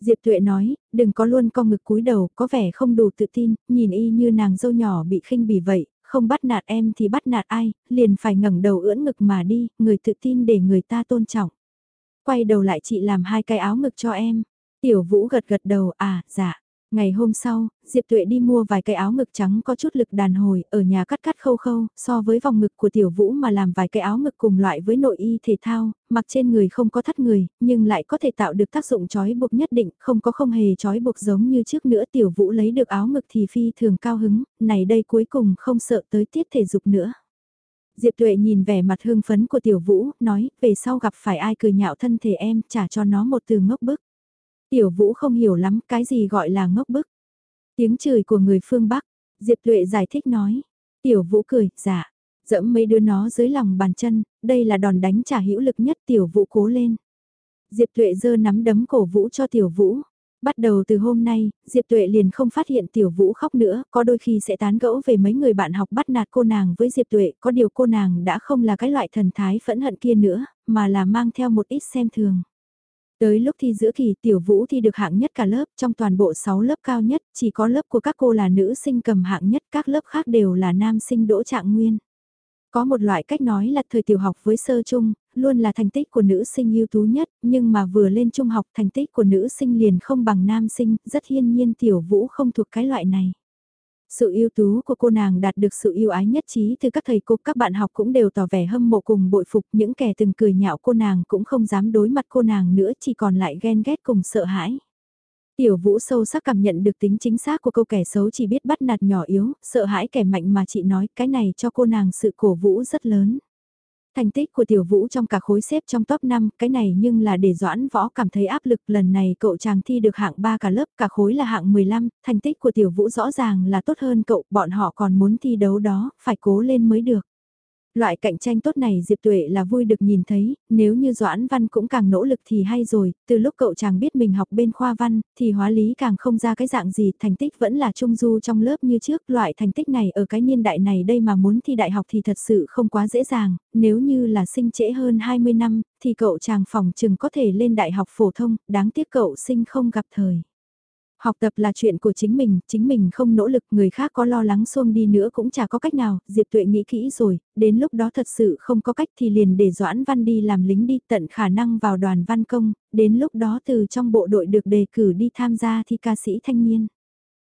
Diệp Tuệ nói, đừng có luôn con ngực cúi đầu, có vẻ không đủ tự tin, nhìn y như nàng dâu nhỏ bị khinh bỉ vậy, không bắt nạt em thì bắt nạt ai, liền phải ngẩng đầu ưỡn ngực mà đi, người tự tin để người ta tôn trọng. Quay đầu lại chị làm hai cái áo ngực cho em. Tiểu Vũ gật gật đầu, à, dạ. Ngày hôm sau, Diệp Tuệ đi mua vài cái áo ngực trắng có chút lực đàn hồi, ở nhà cắt cắt khâu khâu, so với vòng ngực của Tiểu Vũ mà làm vài cái áo ngực cùng loại với nội y thể thao, mặc trên người không có thắt người, nhưng lại có thể tạo được tác dụng trói buộc nhất định, không có không hề trói buộc giống như trước nữa Tiểu Vũ lấy được áo ngực thì phi thường cao hứng, này đây cuối cùng không sợ tới tiết thể dục nữa. Diệp Tuệ nhìn vẻ mặt hương phấn của Tiểu Vũ, nói, về sau gặp phải ai cười nhạo thân thể em, trả cho nó một từ ngốc bức. Tiểu Vũ không hiểu lắm cái gì gọi là ngốc bức. Tiếng chửi của người phương Bắc, Diệp Tuệ giải thích nói. Tiểu Vũ cười, dạ, dẫm mấy đứa nó dưới lòng bàn chân, đây là đòn đánh trả hữu lực nhất Tiểu Vũ cố lên. Diệp Tuệ giơ nắm đấm cổ Vũ cho Tiểu Vũ. Bắt đầu từ hôm nay, Diệp Tuệ liền không phát hiện Tiểu Vũ khóc nữa, có đôi khi sẽ tán gẫu về mấy người bạn học bắt nạt cô nàng với Diệp Tuệ, có điều cô nàng đã không là cái loại thần thái phẫn hận kia nữa, mà là mang theo một ít xem thường. Tới lúc thi giữa kỳ Tiểu Vũ thi được hạng nhất cả lớp, trong toàn bộ 6 lớp cao nhất, chỉ có lớp của các cô là nữ sinh cầm hạng nhất, các lớp khác đều là nam sinh đỗ trạng nguyên. Có một loại cách nói là thời tiểu học với sơ trung, luôn là thành tích của nữ sinh ưu tú nhất, nhưng mà vừa lên trung học thành tích của nữ sinh liền không bằng nam sinh, rất hiên nhiên tiểu vũ không thuộc cái loại này. Sự ưu tú của cô nàng đạt được sự yêu ái nhất trí từ các thầy cô các bạn học cũng đều tỏ vẻ hâm mộ cùng bội phục những kẻ từng cười nhạo cô nàng cũng không dám đối mặt cô nàng nữa chỉ còn lại ghen ghét cùng sợ hãi. Tiểu vũ sâu sắc cảm nhận được tính chính xác của câu kẻ xấu chỉ biết bắt nạt nhỏ yếu, sợ hãi kẻ mạnh mà chị nói cái này cho cô nàng sự cổ vũ rất lớn. Thành tích của tiểu vũ trong cả khối xếp trong top 5, cái này nhưng là để doãn võ cảm thấy áp lực lần này cậu chàng thi được hạng 3 cả lớp, cả khối là hạng 15, thành tích của tiểu vũ rõ ràng là tốt hơn cậu, bọn họ còn muốn thi đấu đó, phải cố lên mới được. Loại cạnh tranh tốt này Diệp Tuệ là vui được nhìn thấy, nếu như Doãn Văn cũng càng nỗ lực thì hay rồi, từ lúc cậu chàng biết mình học bên khoa văn, thì hóa lý càng không ra cái dạng gì, thành tích vẫn là trung du trong lớp như trước, loại thành tích này ở cái niên đại này đây mà muốn thi đại học thì thật sự không quá dễ dàng, nếu như là sinh trễ hơn 20 năm, thì cậu chàng phòng chừng có thể lên đại học phổ thông, đáng tiếc cậu sinh không gặp thời. Học tập là chuyện của chính mình, chính mình không nỗ lực người khác có lo lắng xuông đi nữa cũng chả có cách nào, Diệp Tuệ nghĩ kỹ rồi, đến lúc đó thật sự không có cách thì liền để Doãn Văn đi làm lính đi tận khả năng vào đoàn văn công, đến lúc đó từ trong bộ đội được đề cử đi tham gia thi ca sĩ thanh niên.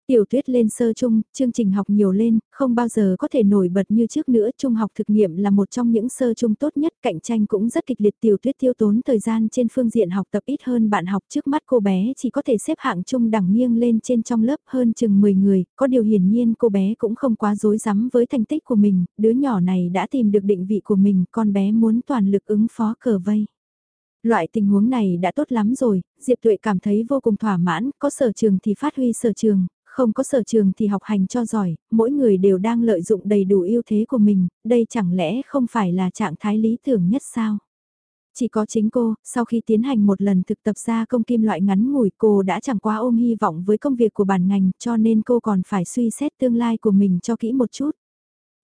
Tiểu tuyết lên sơ trung, chương trình học nhiều lên, không bao giờ có thể nổi bật như trước nữa. Trung học thực nghiệm là một trong những sơ trung tốt nhất, cạnh tranh cũng rất kịch liệt. Tiểu tuyết tiêu tốn thời gian trên phương diện học tập ít hơn bạn học trước mắt cô bé chỉ có thể xếp hạng trung đẳng nghiêng lên trên trong lớp hơn chừng 10 người. Có điều hiển nhiên cô bé cũng không quá dối rắm với thành tích của mình, đứa nhỏ này đã tìm được định vị của mình, con bé muốn toàn lực ứng phó cờ vây. Loại tình huống này đã tốt lắm rồi, Diệp Tuệ cảm thấy vô cùng thỏa mãn, có sở trường thì phát huy sở trường, không có sở trường thì học hành cho giỏi, mỗi người đều đang lợi dụng đầy đủ ưu thế của mình, đây chẳng lẽ không phải là trạng thái lý tưởng nhất sao? Chỉ có chính cô, sau khi tiến hành một lần thực tập ra công kim loại ngắn ngủi cô đã chẳng quá ôm hy vọng với công việc của bản ngành cho nên cô còn phải suy xét tương lai của mình cho kỹ một chút.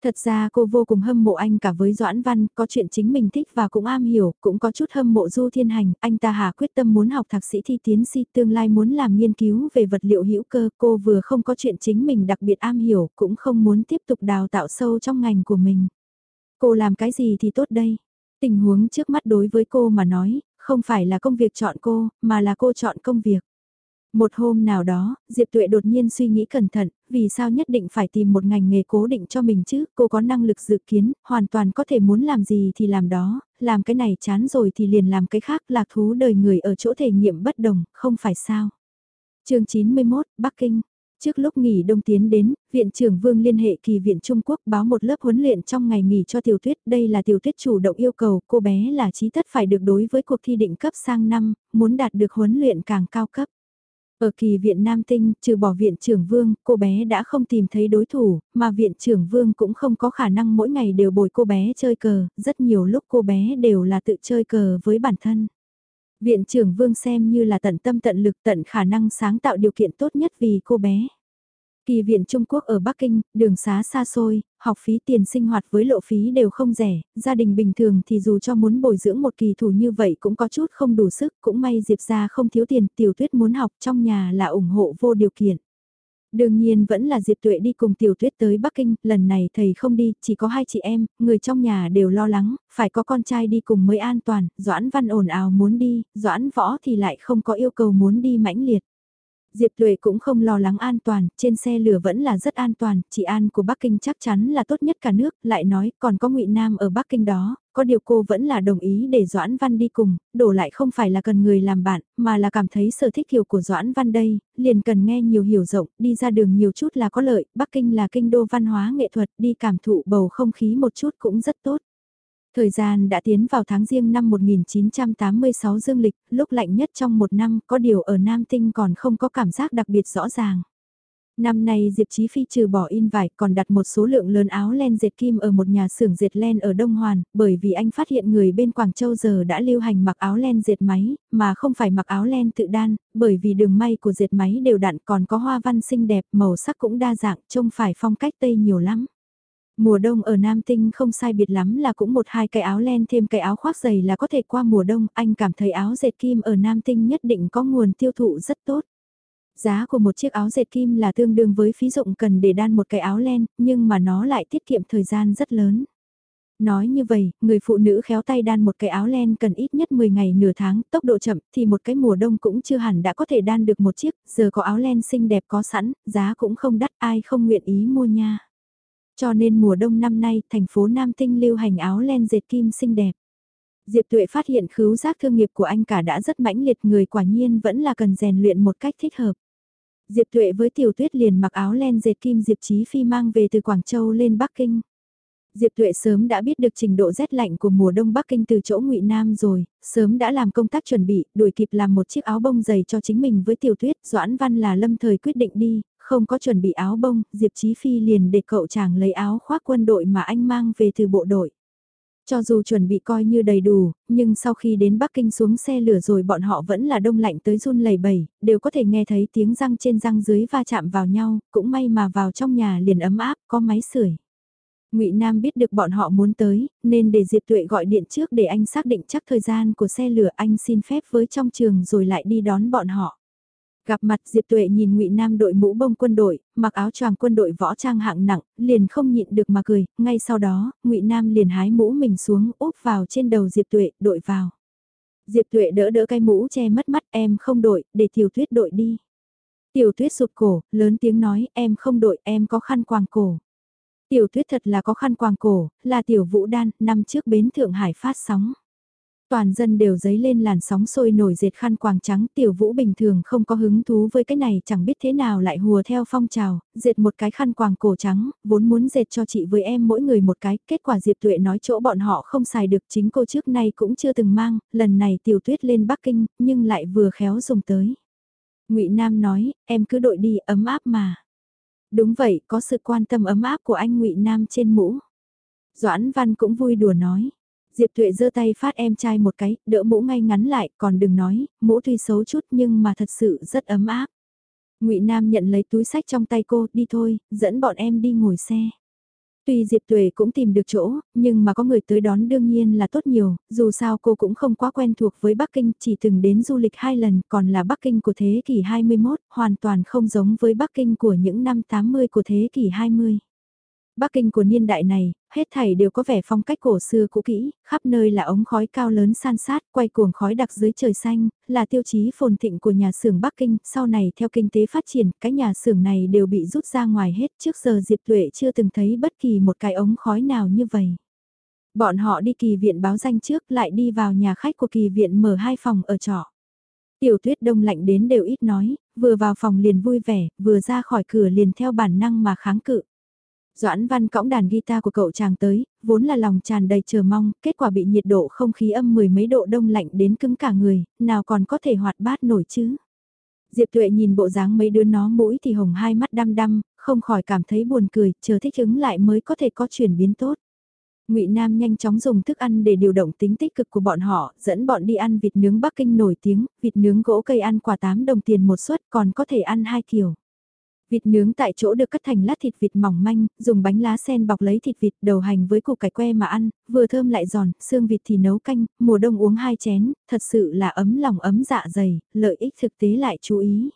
Thật ra cô vô cùng hâm mộ anh cả với Doãn Văn, có chuyện chính mình thích và cũng am hiểu, cũng có chút hâm mộ Du Thiên Hành, anh ta hà quyết tâm muốn học thạc sĩ thi tiến sĩ tương lai muốn làm nghiên cứu về vật liệu hữu cơ, cô vừa không có chuyện chính mình đặc biệt am hiểu, cũng không muốn tiếp tục đào tạo sâu trong ngành của mình. Cô làm cái gì thì tốt đây? Tình huống trước mắt đối với cô mà nói, không phải là công việc chọn cô, mà là cô chọn công việc. Một hôm nào đó, Diệp Tuệ đột nhiên suy nghĩ cẩn thận, vì sao nhất định phải tìm một ngành nghề cố định cho mình chứ, cô có năng lực dự kiến, hoàn toàn có thể muốn làm gì thì làm đó, làm cái này chán rồi thì liền làm cái khác, lạc thú đời người ở chỗ thể nghiệm bất đồng, không phải sao. chương 91, Bắc Kinh Trước lúc nghỉ đông tiến đến, Viện trưởng Vương liên hệ kỳ viện Trung Quốc báo một lớp huấn luyện trong ngày nghỉ cho Tiểu Tuyết. Đây là Tiểu Tuyết chủ động yêu cầu cô bé là trí tất phải được đối với cuộc thi định cấp sang năm, muốn đạt được huấn luyện càng cao cấp. Ở kỳ viện Nam Tinh, trừ bỏ viện trưởng Vương, cô bé đã không tìm thấy đối thủ, mà viện trưởng Vương cũng không có khả năng mỗi ngày đều bồi cô bé chơi cờ, rất nhiều lúc cô bé đều là tự chơi cờ với bản thân. Viện trưởng Vương xem như là tận tâm tận lực tận khả năng sáng tạo điều kiện tốt nhất vì cô bé. Kỳ viện Trung Quốc ở Bắc Kinh, đường xá xa xôi, học phí tiền sinh hoạt với lộ phí đều không rẻ, gia đình bình thường thì dù cho muốn bồi dưỡng một kỳ thủ như vậy cũng có chút không đủ sức, cũng may Diệp ra không thiếu tiền, tiểu tuyết muốn học trong nhà là ủng hộ vô điều kiện. Đương nhiên vẫn là Diệp Tuệ đi cùng Tiểu Tuyết tới Bắc Kinh, lần này thầy không đi, chỉ có hai chị em, người trong nhà đều lo lắng, phải có con trai đi cùng mới an toàn, Doãn Văn ồn ào muốn đi, Doãn Võ thì lại không có yêu cầu muốn đi mãnh liệt. Diệp Tuệ cũng không lo lắng an toàn, trên xe lửa vẫn là rất an toàn, chị An của Bắc Kinh chắc chắn là tốt nhất cả nước, lại nói còn có ngụy Nam ở Bắc Kinh đó, có điều cô vẫn là đồng ý để Doãn Văn đi cùng, đổ lại không phải là cần người làm bạn, mà là cảm thấy sở thích hiểu của Doãn Văn đây, liền cần nghe nhiều hiểu rộng, đi ra đường nhiều chút là có lợi, Bắc Kinh là kinh đô văn hóa nghệ thuật, đi cảm thụ bầu không khí một chút cũng rất tốt. Thời gian đã tiến vào tháng riêng năm 1986 dương lịch, lúc lạnh nhất trong một năm, có điều ở Nam Tinh còn không có cảm giác đặc biệt rõ ràng. Năm nay Diệp Chí Phi trừ bỏ in vải còn đặt một số lượng lớn áo len dệt kim ở một nhà xưởng dệt len ở Đông Hoàn, bởi vì anh phát hiện người bên Quảng Châu giờ đã lưu hành mặc áo len dệt máy, mà không phải mặc áo len tự đan, bởi vì đường may của dệt máy đều đặn còn có hoa văn xinh đẹp, màu sắc cũng đa dạng, trông phải phong cách Tây nhiều lắm. Mùa đông ở Nam Tinh không sai biệt lắm là cũng một hai cái áo len thêm cái áo khoác dày là có thể qua mùa đông, anh cảm thấy áo dệt kim ở Nam Tinh nhất định có nguồn tiêu thụ rất tốt. Giá của một chiếc áo dệt kim là tương đương với phí dụng cần để đan một cái áo len, nhưng mà nó lại tiết kiệm thời gian rất lớn. Nói như vậy, người phụ nữ khéo tay đan một cái áo len cần ít nhất 10 ngày nửa tháng, tốc độ chậm thì một cái mùa đông cũng chưa hẳn đã có thể đan được một chiếc, giờ có áo len xinh đẹp có sẵn, giá cũng không đắt ai không nguyện ý mua nha. Cho nên mùa đông năm nay, thành phố Nam Tinh lưu hành áo len dệt kim xinh đẹp. Diệp Tuệ phát hiện khứu giác thương nghiệp của anh cả đã rất mãnh liệt người quả nhiên vẫn là cần rèn luyện một cách thích hợp. Diệp Tuệ với Tiểu Tuyết liền mặc áo len dệt kim Diệp Chí Phi mang về từ Quảng Châu lên Bắc Kinh. Diệp Tuệ sớm đã biết được trình độ rét lạnh của mùa đông Bắc Kinh từ chỗ Ngụy Nam rồi, sớm đã làm công tác chuẩn bị, đuổi kịp làm một chiếc áo bông dày cho chính mình với Tiểu Tuyết, Doãn Văn là lâm thời quyết định đi, không có chuẩn bị áo bông, Diệp Chí Phi liền để cậu chàng lấy áo khoác quân đội mà anh mang về từ bộ đội. Cho dù chuẩn bị coi như đầy đủ, nhưng sau khi đến Bắc Kinh xuống xe lửa rồi bọn họ vẫn là đông lạnh tới run lẩy bẩy, đều có thể nghe thấy tiếng răng trên răng dưới va chạm vào nhau, cũng may mà vào trong nhà liền ấm áp, có máy sưởi. Ngụy Nam biết được bọn họ muốn tới, nên để Diệp Tuệ gọi điện trước để anh xác định chắc thời gian của xe lửa anh xin phép với trong trường rồi lại đi đón bọn họ. Gặp mặt Diệp Tuệ nhìn Ngụy Nam đội mũ bông quân đội, mặc áo choàng quân đội võ trang hạng nặng, liền không nhịn được mà cười, ngay sau đó, Ngụy Nam liền hái mũ mình xuống, úp vào trên đầu Diệp Tuệ, đội vào. Diệp Tuệ đỡ đỡ cái mũ che mất mắt, em không đội, để Tiểu Tuyết đội đi. Tiểu Tuyết sụt cổ, lớn tiếng nói, em không đội, em có khăn quàng cổ. Tiểu Tuyết thật là có khăn quàng cổ, là Tiểu Vũ Đan, năm trước bến Thượng Hải phát sóng. Toàn dân đều dấy lên làn sóng sôi nổi dệt khăn quàng trắng tiểu vũ bình thường không có hứng thú với cái này chẳng biết thế nào lại hùa theo phong trào, dệt một cái khăn quàng cổ trắng, vốn muốn dệt cho chị với em mỗi người một cái, kết quả Diệp Tuệ nói chỗ bọn họ không xài được chính cô trước nay cũng chưa từng mang, lần này tiểu tuyết lên Bắc Kinh, nhưng lại vừa khéo dùng tới. ngụy Nam nói, em cứ đội đi, ấm áp mà. Đúng vậy, có sự quan tâm ấm áp của anh ngụy Nam trên mũ. Doãn Văn cũng vui đùa nói Diệp Tuệ giơ tay phát em trai một cái, đỡ mũ ngay ngắn lại, còn đừng nói, mũ tuy xấu chút nhưng mà thật sự rất ấm áp. Ngụy Nam nhận lấy túi sách trong tay cô, đi thôi, dẫn bọn em đi ngồi xe. Tuy Diệp Tuệ cũng tìm được chỗ, nhưng mà có người tới đón đương nhiên là tốt nhiều, dù sao cô cũng không quá quen thuộc với Bắc Kinh, chỉ từng đến du lịch hai lần, còn là Bắc Kinh của thế kỷ 21, hoàn toàn không giống với Bắc Kinh của những năm 80 của thế kỷ 20. Bắc Kinh của niên đại này, hết thảy đều có vẻ phong cách cổ xưa cũ kỹ, khắp nơi là ống khói cao lớn san sát, quay cuồng khói đặc dưới trời xanh, là tiêu chí phồn thịnh của nhà xưởng Bắc Kinh, sau này theo kinh tế phát triển, cái nhà xưởng này đều bị rút ra ngoài hết, trước giờ Diệp Tuệ chưa từng thấy bất kỳ một cái ống khói nào như vậy. Bọn họ đi kỳ viện báo danh trước lại đi vào nhà khách của kỳ viện mở hai phòng ở trọ. Tiểu tuyết đông lạnh đến đều ít nói, vừa vào phòng liền vui vẻ, vừa ra khỏi cửa liền theo bản năng mà kháng cự. Doãn văn cõng đàn guitar của cậu chàng tới, vốn là lòng tràn đầy chờ mong, kết quả bị nhiệt độ không khí âm mười mấy độ đông lạnh đến cứng cả người, nào còn có thể hoạt bát nổi chứ. Diệp Tuệ nhìn bộ dáng mấy đứa nó mũi thì hồng hai mắt đăm đăm, không khỏi cảm thấy buồn cười, chờ thích ứng lại mới có thể có chuyển biến tốt. Ngụy Nam nhanh chóng dùng thức ăn để điều động tính tích cực của bọn họ, dẫn bọn đi ăn vịt nướng Bắc Kinh nổi tiếng, vịt nướng gỗ cây ăn quả 8 đồng tiền một suất còn có thể ăn hai kiểu. Vịt nướng tại chỗ được cắt thành lát thịt vịt mỏng manh, dùng bánh lá sen bọc lấy thịt vịt đầu hành với củ cải que mà ăn, vừa thơm lại giòn, xương vịt thì nấu canh, mùa đông uống hai chén, thật sự là ấm lòng ấm dạ dày, lợi ích thực tế lại chú ý.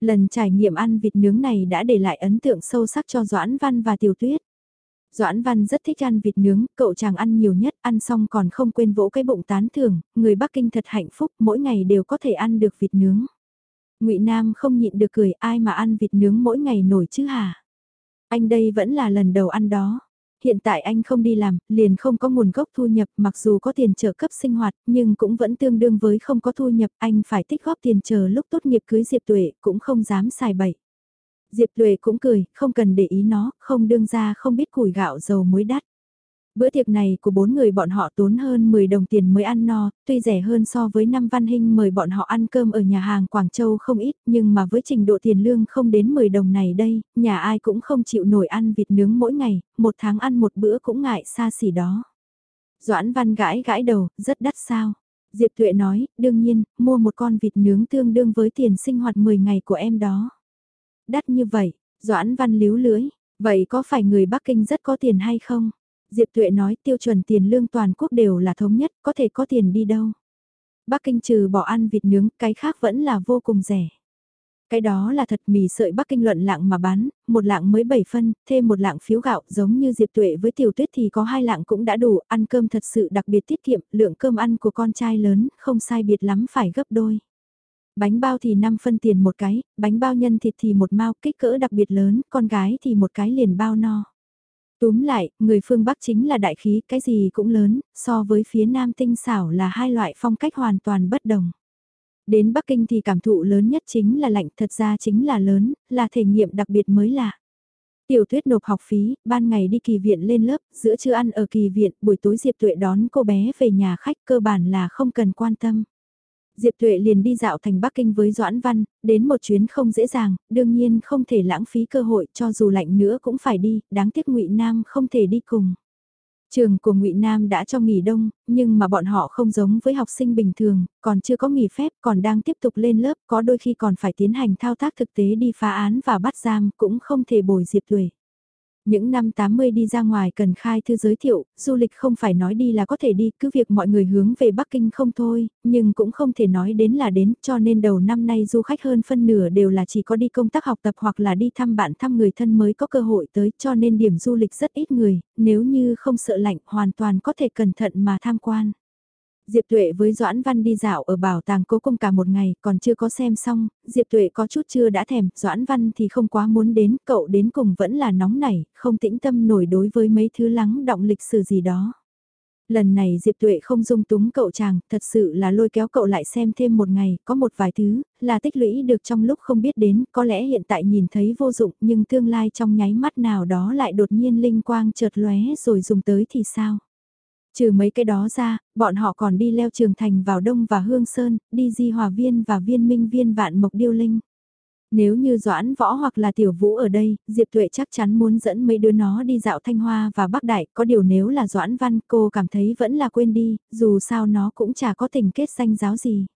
Lần trải nghiệm ăn vịt nướng này đã để lại ấn tượng sâu sắc cho Doãn Văn và Tiểu Tuyết. Doãn Văn rất thích ăn vịt nướng, cậu chàng ăn nhiều nhất, ăn xong còn không quên vỗ cái bụng tán thưởng, người Bắc Kinh thật hạnh phúc, mỗi ngày đều có thể ăn được vịt nướng. Ngụy Nam không nhịn được cười, ai mà ăn vịt nướng mỗi ngày nổi chứ hả? Anh đây vẫn là lần đầu ăn đó. Hiện tại anh không đi làm, liền không có nguồn gốc thu nhập, mặc dù có tiền trợ cấp sinh hoạt, nhưng cũng vẫn tương đương với không có thu nhập, anh phải tích góp tiền chờ lúc tốt nghiệp cưới Diệp Tuệ, cũng không dám xài bậy. Diệp Tuệ cũng cười, không cần để ý nó, không đương ra không biết củi gạo dầu muối đắt. Bữa tiệc này của bốn người bọn họ tốn hơn 10 đồng tiền mới ăn no, tuy rẻ hơn so với năm Văn Hinh mời bọn họ ăn cơm ở nhà hàng Quảng Châu không ít, nhưng mà với trình độ tiền lương không đến 10 đồng này đây, nhà ai cũng không chịu nổi ăn vịt nướng mỗi ngày, một tháng ăn một bữa cũng ngại xa xỉ đó. Doãn Văn gãi gãi đầu, rất đắt sao. Diệp Tuệ nói, đương nhiên, mua một con vịt nướng tương đương với tiền sinh hoạt 10 ngày của em đó. Đắt như vậy, Doãn Văn líu lưỡi, vậy có phải người Bắc Kinh rất có tiền hay không? Diệp Tuệ nói tiêu chuẩn tiền lương toàn quốc đều là thống nhất, có thể có tiền đi đâu. Bắc Kinh trừ bỏ ăn vịt nướng, cái khác vẫn là vô cùng rẻ. Cái đó là thật mì sợi Bắc Kinh luận lạng mà bán, một lạng mới 7 phân, thêm một lạng phiếu gạo giống như Diệp Tuệ với Tiểu Tuyết thì có hai lạng cũng đã đủ, ăn cơm thật sự đặc biệt tiết kiệm, lượng cơm ăn của con trai lớn, không sai biệt lắm phải gấp đôi. Bánh bao thì 5 phân tiền một cái, bánh bao nhân thịt thì một mao kích cỡ đặc biệt lớn, con gái thì một cái liền bao no. Túm lại, người phương Bắc chính là đại khí, cái gì cũng lớn, so với phía Nam tinh xảo là hai loại phong cách hoàn toàn bất đồng. Đến Bắc Kinh thì cảm thụ lớn nhất chính là lạnh, thật ra chính là lớn, là thể nghiệm đặc biệt mới lạ. Tiểu tuyết nộp học phí, ban ngày đi kỳ viện lên lớp, giữa trưa ăn ở kỳ viện, buổi tối Diệp Tuệ đón cô bé về nhà khách cơ bản là không cần quan tâm. Diệp Tuệ liền đi dạo thành Bắc Kinh với Doãn Văn, đến một chuyến không dễ dàng, đương nhiên không thể lãng phí cơ hội cho dù lạnh nữa cũng phải đi, đáng tiếc Ngụy Nam không thể đi cùng. Trường của Ngụy Nam đã cho nghỉ đông, nhưng mà bọn họ không giống với học sinh bình thường, còn chưa có nghỉ phép, còn đang tiếp tục lên lớp, có đôi khi còn phải tiến hành thao tác thực tế đi phá án và bắt giam, cũng không thể bồi Diệp Tuệ. Những năm 80 đi ra ngoài cần khai thư giới thiệu, du lịch không phải nói đi là có thể đi, cứ việc mọi người hướng về Bắc Kinh không thôi, nhưng cũng không thể nói đến là đến, cho nên đầu năm nay du khách hơn phân nửa đều là chỉ có đi công tác học tập hoặc là đi thăm bạn thăm người thân mới có cơ hội tới, cho nên điểm du lịch rất ít người, nếu như không sợ lạnh hoàn toàn có thể cẩn thận mà tham quan. Diệp Tuệ với Doãn Văn đi dạo ở bảo tàng cố cung cả một ngày, còn chưa có xem xong, Diệp Tuệ có chút chưa đã thèm, Doãn Văn thì không quá muốn đến, cậu đến cùng vẫn là nóng nảy, không tĩnh tâm nổi đối với mấy thứ lắng động lịch sử gì đó. Lần này Diệp Tuệ không dung túng cậu chàng, thật sự là lôi kéo cậu lại xem thêm một ngày, có một vài thứ, là tích lũy được trong lúc không biết đến, có lẽ hiện tại nhìn thấy vô dụng nhưng tương lai trong nháy mắt nào đó lại đột nhiên linh quang chợt lóe rồi dùng tới thì sao? Trừ mấy cái đó ra, bọn họ còn đi leo trường thành vào Đông và Hương Sơn, đi di hòa viên và viên minh viên vạn mộc điêu linh. Nếu như Doãn Võ hoặc là Tiểu Vũ ở đây, Diệp Tuệ chắc chắn muốn dẫn mấy đứa nó đi dạo Thanh Hoa và Bắc Đại, có điều nếu là Doãn Văn cô cảm thấy vẫn là quên đi, dù sao nó cũng chả có tình kết danh giáo gì.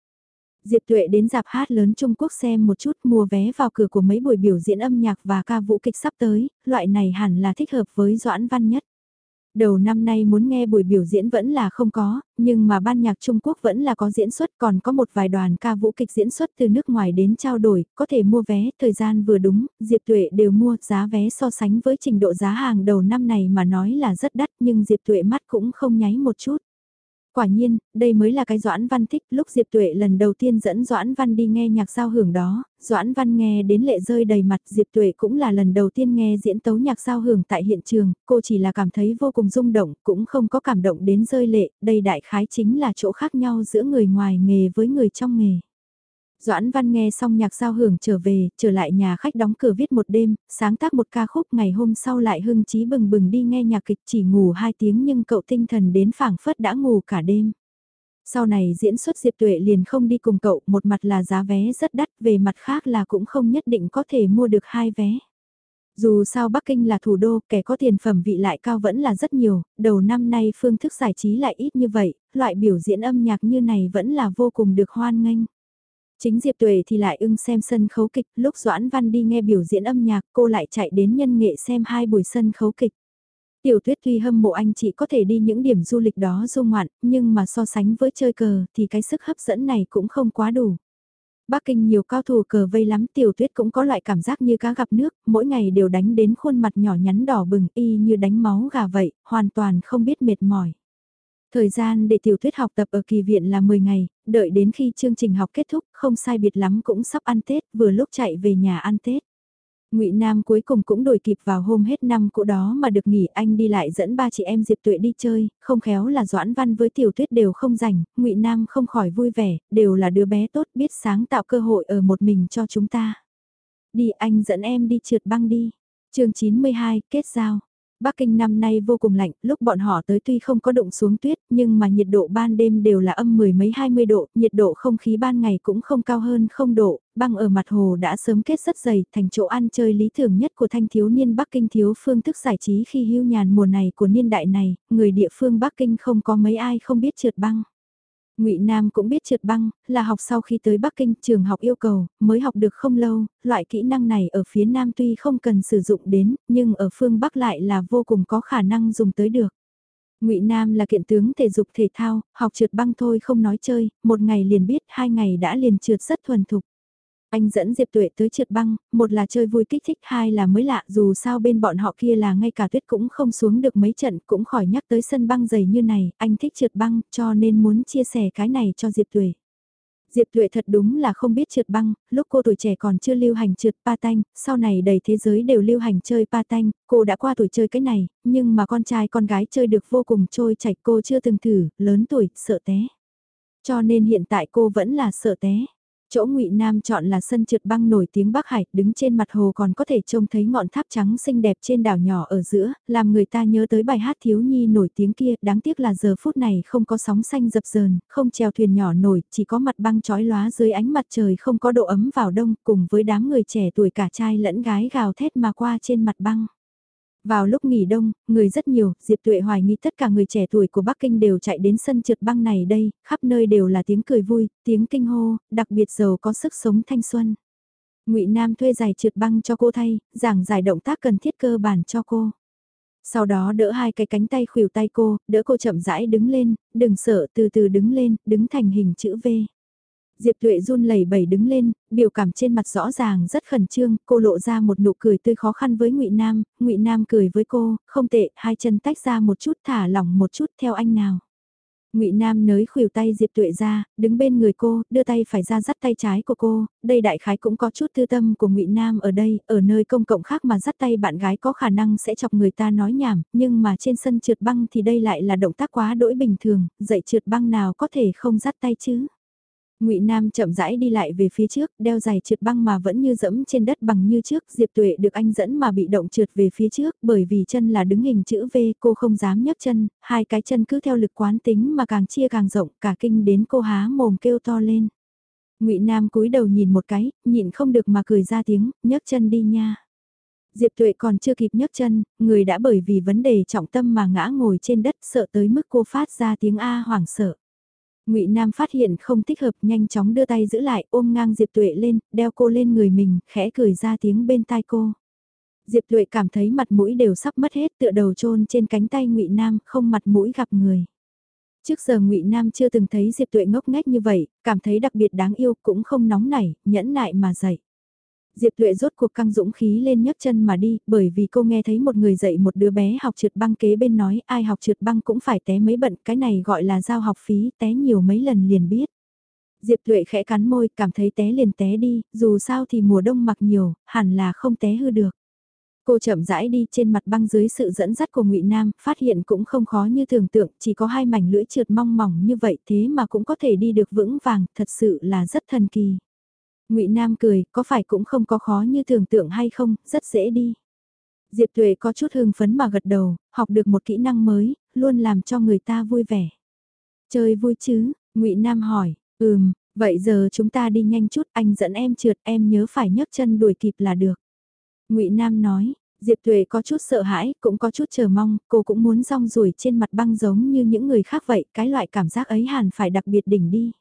Diệp Tuệ đến dạp hát lớn Trung Quốc xem một chút mua vé vào cửa của mấy buổi biểu diễn âm nhạc và ca vũ kịch sắp tới, loại này hẳn là thích hợp với Doãn Văn nhất. Đầu năm nay muốn nghe buổi biểu diễn vẫn là không có, nhưng mà ban nhạc Trung Quốc vẫn là có diễn xuất còn có một vài đoàn ca vũ kịch diễn xuất từ nước ngoài đến trao đổi, có thể mua vé, thời gian vừa đúng, Diệp Tuệ đều mua, giá vé so sánh với trình độ giá hàng đầu năm này mà nói là rất đắt nhưng Diệp Tuệ mắt cũng không nháy một chút. Quả nhiên, đây mới là cái Doãn Văn thích lúc Diệp Tuệ lần đầu tiên dẫn Doãn Văn đi nghe nhạc giao hưởng đó, Doãn Văn nghe đến lệ rơi đầy mặt Diệp Tuệ cũng là lần đầu tiên nghe diễn tấu nhạc giao hưởng tại hiện trường, cô chỉ là cảm thấy vô cùng rung động, cũng không có cảm động đến rơi lệ, đây đại khái chính là chỗ khác nhau giữa người ngoài nghề với người trong nghề. Doãn Văn nghe xong nhạc giao hưởng trở về, trở lại nhà khách đóng cửa viết một đêm, sáng tác một ca khúc ngày hôm sau lại hưng trí bừng bừng đi nghe nhạc kịch chỉ ngủ hai tiếng nhưng cậu tinh thần đến phảng phất đã ngủ cả đêm. Sau này diễn xuất Diệp Tuệ liền không đi cùng cậu, một mặt là giá vé rất đắt, về mặt khác là cũng không nhất định có thể mua được hai vé. Dù sao Bắc Kinh là thủ đô, kẻ có tiền phẩm vị lại cao vẫn là rất nhiều, đầu năm nay phương thức giải trí lại ít như vậy, loại biểu diễn âm nhạc như này vẫn là vô cùng được hoan nghênh. Chính Diệp Tuệ thì lại ưng xem sân khấu kịch, lúc Doãn Văn đi nghe biểu diễn âm nhạc cô lại chạy đến nhân nghệ xem hai buổi sân khấu kịch. Tiểu tuyết tuy hâm mộ anh chị có thể đi những điểm du lịch đó du ngoạn, nhưng mà so sánh với chơi cờ thì cái sức hấp dẫn này cũng không quá đủ. Bắc Kinh nhiều cao thủ cờ vây lắm tiểu tuyết cũng có loại cảm giác như cá gặp nước, mỗi ngày đều đánh đến khuôn mặt nhỏ nhắn đỏ bừng y như đánh máu gà vậy, hoàn toàn không biết mệt mỏi. Thời gian để tiểu tuyết học tập ở kỳ viện là 10 ngày, đợi đến khi chương trình học kết thúc, không sai biệt lắm cũng sắp ăn Tết, vừa lúc chạy về nhà ăn Tết. Ngụy Nam cuối cùng cũng đổi kịp vào hôm hết năm cũ đó mà được nghỉ anh đi lại dẫn ba chị em Diệp Tuệ đi chơi, không khéo là Doãn Văn với Tiểu Tuyết đều không rảnh, Ngụy Nam không khỏi vui vẻ, đều là đứa bé tốt biết sáng tạo cơ hội ở một mình cho chúng ta. Đi anh dẫn em đi trượt băng đi. chương 92, kết giao. Bắc Kinh năm nay vô cùng lạnh, lúc bọn họ tới tuy không có đụng xuống tuyết, nhưng mà nhiệt độ ban đêm đều là âm mười mấy hai mươi độ, nhiệt độ không khí ban ngày cũng không cao hơn không độ, băng ở mặt hồ đã sớm kết rất dày, thành chỗ ăn chơi lý tưởng nhất của thanh thiếu niên Bắc Kinh thiếu phương thức giải trí khi hưu nhàn mùa này của niên đại này, người địa phương Bắc Kinh không có mấy ai không biết trượt băng. Ngụy Nam cũng biết trượt băng, là học sau khi tới Bắc Kinh, trường học yêu cầu, mới học được không lâu, loại kỹ năng này ở phía Nam tuy không cần sử dụng đến, nhưng ở phương Bắc lại là vô cùng có khả năng dùng tới được. Ngụy Nam là kiện tướng thể dục thể thao, học trượt băng thôi không nói chơi, một ngày liền biết, hai ngày đã liền trượt rất thuần thục. Anh dẫn Diệp Tuệ tới trượt băng, một là chơi vui kích thích, hai là mới lạ dù sao bên bọn họ kia là ngay cả tuyết cũng không xuống được mấy trận cũng khỏi nhắc tới sân băng dày như này, anh thích trượt băng cho nên muốn chia sẻ cái này cho Diệp Tuệ. Diệp Tuệ thật đúng là không biết trượt băng, lúc cô tuổi trẻ còn chưa lưu hành trượt pa tanh, sau này đầy thế giới đều lưu hành chơi pa tanh, cô đã qua tuổi chơi cái này, nhưng mà con trai con gái chơi được vô cùng trôi chảy cô chưa từng thử, lớn tuổi, sợ té. Cho nên hiện tại cô vẫn là sợ té. Chỗ ngụy Nam chọn là sân trượt băng nổi tiếng Bắc Hải, đứng trên mặt hồ còn có thể trông thấy ngọn tháp trắng xinh đẹp trên đảo nhỏ ở giữa, làm người ta nhớ tới bài hát thiếu nhi nổi tiếng kia, đáng tiếc là giờ phút này không có sóng xanh dập dờn, không treo thuyền nhỏ nổi, chỉ có mặt băng trói lóa dưới ánh mặt trời không có độ ấm vào đông, cùng với đám người trẻ tuổi cả trai lẫn gái gào thét mà qua trên mặt băng. Vào lúc nghỉ đông, người rất nhiều, Diệp Tuệ hoài nghi tất cả người trẻ tuổi của Bắc Kinh đều chạy đến sân trượt băng này đây, khắp nơi đều là tiếng cười vui, tiếng kinh hô, đặc biệt giàu có sức sống thanh xuân. Ngụy Nam thuê giày trượt băng cho cô thay, giảng giải động tác cần thiết cơ bản cho cô. Sau đó đỡ hai cái cánh tay khuỷu tay cô, đỡ cô chậm rãi đứng lên, đừng sợ từ từ đứng lên, đứng thành hình chữ V. Diệp Tuệ run lẩy bẩy đứng lên, biểu cảm trên mặt rõ ràng rất khẩn trương, cô lộ ra một nụ cười tươi khó khăn với Ngụy Nam, Ngụy Nam cười với cô, không tệ, hai chân tách ra một chút, thả lỏng một chút theo anh nào. Ngụy Nam nới khuỷu tay Diệp Tuệ ra, đứng bên người cô, đưa tay phải ra dắt tay trái của cô, đây đại khái cũng có chút tư tâm của Ngụy Nam ở đây, ở nơi công cộng khác mà dắt tay bạn gái có khả năng sẽ chọc người ta nói nhảm, nhưng mà trên sân trượt băng thì đây lại là động tác quá đỗi bình thường, dạy trượt băng nào có thể không dắt tay chứ. Ngụy Nam chậm rãi đi lại về phía trước, đeo giày trượt băng mà vẫn như dẫm trên đất bằng như trước, Diệp Tuệ được anh dẫn mà bị động trượt về phía trước, bởi vì chân là đứng hình chữ V, cô không dám nhấc chân, hai cái chân cứ theo lực quán tính mà càng chia càng rộng, cả kinh đến cô há mồm kêu to lên. Ngụy Nam cúi đầu nhìn một cái, nhịn không được mà cười ra tiếng, nhấc chân đi nha. Diệp Tuệ còn chưa kịp nhấc chân, người đã bởi vì vấn đề trọng tâm mà ngã ngồi trên đất sợ tới mức cô phát ra tiếng A hoảng sợ. Ngụy Nam phát hiện không thích hợp, nhanh chóng đưa tay giữ lại, ôm ngang Diệp Tuệ lên, đeo cô lên người mình, khẽ cười ra tiếng bên tai cô. Diệp Tuệ cảm thấy mặt mũi đều sắp mất hết tựa đầu chôn trên cánh tay ngụy Nam không mặt mũi gặp người. Trước giờ ngụy Nam chưa từng thấy Diệp Tuệ ngốc nghếch như vậy, cảm thấy đặc biệt đáng yêu cũng không nóng nảy, nhẫn nại mà dậy. Diệp Tuệ rốt cuộc căng dũng khí lên nhấc chân mà đi, bởi vì cô nghe thấy một người dạy một đứa bé học trượt băng kế bên nói ai học trượt băng cũng phải té mấy bận, cái này gọi là giao học phí, té nhiều mấy lần liền biết. Diệp Tuệ khẽ cắn môi, cảm thấy té liền té đi, dù sao thì mùa đông mặc nhiều, hẳn là không té hư được. Cô chậm rãi đi trên mặt băng dưới sự dẫn dắt của Ngụy Nam, phát hiện cũng không khó như tưởng tượng, chỉ có hai mảnh lưỡi trượt mong mỏng như vậy thế mà cũng có thể đi được vững vàng, thật sự là rất thần kỳ. Ngụy Nam cười, có phải cũng không có khó như tưởng tượng hay không, rất dễ đi. Diệp Tuệ có chút hưng phấn mà gật đầu, học được một kỹ năng mới, luôn làm cho người ta vui vẻ. Chơi vui chứ? Ngụy Nam hỏi, ừm, vậy giờ chúng ta đi nhanh chút, anh dẫn em trượt, em nhớ phải nhấc chân đuổi kịp là được. Ngụy Nam nói, Diệp Tuệ có chút sợ hãi, cũng có chút chờ mong, cô cũng muốn rong ruổi trên mặt băng giống như những người khác vậy, cái loại cảm giác ấy hẳn phải đặc biệt đỉnh đi.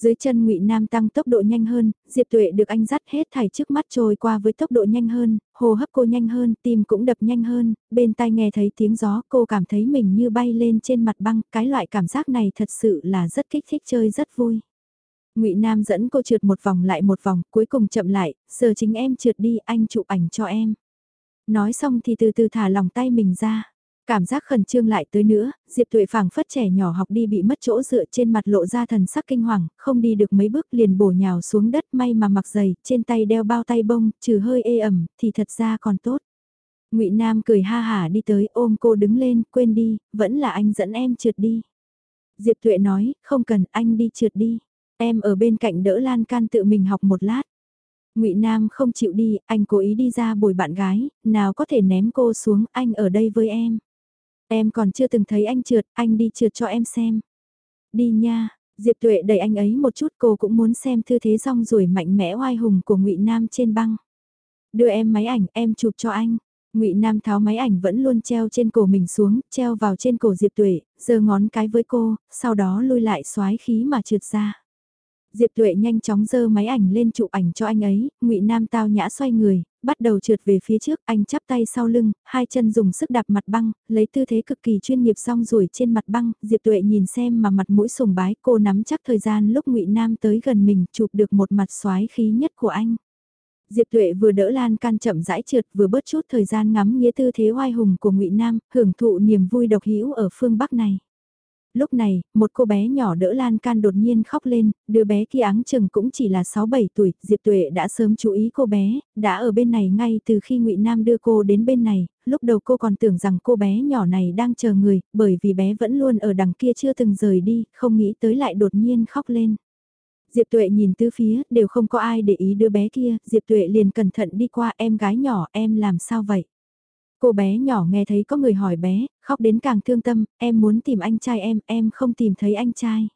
Dưới chân Ngụy Nam tăng tốc độ nhanh hơn, Diệp Tuệ được anh dắt hết thảy trước mắt trôi qua với tốc độ nhanh hơn, hô hấp cô nhanh hơn, tim cũng đập nhanh hơn, bên tai nghe thấy tiếng gió, cô cảm thấy mình như bay lên trên mặt băng, cái loại cảm giác này thật sự là rất kích thích chơi rất vui. Ngụy Nam dẫn cô trượt một vòng lại một vòng, cuối cùng chậm lại, giờ chính em trượt đi, anh chụp ảnh cho em. Nói xong thì từ từ thả lòng tay mình ra. Cảm giác khẩn trương lại tới nữa, Diệp Tuệ phảng phất trẻ nhỏ học đi bị mất chỗ dựa trên mặt lộ ra thần sắc kinh hoàng, không đi được mấy bước liền bổ nhào xuống đất may mà mặc giày, trên tay đeo bao tay bông, trừ hơi ê ẩm, thì thật ra còn tốt. ngụy Nam cười ha hả đi tới ôm cô đứng lên, quên đi, vẫn là anh dẫn em trượt đi. Diệp Tuệ nói, không cần, anh đi trượt đi. Em ở bên cạnh đỡ lan can tự mình học một lát. ngụy Nam không chịu đi, anh cố ý đi ra bồi bạn gái, nào có thể ném cô xuống, anh ở đây với em. Em còn chưa từng thấy anh trượt, anh đi trượt cho em xem. Đi nha, Diệp Tuệ đẩy anh ấy một chút cô cũng muốn xem thư thế rong ruổi mạnh mẽ oai hùng của ngụy Nam trên băng. Đưa em máy ảnh, em chụp cho anh. Ngụy Nam tháo máy ảnh vẫn luôn treo trên cổ mình xuống, treo vào trên cổ Diệp Tuệ, giơ ngón cái với cô, sau đó lôi lại xoái khí mà trượt ra. Diệp Tuệ nhanh chóng giơ máy ảnh lên chụp ảnh cho anh ấy, Ngụy Nam tao nhã xoay người, bắt đầu trượt về phía trước, anh chắp tay sau lưng, hai chân dùng sức đạp mặt băng, lấy tư thế cực kỳ chuyên nghiệp xong rồi trên mặt băng, Diệp Tuệ nhìn xem mà mặt mũi sùng bái, cô nắm chắc thời gian lúc Ngụy Nam tới gần mình, chụp được một mặt xoái khí nhất của anh. Diệp Tuệ vừa đỡ lan can chậm rãi trượt vừa bớt chút thời gian ngắm nghĩa tư thế oai hùng của Ngụy Nam, hưởng thụ niềm vui độc hữu ở phương Bắc này. Lúc này, một cô bé nhỏ đỡ lan can đột nhiên khóc lên, đứa bé kia áng chừng cũng chỉ là 6-7 tuổi, Diệp Tuệ đã sớm chú ý cô bé, đã ở bên này ngay từ khi ngụy Nam đưa cô đến bên này, lúc đầu cô còn tưởng rằng cô bé nhỏ này đang chờ người, bởi vì bé vẫn luôn ở đằng kia chưa từng rời đi, không nghĩ tới lại đột nhiên khóc lên. Diệp Tuệ nhìn tứ phía, đều không có ai để ý đứa bé kia, Diệp Tuệ liền cẩn thận đi qua em gái nhỏ, em làm sao vậy? Cô bé nhỏ nghe thấy có người hỏi bé, khóc đến càng thương tâm, em muốn tìm anh trai em, em không tìm thấy anh trai.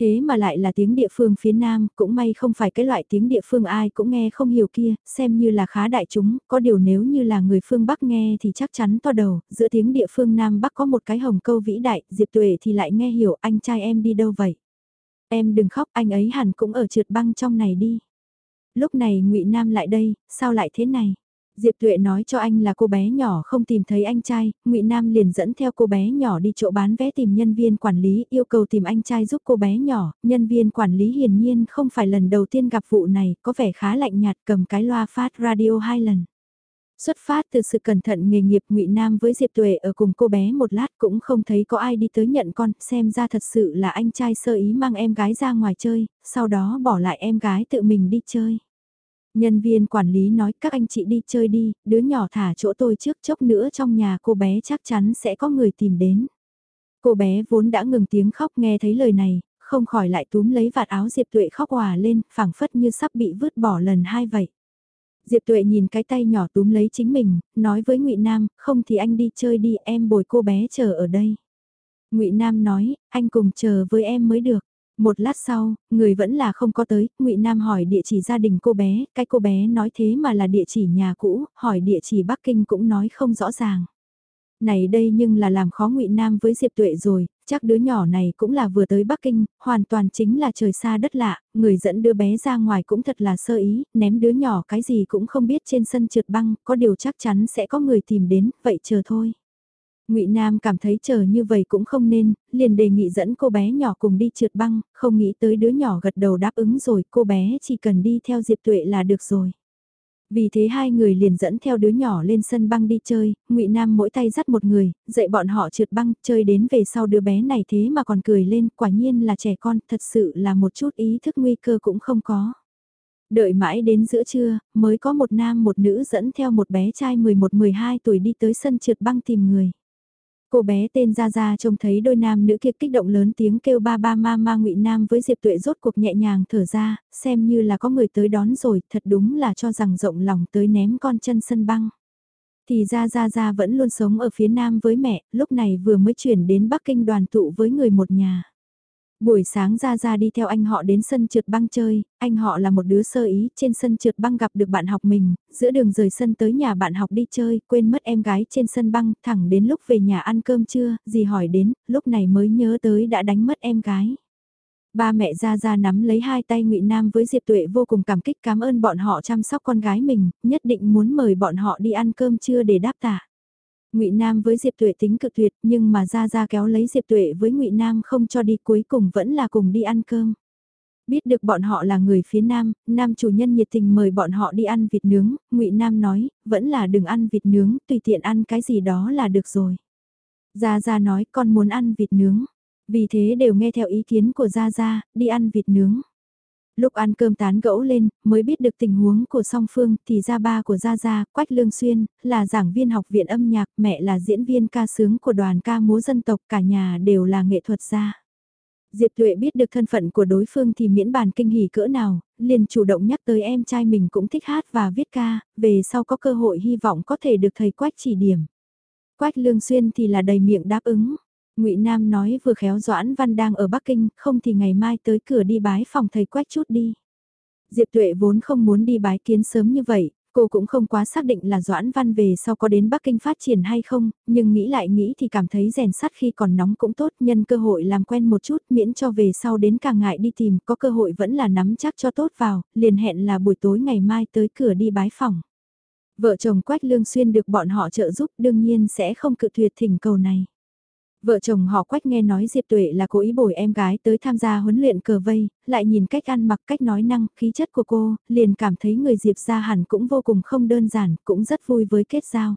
Thế mà lại là tiếng địa phương phía Nam, cũng may không phải cái loại tiếng địa phương ai cũng nghe không hiểu kia, xem như là khá đại chúng, có điều nếu như là người phương Bắc nghe thì chắc chắn to đầu, giữa tiếng địa phương Nam Bắc có một cái hồng câu vĩ đại, Diệp Tuệ thì lại nghe hiểu anh trai em đi đâu vậy. Em đừng khóc, anh ấy hẳn cũng ở trượt băng trong này đi. Lúc này ngụy Nam lại đây, sao lại thế này? Diệp Tuệ nói cho anh là cô bé nhỏ không tìm thấy anh trai, Ngụy Nam liền dẫn theo cô bé nhỏ đi chỗ bán vé tìm nhân viên quản lý, yêu cầu tìm anh trai giúp cô bé nhỏ, nhân viên quản lý hiển nhiên không phải lần đầu tiên gặp vụ này, có vẻ khá lạnh nhạt cầm cái loa phát radio hai lần. Xuất phát từ sự cẩn thận nghề nghiệp Ngụy Nam với Diệp Tuệ ở cùng cô bé một lát cũng không thấy có ai đi tới nhận con, xem ra thật sự là anh trai sơ ý mang em gái ra ngoài chơi, sau đó bỏ lại em gái tự mình đi chơi. Nhân viên quản lý nói các anh chị đi chơi đi, đứa nhỏ thả chỗ tôi trước chốc nữa trong nhà cô bé chắc chắn sẽ có người tìm đến. Cô bé vốn đã ngừng tiếng khóc nghe thấy lời này, không khỏi lại túm lấy vạt áo Diệp Tuệ khóc hòa lên, phảng phất như sắp bị vứt bỏ lần hai vậy. Diệp Tuệ nhìn cái tay nhỏ túm lấy chính mình, nói với Ngụy Nam, không thì anh đi chơi đi, em bồi cô bé chờ ở đây. Ngụy Nam nói, anh cùng chờ với em mới được. Một lát sau, người vẫn là không có tới, ngụy Nam hỏi địa chỉ gia đình cô bé, cái cô bé nói thế mà là địa chỉ nhà cũ, hỏi địa chỉ Bắc Kinh cũng nói không rõ ràng. Này đây nhưng là làm khó ngụy Nam với Diệp Tuệ rồi, Chắc đứa nhỏ này cũng là vừa tới Bắc Kinh, hoàn toàn chính là trời xa đất lạ, người dẫn đứa bé ra ngoài cũng thật là sơ ý, ném đứa nhỏ cái gì cũng không biết trên sân trượt băng, có điều chắc chắn sẽ có người tìm đến, vậy chờ thôi. Ngụy Nam cảm thấy chờ như vậy cũng không nên, liền đề nghị dẫn cô bé nhỏ cùng đi trượt băng, không nghĩ tới đứa nhỏ gật đầu đáp ứng rồi, cô bé chỉ cần đi theo Diệp Tuệ là được rồi. Vì thế hai người liền dẫn theo đứa nhỏ lên sân băng đi chơi, ngụy Nam mỗi tay dắt một người, dạy bọn họ trượt băng, chơi đến về sau đứa bé này thế mà còn cười lên, quả nhiên là trẻ con, thật sự là một chút ý thức nguy cơ cũng không có. Đợi mãi đến giữa trưa, mới có một nam một nữ dẫn theo một bé trai 11-12 tuổi đi tới sân trượt băng tìm người. Cô bé tên Gia Gia trông thấy đôi nam nữ kia kích động lớn tiếng kêu ba ba ma ma ngụy Nam với Diệp Tuệ rốt cuộc nhẹ nhàng thở ra, xem như là có người tới đón rồi, thật đúng là cho rằng rộng lòng tới ném con chân sân băng. Thì Gia Gia Gia vẫn luôn sống ở phía Nam với mẹ, lúc này vừa mới chuyển đến Bắc Kinh đoàn tụ với người một nhà. Buổi sáng ra ra đi theo anh họ đến sân trượt băng chơi, anh họ là một đứa sơ ý, trên sân trượt băng gặp được bạn học mình, giữa đường rời sân tới nhà bạn học đi chơi, quên mất em gái trên sân băng, thẳng đến lúc về nhà ăn cơm trưa, dì hỏi đến, lúc này mới nhớ tới đã đánh mất em gái. Ba mẹ ra ra nắm lấy hai tay ngụy Nam với Diệp Tuệ vô cùng cảm kích cảm ơn bọn họ chăm sóc con gái mình, nhất định muốn mời bọn họ đi ăn cơm trưa để đáp tạ. Ngụy Nam với Diệp Tuệ tính cực tuyệt, nhưng mà ra ra kéo lấy Diệp Tuệ với Ngụy Nam không cho đi cuối cùng vẫn là cùng đi ăn cơm. Biết được bọn họ là người phía Nam, Nam chủ nhân nhiệt tình mời bọn họ đi ăn vịt nướng, Ngụy Nam nói, vẫn là đừng ăn vịt nướng, tùy tiện ăn cái gì đó là được rồi. Gia Gia nói con muốn ăn vịt nướng, vì thế đều nghe theo ý kiến của Gia Gia, đi ăn vịt nướng. Lúc ăn cơm tán gẫu lên, mới biết được tình huống của song phương thì ra ba của Gia Gia, Quách Lương Xuyên, là giảng viên học viện âm nhạc, mẹ là diễn viên ca sướng của đoàn ca múa dân tộc, cả nhà đều là nghệ thuật gia. Diệp Tuệ biết được thân phận của đối phương thì miễn bàn kinh hỉ cỡ nào, liền chủ động nhắc tới em trai mình cũng thích hát và viết ca, về sau có cơ hội hy vọng có thể được thầy Quách chỉ điểm. Quách Lương Xuyên thì là đầy miệng đáp ứng. Ngụy Nam nói vừa khéo Doãn Văn đang ở Bắc Kinh, không thì ngày mai tới cửa đi bái phòng thầy quách chút đi. Diệp Tuệ vốn không muốn đi bái kiến sớm như vậy, cô cũng không quá xác định là Doãn Văn về sau có đến Bắc Kinh phát triển hay không, nhưng nghĩ lại nghĩ thì cảm thấy rèn sắt khi còn nóng cũng tốt, nhân cơ hội làm quen một chút miễn cho về sau đến càng ngại đi tìm, có cơ hội vẫn là nắm chắc cho tốt vào, liền hẹn là buổi tối ngày mai tới cửa đi bái phòng. Vợ chồng Quách Lương Xuyên được bọn họ trợ giúp đương nhiên sẽ không cự tuyệt thỉnh cầu này. Vợ chồng họ quách nghe nói Diệp Tuệ là cố ý bồi em gái tới tham gia huấn luyện cờ vây, lại nhìn cách ăn mặc cách nói năng, khí chất của cô, liền cảm thấy người Diệp ra hẳn cũng vô cùng không đơn giản, cũng rất vui với kết giao.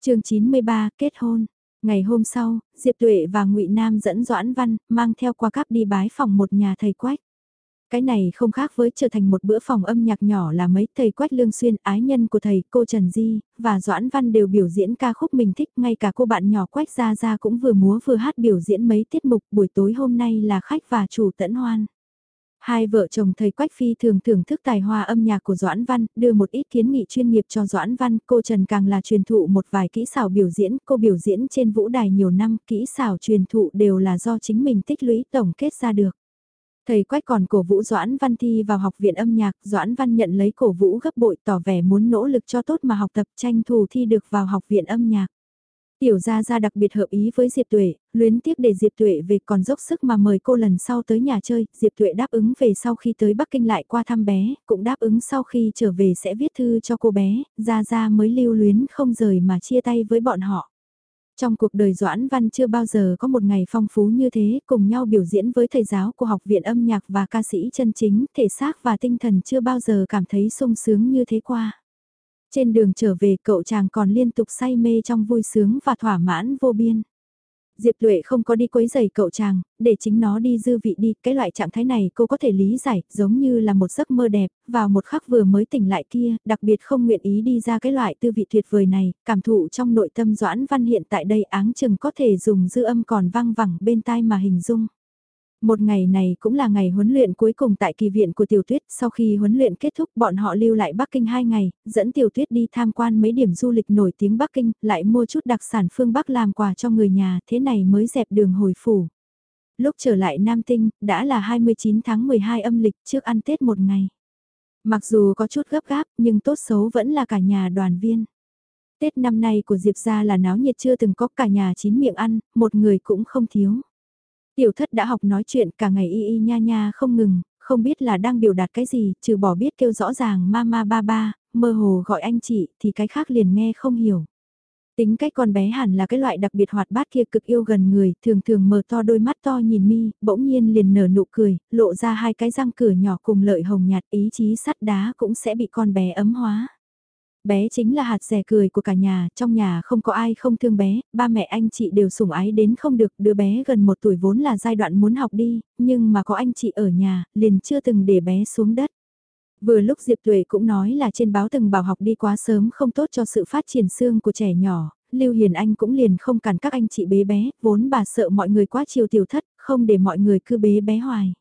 chương 93, kết hôn. Ngày hôm sau, Diệp Tuệ và ngụy Nam dẫn Doãn Văn, mang theo qua cáp đi bái phòng một nhà thầy quách. Cái này không khác với trở thành một bữa phòng âm nhạc nhỏ là mấy thầy Quách Lương Xuyên ái nhân của thầy cô Trần Di, và Doãn Văn đều biểu diễn ca khúc mình thích, ngay cả cô bạn nhỏ Quách Gia Gia cũng vừa múa vừa hát biểu diễn mấy tiết mục buổi tối hôm nay là khách và chủ tẫn hoan. Hai vợ chồng thầy Quách Phi thường thưởng thức tài hoa âm nhạc của Doãn Văn, đưa một ít kiến nghị chuyên nghiệp cho Doãn Văn, cô Trần càng là truyền thụ một vài kỹ xảo biểu diễn, cô biểu diễn trên vũ đài nhiều năm, kỹ xảo truyền thụ đều là do chính mình tích lũy tổng kết ra được. Thầy Quách còn cổ vũ Doãn Văn thi vào học viện âm nhạc, Doãn Văn nhận lấy cổ vũ gấp bội tỏ vẻ muốn nỗ lực cho tốt mà học tập tranh thủ thi được vào học viện âm nhạc. Tiểu gia gia đặc biệt hợp ý với Diệp Tuệ, luyến tiếc để Diệp Tuệ về còn dốc sức mà mời cô lần sau tới nhà chơi, Diệp Tuệ đáp ứng về sau khi tới Bắc Kinh lại qua thăm bé, cũng đáp ứng sau khi trở về sẽ viết thư cho cô bé, gia gia mới lưu luyến không rời mà chia tay với bọn họ. Trong cuộc đời Doãn Văn chưa bao giờ có một ngày phong phú như thế, cùng nhau biểu diễn với thầy giáo của học viện âm nhạc và ca sĩ chân chính, thể xác và tinh thần chưa bao giờ cảm thấy sung sướng như thế qua. Trên đường trở về cậu chàng còn liên tục say mê trong vui sướng và thỏa mãn vô biên. Diệp Tuệ không có đi quấy giày cậu chàng, để chính nó đi dư vị đi, cái loại trạng thái này cô có thể lý giải, giống như là một giấc mơ đẹp, vào một khắc vừa mới tỉnh lại kia, đặc biệt không nguyện ý đi ra cái loại tư vị tuyệt vời này, cảm thụ trong nội tâm Doãn Văn hiện tại đây áng chừng có thể dùng dư âm còn vang vẳng bên tai mà hình dung. Một ngày này cũng là ngày huấn luyện cuối cùng tại kỳ viện của Tiểu Tuyết, sau khi huấn luyện kết thúc bọn họ lưu lại Bắc Kinh 2 ngày, dẫn Tiểu Tuyết đi tham quan mấy điểm du lịch nổi tiếng Bắc Kinh, lại mua chút đặc sản phương Bắc làm quà cho người nhà, thế này mới dẹp đường hồi phủ. Lúc trở lại Nam Tinh, đã là 29 tháng 12 âm lịch trước ăn Tết một ngày. Mặc dù có chút gấp gáp, nhưng tốt xấu vẫn là cả nhà đoàn viên. Tết năm nay của Diệp gia là náo nhiệt chưa từng có cả nhà chín miệng ăn, một người cũng không thiếu. Tiểu thất đã học nói chuyện cả ngày y y nha nha không ngừng, không biết là đang biểu đạt cái gì, trừ bỏ biết kêu rõ ràng mama ba ba, mơ hồ gọi anh chị thì cái khác liền nghe không hiểu. Tính cách con bé hẳn là cái loại đặc biệt hoạt bát kia cực yêu gần người, thường thường mở to đôi mắt to nhìn mi, bỗng nhiên liền nở nụ cười, lộ ra hai cái răng cửa nhỏ cùng lợi hồng nhạt ý chí sắt đá cũng sẽ bị con bé ấm hóa. Bé chính là hạt rẻ cười của cả nhà, trong nhà không có ai không thương bé, ba mẹ anh chị đều sủng ái đến không được, đứa bé gần một tuổi vốn là giai đoạn muốn học đi, nhưng mà có anh chị ở nhà, liền chưa từng để bé xuống đất. Vừa lúc Diệp Tuệ cũng nói là trên báo từng bảo học đi quá sớm không tốt cho sự phát triển xương của trẻ nhỏ, Lưu Hiền Anh cũng liền không cản các anh chị bế bé, vốn bà sợ mọi người quá chiều tiểu thất, không để mọi người cứ bế bé hoài.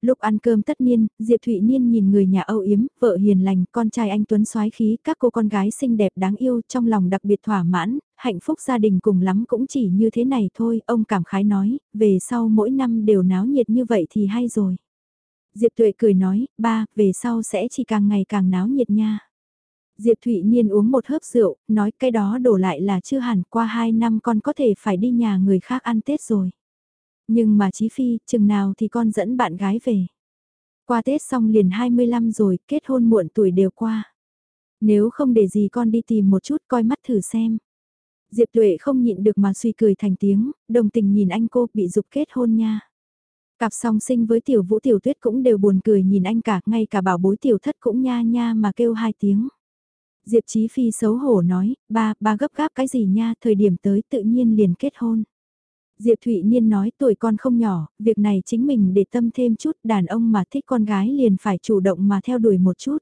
Lúc ăn cơm tất nhiên, Diệp Thụy Niên nhìn người nhà âu yếm, vợ hiền lành, con trai anh Tuấn soái khí, các cô con gái xinh đẹp đáng yêu trong lòng đặc biệt thỏa mãn, hạnh phúc gia đình cùng lắm cũng chỉ như thế này thôi, ông cảm khái nói, về sau mỗi năm đều náo nhiệt như vậy thì hay rồi. Diệp Tuệ cười nói, ba, về sau sẽ chỉ càng ngày càng náo nhiệt nha. Diệp Thụy Niên uống một hớp rượu, nói cái đó đổ lại là chưa hẳn qua hai năm con có thể phải đi nhà người khác ăn Tết rồi. Nhưng mà Chí Phi, chừng nào thì con dẫn bạn gái về. Qua Tết xong liền 25 rồi, kết hôn muộn tuổi đều qua. Nếu không để gì con đi tìm một chút coi mắt thử xem. Diệp Tuệ không nhịn được mà suy cười thành tiếng, đồng tình nhìn anh cô bị dục kết hôn nha. Cặp song sinh với tiểu vũ tiểu tuyết cũng đều buồn cười nhìn anh cả, ngay cả bảo bối tiểu thất cũng nha nha mà kêu hai tiếng. Diệp Chí Phi xấu hổ nói, ba, ba gấp gáp cái gì nha, thời điểm tới tự nhiên liền kết hôn. Diệp Thụy Niên nói tuổi con không nhỏ, việc này chính mình để tâm thêm chút, đàn ông mà thích con gái liền phải chủ động mà theo đuổi một chút.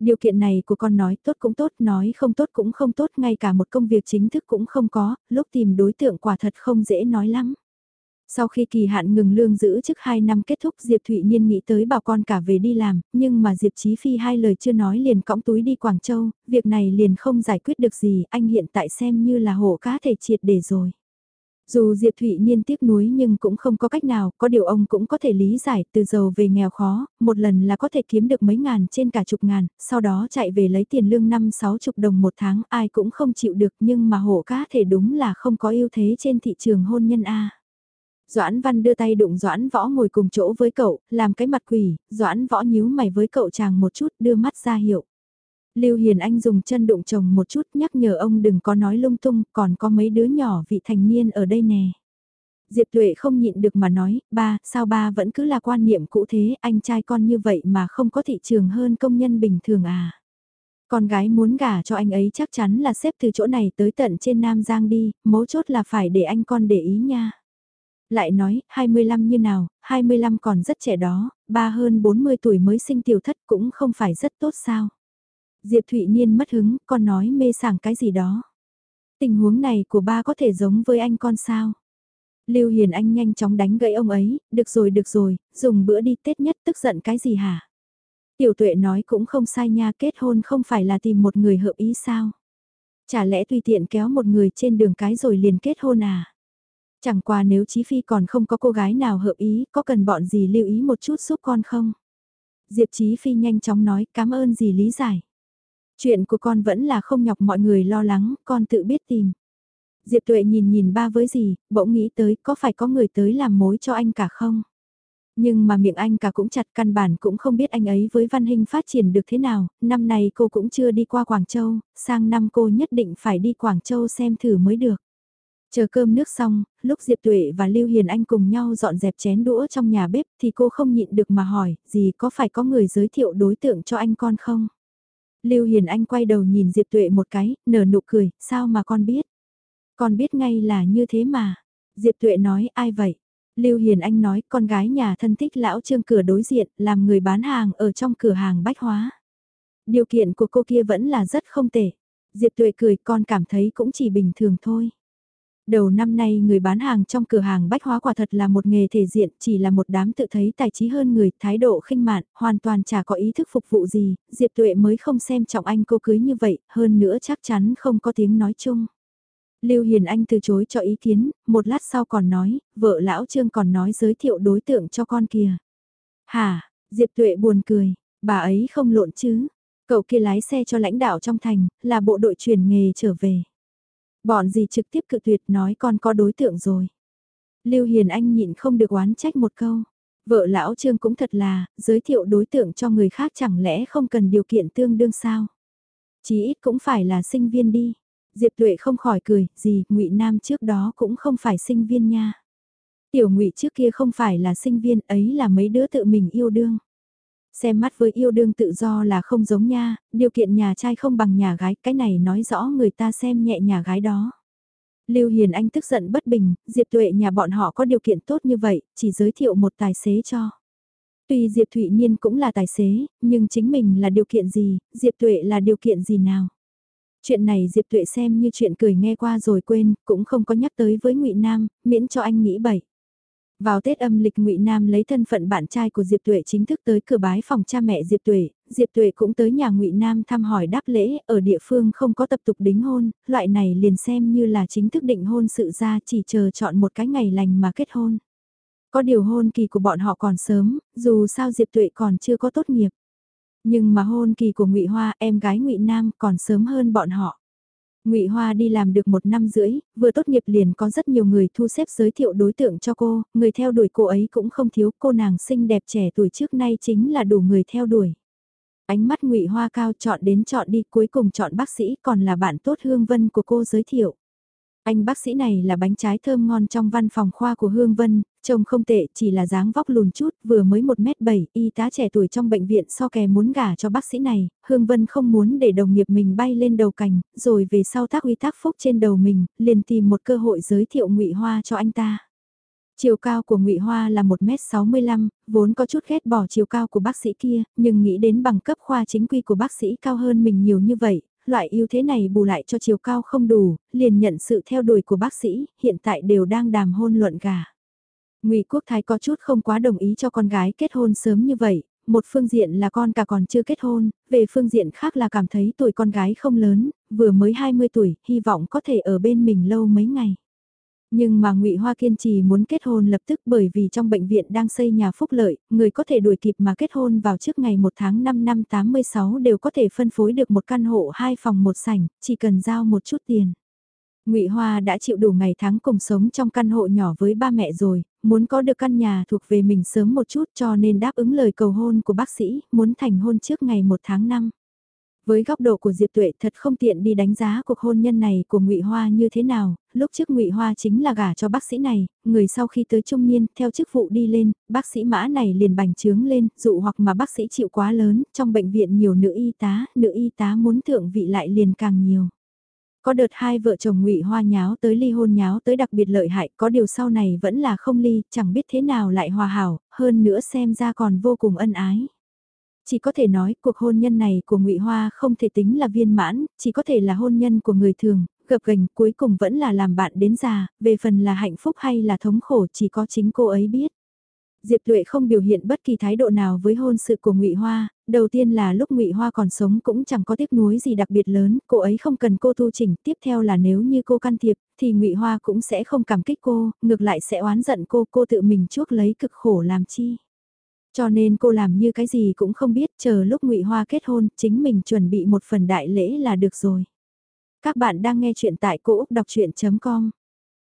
Điều kiện này của con nói tốt cũng tốt, nói không tốt cũng không tốt, ngay cả một công việc chính thức cũng không có, lúc tìm đối tượng quả thật không dễ nói lắm. Sau khi kỳ hạn ngừng lương giữ chức 2 năm kết thúc Diệp Thụy Niên nghĩ tới bảo con cả về đi làm, nhưng mà Diệp Chí Phi hai lời chưa nói liền cõng túi đi Quảng Châu, việc này liền không giải quyết được gì, anh hiện tại xem như là hổ cá thể triệt để rồi. Dù Diệp Thụy Niên tiếc nuối nhưng cũng không có cách nào, có điều ông cũng có thể lý giải từ giàu về nghèo khó, một lần là có thể kiếm được mấy ngàn trên cả chục ngàn, sau đó chạy về lấy tiền lương năm sáu chục đồng một tháng ai cũng không chịu được nhưng mà hộ cá thể đúng là không có ưu thế trên thị trường hôn nhân A. Doãn Văn đưa tay đụng Doãn Võ ngồi cùng chỗ với cậu, làm cái mặt quỷ, Doãn Võ nhíu mày với cậu chàng một chút đưa mắt ra hiệu. Lưu Hiền Anh dùng chân đụng chồng một chút nhắc nhở ông đừng có nói lung tung, còn có mấy đứa nhỏ vị thành niên ở đây nè. Diệp Tuệ không nhịn được mà nói, ba, sao ba vẫn cứ là quan niệm cũ thế, anh trai con như vậy mà không có thị trường hơn công nhân bình thường à. Con gái muốn gả cho anh ấy chắc chắn là xếp từ chỗ này tới tận trên Nam Giang đi, mấu chốt là phải để anh con để ý nha. Lại nói, 25 như nào, 25 còn rất trẻ đó, ba hơn 40 tuổi mới sinh tiểu thất cũng không phải rất tốt sao. Diệp Thụy Niên mất hứng, con nói mê sảng cái gì đó. Tình huống này của ba có thể giống với anh con sao? Lưu Hiền Anh nhanh chóng đánh gậy ông ấy, được rồi được rồi, dùng bữa đi Tết nhất tức giận cái gì hả? Tiểu tuệ nói cũng không sai nha kết hôn không phải là tìm một người hợp ý sao? Chả lẽ tùy tiện kéo một người trên đường cái rồi liền kết hôn à? Chẳng qua nếu Chí Phi còn không có cô gái nào hợp ý, có cần bọn gì lưu ý một chút giúp con không? Diệp Chí Phi nhanh chóng nói cảm ơn gì lý giải. Chuyện của con vẫn là không nhọc mọi người lo lắng, con tự biết tìm. Diệp Tuệ nhìn nhìn ba với gì, bỗng nghĩ tới có phải có người tới làm mối cho anh cả không? Nhưng mà miệng anh cả cũng chặt căn bản cũng không biết anh ấy với Văn Hình phát triển được thế nào, năm nay cô cũng chưa đi qua Quảng Châu, sang năm cô nhất định phải đi Quảng Châu xem thử mới được. Chờ cơm nước xong, lúc Diệp Tuệ và Lưu Hiền Anh cùng nhau dọn dẹp chén đũa trong nhà bếp thì cô không nhịn được mà hỏi, gì có phải có người giới thiệu đối tượng cho anh con không? Lưu Hiền Anh quay đầu nhìn Diệp Tuệ một cái, nở nụ cười, sao mà con biết? Con biết ngay là như thế mà. Diệp Tuệ nói, ai vậy? Lưu Hiền Anh nói, con gái nhà thân thích lão trương cửa đối diện, làm người bán hàng ở trong cửa hàng bách hóa. Điều kiện của cô kia vẫn là rất không tệ. Diệp Tuệ cười, con cảm thấy cũng chỉ bình thường thôi. Đầu năm nay người bán hàng trong cửa hàng bách hóa quả thật là một nghề thể diện, chỉ là một đám tự thấy tài trí hơn người, thái độ khinh mạn, hoàn toàn chả có ý thức phục vụ gì, Diệp Tuệ mới không xem trọng anh cô cưới như vậy, hơn nữa chắc chắn không có tiếng nói chung. Lưu Hiền Anh từ chối cho ý kiến, một lát sau còn nói, vợ lão Trương còn nói giới thiệu đối tượng cho con kìa. Hả, Diệp Tuệ buồn cười, bà ấy không lộn chứ, cậu kia lái xe cho lãnh đạo trong thành, là bộ đội chuyển nghề trở về. Bọn gì trực tiếp cự tuyệt nói con có đối tượng rồi. Lưu Hiền Anh nhịn không được oán trách một câu. Vợ lão Trương cũng thật là, giới thiệu đối tượng cho người khác chẳng lẽ không cần điều kiện tương đương sao? Chí ít cũng phải là sinh viên đi. Diệp Tuệ không khỏi cười, gì, ngụy Nam trước đó cũng không phải sinh viên nha. Tiểu ngụy trước kia không phải là sinh viên ấy là mấy đứa tự mình yêu đương. Xem mắt với yêu đương tự do là không giống nha, điều kiện nhà trai không bằng nhà gái, cái này nói rõ người ta xem nhẹ nhà gái đó. Lưu Hiền Anh tức giận bất bình, Diệp Tuệ nhà bọn họ có điều kiện tốt như vậy, chỉ giới thiệu một tài xế cho. Tuy Diệp Thụy Niên cũng là tài xế, nhưng chính mình là điều kiện gì, Diệp Tuệ là điều kiện gì nào? Chuyện này Diệp Tuệ xem như chuyện cười nghe qua rồi quên, cũng không có nhắc tới với Ngụy Nam, miễn cho anh nghĩ bậy. Vào Tết âm lịch Ngụy Nam lấy thân phận bạn trai của Diệp Tuệ chính thức tới cửa bái phòng cha mẹ Diệp Tuệ, Diệp Tuệ cũng tới nhà Ngụy Nam thăm hỏi đáp lễ, ở địa phương không có tập tục đính hôn, loại này liền xem như là chính thức định hôn sự ra chỉ chờ chọn một cái ngày lành mà kết hôn. Có điều hôn kỳ của bọn họ còn sớm, dù sao Diệp Tuệ còn chưa có tốt nghiệp. Nhưng mà hôn kỳ của Ngụy Hoa, em gái Ngụy Nam còn sớm hơn bọn họ. Ngụy Hoa đi làm được một năm rưỡi, vừa tốt nghiệp liền có rất nhiều người thu xếp giới thiệu đối tượng cho cô, người theo đuổi cô ấy cũng không thiếu, cô nàng xinh đẹp trẻ tuổi trước nay chính là đủ người theo đuổi. Ánh mắt Ngụy Hoa cao chọn đến chọn đi, cuối cùng chọn bác sĩ còn là bạn tốt Hương Vân của cô giới thiệu. Anh bác sĩ này là bánh trái thơm ngon trong văn phòng khoa của Hương Vân, trông không tệ, chỉ là dáng vóc lùn chút, vừa mới 1m7, y tá trẻ tuổi trong bệnh viện so kè muốn gả cho bác sĩ này, Hương Vân không muốn để đồng nghiệp mình bay lên đầu cành, rồi về sau tác uy tác phúc trên đầu mình, liền tìm một cơ hội giới thiệu ngụy Hoa cho anh ta. Chiều cao của Ngụy Hoa là 1m65, vốn có chút ghét bỏ chiều cao của bác sĩ kia, nhưng nghĩ đến bằng cấp khoa chính quy của bác sĩ cao hơn mình nhiều như vậy, loại ưu thế này bù lại cho chiều cao không đủ, liền nhận sự theo đuổi của bác sĩ, hiện tại đều đang đàm hôn luận gà. Ngụy Quốc Thái có chút không quá đồng ý cho con gái kết hôn sớm như vậy, một phương diện là con cả còn chưa kết hôn, về phương diện khác là cảm thấy tuổi con gái không lớn, vừa mới 20 tuổi, hy vọng có thể ở bên mình lâu mấy ngày. Nhưng mà Ngụy Hoa kiên trì muốn kết hôn lập tức bởi vì trong bệnh viện đang xây nhà phúc lợi, người có thể đuổi kịp mà kết hôn vào trước ngày 1 tháng 5 năm 86 đều có thể phân phối được một căn hộ hai phòng một sảnh, chỉ cần giao một chút tiền. Ngụy Hoa đã chịu đủ ngày tháng cùng sống trong căn hộ nhỏ với ba mẹ rồi, muốn có được căn nhà thuộc về mình sớm một chút cho nên đáp ứng lời cầu hôn của bác sĩ, muốn thành hôn trước ngày 1 tháng 5. Với góc độ của Diệp Tuệ thật không tiện đi đánh giá cuộc hôn nhân này của Ngụy Hoa như thế nào, lúc trước Ngụy Hoa chính là gả cho bác sĩ này, người sau khi tới trung niên, theo chức vụ đi lên, bác sĩ mã này liền bành trướng lên, dụ hoặc mà bác sĩ chịu quá lớn, trong bệnh viện nhiều nữ y tá, nữ y tá muốn thượng vị lại liền càng nhiều. Có đợt hai vợ chồng ngụy Hoa nháo tới ly hôn nháo tới đặc biệt lợi hại, có điều sau này vẫn là không ly, chẳng biết thế nào lại hòa hảo, hơn nữa xem ra còn vô cùng ân ái. Chỉ có thể nói cuộc hôn nhân này của ngụy Hoa không thể tính là viên mãn, chỉ có thể là hôn nhân của người thường, gập gành cuối cùng vẫn là làm bạn đến già, về phần là hạnh phúc hay là thống khổ chỉ có chính cô ấy biết. Diệp Tuệ không biểu hiện bất kỳ thái độ nào với hôn sự của Ngụy Hoa, đầu tiên là lúc Ngụy Hoa còn sống cũng chẳng có tiếc nuối gì đặc biệt lớn, cô ấy không cần cô tu chỉnh, tiếp theo là nếu như cô can thiệp thì Ngụy Hoa cũng sẽ không cảm kích cô, ngược lại sẽ oán giận cô, cô tự mình chuốc lấy cực khổ làm chi. Cho nên cô làm như cái gì cũng không biết, chờ lúc Ngụy Hoa kết hôn, chính mình chuẩn bị một phần đại lễ là được rồi. Các bạn đang nghe chuyện tại cỗ đọc chuyện.com.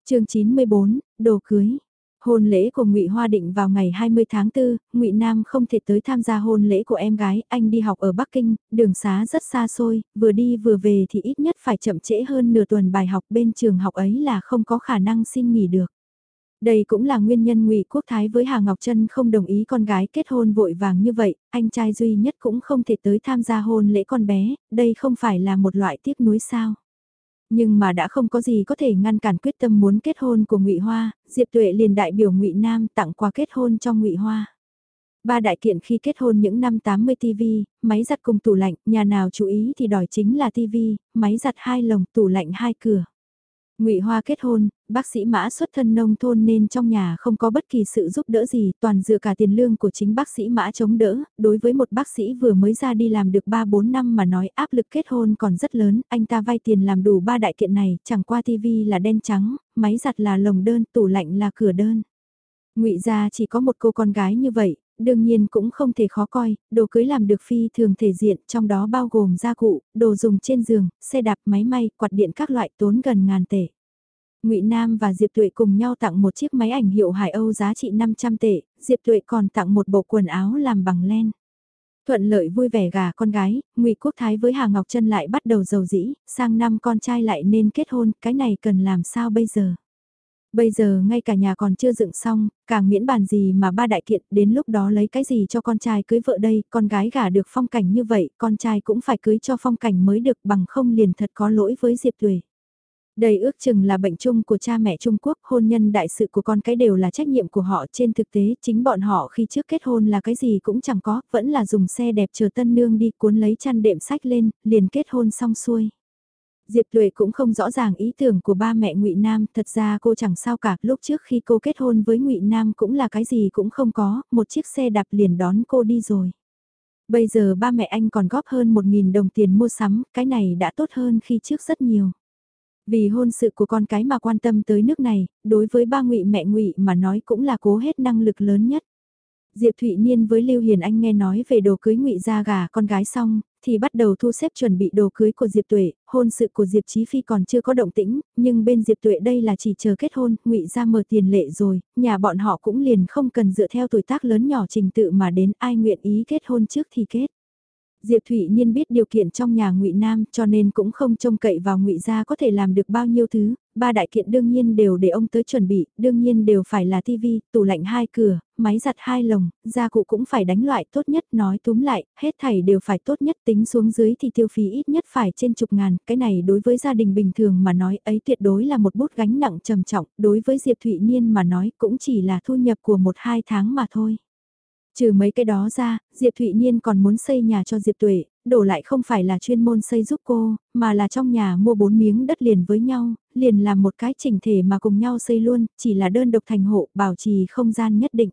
Chương 94, đồ cưới. Hôn lễ của Ngụy Hoa định vào ngày 20 tháng 4, Ngụy Nam không thể tới tham gia hôn lễ của em gái, anh đi học ở Bắc Kinh, đường xá rất xa xôi, vừa đi vừa về thì ít nhất phải chậm trễ hơn nửa tuần bài học bên trường học ấy là không có khả năng xin nghỉ được. Đây cũng là nguyên nhân Ngụy Quốc Thái với Hà Ngọc Trân không đồng ý con gái kết hôn vội vàng như vậy, anh trai duy nhất cũng không thể tới tham gia hôn lễ con bé, đây không phải là một loại tiếc nuối sao nhưng mà đã không có gì có thể ngăn cản quyết tâm muốn kết hôn của Ngụy Hoa, Diệp Tuệ liền đại biểu Ngụy Nam tặng quà kết hôn cho Ngụy Hoa. Ba đại kiện khi kết hôn những năm 80 TV, máy giặt cùng tủ lạnh, nhà nào chú ý thì đòi chính là TV, máy giặt hai lồng, tủ lạnh hai cửa. Ngụy Hoa kết hôn, bác sĩ Mã xuất thân nông thôn nên trong nhà không có bất kỳ sự giúp đỡ gì, toàn dựa cả tiền lương của chính bác sĩ Mã chống đỡ, đối với một bác sĩ vừa mới ra đi làm được 3-4 năm mà nói áp lực kết hôn còn rất lớn, anh ta vay tiền làm đủ ba đại kiện này, chẳng qua tivi là đen trắng, máy giặt là lồng đơn, tủ lạnh là cửa đơn. Ngụy gia chỉ có một cô con gái như vậy, đương nhiên cũng không thể khó coi, đồ cưới làm được phi thường thể diện, trong đó bao gồm gia cụ, đồ dùng trên giường, xe đạp, máy may, quạt điện các loại tốn gần ngàn tệ. Ngụy Nam và Diệp Tuệ cùng nhau tặng một chiếc máy ảnh hiệu Hải Âu giá trị 500 tệ, Diệp Tuệ còn tặng một bộ quần áo làm bằng len. Thuận lợi vui vẻ gà con gái, Ngụy Quốc Thái với Hà Ngọc Trân lại bắt đầu giàu dĩ, sang năm con trai lại nên kết hôn, cái này cần làm sao bây giờ? Bây giờ ngay cả nhà còn chưa dựng xong, càng miễn bàn gì mà ba đại kiện, đến lúc đó lấy cái gì cho con trai cưới vợ đây, con gái gả được phong cảnh như vậy, con trai cũng phải cưới cho phong cảnh mới được bằng không liền thật có lỗi với Diệp Tuệ. Đây ước chừng là bệnh chung của cha mẹ Trung Quốc, hôn nhân đại sự của con cái đều là trách nhiệm của họ trên thực tế, chính bọn họ khi trước kết hôn là cái gì cũng chẳng có, vẫn là dùng xe đẹp chờ tân nương đi cuốn lấy chăn đệm sách lên, liền kết hôn xong xuôi. Diệp Tuệ cũng không rõ ràng ý tưởng của ba mẹ Ngụy Nam, thật ra cô chẳng sao cả, lúc trước khi cô kết hôn với Ngụy Nam cũng là cái gì cũng không có, một chiếc xe đạp liền đón cô đi rồi. Bây giờ ba mẹ anh còn góp hơn 1.000 đồng tiền mua sắm, cái này đã tốt hơn khi trước rất nhiều. Vì hôn sự của con cái mà quan tâm tới nước này, đối với ba ngụy mẹ ngụy mà nói cũng là cố hết năng lực lớn nhất. Diệp Thụy Niên với Lưu Hiền Anh nghe nói về đồ cưới ngụy ra gà con gái xong, thì bắt đầu thu xếp chuẩn bị đồ cưới của Diệp Tuệ, hôn sự của Diệp Chí Phi còn chưa có động tĩnh, nhưng bên Diệp Tuệ đây là chỉ chờ kết hôn, ngụy ra mở tiền lệ rồi, nhà bọn họ cũng liền không cần dựa theo tuổi tác lớn nhỏ trình tự mà đến ai nguyện ý kết hôn trước thì kết. Diệp Thụy Niên biết điều kiện trong nhà Ngụy Nam cho nên cũng không trông cậy vào Ngụy gia có thể làm được bao nhiêu thứ, ba đại kiện đương nhiên đều để ông tới chuẩn bị, đương nhiên đều phải là tivi, tủ lạnh hai cửa, máy giặt hai lồng, gia cụ cũng phải đánh loại tốt nhất, nói túm lại, hết thảy đều phải tốt nhất, tính xuống dưới thì tiêu phí ít nhất phải trên chục ngàn, cái này đối với gia đình bình thường mà nói ấy tuyệt đối là một bút gánh nặng trầm trọng, đối với Diệp Thụy Niên mà nói cũng chỉ là thu nhập của một hai tháng mà thôi. Trừ mấy cái đó ra, Diệp Thụy Niên còn muốn xây nhà cho Diệp Tuệ, đổ lại không phải là chuyên môn xây giúp cô, mà là trong nhà mua bốn miếng đất liền với nhau, liền làm một cái chỉnh thể mà cùng nhau xây luôn, chỉ là đơn độc thành hộ, bảo trì không gian nhất định.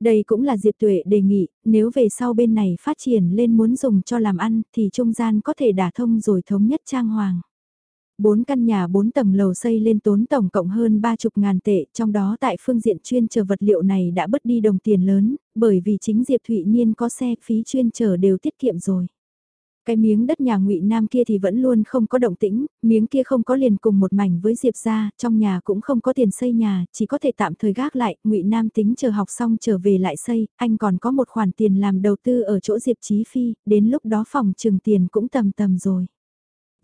Đây cũng là Diệp Tuệ đề nghị, nếu về sau bên này phát triển lên muốn dùng cho làm ăn thì trung gian có thể đả thông rồi thống nhất trang hoàng. Bốn căn nhà bốn tầng lầu xây lên tốn tổng cộng hơn ba chục ngàn tệ, trong đó tại phương diện chuyên chờ vật liệu này đã bớt đi đồng tiền lớn, bởi vì chính Diệp Thụy Niên có xe phí chuyên chờ đều tiết kiệm rồi. Cái miếng đất nhà ngụy Nam kia thì vẫn luôn không có động tĩnh, miếng kia không có liền cùng một mảnh với Diệp ra, trong nhà cũng không có tiền xây nhà, chỉ có thể tạm thời gác lại, ngụy Nam tính chờ học xong trở về lại xây, anh còn có một khoản tiền làm đầu tư ở chỗ Diệp Chí Phi, đến lúc đó phòng trường tiền cũng tầm tầm rồi.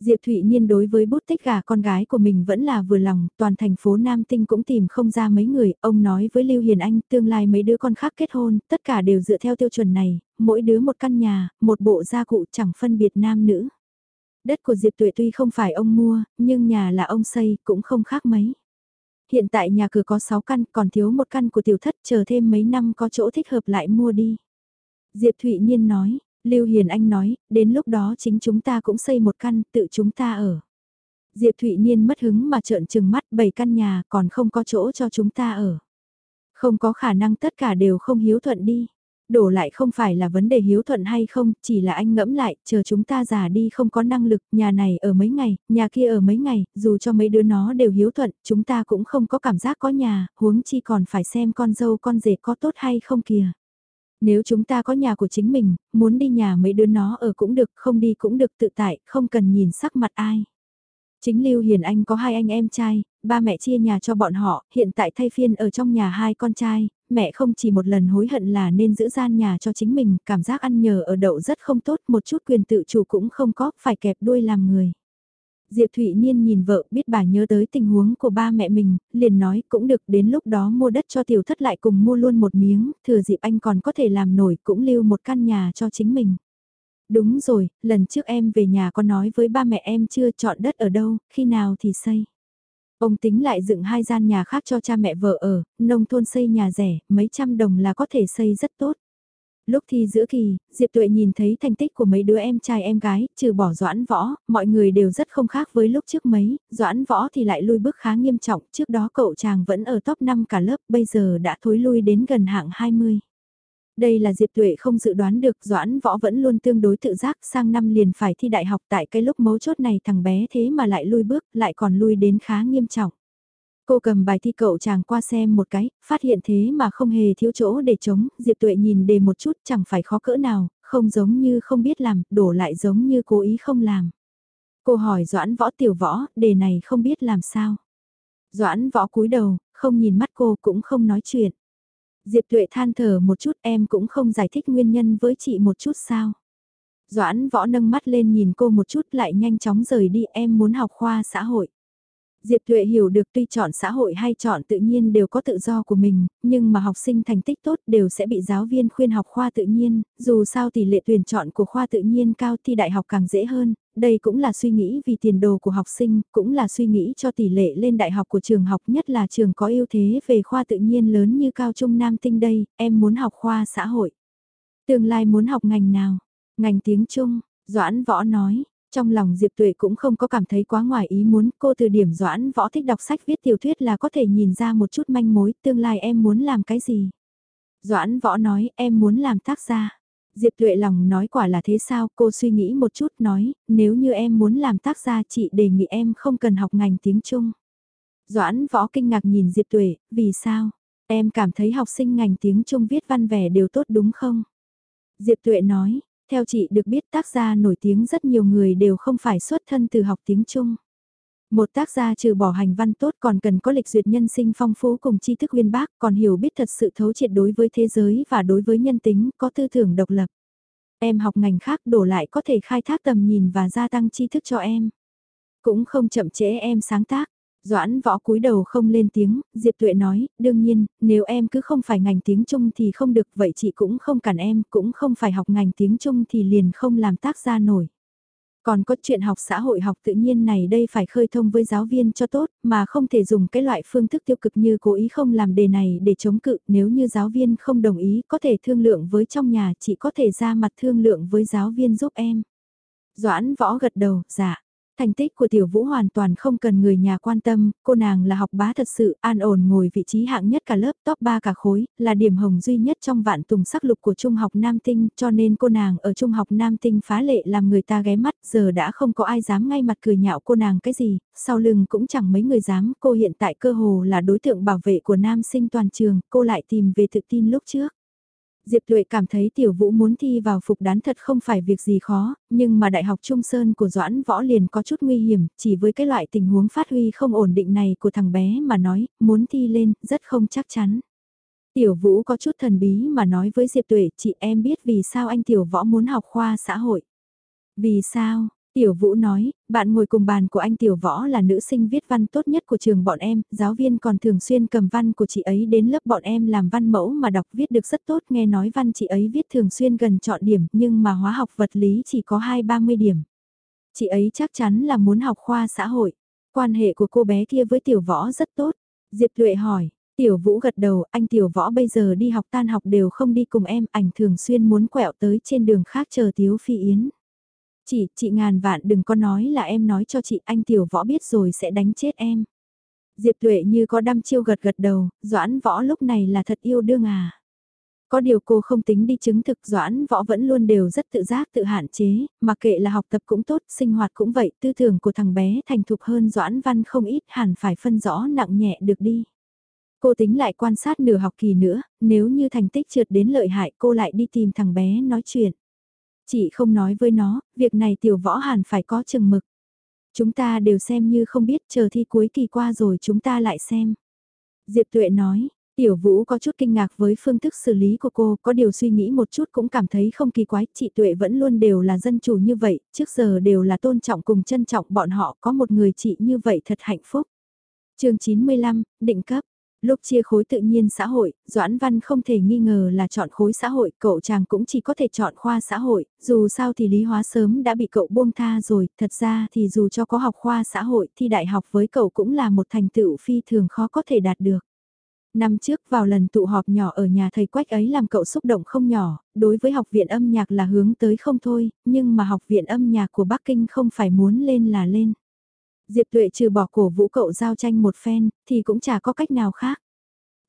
Diệp Thụy Niên đối với bút tích gà con gái của mình vẫn là vừa lòng, toàn thành phố Nam Tinh cũng tìm không ra mấy người, ông nói với Lưu Hiền Anh tương lai mấy đứa con khác kết hôn, tất cả đều dựa theo tiêu chuẩn này, mỗi đứa một căn nhà, một bộ gia cụ chẳng phân biệt nam nữ. Đất của Diệp Tuệ tuy không phải ông mua, nhưng nhà là ông xây, cũng không khác mấy. Hiện tại nhà cửa có 6 căn, còn thiếu một căn của tiểu thất, chờ thêm mấy năm có chỗ thích hợp lại mua đi. Diệp Thụy Nhiên nói, Lưu Hiền Anh nói, đến lúc đó chính chúng ta cũng xây một căn, tự chúng ta ở. Diệp Thụy Niên mất hứng mà trợn trừng mắt bảy căn nhà còn không có chỗ cho chúng ta ở. Không có khả năng tất cả đều không hiếu thuận đi. Đổ lại không phải là vấn đề hiếu thuận hay không, chỉ là anh ngẫm lại, chờ chúng ta già đi không có năng lực, nhà này ở mấy ngày, nhà kia ở mấy ngày, dù cho mấy đứa nó đều hiếu thuận, chúng ta cũng không có cảm giác có nhà, huống chi còn phải xem con dâu con rể có tốt hay không kìa. Nếu chúng ta có nhà của chính mình, muốn đi nhà mấy đứa nó ở cũng được, không đi cũng được tự tại, không cần nhìn sắc mặt ai. Chính Lưu Hiền Anh có hai anh em trai, ba mẹ chia nhà cho bọn họ, hiện tại thay phiên ở trong nhà hai con trai, mẹ không chỉ một lần hối hận là nên giữ gian nhà cho chính mình, cảm giác ăn nhờ ở đậu rất không tốt, một chút quyền tự chủ cũng không có, phải kẹp đuôi làm người. Diệp Thụy Niên nhìn vợ biết bà nhớ tới tình huống của ba mẹ mình, liền nói cũng được đến lúc đó mua đất cho tiểu thất lại cùng mua luôn một miếng, thừa dịp anh còn có thể làm nổi cũng lưu một căn nhà cho chính mình. Đúng rồi, lần trước em về nhà có nói với ba mẹ em chưa chọn đất ở đâu, khi nào thì xây. Ông tính lại dựng hai gian nhà khác cho cha mẹ vợ ở, nông thôn xây nhà rẻ, mấy trăm đồng là có thể xây rất tốt. Lúc thi giữa kỳ, Diệp Tuệ nhìn thấy thành tích của mấy đứa em trai em gái, trừ bỏ Doãn Võ, mọi người đều rất không khác với lúc trước mấy, Doãn Võ thì lại lui bước khá nghiêm trọng, trước đó cậu chàng vẫn ở top 5 cả lớp, bây giờ đã thối lui đến gần hạng 20. Đây là Diệp Tuệ không dự đoán được Doãn Võ vẫn luôn tương đối tự giác sang năm liền phải thi đại học tại cái lúc mấu chốt này thằng bé thế mà lại lui bước, lại còn lui đến khá nghiêm trọng. Cô cầm bài thi cậu chàng qua xem một cái, phát hiện thế mà không hề thiếu chỗ để chống, Diệp Tuệ nhìn đề một chút chẳng phải khó cỡ nào, không giống như không biết làm, đổ lại giống như cố ý không làm. Cô hỏi Doãn Võ Tiểu Võ, đề này không biết làm sao. Doãn võ cúi đầu, không nhìn mắt cô cũng không nói chuyện. Diệp Tuệ than thở một chút em cũng không giải thích nguyên nhân với chị một chút sao. Doãn võ nâng mắt lên nhìn cô một chút lại nhanh chóng rời đi em muốn học khoa xã hội. Diệp Thuệ hiểu được tuy chọn xã hội hay chọn tự nhiên đều có tự do của mình, nhưng mà học sinh thành tích tốt đều sẽ bị giáo viên khuyên học khoa tự nhiên, dù sao tỷ lệ tuyển chọn của khoa tự nhiên cao thì đại học càng dễ hơn, đây cũng là suy nghĩ vì tiền đồ của học sinh, cũng là suy nghĩ cho tỷ lệ lên đại học của trường học nhất là trường có ưu thế về khoa tự nhiên lớn như cao trung Nam Tinh đây, em muốn học khoa xã hội. Tương lai muốn học ngành nào? Ngành tiếng Trung, Doãn Võ nói, trong lòng Diệp Tuệ cũng không có cảm thấy quá ngoài ý muốn, cô từ điểm doãn võ thích đọc sách viết tiểu thuyết là có thể nhìn ra một chút manh mối, tương lai em muốn làm cái gì. Doãn võ nói, em muốn làm tác gia. Diệp Tuệ lòng nói quả là thế sao, cô suy nghĩ một chút nói, nếu như em muốn làm tác gia chị đề nghị em không cần học ngành tiếng Trung. Doãn võ kinh ngạc nhìn Diệp Tuệ, vì sao? Em cảm thấy học sinh ngành tiếng Trung viết văn vẻ đều tốt đúng không? Diệp Tuệ nói, theo chị được biết tác gia nổi tiếng rất nhiều người đều không phải xuất thân từ học tiếng Trung. Một tác gia trừ bỏ hành văn tốt còn cần có lịch duyệt nhân sinh phong phú cùng tri thức uyên bác, còn hiểu biết thật sự thấu triệt đối với thế giới và đối với nhân tính, có tư tưởng độc lập. Em học ngành khác đổ lại có thể khai thác tầm nhìn và gia tăng tri thức cho em. Cũng không chậm trễ em sáng tác. Doãn võ cúi đầu không lên tiếng, Diệp Tuệ nói, đương nhiên, nếu em cứ không phải ngành tiếng Trung thì không được, vậy chị cũng không cản em, cũng không phải học ngành tiếng Trung thì liền không làm tác gia nổi. Còn có chuyện học xã hội học tự nhiên này đây phải khơi thông với giáo viên cho tốt, mà không thể dùng cái loại phương thức tiêu cực như cố ý không làm đề này để chống cự, nếu như giáo viên không đồng ý có thể thương lượng với trong nhà, chị có thể ra mặt thương lượng với giáo viên giúp em. Doãn võ gật đầu, dạ. Thành tích của tiểu vũ hoàn toàn không cần người nhà quan tâm, cô nàng là học bá thật sự, an ổn ngồi vị trí hạng nhất cả lớp top 3 cả khối, là điểm hồng duy nhất trong vạn tùng sắc lục của Trung học Nam Tinh, cho nên cô nàng ở Trung học Nam Tinh phá lệ làm người ta ghé mắt, giờ đã không có ai dám ngay mặt cười nhạo cô nàng cái gì, sau lưng cũng chẳng mấy người dám, cô hiện tại cơ hồ là đối tượng bảo vệ của nam sinh toàn trường, cô lại tìm về tự tin lúc trước. Diệp Tuệ cảm thấy tiểu vũ muốn thi vào phục đán thật không phải việc gì khó, nhưng mà Đại học Trung Sơn của Doãn Võ liền có chút nguy hiểm, chỉ với cái loại tình huống phát huy không ổn định này của thằng bé mà nói, muốn thi lên, rất không chắc chắn. Tiểu vũ có chút thần bí mà nói với Diệp Tuệ, chị em biết vì sao anh Tiểu Võ muốn học khoa xã hội. Vì sao, Tiểu Vũ nói, bạn ngồi cùng bàn của anh Tiểu Võ là nữ sinh viết văn tốt nhất của trường bọn em, giáo viên còn thường xuyên cầm văn của chị ấy đến lớp bọn em làm văn mẫu mà đọc viết được rất tốt nghe nói văn chị ấy viết thường xuyên gần chọn điểm nhưng mà hóa học vật lý chỉ có 2-30 điểm. Chị ấy chắc chắn là muốn học khoa xã hội, quan hệ của cô bé kia với Tiểu Võ rất tốt. Diệp Luệ hỏi, Tiểu Vũ gật đầu, anh Tiểu Võ bây giờ đi học tan học đều không đi cùng em, ảnh thường xuyên muốn quẹo tới trên đường khác chờ Tiếu Phi Yến. Chị, chị ngàn vạn đừng có nói là em nói cho chị anh tiểu võ biết rồi sẽ đánh chết em. Diệp Tuệ như có đăm chiêu gật gật đầu, Doãn võ lúc này là thật yêu đương à. Có điều cô không tính đi chứng thực Doãn võ vẫn luôn đều rất tự giác tự hạn chế, mà kệ là học tập cũng tốt, sinh hoạt cũng vậy, tư tưởng của thằng bé thành thục hơn Doãn văn không ít hẳn phải phân rõ nặng nhẹ được đi. Cô tính lại quan sát nửa học kỳ nữa, nếu như thành tích trượt đến lợi hại cô lại đi tìm thằng bé nói chuyện. Chị không nói với nó, việc này tiểu võ hàn phải có chừng mực. Chúng ta đều xem như không biết chờ thi cuối kỳ qua rồi chúng ta lại xem. Diệp Tuệ nói, Tiểu Vũ có chút kinh ngạc với phương thức xử lý của cô, có điều suy nghĩ một chút cũng cảm thấy không kỳ quái, chị Tuệ vẫn luôn đều là dân chủ như vậy, trước giờ đều là tôn trọng cùng trân trọng bọn họ, có một người chị như vậy thật hạnh phúc. chương 95, định cấp, Lúc chia khối tự nhiên xã hội, Doãn Văn không thể nghi ngờ là chọn khối xã hội, cậu chàng cũng chỉ có thể chọn khoa xã hội, dù sao thì lý hóa sớm đã bị cậu buông tha rồi, thật ra thì dù cho có học khoa xã hội thì đại học với cậu cũng là một thành tựu phi thường khó có thể đạt được. Năm trước vào lần tụ họp nhỏ ở nhà thầy Quách ấy làm cậu xúc động không nhỏ, đối với học viện âm nhạc là hướng tới không thôi, nhưng mà học viện âm nhạc của Bắc Kinh không phải muốn lên là lên. Diệp Tuệ trừ bỏ cổ vũ cậu giao tranh một phen, thì cũng chả có cách nào khác.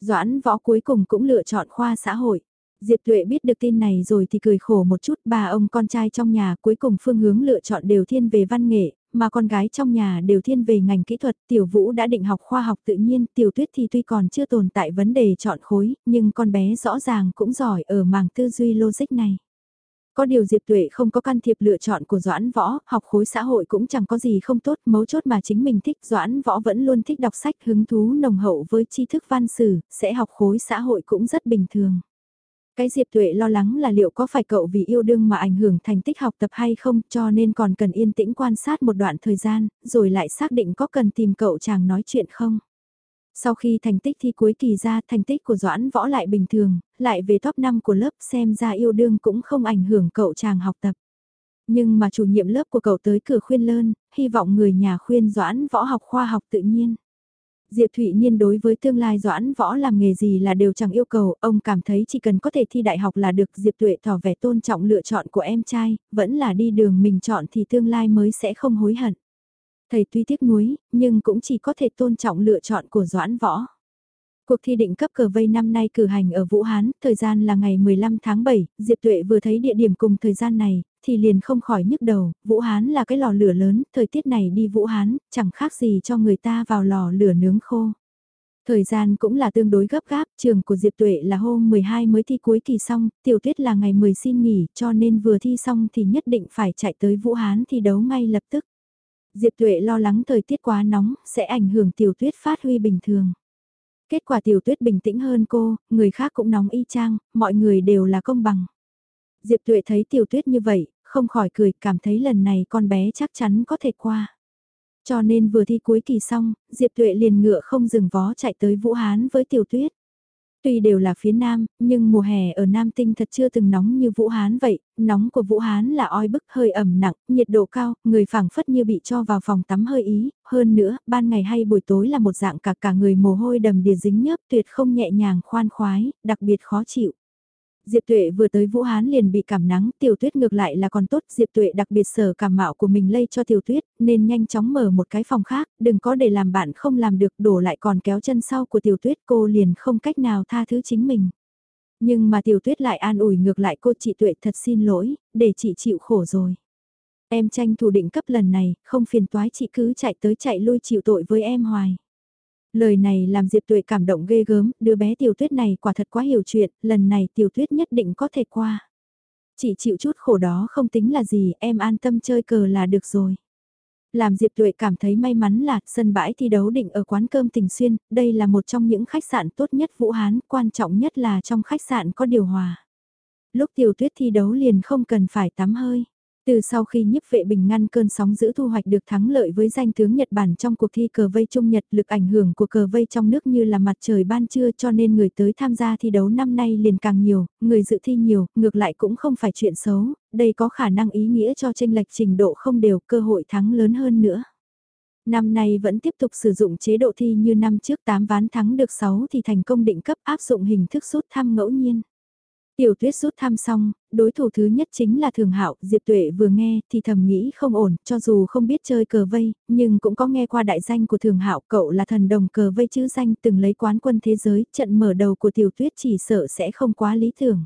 Doãn võ cuối cùng cũng lựa chọn khoa xã hội. Diệp Tuệ biết được tin này rồi thì cười khổ một chút bà ông con trai trong nhà cuối cùng phương hướng lựa chọn đều thiên về văn nghệ, mà con gái trong nhà đều thiên về ngành kỹ thuật. Tiểu Vũ đã định học khoa học tự nhiên, Tiểu Tuyết thì tuy còn chưa tồn tại vấn đề chọn khối, nhưng con bé rõ ràng cũng giỏi ở mảng tư duy logic này. Có điều Diệp Tuệ không có can thiệp lựa chọn của Doãn Võ, học khối xã hội cũng chẳng có gì không tốt, mấu chốt mà chính mình thích. Doãn Võ vẫn luôn thích đọc sách hứng thú nồng hậu với tri thức văn sử, sẽ học khối xã hội cũng rất bình thường. Cái Diệp Tuệ lo lắng là liệu có phải cậu vì yêu đương mà ảnh hưởng thành tích học tập hay không cho nên còn cần yên tĩnh quan sát một đoạn thời gian, rồi lại xác định có cần tìm cậu chàng nói chuyện không. Sau khi thành tích thi cuối kỳ ra thành tích của Doãn Võ lại bình thường, lại về top 5 của lớp xem ra yêu đương cũng không ảnh hưởng cậu chàng học tập. Nhưng mà chủ nhiệm lớp của cậu tới cửa khuyên lơn, hy vọng người nhà khuyên Doãn Võ học khoa học tự nhiên. Diệp Thụy Niên đối với tương lai Doãn Võ làm nghề gì là đều chẳng yêu cầu, ông cảm thấy chỉ cần có thể thi đại học là được Diệp Tuệ tỏ vẻ tôn trọng lựa chọn của em trai, vẫn là đi đường mình chọn thì tương lai mới sẽ không hối hận. Thầy tuy tiếc nuối, nhưng cũng chỉ có thể tôn trọng lựa chọn của Doãn Võ. Cuộc thi định cấp cờ vây năm nay cử hành ở Vũ Hán, thời gian là ngày 15 tháng 7, Diệp Tuệ vừa thấy địa điểm cùng thời gian này, thì liền không khỏi nhức đầu, Vũ Hán là cái lò lửa lớn, thời tiết này đi Vũ Hán, chẳng khác gì cho người ta vào lò lửa nướng khô. Thời gian cũng là tương đối gấp gáp, trường của Diệp Tuệ là hôm 12 mới thi cuối kỳ xong, tiểu tuyết là ngày 10 xin nghỉ, cho nên vừa thi xong thì nhất định phải chạy tới Vũ Hán thi đấu ngay lập tức. Diệp Tuệ lo lắng thời tiết quá nóng, sẽ ảnh hưởng tiểu tuyết phát huy bình thường. Kết quả tiểu tuyết bình tĩnh hơn cô, người khác cũng nóng y chang, mọi người đều là công bằng. Diệp Tuệ thấy tiểu tuyết như vậy, không khỏi cười, cảm thấy lần này con bé chắc chắn có thể qua. Cho nên vừa thi cuối kỳ xong, Diệp Tuệ liền ngựa không dừng vó chạy tới Vũ Hán với tiểu tuyết. Tuy đều là phía Nam, nhưng mùa hè ở Nam Tinh thật chưa từng nóng như Vũ Hán vậy, nóng của Vũ Hán là oi bức hơi ẩm nặng, nhiệt độ cao, người phảng phất như bị cho vào phòng tắm hơi ý, hơn nữa, ban ngày hay buổi tối là một dạng cả cả người mồ hôi đầm đìa dính nhớp tuyệt không nhẹ nhàng khoan khoái, đặc biệt khó chịu. Diệp Tuệ vừa tới Vũ Hán liền bị cảm nắng, Tiểu Tuyết ngược lại là còn tốt, Diệp Tuệ đặc biệt sở cảm mạo của mình lây cho Tiểu Tuyết, nên nhanh chóng mở một cái phòng khác, đừng có để làm bạn không làm được, đổ lại còn kéo chân sau của Tiểu Tuyết, cô liền không cách nào tha thứ chính mình. Nhưng mà Tiểu Tuyết lại an ủi ngược lại cô chị Tuệ thật xin lỗi, để chị chịu khổ rồi. Em tranh thủ định cấp lần này, không phiền toái chị cứ chạy tới chạy lui chịu tội với em hoài. Lời này làm Diệp Tuệ cảm động ghê gớm, đứa bé tiểu tuyết này quả thật quá hiểu chuyện, lần này tiểu tuyết nhất định có thể qua. Chỉ chịu chút khổ đó không tính là gì, em an tâm chơi cờ là được rồi. Làm Diệp Tuệ cảm thấy may mắn là sân bãi thi đấu định ở quán cơm Tình Xuyên, đây là một trong những khách sạn tốt nhất Vũ Hán, quan trọng nhất là trong khách sạn có điều hòa. Lúc tiểu tuyết thi đấu liền không cần phải tắm hơi. Từ sau khi nhiếp vệ bình ngăn cơn sóng giữ thu hoạch được thắng lợi với danh tướng Nhật Bản trong cuộc thi cờ vây Trung Nhật lực ảnh hưởng của cờ vây trong nước như là mặt trời ban trưa cho nên người tới tham gia thi đấu năm nay liền càng nhiều, người dự thi nhiều, ngược lại cũng không phải chuyện xấu, đây có khả năng ý nghĩa cho tranh lệch trình độ không đều cơ hội thắng lớn hơn nữa. Năm nay vẫn tiếp tục sử dụng chế độ thi như năm trước 8 ván thắng được 6 thì thành công định cấp áp dụng hình thức rút thăm ngẫu nhiên. Tiểu tuyết rút thăm xong, đối thủ thứ nhất chính là Thường Hạo, Diệp Tuệ vừa nghe thì thầm nghĩ không ổn, cho dù không biết chơi cờ vây, nhưng cũng có nghe qua đại danh của Thường Hạo, cậu là thần đồng cờ vây chữ danh từng lấy quán quân thế giới, trận mở đầu của Tiểu Tuyết chỉ sợ sẽ không quá lý tưởng.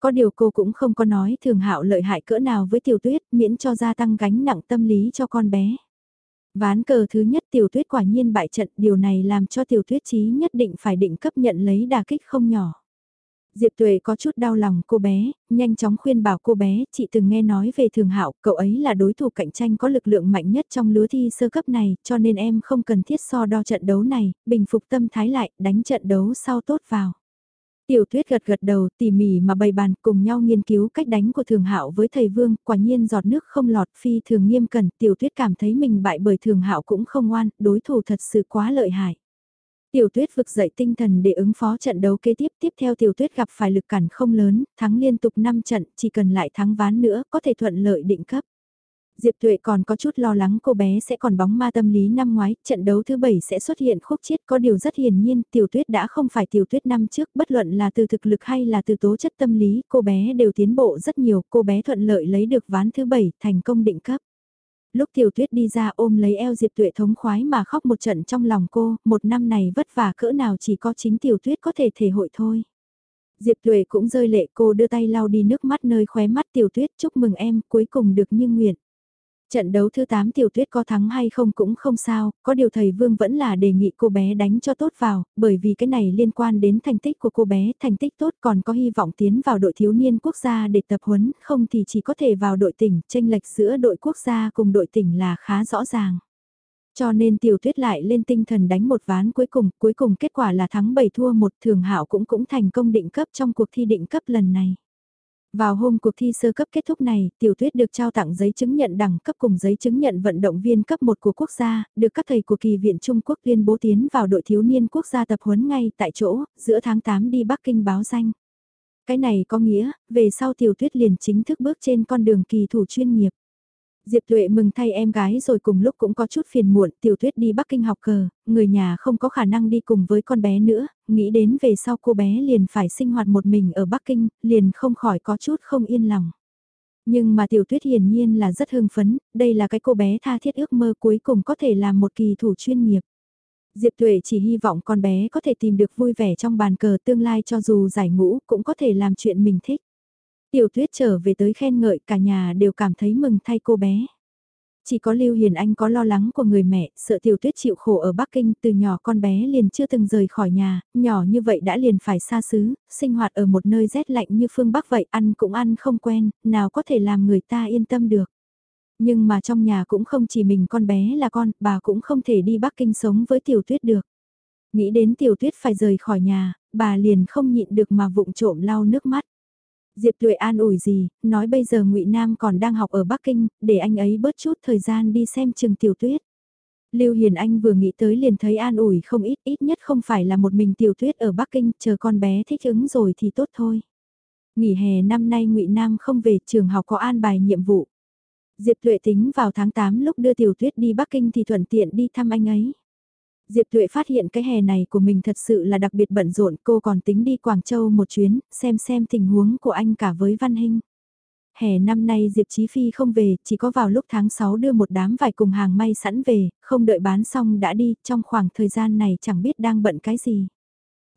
Có điều cô cũng không có nói Thường Hạo lợi hại cỡ nào với Tiểu Tuyết, miễn cho gia tăng gánh nặng tâm lý cho con bé. Ván cờ thứ nhất Tiểu Tuyết quả nhiên bại trận, điều này làm cho Tiểu Tuyết chí nhất định phải định cấp nhận lấy đà kích không nhỏ. Diệp Tuệ có chút đau lòng cô bé, nhanh chóng khuyên bảo cô bé, chị từng nghe nói về Thường Hạo, cậu ấy là đối thủ cạnh tranh có lực lượng mạnh nhất trong lứa thi sơ cấp này, cho nên em không cần thiết so đo trận đấu này, bình phục tâm thái lại, đánh trận đấu sau tốt vào. Tiểu Tuyết gật gật đầu, tỉ mỉ mà bày bàn, cùng nhau nghiên cứu cách đánh của Thường Hạo với thầy Vương, quả nhiên giọt nước không lọt, phi thường nghiêm cẩn, Tiểu Tuyết cảm thấy mình bại bởi Thường Hạo cũng không ngoan, đối thủ thật sự quá lợi hại. Tiểu tuyết vực dậy tinh thần để ứng phó trận đấu kế tiếp. Tiếp theo tiểu tuyết gặp phải lực cản không lớn, thắng liên tục 5 trận, chỉ cần lại thắng ván nữa có thể thuận lợi định cấp. Diệp Tuệ còn có chút lo lắng cô bé sẽ còn bóng ma tâm lý năm ngoái, trận đấu thứ 7 sẽ xuất hiện khúc chiết có điều rất hiển nhiên, tiểu tuyết đã không phải tiểu tuyết năm trước, bất luận là từ thực lực hay là từ tố chất tâm lý, cô bé đều tiến bộ rất nhiều, cô bé thuận lợi lấy được ván thứ 7, thành công định cấp lúc tiểu tuyết đi ra ôm lấy eo Diệp Tuệ thống khoái mà khóc một trận trong lòng cô, một năm này vất vả cỡ nào chỉ có chính tiểu tuyết có thể thể hội thôi. Diệp Tuệ cũng rơi lệ cô đưa tay lau đi nước mắt nơi khóe mắt tiểu tuyết chúc mừng em cuối cùng được như nguyện. Trận đấu thứ 8 tiểu tuyết có thắng hay không cũng không sao, có điều thầy Vương vẫn là đề nghị cô bé đánh cho tốt vào, bởi vì cái này liên quan đến thành tích của cô bé, thành tích tốt còn có hy vọng tiến vào đội thiếu niên quốc gia để tập huấn, không thì chỉ có thể vào đội tỉnh, tranh lệch giữa đội quốc gia cùng đội tỉnh là khá rõ ràng. Cho nên tiểu tuyết lại lên tinh thần đánh một ván cuối cùng, cuối cùng kết quả là thắng 7 thua một thường hảo cũng cũng thành công định cấp trong cuộc thi định cấp lần này. Vào hôm cuộc thi sơ cấp kết thúc này, Tiểu Tuyết được trao tặng giấy chứng nhận đẳng cấp cùng giấy chứng nhận vận động viên cấp 1 của quốc gia, được các thầy của kỳ viện Trung Quốc tuyên bố tiến vào đội thiếu niên quốc gia tập huấn ngay tại chỗ, giữa tháng 8 đi Bắc Kinh báo danh. Cái này có nghĩa, về sau Tiểu Tuyết liền chính thức bước trên con đường kỳ thủ chuyên nghiệp. Diệp Tuệ mừng thay em gái rồi cùng lúc cũng có chút phiền muộn, Tiểu Tuyết đi Bắc Kinh học cờ, người nhà không có khả năng đi cùng với con bé nữa, nghĩ đến về sau cô bé liền phải sinh hoạt một mình ở Bắc Kinh, liền không khỏi có chút không yên lòng. Nhưng mà Tiểu Tuyết hiển nhiên là rất hưng phấn, đây là cái cô bé tha thiết ước mơ cuối cùng có thể làm một kỳ thủ chuyên nghiệp. Diệp Tuệ chỉ hy vọng con bé có thể tìm được vui vẻ trong bàn cờ tương lai cho dù giải ngũ cũng có thể làm chuyện mình thích. Tiểu tuyết trở về tới khen ngợi cả nhà đều cảm thấy mừng thay cô bé. Chỉ có Lưu Hiền Anh có lo lắng của người mẹ, sợ tiểu tuyết chịu khổ ở Bắc Kinh từ nhỏ con bé liền chưa từng rời khỏi nhà, nhỏ như vậy đã liền phải xa xứ, sinh hoạt ở một nơi rét lạnh như phương Bắc vậy ăn cũng ăn không quen, nào có thể làm người ta yên tâm được. Nhưng mà trong nhà cũng không chỉ mình con bé là con, bà cũng không thể đi Bắc Kinh sống với tiểu tuyết được. Nghĩ đến tiểu tuyết phải rời khỏi nhà, bà liền không nhịn được mà vụng trộm lau nước mắt. Diệp Tuệ an ủi gì, nói bây giờ ngụy Nam còn đang học ở Bắc Kinh, để anh ấy bớt chút thời gian đi xem trường tiểu tuyết. Lưu Hiền Anh vừa nghĩ tới liền thấy an ủi không ít, ít nhất không phải là một mình tiểu tuyết ở Bắc Kinh, chờ con bé thích ứng rồi thì tốt thôi. Nghỉ hè năm nay ngụy Nam không về trường học có an bài nhiệm vụ. Diệp Tuệ tính vào tháng 8 lúc đưa tiểu tuyết đi Bắc Kinh thì thuận tiện đi thăm anh ấy. Diệp Thụy phát hiện cái hè này của mình thật sự là đặc biệt bận rộn, cô còn tính đi Quảng Châu một chuyến, xem xem tình huống của anh cả với Văn Hinh. Hè năm nay Diệp Chí Phi không về, chỉ có vào lúc tháng 6 đưa một đám vải cùng hàng may sẵn về, không đợi bán xong đã đi, trong khoảng thời gian này chẳng biết đang bận cái gì.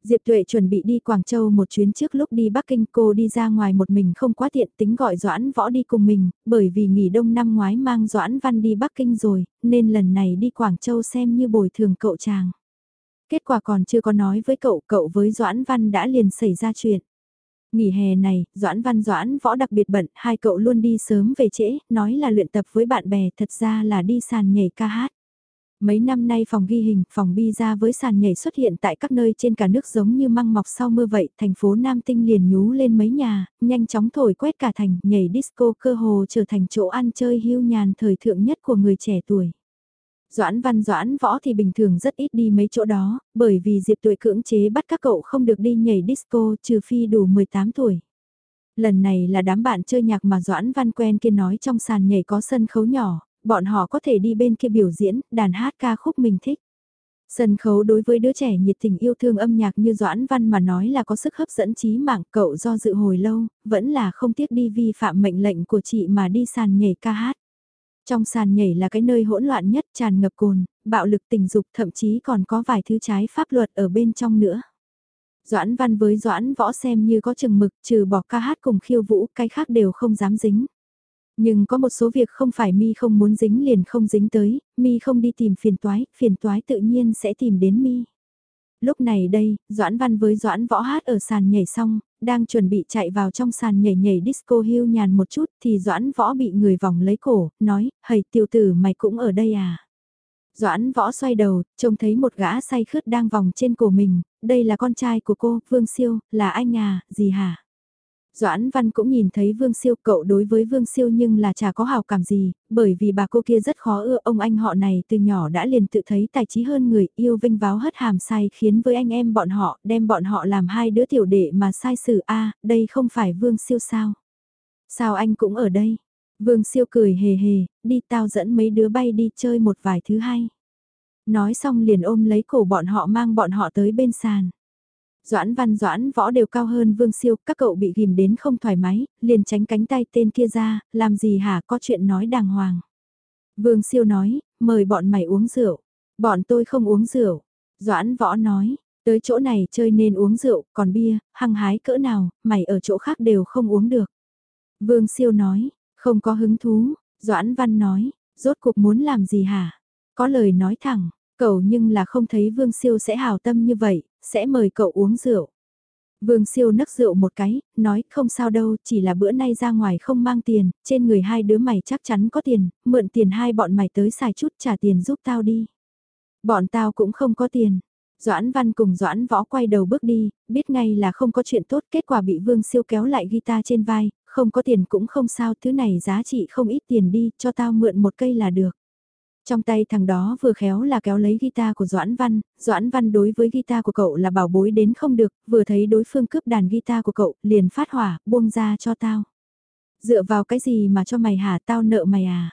Diệp Tuệ chuẩn bị đi Quảng Châu một chuyến trước lúc đi Bắc Kinh cô đi ra ngoài một mình không quá tiện tính gọi Doãn Võ đi cùng mình, bởi vì nghỉ đông năm ngoái mang Doãn Văn đi Bắc Kinh rồi, nên lần này đi Quảng Châu xem như bồi thường cậu chàng. Kết quả còn chưa có nói với cậu, cậu với Doãn Văn đã liền xảy ra chuyện. Nghỉ hè này, Doãn Văn Doãn Võ đặc biệt bận, hai cậu luôn đi sớm về trễ, nói là luyện tập với bạn bè, thật ra là đi sàn nhảy ca hát. Mấy năm nay phòng ghi hình, phòng bi ra với sàn nhảy xuất hiện tại các nơi trên cả nước giống như măng mọc sau mưa vậy, thành phố Nam Tinh liền nhú lên mấy nhà, nhanh chóng thổi quét cả thành, nhảy disco cơ hồ trở thành chỗ ăn chơi hưu nhàn thời thượng nhất của người trẻ tuổi. Doãn văn doãn võ thì bình thường rất ít đi mấy chỗ đó, bởi vì Diệp tuổi cưỡng chế bắt các cậu không được đi nhảy disco trừ phi đủ 18 tuổi. Lần này là đám bạn chơi nhạc mà Doãn Văn quen kia nói trong sàn nhảy có sân khấu nhỏ, bọn họ có thể đi bên kia biểu diễn, đàn hát ca khúc mình thích. Sân khấu đối với đứa trẻ nhiệt tình yêu thương âm nhạc như Doãn Văn mà nói là có sức hấp dẫn trí mạng cậu do dự hồi lâu, vẫn là không tiếc đi vi phạm mệnh lệnh của chị mà đi sàn nhảy ca hát. Trong sàn nhảy là cái nơi hỗn loạn nhất tràn ngập cồn, bạo lực tình dục thậm chí còn có vài thứ trái pháp luật ở bên trong nữa. Doãn Văn với Doãn Võ xem như có chừng mực trừ bỏ ca hát cùng khiêu vũ cái khác đều không dám dính. Nhưng có một số việc không phải mi không muốn dính liền không dính tới, mi không đi tìm phiền toái, phiền toái tự nhiên sẽ tìm đến mi. Lúc này đây, Doãn Văn với Doãn Võ hát ở sàn nhảy xong, đang chuẩn bị chạy vào trong sàn nhảy nhảy disco hưu nhàn một chút thì Doãn Võ bị người vòng lấy cổ, nói, hầy tiểu tử mày cũng ở đây à. Doãn Võ xoay đầu, trông thấy một gã say khướt đang vòng trên cổ mình, đây là con trai của cô, Vương Siêu, là anh à, gì hả? Doãn Văn cũng nhìn thấy Vương Siêu cậu đối với Vương Siêu nhưng là chả có hào cảm gì, bởi vì bà cô kia rất khó ưa ông anh họ này từ nhỏ đã liền tự thấy tài trí hơn người yêu vinh váo hất hàm sai khiến với anh em bọn họ đem bọn họ làm hai đứa tiểu đệ mà sai xử a đây không phải Vương Siêu sao. Sao anh cũng ở đây? Vương Siêu cười hề hề, đi tao dẫn mấy đứa bay đi chơi một vài thứ hay. Nói xong liền ôm lấy cổ bọn họ mang bọn họ tới bên sàn. Doãn văn doãn võ đều cao hơn vương siêu, các cậu bị ghim đến không thoải mái, liền tránh cánh tay tên kia ra, làm gì hả có chuyện nói đàng hoàng. Vương siêu nói, mời bọn mày uống rượu. Bọn tôi không uống rượu. Doãn võ nói, tới chỗ này chơi nên uống rượu, còn bia, hăng hái cỡ nào, mày ở chỗ khác đều không uống được. Vương siêu nói, không có hứng thú, Doãn văn nói, Rốt cuộc muốn làm gì hả? Có lời nói thẳng, cậu nhưng là không thấy Vương Siêu sẽ hào tâm như vậy, sẽ mời cậu uống rượu. Vương Siêu nấc rượu một cái, nói không sao đâu, chỉ là bữa nay ra ngoài không mang tiền, trên người hai đứa mày chắc chắn có tiền, mượn tiền hai bọn mày tới xài chút trả tiền giúp tao đi. Bọn tao cũng không có tiền. Doãn Văn cùng Doãn Võ quay đầu bước đi, biết ngay là không có chuyện tốt, kết quả bị Vương Siêu kéo lại guitar trên vai, không có tiền cũng không sao, thứ này giá trị không ít tiền đi, cho tao mượn một cây là được. Trong tay thằng đó vừa khéo là kéo lấy guitar của Doãn Văn, Doãn Văn đối với guitar của cậu là bảo bối đến không được, vừa thấy đối phương cướp đàn guitar của cậu, liền phát hỏa, buông ra cho tao. Dựa vào cái gì mà cho mày hả, tao nợ mày à?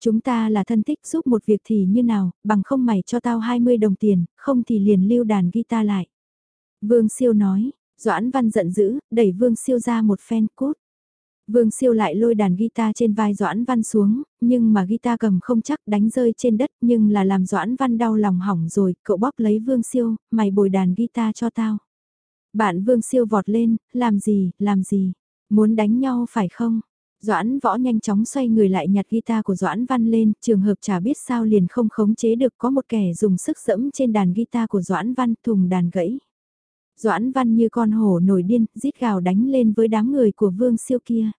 Chúng ta là thân thích giúp một việc thì như nào, bằng không mày cho tao 20 đồng tiền, không thì liền lưu đàn guitar lại. Vương Siêu nói, Doãn Văn giận dữ, đẩy Vương Siêu ra một phen cút. Vương siêu lại lôi đàn guitar trên vai Doãn Văn xuống, nhưng mà guitar cầm không chắc đánh rơi trên đất nhưng là làm Doãn Văn đau lòng hỏng rồi, cậu bóp lấy Vương siêu, mày bồi đàn guitar cho tao. Bạn Vương siêu vọt lên, làm gì, làm gì, muốn đánh nhau phải không? Doãn võ nhanh chóng xoay người lại nhặt guitar của Doãn Văn lên, trường hợp chả biết sao liền không khống chế được có một kẻ dùng sức dẫm trên đàn guitar của Doãn Văn thùng đàn gãy. Doãn Văn như con hổ nổi điên, rít gào đánh lên với đám người của Vương Siêu kia.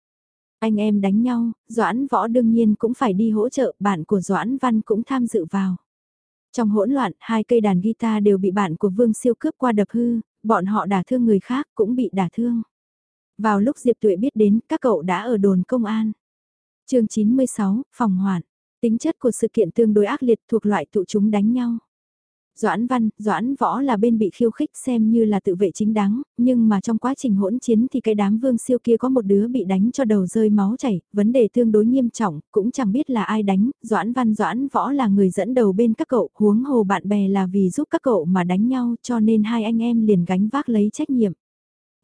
Anh em đánh nhau, Doãn Võ đương nhiên cũng phải đi hỗ trợ, bạn của Doãn Văn cũng tham dự vào. Trong hỗn loạn, hai cây đàn guitar đều bị bạn của Vương Siêu cướp qua đập hư, bọn họ đả thương người khác cũng bị đả thương. Vào lúc Diệp Tuệ biết đến, các cậu đã ở đồn công an. chương 96, phòng hoạn. Tính chất của sự kiện tương đối ác liệt thuộc loại tụ chúng đánh nhau. Doãn Văn, Doãn Võ là bên bị khiêu khích xem như là tự vệ chính đáng, nhưng mà trong quá trình hỗn chiến thì cái đám vương siêu kia có một đứa bị đánh cho đầu rơi máu chảy, vấn đề tương đối nghiêm trọng, cũng chẳng biết là ai đánh, Doãn Văn Doãn Võ là người dẫn đầu bên các cậu, huống hồ bạn bè là vì giúp các cậu mà đánh nhau cho nên hai anh em liền gánh vác lấy trách nhiệm.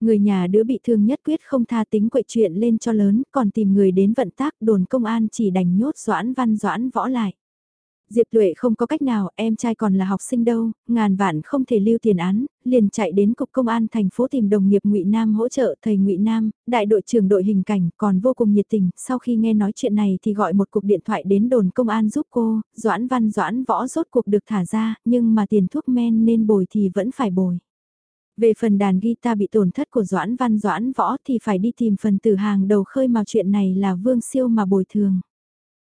Người nhà đứa bị thương nhất quyết không tha tính quậy chuyện lên cho lớn, còn tìm người đến vận tác đồn công an chỉ đành nhốt Doãn Văn Doãn Võ lại. Diệp Tuệ không có cách nào, em trai còn là học sinh đâu, ngàn vạn không thể lưu tiền án, liền chạy đến cục công an thành phố tìm đồng nghiệp Ngụy Nam hỗ trợ thầy Ngụy Nam, đại đội trưởng đội hình cảnh, còn vô cùng nhiệt tình, sau khi nghe nói chuyện này thì gọi một cuộc điện thoại đến đồn công an giúp cô, Doãn Văn Doãn Võ rốt cuộc được thả ra, nhưng mà tiền thuốc men nên bồi thì vẫn phải bồi. Về phần đàn guitar bị tổn thất của Doãn Văn Doãn Võ thì phải đi tìm phần tử hàng đầu khơi mà chuyện này là Vương Siêu mà bồi thường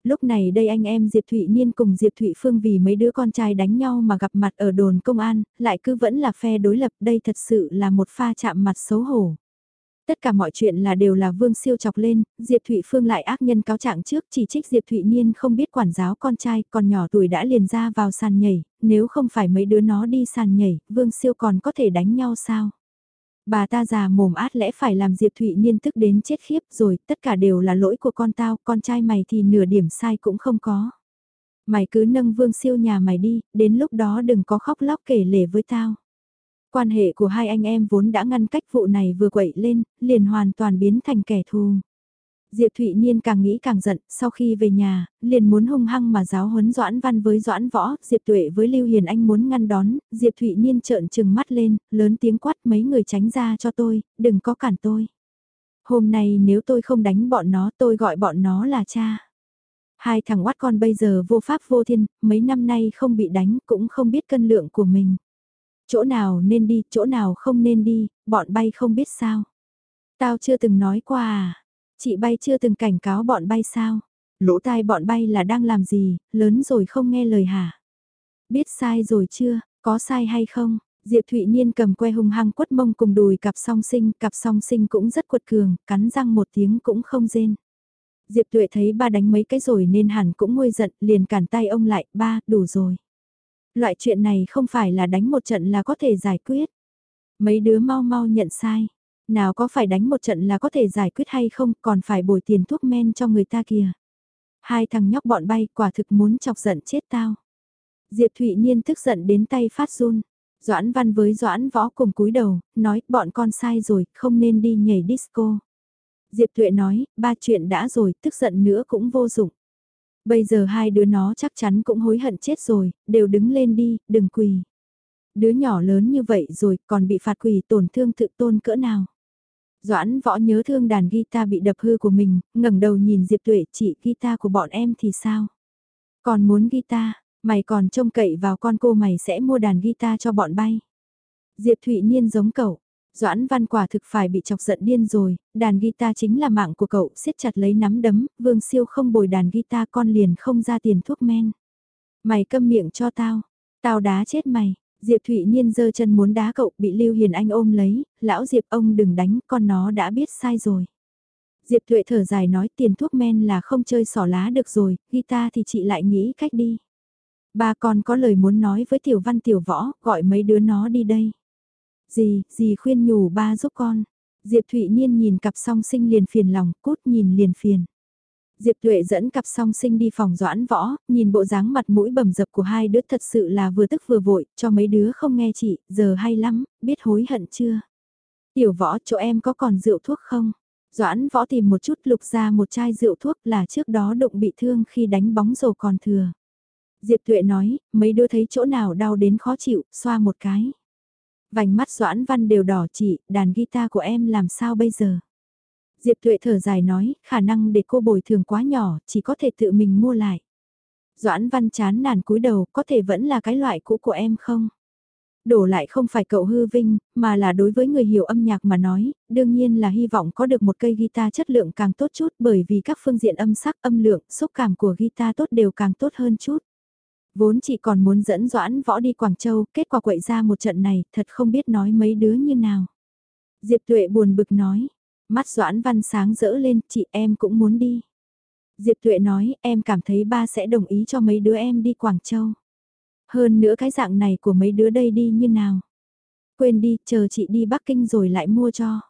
lúc này đây anh em Diệp Thụy Niên cùng Diệp Thụy Phương vì mấy đứa con trai đánh nhau mà gặp mặt ở đồn công an, lại cứ vẫn là phe đối lập, đây thật sự là một pha chạm mặt xấu hổ. Tất cả mọi chuyện là đều là Vương Siêu chọc lên, Diệp Thụy Phương lại ác nhân cáo trạng trước chỉ trích Diệp Thụy Niên không biết quản giáo con trai, còn nhỏ tuổi đã liền ra vào sàn nhảy, nếu không phải mấy đứa nó đi sàn nhảy, Vương Siêu còn có thể đánh nhau sao? Bà ta già mồm át lẽ phải làm Diệp Thụy Niên tức đến chết khiếp rồi, tất cả đều là lỗi của con tao, con trai mày thì nửa điểm sai cũng không có. Mày cứ nâng vương siêu nhà mày đi, đến lúc đó đừng có khóc lóc kể lể với tao. Quan hệ của hai anh em vốn đã ngăn cách vụ này vừa quậy lên, liền hoàn toàn biến thành kẻ thù. Diệp Thụy Niên càng nghĩ càng giận, sau khi về nhà, liền muốn hung hăng mà giáo huấn Doãn Văn với Doãn Võ, Diệp Tuệ với Lưu Hiền Anh muốn ngăn đón, Diệp Thụy Niên trợn trừng mắt lên, lớn tiếng quát mấy người tránh ra cho tôi, đừng có cản tôi. Hôm nay nếu tôi không đánh bọn nó tôi gọi bọn nó là cha. Hai thằng oát con bây giờ vô pháp vô thiên, mấy năm nay không bị đánh cũng không biết cân lượng của mình. Chỗ nào nên đi, chỗ nào không nên đi, bọn bay không biết sao. Tao chưa từng nói qua à Chị bay chưa từng cảnh cáo bọn bay sao? Lỗ tai bọn bay là đang làm gì, lớn rồi không nghe lời hả? Biết sai rồi chưa, có sai hay không? Diệp Thụy Niên cầm que hung hăng quất mông cùng đùi cặp song sinh, cặp song sinh cũng rất quật cường, cắn răng một tiếng cũng không rên. Diệp Tuệ thấy ba đánh mấy cái rồi nên hẳn cũng nguôi giận, liền cản tay ông lại, ba, đủ rồi. Loại chuyện này không phải là đánh một trận là có thể giải quyết. Mấy đứa mau mau nhận sai. Nào có phải đánh một trận là có thể giải quyết hay không, còn phải bồi tiền thuốc men cho người ta kìa. Hai thằng nhóc bọn bay quả thực muốn chọc giận chết tao. Diệp Thụy Niên tức giận đến tay phát run. Doãn Văn với Doãn Võ cùng cúi đầu, nói bọn con sai rồi, không nên đi nhảy disco. Diệp thụy nói, ba chuyện đã rồi, tức giận nữa cũng vô dụng. Bây giờ hai đứa nó chắc chắn cũng hối hận chết rồi, đều đứng lên đi, đừng quỳ. Đứa nhỏ lớn như vậy rồi còn bị phạt quỳ tổn thương tự tôn cỡ nào. Doãn võ nhớ thương đàn guitar bị đập hư của mình, ngẩng đầu nhìn Diệp Tuệ chị guitar của bọn em thì sao? Còn muốn guitar, mày còn trông cậy vào con cô mày sẽ mua đàn guitar cho bọn bay. Diệp Thụy Niên giống cậu. Doãn Văn quả thực phải bị chọc giận điên rồi, đàn guitar chính là mạng của cậu, siết chặt lấy nắm đấm, Vương Siêu không bồi đàn guitar con liền không ra tiền thuốc men. Mày câm miệng cho tao, tao đá chết mày. Diệp Thụy Niên giơ chân muốn đá cậu bị Lưu Hiền Anh ôm lấy, lão Diệp ông đừng đánh, con nó đã biết sai rồi. Diệp Thụy thở dài nói tiền thuốc men là không chơi sỏ lá được rồi, guitar thì chị lại nghĩ cách đi. Ba con có lời muốn nói với Tiểu Văn Tiểu Võ, gọi mấy đứa nó đi đây. Dì, dì khuyên nhủ ba giúp con. Diệp Thụy Niên nhìn cặp song sinh liền phiền lòng, cút nhìn liền phiền. Diệp Tuệ dẫn cặp song sinh đi phòng doãn võ, nhìn bộ dáng mặt mũi bầm dập của hai đứa thật sự là vừa tức vừa vội, cho mấy đứa không nghe chị, giờ hay lắm, biết hối hận chưa? Tiểu võ chỗ em có còn rượu thuốc không? Doãn võ tìm một chút lục ra một chai rượu thuốc là trước đó đụng bị thương khi đánh bóng rổ còn thừa. Diệp Tuệ nói, mấy đứa thấy chỗ nào đau đến khó chịu, xoa một cái. Vành mắt Doãn Văn đều đỏ chị, đàn guitar của em làm sao bây giờ? Diệp Thuệ thở dài nói, khả năng để cô bồi thường quá nhỏ, chỉ có thể tự mình mua lại. Doãn Văn chán nản cúi đầu, có thể vẫn là cái loại cũ của em không? Đổ lại không phải cậu hư vinh, mà là đối với người hiểu âm nhạc mà nói, đương nhiên là hy vọng có được một cây guitar chất lượng càng tốt chút bởi vì các phương diện âm sắc, âm lượng, xúc cảm của guitar tốt đều càng tốt hơn chút. Vốn chỉ còn muốn dẫn Doãn Võ đi Quảng Châu, kết quả quậy ra một trận này, thật không biết nói mấy đứa như nào. Diệp Tuệ buồn bực nói, mắt Doãn Văn sáng rỡ lên, chị em cũng muốn đi. Diệp Tuệ nói, em cảm thấy ba sẽ đồng ý cho mấy đứa em đi Quảng Châu. Hơn nữa cái dạng này của mấy đứa đây đi như nào. Quên đi, chờ chị đi Bắc Kinh rồi lại mua cho.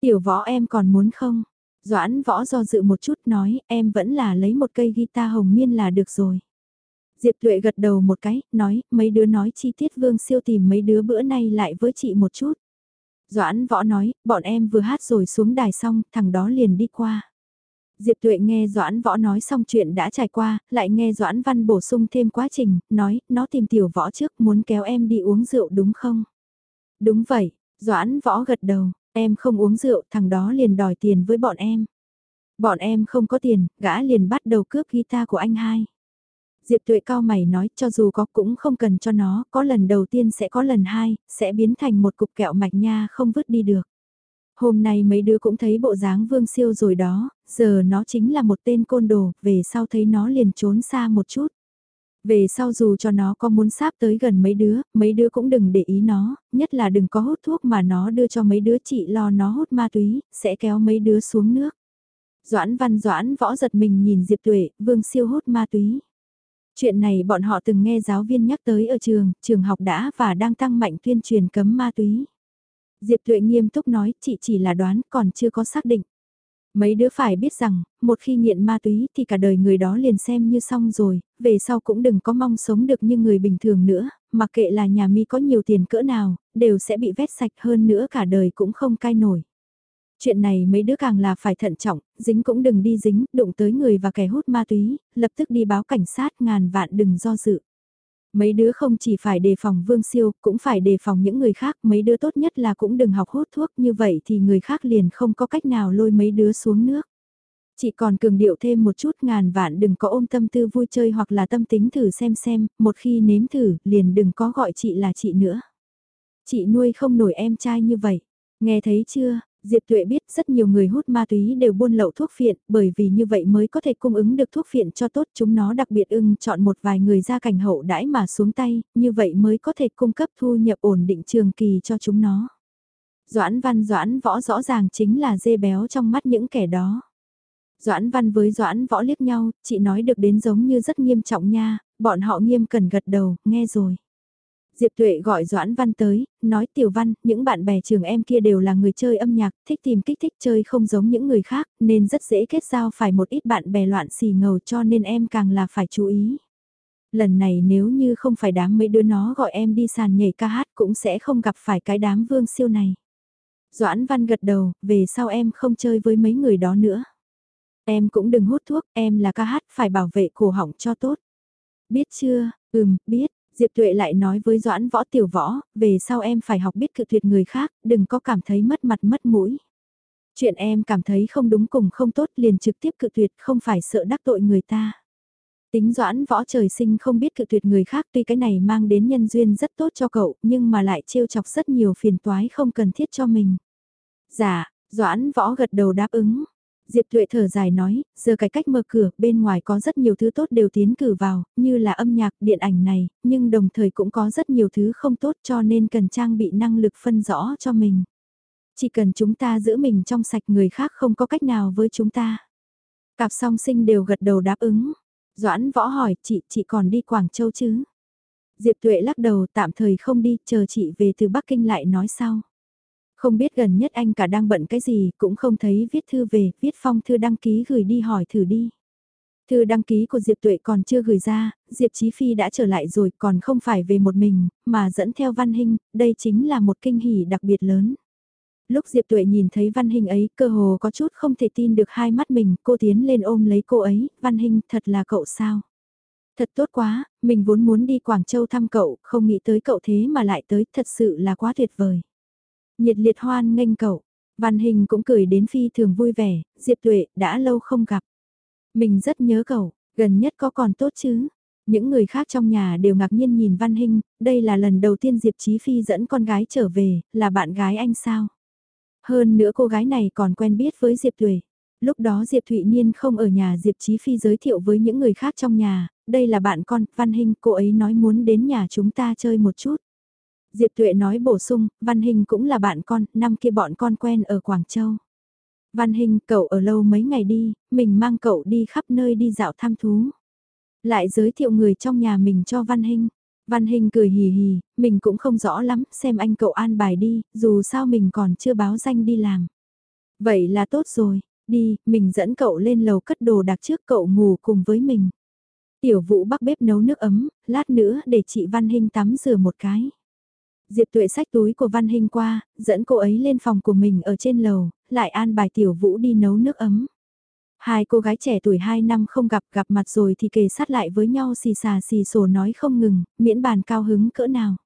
Tiểu võ em còn muốn không? Doãn võ do dự một chút nói, em vẫn là lấy một cây guitar hồng miên là được rồi. Diệp Tuệ gật đầu một cái, nói, mấy đứa nói chi tiết Vương Siêu tìm mấy đứa bữa nay lại với chị một chút. Doãn Võ nói, bọn em vừa hát rồi xuống đài xong, thằng đó liền đi qua. Diệp Tuệ nghe Doãn Võ nói xong chuyện đã trải qua, lại nghe Doãn Văn bổ sung thêm quá trình, nói, nó tìm tiểu võ trước muốn kéo em đi uống rượu đúng không? Đúng vậy, Doãn Võ gật đầu, em không uống rượu, thằng đó liền đòi tiền với bọn em. Bọn em không có tiền, gã liền bắt đầu cướp guitar của anh hai. Diệp Tuệ cao mày nói cho dù có cũng không cần cho nó, có lần đầu tiên sẽ có lần hai, sẽ biến thành một cục kẹo mạch nha không vứt đi được. Hôm nay mấy đứa cũng thấy bộ dáng vương siêu rồi đó, giờ nó chính là một tên côn đồ, về sau thấy nó liền trốn xa một chút. Về sau dù cho nó có muốn sáp tới gần mấy đứa, mấy đứa cũng đừng để ý nó, nhất là đừng có hút thuốc mà nó đưa cho mấy đứa chị lo nó hút ma túy, sẽ kéo mấy đứa xuống nước. Doãn văn doãn võ giật mình nhìn Diệp Tuệ, vương siêu hút ma túy. Chuyện này bọn họ từng nghe giáo viên nhắc tới ở trường, trường học đã và đang tăng mạnh tuyên truyền cấm ma túy. Diệp Thuệ nghiêm túc nói, chị chỉ là đoán, còn chưa có xác định. Mấy đứa phải biết rằng, một khi nghiện ma túy thì cả đời người đó liền xem như xong rồi, về sau cũng đừng có mong sống được như người bình thường nữa, mặc kệ là nhà mi có nhiều tiền cỡ nào, đều sẽ bị vét sạch hơn nữa cả đời cũng không cai nổi. Chuyện này mấy đứa càng là phải thận trọng, dính cũng đừng đi dính, đụng tới người và kẻ hút ma túy, lập tức đi báo cảnh sát ngàn vạn đừng do dự. Mấy đứa không chỉ phải đề phòng vương siêu, cũng phải đề phòng những người khác, mấy đứa tốt nhất là cũng đừng học hút thuốc như vậy thì người khác liền không có cách nào lôi mấy đứa xuống nước. Chỉ còn cường điệu thêm một chút ngàn vạn đừng có ôm tâm tư vui chơi hoặc là tâm tính thử xem xem, một khi nếm thử, liền đừng có gọi chị là chị nữa. Chị nuôi không nổi em trai như vậy. Nghe thấy chưa, Diệp Tuệ biết rất nhiều người hút ma túy đều buôn lậu thuốc phiện, bởi vì như vậy mới có thể cung ứng được thuốc phiện cho tốt chúng nó đặc biệt ưng chọn một vài người ra cảnh hậu đãi mà xuống tay, như vậy mới có thể cung cấp thu nhập ổn định trường kỳ cho chúng nó. Doãn văn doãn võ rõ ràng chính là dê béo trong mắt những kẻ đó. Doãn văn với doãn võ liếc nhau, chị nói được đến giống như rất nghiêm trọng nha, bọn họ nghiêm cần gật đầu, nghe rồi. Diệp Tuệ gọi Doãn Văn tới, nói Tiểu Văn, những bạn bè trường em kia đều là người chơi âm nhạc, thích tìm kích thích chơi không giống những người khác, nên rất dễ kết giao phải một ít bạn bè loạn xì ngầu cho nên em càng là phải chú ý. Lần này nếu như không phải đám mấy đứa nó gọi em đi sàn nhảy ca hát cũng sẽ không gặp phải cái đám vương siêu này. Doãn Văn gật đầu, về sau em không chơi với mấy người đó nữa. Em cũng đừng hút thuốc, em là ca hát, phải bảo vệ cổ họng cho tốt. Biết chưa, ừm, biết, Diệp Tuệ lại nói với Doãn Võ Tiểu Võ, về sau em phải học biết cự tuyệt người khác, đừng có cảm thấy mất mặt mất mũi. Chuyện em cảm thấy không đúng cùng không tốt liền trực tiếp cự tuyệt không phải sợ đắc tội người ta. Tính doãn võ trời sinh không biết cự tuyệt người khác tuy cái này mang đến nhân duyên rất tốt cho cậu nhưng mà lại trêu chọc rất nhiều phiền toái không cần thiết cho mình. Dạ, doãn võ gật đầu đáp ứng. Diệp Tuệ thở dài nói, giờ cái cách mở cửa, bên ngoài có rất nhiều thứ tốt đều tiến cử vào, như là âm nhạc, điện ảnh này, nhưng đồng thời cũng có rất nhiều thứ không tốt cho nên cần trang bị năng lực phân rõ cho mình. Chỉ cần chúng ta giữ mình trong sạch người khác không có cách nào với chúng ta. Cặp song sinh đều gật đầu đáp ứng. Doãn võ hỏi, chị, chị còn đi Quảng Châu chứ? Diệp Tuệ lắc đầu tạm thời không đi, chờ chị về từ Bắc Kinh lại nói sau. Không biết gần nhất anh cả đang bận cái gì, cũng không thấy viết thư về, viết phong thư đăng ký gửi đi hỏi thử đi. Thư đăng ký của Diệp Tuệ còn chưa gửi ra, Diệp Chí Phi đã trở lại rồi còn không phải về một mình, mà dẫn theo Văn Hinh, đây chính là một kinh hỉ đặc biệt lớn. Lúc Diệp Tuệ nhìn thấy Văn Hinh ấy, cơ hồ có chút không thể tin được hai mắt mình, cô tiến lên ôm lấy cô ấy, Văn Hinh, thật là cậu sao? Thật tốt quá, mình vốn muốn đi Quảng Châu thăm cậu, không nghĩ tới cậu thế mà lại tới, thật sự là quá tuyệt vời. Nhiệt liệt hoan nghênh cậu, Văn Hình cũng cười đến phi thường vui vẻ, Diệp Tuệ, đã lâu không gặp. Mình rất nhớ cậu, gần nhất có còn tốt chứ? Những người khác trong nhà đều ngạc nhiên nhìn Văn Hinh, đây là lần đầu tiên Diệp Chí Phi dẫn con gái trở về, là bạn gái anh sao? Hơn nữa cô gái này còn quen biết với Diệp Tuệ. Lúc đó Diệp Thụy Niên không ở nhà Diệp Chí Phi giới thiệu với những người khác trong nhà, đây là bạn con, Văn Hinh, cô ấy nói muốn đến nhà chúng ta chơi một chút. Diệp Tuệ nói bổ sung, Văn Hình cũng là bạn con, năm kia bọn con quen ở Quảng Châu. Văn Hình, cậu ở lâu mấy ngày đi, mình mang cậu đi khắp nơi đi dạo thăm thú. Lại giới thiệu người trong nhà mình cho Văn Hình. Văn Hình cười hì hì, mình cũng không rõ lắm, xem anh cậu an bài đi, dù sao mình còn chưa báo danh đi làm. Vậy là tốt rồi, đi, mình dẫn cậu lên lầu cất đồ đặc trước cậu ngủ cùng với mình. Tiểu vũ bắc bếp nấu nước ấm, lát nữa để chị Văn Hình tắm rửa một cái. Diệp Tuệ sách túi của Văn Hinh qua, dẫn cô ấy lên phòng của mình ở trên lầu, lại an bài Tiểu Vũ đi nấu nước ấm. Hai cô gái trẻ tuổi 2 năm không gặp gặp mặt rồi thì kề sát lại với nhau xì xà xì sổ nói không ngừng, miễn bàn cao hứng cỡ nào.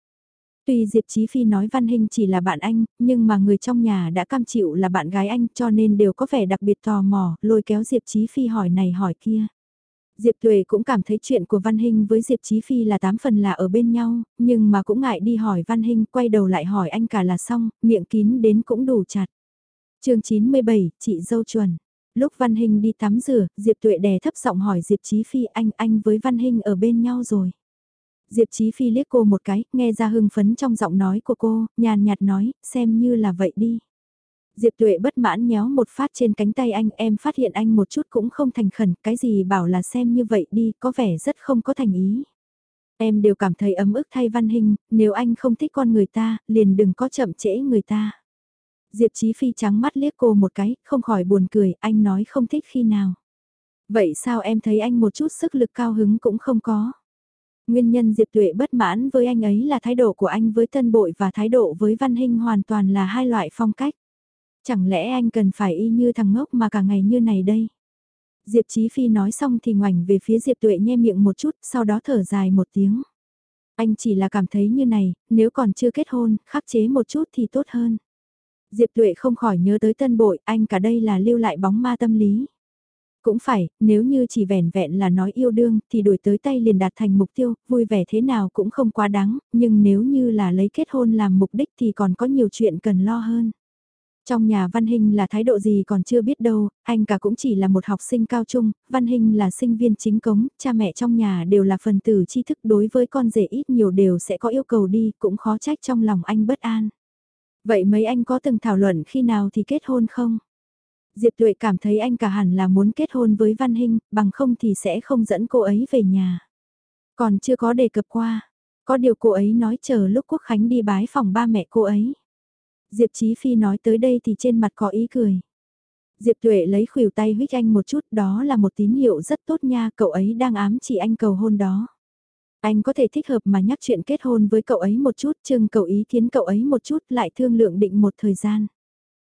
Tuy Diệp Chí Phi nói Văn Hinh chỉ là bạn anh, nhưng mà người trong nhà đã cam chịu là bạn gái anh cho nên đều có vẻ đặc biệt tò mò, lôi kéo Diệp Chí Phi hỏi này hỏi kia. Diệp Tuệ cũng cảm thấy chuyện của Văn Hinh với Diệp Chí Phi là tám phần là ở bên nhau, nhưng mà cũng ngại đi hỏi Văn Hinh, quay đầu lại hỏi anh cả là xong, miệng kín đến cũng đủ chặt. chương 97, chị dâu chuẩn. Lúc Văn Hinh đi tắm rửa, Diệp Tuệ đè thấp giọng hỏi Diệp Chí Phi anh anh với Văn Hinh ở bên nhau rồi. Diệp Chí Phi liếc cô một cái, nghe ra hưng phấn trong giọng nói của cô, nhàn nhạt nói, xem như là vậy đi. Diệp Tuệ bất mãn nhéo một phát trên cánh tay anh em phát hiện anh một chút cũng không thành khẩn, cái gì bảo là xem như vậy đi, có vẻ rất không có thành ý. Em đều cảm thấy ấm ức thay văn hình, nếu anh không thích con người ta, liền đừng có chậm trễ người ta. Diệp Chí Phi trắng mắt liếc cô một cái, không khỏi buồn cười, anh nói không thích khi nào. Vậy sao em thấy anh một chút sức lực cao hứng cũng không có? Nguyên nhân Diệp Tuệ bất mãn với anh ấy là thái độ của anh với tân bội và thái độ với văn hình hoàn toàn là hai loại phong cách. Chẳng lẽ anh cần phải y như thằng ngốc mà cả ngày như này đây? Diệp Chí Phi nói xong thì ngoảnh về phía Diệp Tuệ nhe miệng một chút, sau đó thở dài một tiếng. Anh chỉ là cảm thấy như này, nếu còn chưa kết hôn, khắc chế một chút thì tốt hơn. Diệp Tuệ không khỏi nhớ tới tân bội, anh cả đây là lưu lại bóng ma tâm lý. Cũng phải, nếu như chỉ vẻn vẹn là nói yêu đương thì đuổi tới tay liền đạt thành mục tiêu, vui vẻ thế nào cũng không quá đáng, nhưng nếu như là lấy kết hôn làm mục đích thì còn có nhiều chuyện cần lo hơn. Trong nhà Văn Hình là thái độ gì còn chưa biết đâu, anh cả cũng chỉ là một học sinh cao trung, Văn Hình là sinh viên chính cống, cha mẹ trong nhà đều là phần tử tri thức đối với con rể ít nhiều đều sẽ có yêu cầu đi, cũng khó trách trong lòng anh bất an. Vậy mấy anh có từng thảo luận khi nào thì kết hôn không? Diệp Tuệ cảm thấy anh cả hẳn là muốn kết hôn với Văn Hinh, bằng không thì sẽ không dẫn cô ấy về nhà. Còn chưa có đề cập qua, có điều cô ấy nói chờ lúc Quốc Khánh đi bái phòng ba mẹ cô ấy. Diệp Chí Phi nói tới đây thì trên mặt có ý cười. Diệp Tuệ lấy khuỷu tay huyết anh một chút, đó là một tín hiệu rất tốt nha, cậu ấy đang ám chỉ anh cầu hôn đó. Anh có thể thích hợp mà nhắc chuyện kết hôn với cậu ấy một chút, chừng cậu ý kiến cậu ấy một chút lại thương lượng định một thời gian.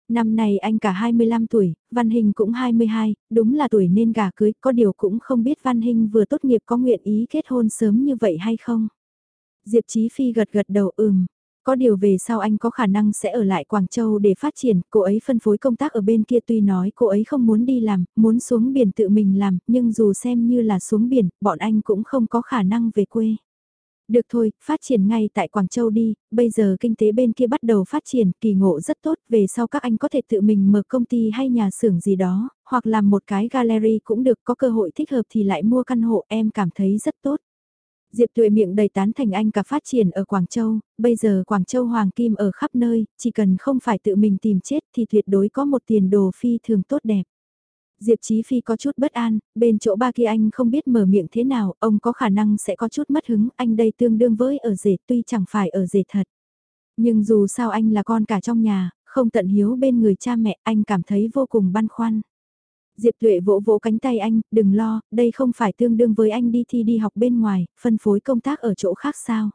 Năm nay anh cả 25 tuổi, Văn Hình cũng 22, đúng là tuổi nên gả cưới, có điều cũng không biết Văn Hình vừa tốt nghiệp có nguyện ý kết hôn sớm như vậy hay không. Diệp Chí Phi gật gật đầu ừm, có điều về sau anh có khả năng sẽ ở lại Quảng Châu để phát triển, cô ấy phân phối công tác ở bên kia tuy nói cô ấy không muốn đi làm, muốn xuống biển tự mình làm, nhưng dù xem như là xuống biển, bọn anh cũng không có khả năng về quê. Được thôi, phát triển ngay tại Quảng Châu đi, bây giờ kinh tế bên kia bắt đầu phát triển, kỳ ngộ rất tốt, về sau các anh có thể tự mình mở công ty hay nhà xưởng gì đó, hoặc làm một cái gallery cũng được, có cơ hội thích hợp thì lại mua căn hộ, em cảm thấy rất tốt. Diệp Tuệ miệng đầy tán thành anh cả phát triển ở Quảng Châu, bây giờ Quảng Châu Hoàng Kim ở khắp nơi, chỉ cần không phải tự mình tìm chết thì tuyệt đối có một tiền đồ phi thường tốt đẹp. Diệp Chí Phi có chút bất an, bên chỗ ba kia anh không biết mở miệng thế nào, ông có khả năng sẽ có chút mất hứng, anh đây tương đương với ở rể tuy chẳng phải ở rể thật. Nhưng dù sao anh là con cả trong nhà, không tận hiếu bên người cha mẹ, anh cảm thấy vô cùng băn khoăn. Diệp Tuệ vỗ vỗ cánh tay anh, đừng lo, đây không phải tương đương với anh đi thi đi học bên ngoài, phân phối công tác ở chỗ khác sao.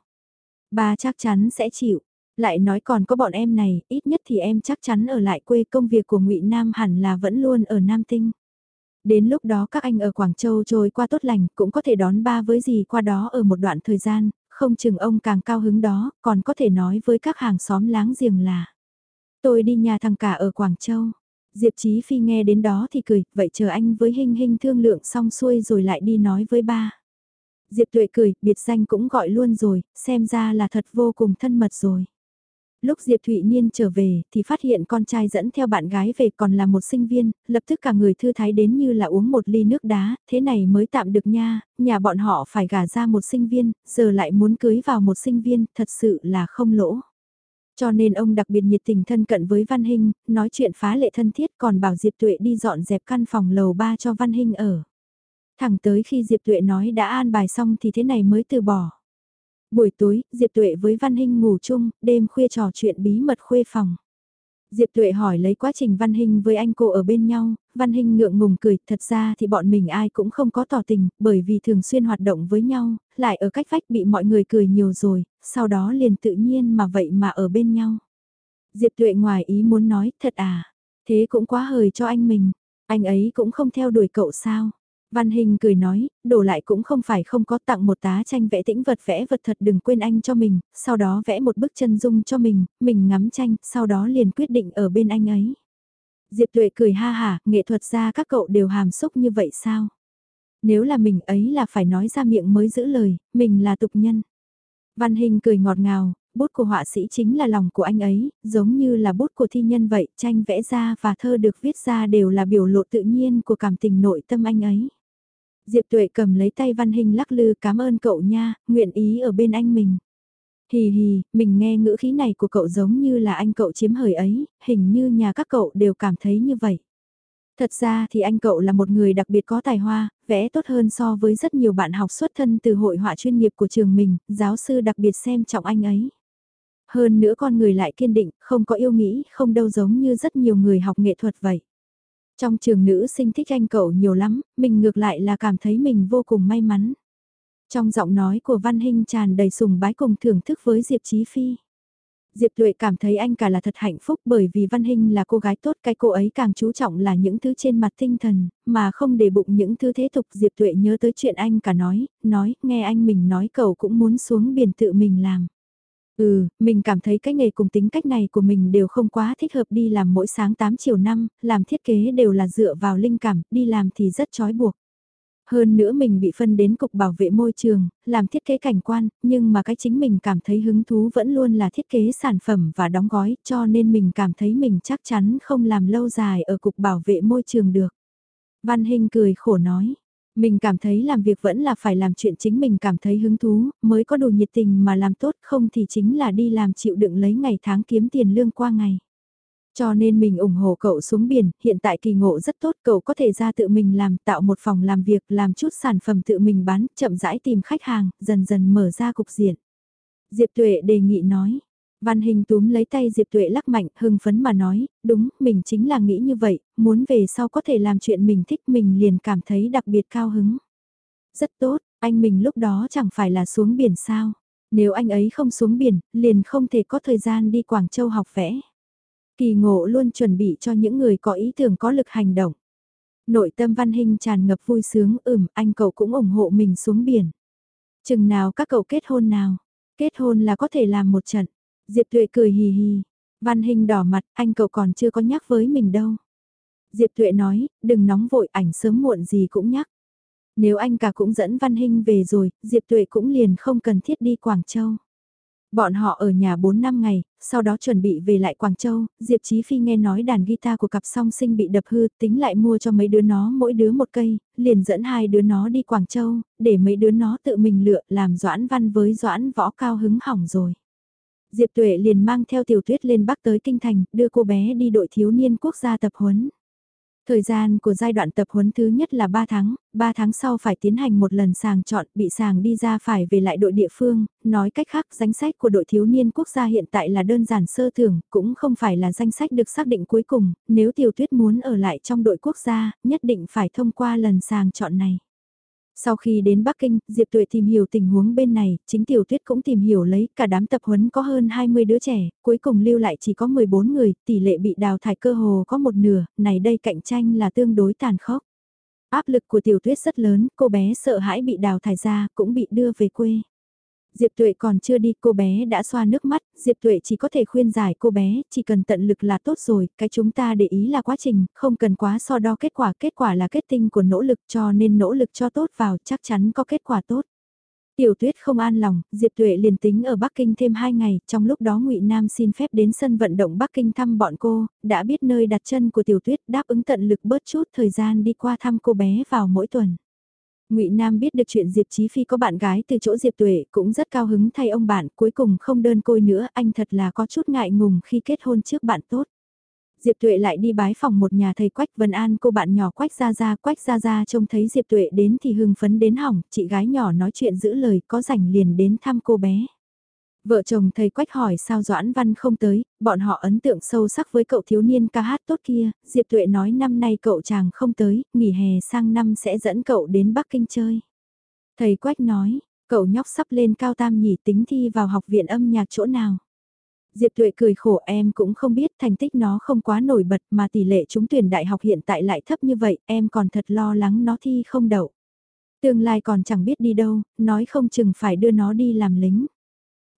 Ba chắc chắn sẽ chịu, lại nói còn có bọn em này, ít nhất thì em chắc chắn ở lại quê công việc của ngụy Nam hẳn là vẫn luôn ở Nam Tinh. Đến lúc đó các anh ở Quảng Châu trôi qua tốt lành, cũng có thể đón ba với gì qua đó ở một đoạn thời gian, không chừng ông càng cao hứng đó, còn có thể nói với các hàng xóm láng giềng là Tôi đi nhà thằng cả ở Quảng Châu. Diệp Chí Phi nghe đến đó thì cười, vậy chờ anh với Hinh Hinh thương lượng xong xuôi rồi lại đi nói với ba. Diệp Tuệ cười, biệt danh cũng gọi luôn rồi, xem ra là thật vô cùng thân mật rồi. Lúc Diệp Thụy Niên trở về thì phát hiện con trai dẫn theo bạn gái về còn là một sinh viên, lập tức cả người thư thái đến như là uống một ly nước đá, thế này mới tạm được nha, nhà bọn họ phải gả ra một sinh viên, giờ lại muốn cưới vào một sinh viên, thật sự là không lỗ. Cho nên ông đặc biệt nhiệt tình thân cận với Văn Hinh, nói chuyện phá lệ thân thiết còn bảo Diệp Tuệ đi dọn dẹp căn phòng lầu ba cho Văn Hinh ở. Thẳng tới khi Diệp Tuệ nói đã an bài xong thì thế này mới từ bỏ. Buổi tối, Diệp Tuệ với Văn Hinh ngủ chung, đêm khuya trò chuyện bí mật khuê phòng. Diệp Tuệ hỏi lấy quá trình Văn Hinh với anh cô ở bên nhau, Văn Hinh ngượng ngùng cười, thật ra thì bọn mình ai cũng không có tỏ tình, bởi vì thường xuyên hoạt động với nhau, lại ở cách vách bị mọi người cười nhiều rồi, sau đó liền tự nhiên mà vậy mà ở bên nhau. Diệp Tuệ ngoài ý muốn nói, thật à, thế cũng quá hời cho anh mình, anh ấy cũng không theo đuổi cậu sao. Văn Hình cười nói, đổ lại cũng không phải không có tặng một tá tranh vẽ tĩnh vật vẽ vật thật đừng quên anh cho mình, sau đó vẽ một bức chân dung cho mình, mình ngắm tranh, sau đó liền quyết định ở bên anh ấy. Diệp Tuệ cười ha hả, nghệ thuật ra các cậu đều hàm xúc như vậy sao? Nếu là mình ấy là phải nói ra miệng mới giữ lời, mình là tục nhân. Văn Hình cười ngọt ngào, bút của họa sĩ chính là lòng của anh ấy, giống như là bút của thi nhân vậy, tranh vẽ ra và thơ được viết ra đều là biểu lộ tự nhiên của cảm tình nội tâm anh ấy. Diệp Tuệ cầm lấy tay Văn Hình lắc lư cảm ơn cậu nha, nguyện ý ở bên anh mình. Hì hì, mình nghe ngữ khí này của cậu giống như là anh cậu chiếm hời ấy, hình như nhà các cậu đều cảm thấy như vậy. Thật ra thì anh cậu là một người đặc biệt có tài hoa, vẽ tốt hơn so với rất nhiều bạn học xuất thân từ hội họa chuyên nghiệp của trường mình, giáo sư đặc biệt xem trọng anh ấy. Hơn nữa con người lại kiên định, không có yêu nghĩ, không đâu giống như rất nhiều người học nghệ thuật vậy. Trong trường nữ sinh thích anh cậu nhiều lắm, mình ngược lại là cảm thấy mình vô cùng may mắn. Trong giọng nói của Văn Hinh tràn đầy sùng bái cùng thưởng thức với Diệp Chí Phi. Diệp Tuệ cảm thấy anh cả là thật hạnh phúc bởi vì Văn Hinh là cô gái tốt cái cô ấy càng chú trọng là những thứ trên mặt tinh thần, mà không để bụng những thứ thế tục. Diệp Tuệ nhớ tới chuyện anh cả nói, nói, nghe anh mình nói cậu cũng muốn xuống biển tự mình làm. Ừ, mình cảm thấy cái nghề cùng tính cách này của mình đều không quá thích hợp đi làm mỗi sáng 8 chiều năm, làm thiết kế đều là dựa vào linh cảm, đi làm thì rất trói buộc. Hơn nữa mình bị phân đến cục bảo vệ môi trường, làm thiết kế cảnh quan, nhưng mà cái chính mình cảm thấy hứng thú vẫn luôn là thiết kế sản phẩm và đóng gói, cho nên mình cảm thấy mình chắc chắn không làm lâu dài ở cục bảo vệ môi trường được. Văn hình cười khổ nói, mình cảm thấy làm việc vẫn là phải làm chuyện chính mình cảm thấy hứng thú, mới có đủ nhiệt tình mà làm tốt không thì chính là đi làm chịu đựng lấy ngày tháng kiếm tiền lương qua ngày. Cho nên mình ủng hộ cậu xuống biển, hiện tại kỳ ngộ rất tốt, cậu có thể ra tự mình làm, tạo một phòng làm việc, làm chút sản phẩm tự mình bán, chậm rãi tìm khách hàng, dần dần mở ra cục diện. Diệp Tuệ đề nghị nói, Văn Hình túm lấy tay Diệp Tuệ lắc mạnh, hưng phấn mà nói, đúng, mình chính là nghĩ như vậy, muốn về sau có thể làm chuyện mình thích mình liền cảm thấy đặc biệt cao hứng. Rất tốt, anh mình lúc đó chẳng phải là xuống biển sao. Nếu anh ấy không xuống biển, liền không thể có thời gian đi Quảng Châu học vẽ. Kỳ ngộ luôn chuẩn bị cho những người có ý tưởng có lực hành động. Nội tâm Văn hình tràn ngập vui sướng, ừm, anh cậu cũng ủng hộ mình xuống biển. Chừng nào các cậu kết hôn nào? Kết hôn là có thể làm một trận. Diệp Tuệ cười hì hì. Văn Hình đỏ mặt, anh cậu còn chưa có nhắc với mình đâu. Diệp Tuệ nói, đừng nóng vội ảnh sớm muộn gì cũng nhắc. Nếu anh cả cũng dẫn Văn Hinh về rồi, Diệp Tuệ cũng liền không cần thiết đi Quảng Châu. Bọn họ ở nhà 4 năm ngày, sau đó chuẩn bị về lại Quảng Châu, Diệp Chí Phi nghe nói đàn guitar của cặp song sinh bị đập hư, tính lại mua cho mấy đứa nó mỗi đứa một cây, liền dẫn hai đứa nó đi Quảng Châu, để mấy đứa nó tự mình lựa làm Doãn Văn với Doãn Võ cao hứng hỏng rồi. Diệp Tuệ liền mang theo Tiểu Tuyết lên Bắc tới Kinh Thành, đưa cô bé đi đội thiếu niên quốc gia tập huấn. Thời gian của giai đoạn tập huấn thứ nhất là 3 tháng, 3 tháng sau phải tiến hành một lần sàng chọn, bị sàng đi ra phải về lại đội địa phương, nói cách khác danh sách của đội thiếu niên quốc gia hiện tại là đơn giản sơ thưởng, cũng không phải là danh sách được xác định cuối cùng, nếu tiểu tuyết muốn ở lại trong đội quốc gia, nhất định phải thông qua lần sàng chọn này. Sau khi đến Bắc Kinh, Diệp Tuệ tìm hiểu tình huống bên này, chính Tiểu Tuyết cũng tìm hiểu lấy cả đám tập huấn có hơn 20 đứa trẻ, cuối cùng lưu lại chỉ có 14 người, tỷ lệ bị đào thải cơ hồ có một nửa, này đây cạnh tranh là tương đối tàn khốc. Áp lực của Tiểu Tuyết rất lớn, cô bé sợ hãi bị đào thải ra, cũng bị đưa về quê. Diệp Tuệ còn chưa đi, cô bé đã xoa nước mắt, Diệp Tuệ chỉ có thể khuyên giải cô bé, chỉ cần tận lực là tốt rồi, cái chúng ta để ý là quá trình, không cần quá so đo kết quả, kết quả là kết tinh của nỗ lực cho nên nỗ lực cho tốt vào, chắc chắn có kết quả tốt. Tiểu tuyết không an lòng, Diệp Tuệ liền tính ở Bắc Kinh thêm 2 ngày, trong lúc đó ngụy Nam xin phép đến sân vận động Bắc Kinh thăm bọn cô, đã biết nơi đặt chân của tiểu tuyết đáp ứng tận lực bớt chút thời gian đi qua thăm cô bé vào mỗi tuần. Ngụy Nam biết được chuyện Diệp Chí Phi có bạn gái từ chỗ Diệp Tuệ, cũng rất cao hứng thay ông bạn, cuối cùng không đơn côi nữa, anh thật là có chút ngại ngùng khi kết hôn trước bạn tốt. Diệp Tuệ lại đi bái phòng một nhà thầy Quách Vân An cô bạn nhỏ Quách Gia Gia, Quách Gia Gia trông thấy Diệp Tuệ đến thì hưng phấn đến hỏng, chị gái nhỏ nói chuyện giữ lời, có rảnh liền đến thăm cô bé. Vợ chồng thầy Quách hỏi sao Doãn Văn không tới, bọn họ ấn tượng sâu sắc với cậu thiếu niên ca hát tốt kia, Diệp Tuệ nói năm nay cậu chàng không tới, nghỉ hè sang năm sẽ dẫn cậu đến Bắc Kinh chơi. Thầy Quách nói, cậu nhóc sắp lên cao tam nhỉ tính thi vào học viện âm nhạc chỗ nào. Diệp Tuệ cười khổ em cũng không biết thành tích nó không quá nổi bật mà tỷ lệ trúng tuyển đại học hiện tại lại thấp như vậy, em còn thật lo lắng nó thi không đậu. Tương lai còn chẳng biết đi đâu, nói không chừng phải đưa nó đi làm lính.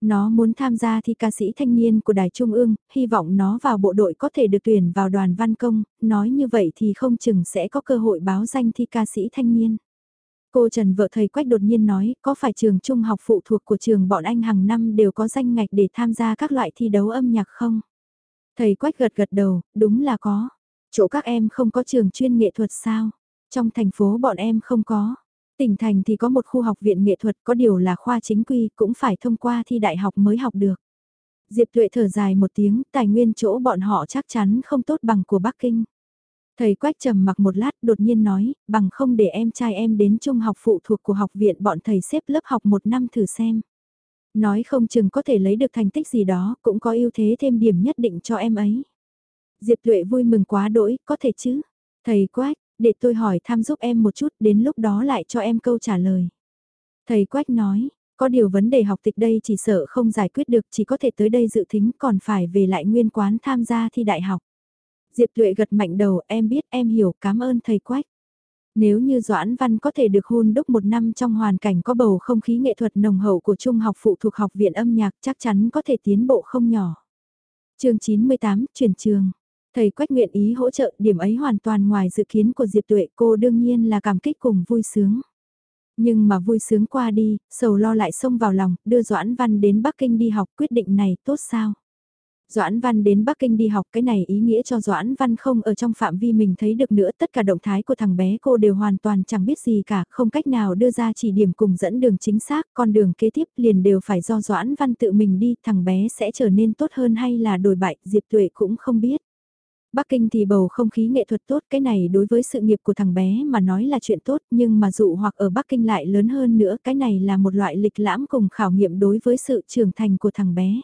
Nó muốn tham gia thi ca sĩ thanh niên của Đài Trung ương, hy vọng nó vào bộ đội có thể được tuyển vào đoàn văn công, nói như vậy thì không chừng sẽ có cơ hội báo danh thi ca sĩ thanh niên. Cô Trần vợ thầy Quách đột nhiên nói, có phải trường trung học phụ thuộc của trường bọn anh hàng năm đều có danh ngạch để tham gia các loại thi đấu âm nhạc không? Thầy Quách gật gật đầu, đúng là có. Chỗ các em không có trường chuyên nghệ thuật sao? Trong thành phố bọn em không có. Tỉnh thành thì có một khu học viện nghệ thuật có điều là khoa chính quy cũng phải thông qua thi đại học mới học được. Diệp Tuệ thở dài một tiếng, tài nguyên chỗ bọn họ chắc chắn không tốt bằng của Bắc Kinh. Thầy Quách trầm mặc một lát đột nhiên nói, bằng không để em trai em đến trung học phụ thuộc của học viện bọn thầy xếp lớp học một năm thử xem. Nói không chừng có thể lấy được thành tích gì đó, cũng có ưu thế thêm điểm nhất định cho em ấy. Diệp Tuệ vui mừng quá đỗi, có thể chứ. Thầy Quách, để tôi hỏi thăm giúp em một chút, đến lúc đó lại cho em câu trả lời. Thầy Quách nói, có điều vấn đề học tịch đây chỉ sợ không giải quyết được, chỉ có thể tới đây dự thính còn phải về lại nguyên quán tham gia thi đại học. Diệp Tuệ gật mạnh đầu, em biết, em hiểu, cảm ơn thầy Quách. Nếu như Doãn Văn có thể được hôn đúc một năm trong hoàn cảnh có bầu không khí nghệ thuật nồng hậu của Trung học phụ thuộc học viện âm nhạc chắc chắn có thể tiến bộ không nhỏ. chương 98, chuyển trường. Thầy Quách nguyện ý hỗ trợ điểm ấy hoàn toàn ngoài dự kiến của Diệp Tuệ cô đương nhiên là cảm kích cùng vui sướng. Nhưng mà vui sướng qua đi, sầu lo lại xông vào lòng, đưa Doãn Văn đến Bắc Kinh đi học quyết định này tốt sao? Doãn Văn đến Bắc Kinh đi học cái này ý nghĩa cho Doãn Văn không ở trong phạm vi mình thấy được nữa tất cả động thái của thằng bé cô đều hoàn toàn chẳng biết gì cả, không cách nào đưa ra chỉ điểm cùng dẫn đường chính xác, con đường kế tiếp liền đều phải do Doãn Văn tự mình đi, thằng bé sẽ trở nên tốt hơn hay là đổi bại, Diệp Tuệ cũng không biết. Bắc Kinh thì bầu không khí nghệ thuật tốt, cái này đối với sự nghiệp của thằng bé mà nói là chuyện tốt, nhưng mà dụ hoặc ở Bắc Kinh lại lớn hơn nữa, cái này là một loại lịch lãm cùng khảo nghiệm đối với sự trưởng thành của thằng bé.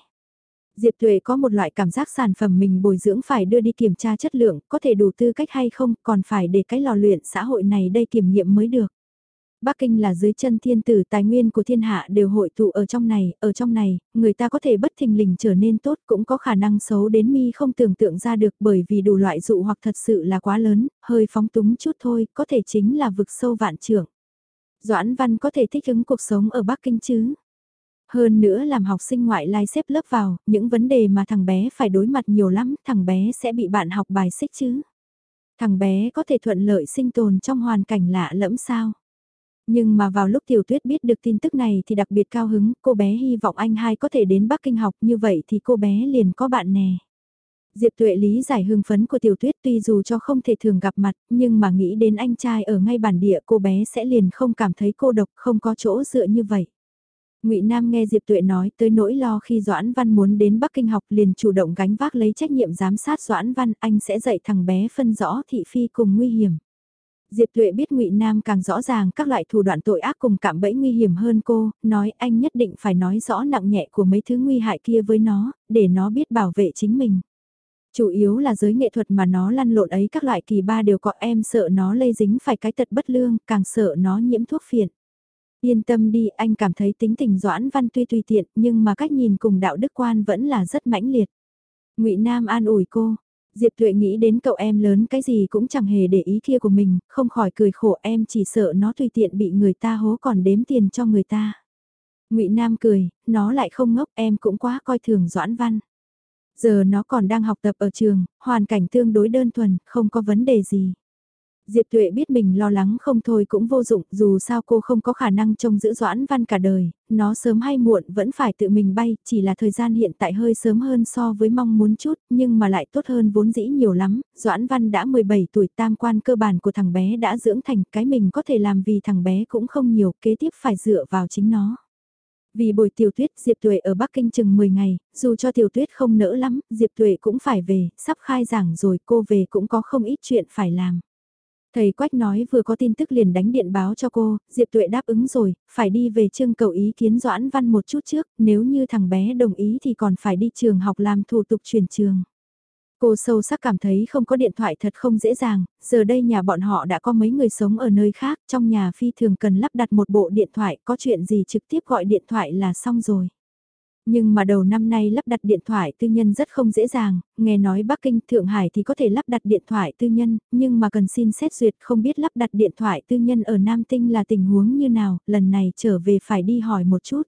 Diệp Tuệ có một loại cảm giác sản phẩm mình bồi dưỡng phải đưa đi kiểm tra chất lượng, có thể đủ tư cách hay không, còn phải để cái lò luyện xã hội này đây kiểm nghiệm mới được. Bắc Kinh là dưới chân thiên tử tài nguyên của thiên hạ đều hội tụ ở trong này, ở trong này, người ta có thể bất thình lình trở nên tốt cũng có khả năng xấu đến mi không tưởng tượng ra được bởi vì đủ loại dụ hoặc thật sự là quá lớn, hơi phóng túng chút thôi, có thể chính là vực sâu vạn trưởng. Doãn Văn có thể thích ứng cuộc sống ở Bắc Kinh chứ? Hơn nữa làm học sinh ngoại lai xếp lớp vào, những vấn đề mà thằng bé phải đối mặt nhiều lắm, thằng bé sẽ bị bạn học bài xích chứ. Thằng bé có thể thuận lợi sinh tồn trong hoàn cảnh lạ lẫm sao. Nhưng mà vào lúc Tiểu Tuyết biết được tin tức này thì đặc biệt cao hứng, cô bé hy vọng anh hai có thể đến Bắc Kinh học như vậy thì cô bé liền có bạn nè. Diệp Tuệ lý giải hưng phấn của Tiểu Tuyết tuy dù cho không thể thường gặp mặt, nhưng mà nghĩ đến anh trai ở ngay bản địa cô bé sẽ liền không cảm thấy cô độc, không có chỗ dựa như vậy. Ngụy Nam nghe Diệp Tuệ nói tới nỗi lo khi Doãn Văn muốn đến Bắc Kinh học liền chủ động gánh vác lấy trách nhiệm giám sát Doãn Văn, anh sẽ dạy thằng bé phân rõ thị phi cùng nguy hiểm. Diệp Tuệ biết Ngụy Nam càng rõ ràng các loại thủ đoạn tội ác cùng cảm bẫy nguy hiểm hơn cô, nói anh nhất định phải nói rõ nặng nhẹ của mấy thứ nguy hại kia với nó, để nó biết bảo vệ chính mình. Chủ yếu là giới nghệ thuật mà nó lăn lộn ấy các loại kỳ ba đều có em sợ nó lây dính phải cái tật bất lương, càng sợ nó nhiễm thuốc phiện. Yên tâm đi, anh cảm thấy tính tình Doãn Văn tuy tùy tiện, nhưng mà cách nhìn cùng đạo đức quan vẫn là rất mãnh liệt. Ngụy Nam an ủi cô, Diệp Thuệ nghĩ đến cậu em lớn cái gì cũng chẳng hề để ý kia của mình, không khỏi cười khổ em chỉ sợ nó tùy tiện bị người ta hố còn đếm tiền cho người ta. Ngụy Nam cười, nó lại không ngốc em cũng quá coi thường Doãn Văn. Giờ nó còn đang học tập ở trường, hoàn cảnh tương đối đơn thuần, không có vấn đề gì. Diệp Tuệ biết mình lo lắng không thôi cũng vô dụng, dù sao cô không có khả năng trông giữ Doãn Văn cả đời, nó sớm hay muộn vẫn phải tự mình bay, chỉ là thời gian hiện tại hơi sớm hơn so với mong muốn chút, nhưng mà lại tốt hơn vốn dĩ nhiều lắm, Doãn Văn đã 17 tuổi tam quan cơ bản của thằng bé đã dưỡng thành, cái mình có thể làm vì thằng bé cũng không nhiều, kế tiếp phải dựa vào chính nó. Vì bồi tiểu tuyết Diệp Tuệ ở Bắc Kinh chừng 10 ngày, dù cho tiểu tuyết không nỡ lắm, Diệp Tuệ cũng phải về, sắp khai giảng rồi cô về cũng có không ít chuyện phải làm. Thầy Quách nói vừa có tin tức liền đánh điện báo cho cô, Diệp Tuệ đáp ứng rồi, phải đi về trưng cầu ý kiến Doãn Văn một chút trước, nếu như thằng bé đồng ý thì còn phải đi trường học làm thủ tục chuyển trường. Cô sâu sắc cảm thấy không có điện thoại thật không dễ dàng, giờ đây nhà bọn họ đã có mấy người sống ở nơi khác, trong nhà phi thường cần lắp đặt một bộ điện thoại, có chuyện gì trực tiếp gọi điện thoại là xong rồi. Nhưng mà đầu năm nay lắp đặt điện thoại tư nhân rất không dễ dàng, nghe nói Bắc Kinh, Thượng Hải thì có thể lắp đặt điện thoại tư nhân, nhưng mà cần xin xét duyệt không biết lắp đặt điện thoại tư nhân ở Nam Tinh là tình huống như nào, lần này trở về phải đi hỏi một chút.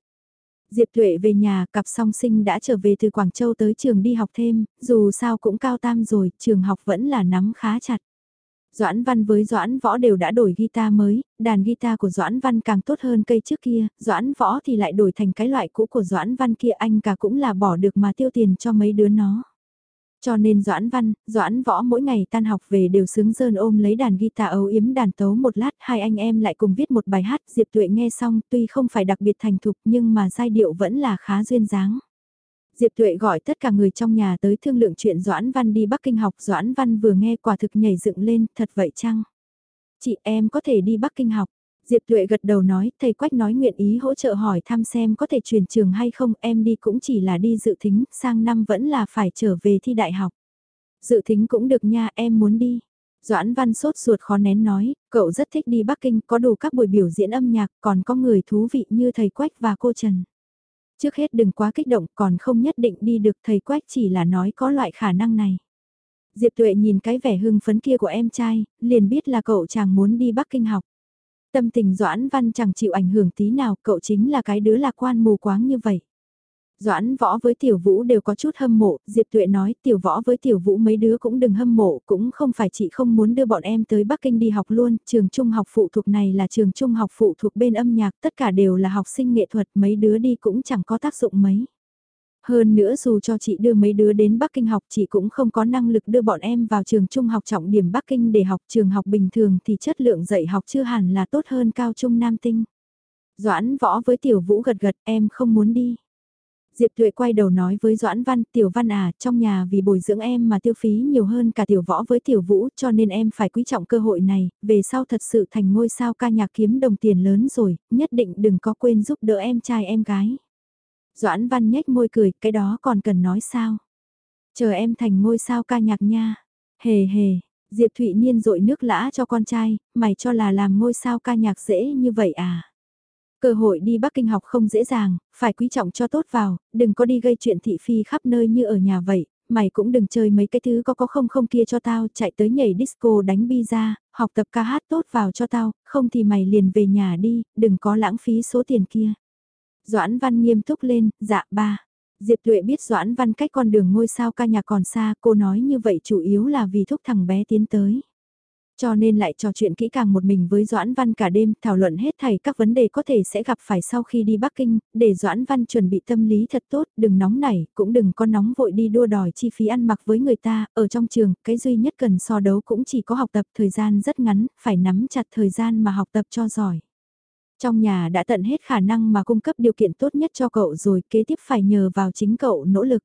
Diệp Tuệ về nhà, cặp song sinh đã trở về từ Quảng Châu tới trường đi học thêm, dù sao cũng cao tam rồi, trường học vẫn là nắm khá chặt. Doãn Văn với Doãn Võ đều đã đổi guitar mới, đàn guitar của Doãn Văn càng tốt hơn cây trước kia, Doãn Võ thì lại đổi thành cái loại cũ của Doãn Văn kia anh cả cũng là bỏ được mà tiêu tiền cho mấy đứa nó. Cho nên Doãn Văn, Doãn Võ mỗi ngày tan học về đều sướng dơn ôm lấy đàn guitar âu yếm đàn tấu một lát, hai anh em lại cùng viết một bài hát, Diệp Tuệ nghe xong tuy không phải đặc biệt thành thục nhưng mà giai điệu vẫn là khá duyên dáng. Diệp Tuệ gọi tất cả người trong nhà tới thương lượng chuyện Doãn Văn đi Bắc Kinh học. Doãn Văn vừa nghe quả thực nhảy dựng lên, thật vậy chăng? Chị em có thể đi Bắc Kinh học. Diệp Tuệ gật đầu nói, thầy Quách nói nguyện ý hỗ trợ hỏi thăm xem có thể chuyển trường hay không, em đi cũng chỉ là đi dự thính, sang năm vẫn là phải trở về thi đại học. Dự thính cũng được nha, em muốn đi. Doãn Văn sốt ruột khó nén nói, cậu rất thích đi Bắc Kinh, có đủ các buổi biểu diễn âm nhạc, còn có người thú vị như thầy Quách và cô Trần. Trước hết đừng quá kích động còn không nhất định đi được thầy Quách chỉ là nói có loại khả năng này. Diệp Tuệ nhìn cái vẻ hưng phấn kia của em trai, liền biết là cậu chàng muốn đi Bắc Kinh học. Tâm tình Doãn Văn chẳng chịu ảnh hưởng tí nào, cậu chính là cái đứa lạc quan mù quáng như vậy. Doãn võ với tiểu vũ đều có chút hâm mộ, Diệp Tuệ nói tiểu võ với tiểu vũ mấy đứa cũng đừng hâm mộ, cũng không phải chị không muốn đưa bọn em tới Bắc Kinh đi học luôn, trường trung học phụ thuộc này là trường trung học phụ thuộc bên âm nhạc, tất cả đều là học sinh nghệ thuật, mấy đứa đi cũng chẳng có tác dụng mấy. Hơn nữa dù cho chị đưa mấy đứa đến Bắc Kinh học chị cũng không có năng lực đưa bọn em vào trường trung học trọng điểm Bắc Kinh để học trường học bình thường thì chất lượng dạy học chưa hẳn là tốt hơn cao trung Nam Tinh. Doãn võ với tiểu vũ gật gật em không muốn đi. Diệp Tuệ quay đầu nói với Doãn Văn, Tiểu Văn à, trong nhà vì bồi dưỡng em mà tiêu phí nhiều hơn cả Tiểu Võ với Tiểu Vũ, cho nên em phải quý trọng cơ hội này, về sau thật sự thành ngôi sao ca nhạc kiếm đồng tiền lớn rồi, nhất định đừng có quên giúp đỡ em trai em gái. Doãn Văn nhếch môi cười, cái đó còn cần nói sao? Chờ em thành ngôi sao ca nhạc nha. Hề hề, Diệp Thụy Niên rội nước lã cho con trai, mày cho là làm ngôi sao ca nhạc dễ như vậy à? Cơ hội đi Bắc Kinh học không dễ dàng, phải quý trọng cho tốt vào, đừng có đi gây chuyện thị phi khắp nơi như ở nhà vậy, mày cũng đừng chơi mấy cái thứ có có không không kia cho tao, chạy tới nhảy disco đánh bi ra, học tập ca hát tốt vào cho tao, không thì mày liền về nhà đi, đừng có lãng phí số tiền kia. Doãn Văn nghiêm túc lên, dạ ba. Diệp Tuệ biết Doãn Văn cách con đường ngôi sao ca nhạc còn xa, cô nói như vậy chủ yếu là vì thúc thằng bé tiến tới. Cho nên lại trò chuyện kỹ càng một mình với Doãn Văn cả đêm, thảo luận hết thảy các vấn đề có thể sẽ gặp phải sau khi đi Bắc Kinh, để Doãn Văn chuẩn bị tâm lý thật tốt, đừng nóng nảy, cũng đừng có nóng vội đi đua đòi chi phí ăn mặc với người ta, ở trong trường, cái duy nhất cần so đấu cũng chỉ có học tập thời gian rất ngắn, phải nắm chặt thời gian mà học tập cho giỏi. Trong nhà đã tận hết khả năng mà cung cấp điều kiện tốt nhất cho cậu rồi, kế tiếp phải nhờ vào chính cậu nỗ lực.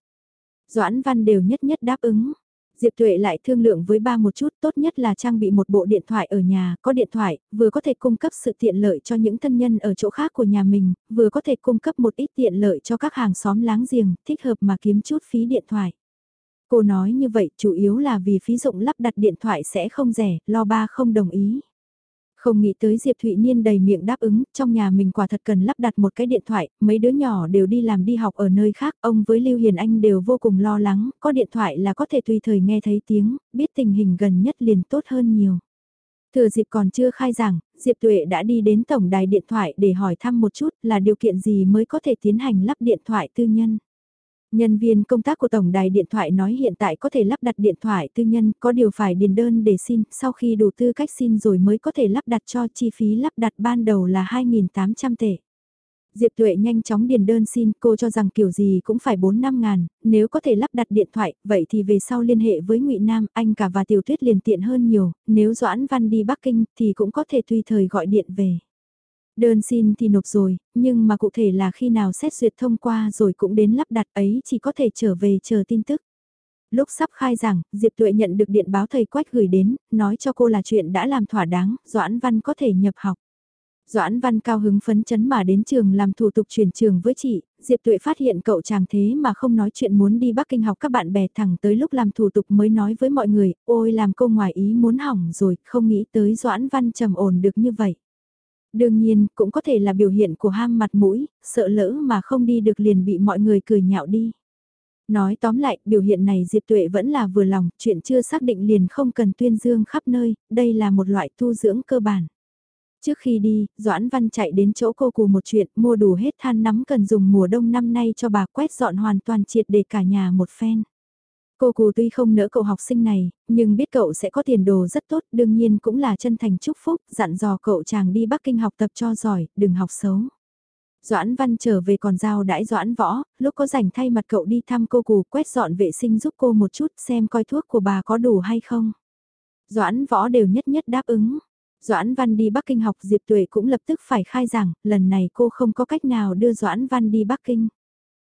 Doãn Văn đều nhất nhất đáp ứng. Diệp Tuệ lại thương lượng với ba một chút tốt nhất là trang bị một bộ điện thoại ở nhà, có điện thoại, vừa có thể cung cấp sự tiện lợi cho những thân nhân ở chỗ khác của nhà mình, vừa có thể cung cấp một ít tiện lợi cho các hàng xóm láng giềng, thích hợp mà kiếm chút phí điện thoại. Cô nói như vậy chủ yếu là vì phí dụng lắp đặt điện thoại sẽ không rẻ, lo ba không đồng ý. Không nghĩ tới Diệp Thụy Niên đầy miệng đáp ứng, trong nhà mình quả thật cần lắp đặt một cái điện thoại, mấy đứa nhỏ đều đi làm đi học ở nơi khác, ông với Lưu Hiền Anh đều vô cùng lo lắng, có điện thoại là có thể tùy thời nghe thấy tiếng, biết tình hình gần nhất liền tốt hơn nhiều. Thừa dịp còn chưa khai giảng, Diệp Tuệ đã đi đến tổng đài điện thoại để hỏi thăm một chút là điều kiện gì mới có thể tiến hành lắp điện thoại tư nhân. Nhân viên công tác của Tổng đài điện thoại nói hiện tại có thể lắp đặt điện thoại tư nhân, có điều phải điền đơn để xin, sau khi đủ tư cách xin rồi mới có thể lắp đặt cho chi phí lắp đặt ban đầu là 2.800 tệ. Diệp Tuệ nhanh chóng điền đơn xin, cô cho rằng kiểu gì cũng phải 4-5 ngàn, nếu có thể lắp đặt điện thoại, vậy thì về sau liên hệ với ngụy Nam, anh cả và Tiểu Tuyết liền tiện hơn nhiều, nếu Doãn Văn đi Bắc Kinh thì cũng có thể tùy thời gọi điện về. Đơn xin thì nộp rồi, nhưng mà cụ thể là khi nào xét duyệt thông qua rồi cũng đến lắp đặt ấy chỉ có thể trở về chờ tin tức. Lúc sắp khai giảng, Diệp Tuệ nhận được điện báo thầy Quách gửi đến, nói cho cô là chuyện đã làm thỏa đáng, Doãn Văn có thể nhập học. Doãn Văn cao hứng phấn chấn mà đến trường làm thủ tục chuyển trường với chị, Diệp Tuệ phát hiện cậu chàng thế mà không nói chuyện muốn đi Bắc Kinh học các bạn bè thẳng tới lúc làm thủ tục mới nói với mọi người, ôi làm cô ngoài ý muốn hỏng rồi, không nghĩ tới Doãn Văn trầm ổn được như vậy. Đương nhiên, cũng có thể là biểu hiện của ham mặt mũi, sợ lỡ mà không đi được liền bị mọi người cười nhạo đi. Nói tóm lại, biểu hiện này Diệp Tuệ vẫn là vừa lòng, chuyện chưa xác định liền không cần tuyên dương khắp nơi, đây là một loại tu dưỡng cơ bản. Trước khi đi, Doãn Văn chạy đến chỗ cô cù một chuyện, mua đủ hết than nắm cần dùng mùa đông năm nay cho bà quét dọn hoàn toàn triệt để cả nhà một phen. Cô cù tuy không nỡ cậu học sinh này, nhưng biết cậu sẽ có tiền đồ rất tốt, đương nhiên cũng là chân thành chúc phúc, dặn dò cậu chàng đi Bắc Kinh học tập cho giỏi, đừng học xấu. Doãn Văn trở về còn giao đãi Doãn Võ, lúc có rảnh thay mặt cậu đi thăm cô cù quét dọn vệ sinh giúp cô một chút xem coi thuốc của bà có đủ hay không. Doãn Võ đều nhất nhất đáp ứng. Doãn Văn đi Bắc Kinh học Diệp Tuệ cũng lập tức phải khai giảng, lần này cô không có cách nào đưa Doãn Văn đi Bắc Kinh.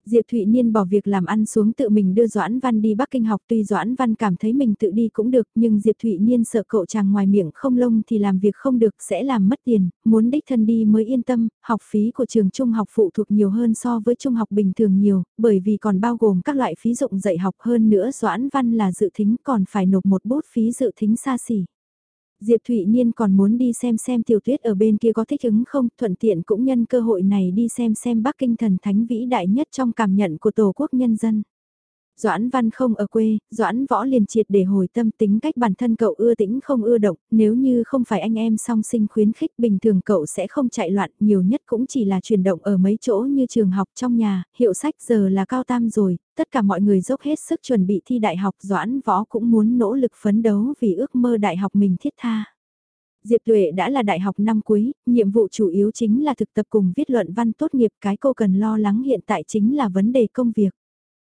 Diệp Thụy Niên bỏ việc làm ăn xuống tự mình đưa Doãn Văn đi Bắc Kinh học. Tuy Doãn Văn cảm thấy mình tự đi cũng được nhưng Diệp Thụy Niên sợ cậu chàng ngoài miệng không lông thì làm việc không được sẽ làm mất tiền, muốn đích thân đi mới yên tâm, học phí của trường trung học phụ thuộc nhiều hơn so với trung học bình thường nhiều, bởi vì còn bao gồm các loại phí dụng dạy học. Hơn nữa Doãn Văn là dự thính còn phải nộp một bút phí dự thính xa xỉ. Diệp Thụy Niên còn muốn đi xem xem tiểu tuyết ở bên kia có thích ứng không, thuận tiện cũng nhân cơ hội này đi xem xem Bắc Kinh thần thánh vĩ đại nhất trong cảm nhận của Tổ quốc nhân dân. Doãn Văn không ở quê, Doãn Võ liền triệt để hồi tâm tính cách bản thân cậu ưa tĩnh không ưa động, nếu như không phải anh em song sinh khuyến khích bình thường cậu sẽ không chạy loạn, nhiều nhất cũng chỉ là chuyển động ở mấy chỗ như trường học trong nhà, hiệu sách giờ là cao tam rồi, tất cả mọi người dốc hết sức chuẩn bị thi đại học Doãn Võ cũng muốn nỗ lực phấn đấu vì ước mơ đại học mình thiết tha. Diệp Tuệ đã là đại học năm cuối, nhiệm vụ chủ yếu chính là thực tập cùng viết luận văn tốt nghiệp cái cô cần lo lắng hiện tại chính là vấn đề công việc.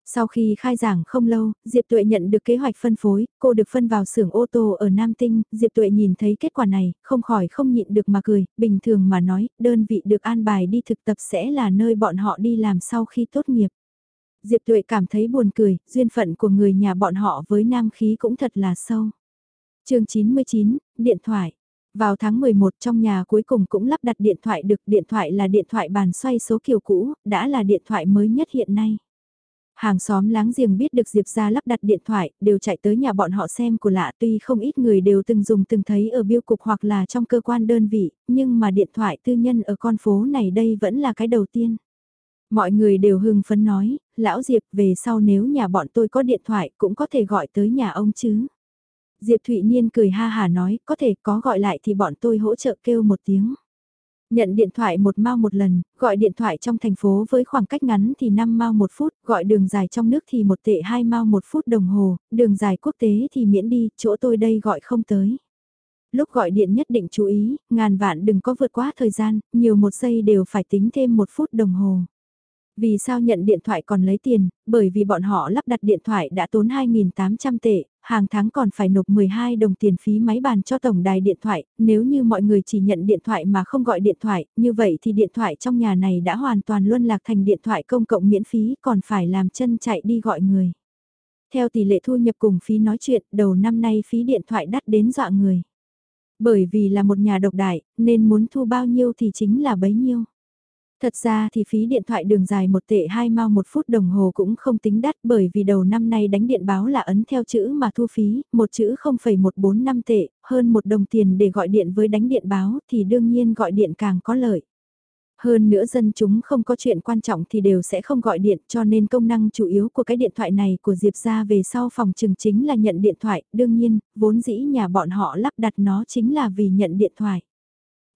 Sau khi khai giảng không lâu, Diệp Tuệ nhận được kế hoạch phân phối, cô được phân vào xưởng ô tô ở Nam Tinh, Diệp Tuệ nhìn thấy kết quả này, không khỏi không nhịn được mà cười, bình thường mà nói, đơn vị được an bài đi thực tập sẽ là nơi bọn họ đi làm sau khi tốt nghiệp. Diệp Tuệ cảm thấy buồn cười, duyên phận của người nhà bọn họ với nam khí cũng thật là sâu. chương 99, Điện thoại. Vào tháng 11 trong nhà cuối cùng cũng lắp đặt điện thoại được, điện thoại là điện thoại bàn xoay số kiểu cũ, đã là điện thoại mới nhất hiện nay. Hàng xóm láng giềng biết được Diệp ra lắp đặt điện thoại, đều chạy tới nhà bọn họ xem của lạ tuy không ít người đều từng dùng từng thấy ở biêu cục hoặc là trong cơ quan đơn vị, nhưng mà điện thoại tư nhân ở con phố này đây vẫn là cái đầu tiên. Mọi người đều hưng phấn nói, lão Diệp về sau nếu nhà bọn tôi có điện thoại cũng có thể gọi tới nhà ông chứ. Diệp Thụy Niên cười ha hà nói, có thể có gọi lại thì bọn tôi hỗ trợ kêu một tiếng. Nhận điện thoại một mao một lần, gọi điện thoại trong thành phố với khoảng cách ngắn thì 5 mao một phút, gọi đường dài trong nước thì một tệ 2 mao một phút đồng hồ, đường dài quốc tế thì miễn đi, chỗ tôi đây gọi không tới. Lúc gọi điện nhất định chú ý, ngàn vạn đừng có vượt quá thời gian, nhiều một giây đều phải tính thêm một phút đồng hồ. Vì sao nhận điện thoại còn lấy tiền, bởi vì bọn họ lắp đặt điện thoại đã tốn 2.800 tệ, hàng tháng còn phải nộp 12 đồng tiền phí máy bàn cho tổng đài điện thoại, nếu như mọi người chỉ nhận điện thoại mà không gọi điện thoại, như vậy thì điện thoại trong nhà này đã hoàn toàn luân lạc thành điện thoại công cộng miễn phí còn phải làm chân chạy đi gọi người. Theo tỷ lệ thu nhập cùng phí nói chuyện, đầu năm nay phí điện thoại đắt đến dọa người. Bởi vì là một nhà độc đại, nên muốn thu bao nhiêu thì chính là bấy nhiêu. Thật ra thì phí điện thoại đường dài một tệ hai mao một phút đồng hồ cũng không tính đắt bởi vì đầu năm nay đánh điện báo là ấn theo chữ mà thu phí, một chữ 0,145 tệ, hơn một đồng tiền để gọi điện với đánh điện báo thì đương nhiên gọi điện càng có lợi. Hơn nữa dân chúng không có chuyện quan trọng thì đều sẽ không gọi điện cho nên công năng chủ yếu của cái điện thoại này của Diệp ra về sau phòng trường chính là nhận điện thoại, đương nhiên, vốn dĩ nhà bọn họ lắp đặt nó chính là vì nhận điện thoại.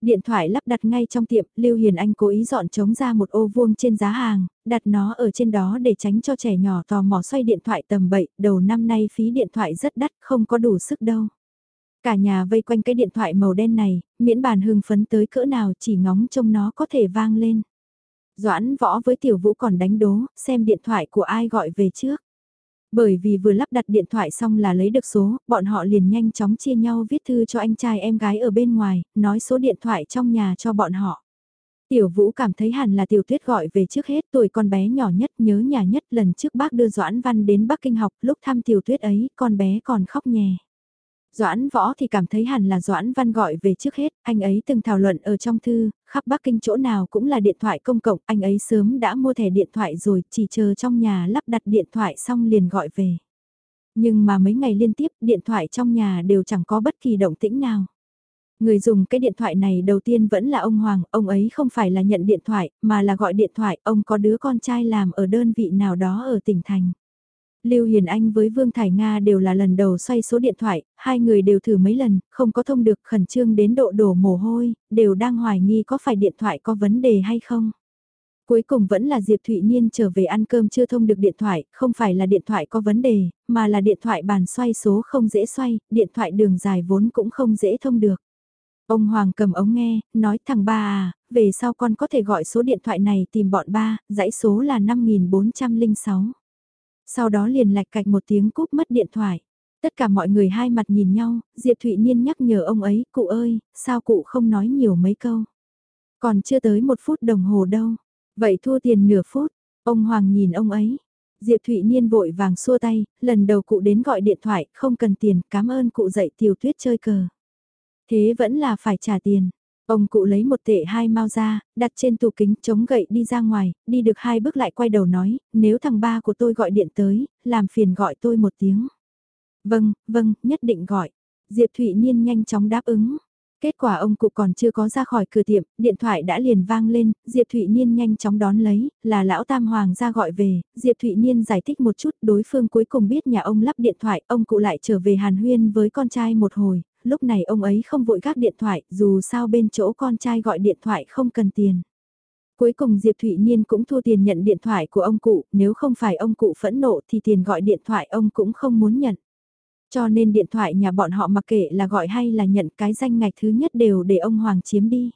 Điện thoại lắp đặt ngay trong tiệm, Lưu Hiền Anh cố ý dọn trống ra một ô vuông trên giá hàng, đặt nó ở trên đó để tránh cho trẻ nhỏ tò mò xoay điện thoại tầm bậy, đầu năm nay phí điện thoại rất đắt, không có đủ sức đâu. Cả nhà vây quanh cái điện thoại màu đen này, miễn bàn hưng phấn tới cỡ nào chỉ ngóng trông nó có thể vang lên. Doãn võ với tiểu vũ còn đánh đố, xem điện thoại của ai gọi về trước. Bởi vì vừa lắp đặt điện thoại xong là lấy được số, bọn họ liền nhanh chóng chia nhau viết thư cho anh trai em gái ở bên ngoài, nói số điện thoại trong nhà cho bọn họ. Tiểu Vũ cảm thấy hẳn là Tiểu Tuyết gọi về trước hết tuổi con bé nhỏ nhất nhớ nhà nhất lần trước bác đưa Doãn Văn đến Bắc Kinh học lúc thăm Tiểu Tuyết ấy con bé còn khóc nhè. Doãn Võ thì cảm thấy hẳn là Doãn Văn gọi về trước hết, anh ấy từng thảo luận ở trong thư, khắp Bắc Kinh chỗ nào cũng là điện thoại công cộng, anh ấy sớm đã mua thẻ điện thoại rồi, chỉ chờ trong nhà lắp đặt điện thoại xong liền gọi về. Nhưng mà mấy ngày liên tiếp, điện thoại trong nhà đều chẳng có bất kỳ động tĩnh nào. Người dùng cái điện thoại này đầu tiên vẫn là ông Hoàng, ông ấy không phải là nhận điện thoại, mà là gọi điện thoại, ông có đứa con trai làm ở đơn vị nào đó ở tỉnh thành. Lưu Hiền Anh với Vương Thải Nga đều là lần đầu xoay số điện thoại, hai người đều thử mấy lần, không có thông được khẩn trương đến độ đổ mồ hôi, đều đang hoài nghi có phải điện thoại có vấn đề hay không. Cuối cùng vẫn là Diệp Thụy Niên trở về ăn cơm chưa thông được điện thoại, không phải là điện thoại có vấn đề, mà là điện thoại bàn xoay số không dễ xoay, điện thoại đường dài vốn cũng không dễ thông được. Ông Hoàng cầm ống nghe, nói thằng ba à, về sau con có thể gọi số điện thoại này tìm bọn ba, dãy số là 5406. Sau đó liền lạch cạch một tiếng cúp mất điện thoại. Tất cả mọi người hai mặt nhìn nhau, Diệp Thụy Niên nhắc nhở ông ấy, cụ ơi, sao cụ không nói nhiều mấy câu. Còn chưa tới một phút đồng hồ đâu. Vậy thua tiền nửa phút, ông Hoàng nhìn ông ấy. Diệp Thụy Niên vội vàng xua tay, lần đầu cụ đến gọi điện thoại, không cần tiền, cảm ơn cụ dạy tiểu tuyết chơi cờ. Thế vẫn là phải trả tiền. Ông cụ lấy một tệ hai mau ra, đặt trên tủ kính chống gậy đi ra ngoài, đi được hai bước lại quay đầu nói, nếu thằng ba của tôi gọi điện tới, làm phiền gọi tôi một tiếng. Vâng, vâng, nhất định gọi. Diệp Thụy Niên nhanh chóng đáp ứng. Kết quả ông cụ còn chưa có ra khỏi cửa tiệm, điện thoại đã liền vang lên, Diệp Thụy Niên nhanh chóng đón lấy, là lão Tam Hoàng ra gọi về, Diệp Thụy Niên giải thích một chút, đối phương cuối cùng biết nhà ông lắp điện thoại, ông cụ lại trở về Hàn Huyên với con trai một hồi, lúc này ông ấy không vội gác điện thoại, dù sao bên chỗ con trai gọi điện thoại không cần tiền. Cuối cùng Diệp Thụy Niên cũng thu tiền nhận điện thoại của ông cụ, nếu không phải ông cụ phẫn nộ thì tiền gọi điện thoại ông cũng không muốn nhận. Cho nên điện thoại nhà bọn họ mặc kệ là gọi hay là nhận cái danh ngạch thứ nhất đều để ông Hoàng chiếm đi.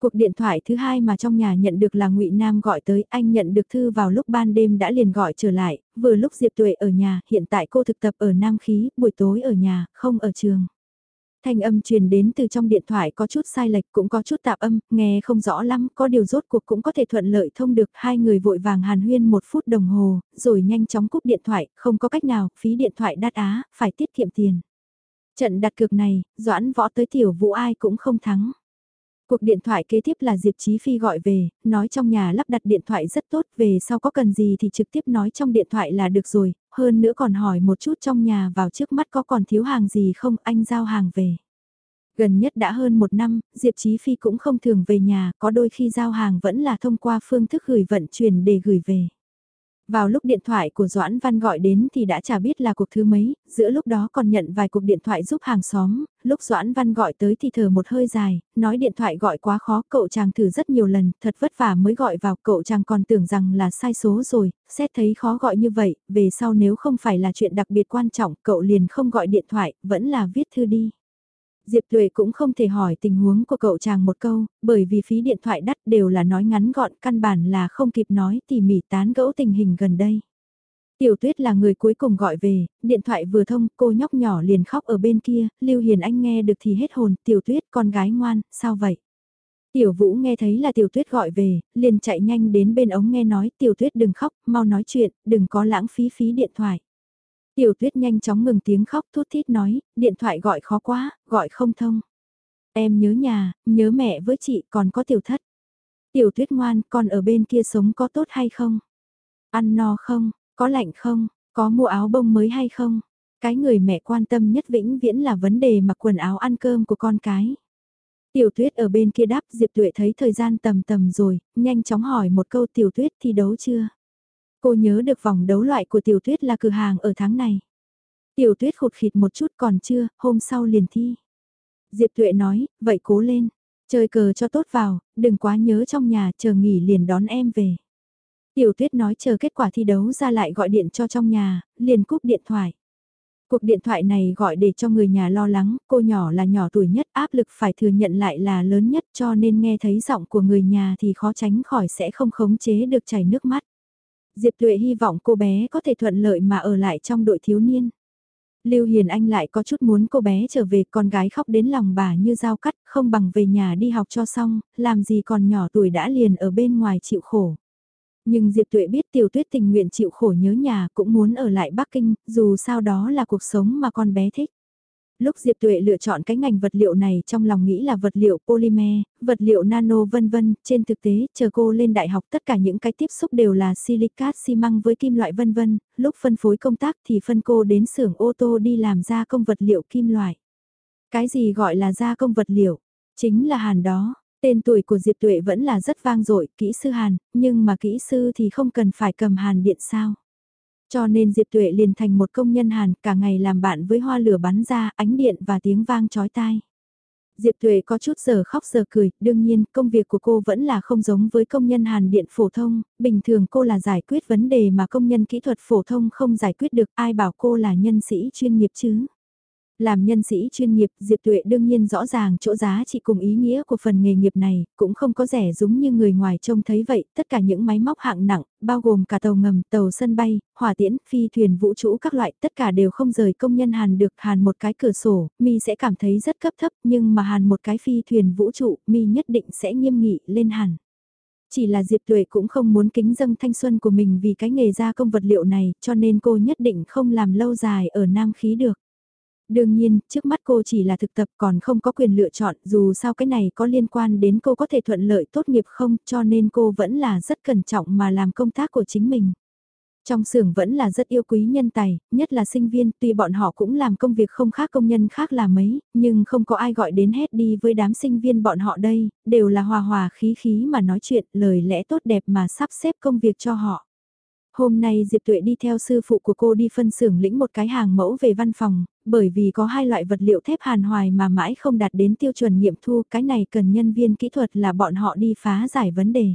Cuộc điện thoại thứ hai mà trong nhà nhận được là ngụy Nam gọi tới, anh nhận được thư vào lúc ban đêm đã liền gọi trở lại, vừa lúc Diệp Tuệ ở nhà, hiện tại cô thực tập ở Nam Khí, buổi tối ở nhà, không ở trường. Thanh âm truyền đến từ trong điện thoại có chút sai lệch cũng có chút tạp âm, nghe không rõ lắm, có điều rốt cuộc cũng có thể thuận lợi thông được. Hai người vội vàng hàn huyên một phút đồng hồ, rồi nhanh chóng cúp điện thoại, không có cách nào, phí điện thoại đắt á, phải tiết kiệm tiền. Trận đặt cược này, doãn võ tới tiểu vũ ai cũng không thắng. Cuộc điện thoại kế tiếp là Diệp Chí Phi gọi về, nói trong nhà lắp đặt điện thoại rất tốt, về sau có cần gì thì trực tiếp nói trong điện thoại là được rồi, hơn nữa còn hỏi một chút trong nhà vào trước mắt có còn thiếu hàng gì không anh giao hàng về. Gần nhất đã hơn một năm, Diệp Chí Phi cũng không thường về nhà, có đôi khi giao hàng vẫn là thông qua phương thức gửi vận chuyển để gửi về. Vào lúc điện thoại của Doãn Văn gọi đến thì đã chả biết là cuộc thứ mấy, giữa lúc đó còn nhận vài cuộc điện thoại giúp hàng xóm, lúc Doãn Văn gọi tới thì thở một hơi dài, nói điện thoại gọi quá khó, cậu chàng thử rất nhiều lần, thật vất vả mới gọi vào, cậu chàng còn tưởng rằng là sai số rồi, xét thấy khó gọi như vậy, về sau nếu không phải là chuyện đặc biệt quan trọng, cậu liền không gọi điện thoại, vẫn là viết thư đi. Diệp Tuệ cũng không thể hỏi tình huống của cậu chàng một câu, bởi vì phí điện thoại đắt đều là nói ngắn gọn căn bản là không kịp nói tỉ mỉ tán gẫu tình hình gần đây. Tiểu tuyết là người cuối cùng gọi về, điện thoại vừa thông, cô nhóc nhỏ liền khóc ở bên kia, Lưu Hiền Anh nghe được thì hết hồn, tiểu tuyết con gái ngoan, sao vậy? Tiểu Vũ nghe thấy là tiểu tuyết gọi về, liền chạy nhanh đến bên ống nghe nói tiểu tuyết đừng khóc, mau nói chuyện, đừng có lãng phí phí điện thoại. Tiểu tuyết nhanh chóng ngừng tiếng khóc thút thít nói, điện thoại gọi khó quá, gọi không thông. Em nhớ nhà, nhớ mẹ với chị còn có tiểu thất. Tiểu tuyết ngoan, con ở bên kia sống có tốt hay không? Ăn no không? Có lạnh không? Có mua áo bông mới hay không? Cái người mẹ quan tâm nhất vĩnh viễn là vấn đề mặc quần áo ăn cơm của con cái. Tiểu tuyết ở bên kia đáp Diệp Tuệ thấy thời gian tầm tầm rồi, nhanh chóng hỏi một câu tiểu tuyết thi đấu chưa? Cô nhớ được vòng đấu loại của tiểu tuyết là cửa hàng ở tháng này. Tiểu tuyết khụt khịt một chút còn chưa, hôm sau liền thi. Diệp Tuệ nói, vậy cố lên, chơi cờ cho tốt vào, đừng quá nhớ trong nhà, chờ nghỉ liền đón em về. Tiểu tuyết nói chờ kết quả thi đấu ra lại gọi điện cho trong nhà, liền cúp điện thoại. Cuộc điện thoại này gọi để cho người nhà lo lắng, cô nhỏ là nhỏ tuổi nhất, áp lực phải thừa nhận lại là lớn nhất cho nên nghe thấy giọng của người nhà thì khó tránh khỏi sẽ không khống chế được chảy nước mắt. Diệp Tuệ hy vọng cô bé có thể thuận lợi mà ở lại trong đội thiếu niên. Lưu Hiền Anh lại có chút muốn cô bé trở về con gái khóc đến lòng bà như dao cắt không bằng về nhà đi học cho xong, làm gì còn nhỏ tuổi đã liền ở bên ngoài chịu khổ. Nhưng Diệp Tuệ biết Tiểu Tuyết tình nguyện chịu khổ nhớ nhà cũng muốn ở lại Bắc Kinh, dù sao đó là cuộc sống mà con bé thích. Lúc Diệp Tuệ lựa chọn cái ngành vật liệu này trong lòng nghĩ là vật liệu polymer, vật liệu nano vân vân, trên thực tế, chờ cô lên đại học tất cả những cái tiếp xúc đều là silicat xi măng với kim loại vân vân, lúc phân phối công tác thì phân cô đến xưởng ô tô đi làm gia công vật liệu kim loại. Cái gì gọi là gia công vật liệu? Chính là hàn đó. Tên tuổi của Diệp Tuệ vẫn là rất vang dội, kỹ sư hàn, nhưng mà kỹ sư thì không cần phải cầm hàn điện sao. Cho nên Diệp Tuệ liền thành một công nhân hàn cả ngày làm bạn với hoa lửa bắn ra ánh điện và tiếng vang chói tai. Diệp Tuệ có chút giờ khóc giờ cười, đương nhiên công việc của cô vẫn là không giống với công nhân hàn điện phổ thông, bình thường cô là giải quyết vấn đề mà công nhân kỹ thuật phổ thông không giải quyết được ai bảo cô là nhân sĩ chuyên nghiệp chứ. Làm nhân sĩ chuyên nghiệp, Diệp Tuệ đương nhiên rõ ràng chỗ giá trị cùng ý nghĩa của phần nghề nghiệp này, cũng không có rẻ giống như người ngoài trông thấy vậy, tất cả những máy móc hạng nặng, bao gồm cả tàu ngầm, tàu sân bay, hỏa tiễn, phi thuyền vũ trụ các loại, tất cả đều không rời công nhân hàn được hàn một cái cửa sổ, mi sẽ cảm thấy rất cấp thấp, nhưng mà hàn một cái phi thuyền vũ trụ, mi nhất định sẽ nghiêm nghị lên hàn. Chỉ là Diệp Tuệ cũng không muốn kính dâng thanh xuân của mình vì cái nghề gia công vật liệu này, cho nên cô nhất định không làm lâu dài ở Nam khí được. Đương nhiên, trước mắt cô chỉ là thực tập còn không có quyền lựa chọn dù sao cái này có liên quan đến cô có thể thuận lợi tốt nghiệp không cho nên cô vẫn là rất cẩn trọng mà làm công tác của chính mình. Trong xưởng vẫn là rất yêu quý nhân tài, nhất là sinh viên, tuy bọn họ cũng làm công việc không khác công nhân khác là mấy, nhưng không có ai gọi đến hết đi với đám sinh viên bọn họ đây, đều là hòa hòa khí khí mà nói chuyện, lời lẽ tốt đẹp mà sắp xếp công việc cho họ. Hôm nay Diệp Tuệ đi theo sư phụ của cô đi phân xưởng lĩnh một cái hàng mẫu về văn phòng, bởi vì có hai loại vật liệu thép hàn hoài mà mãi không đạt đến tiêu chuẩn nghiệm thu, cái này cần nhân viên kỹ thuật là bọn họ đi phá giải vấn đề.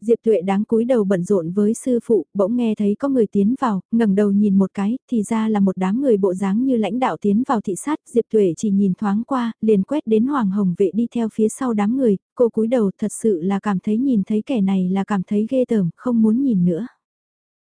Diệp Tuệ đáng cúi đầu bận rộn với sư phụ, bỗng nghe thấy có người tiến vào, ngẩng đầu nhìn một cái, thì ra là một đám người bộ dáng như lãnh đạo tiến vào thị sát, Diệp Tuệ chỉ nhìn thoáng qua, liền quét đến Hoàng Hồng Vệ đi theo phía sau đám người, cô cúi đầu thật sự là cảm thấy nhìn thấy kẻ này là cảm thấy ghê tởm, không muốn nhìn nữa.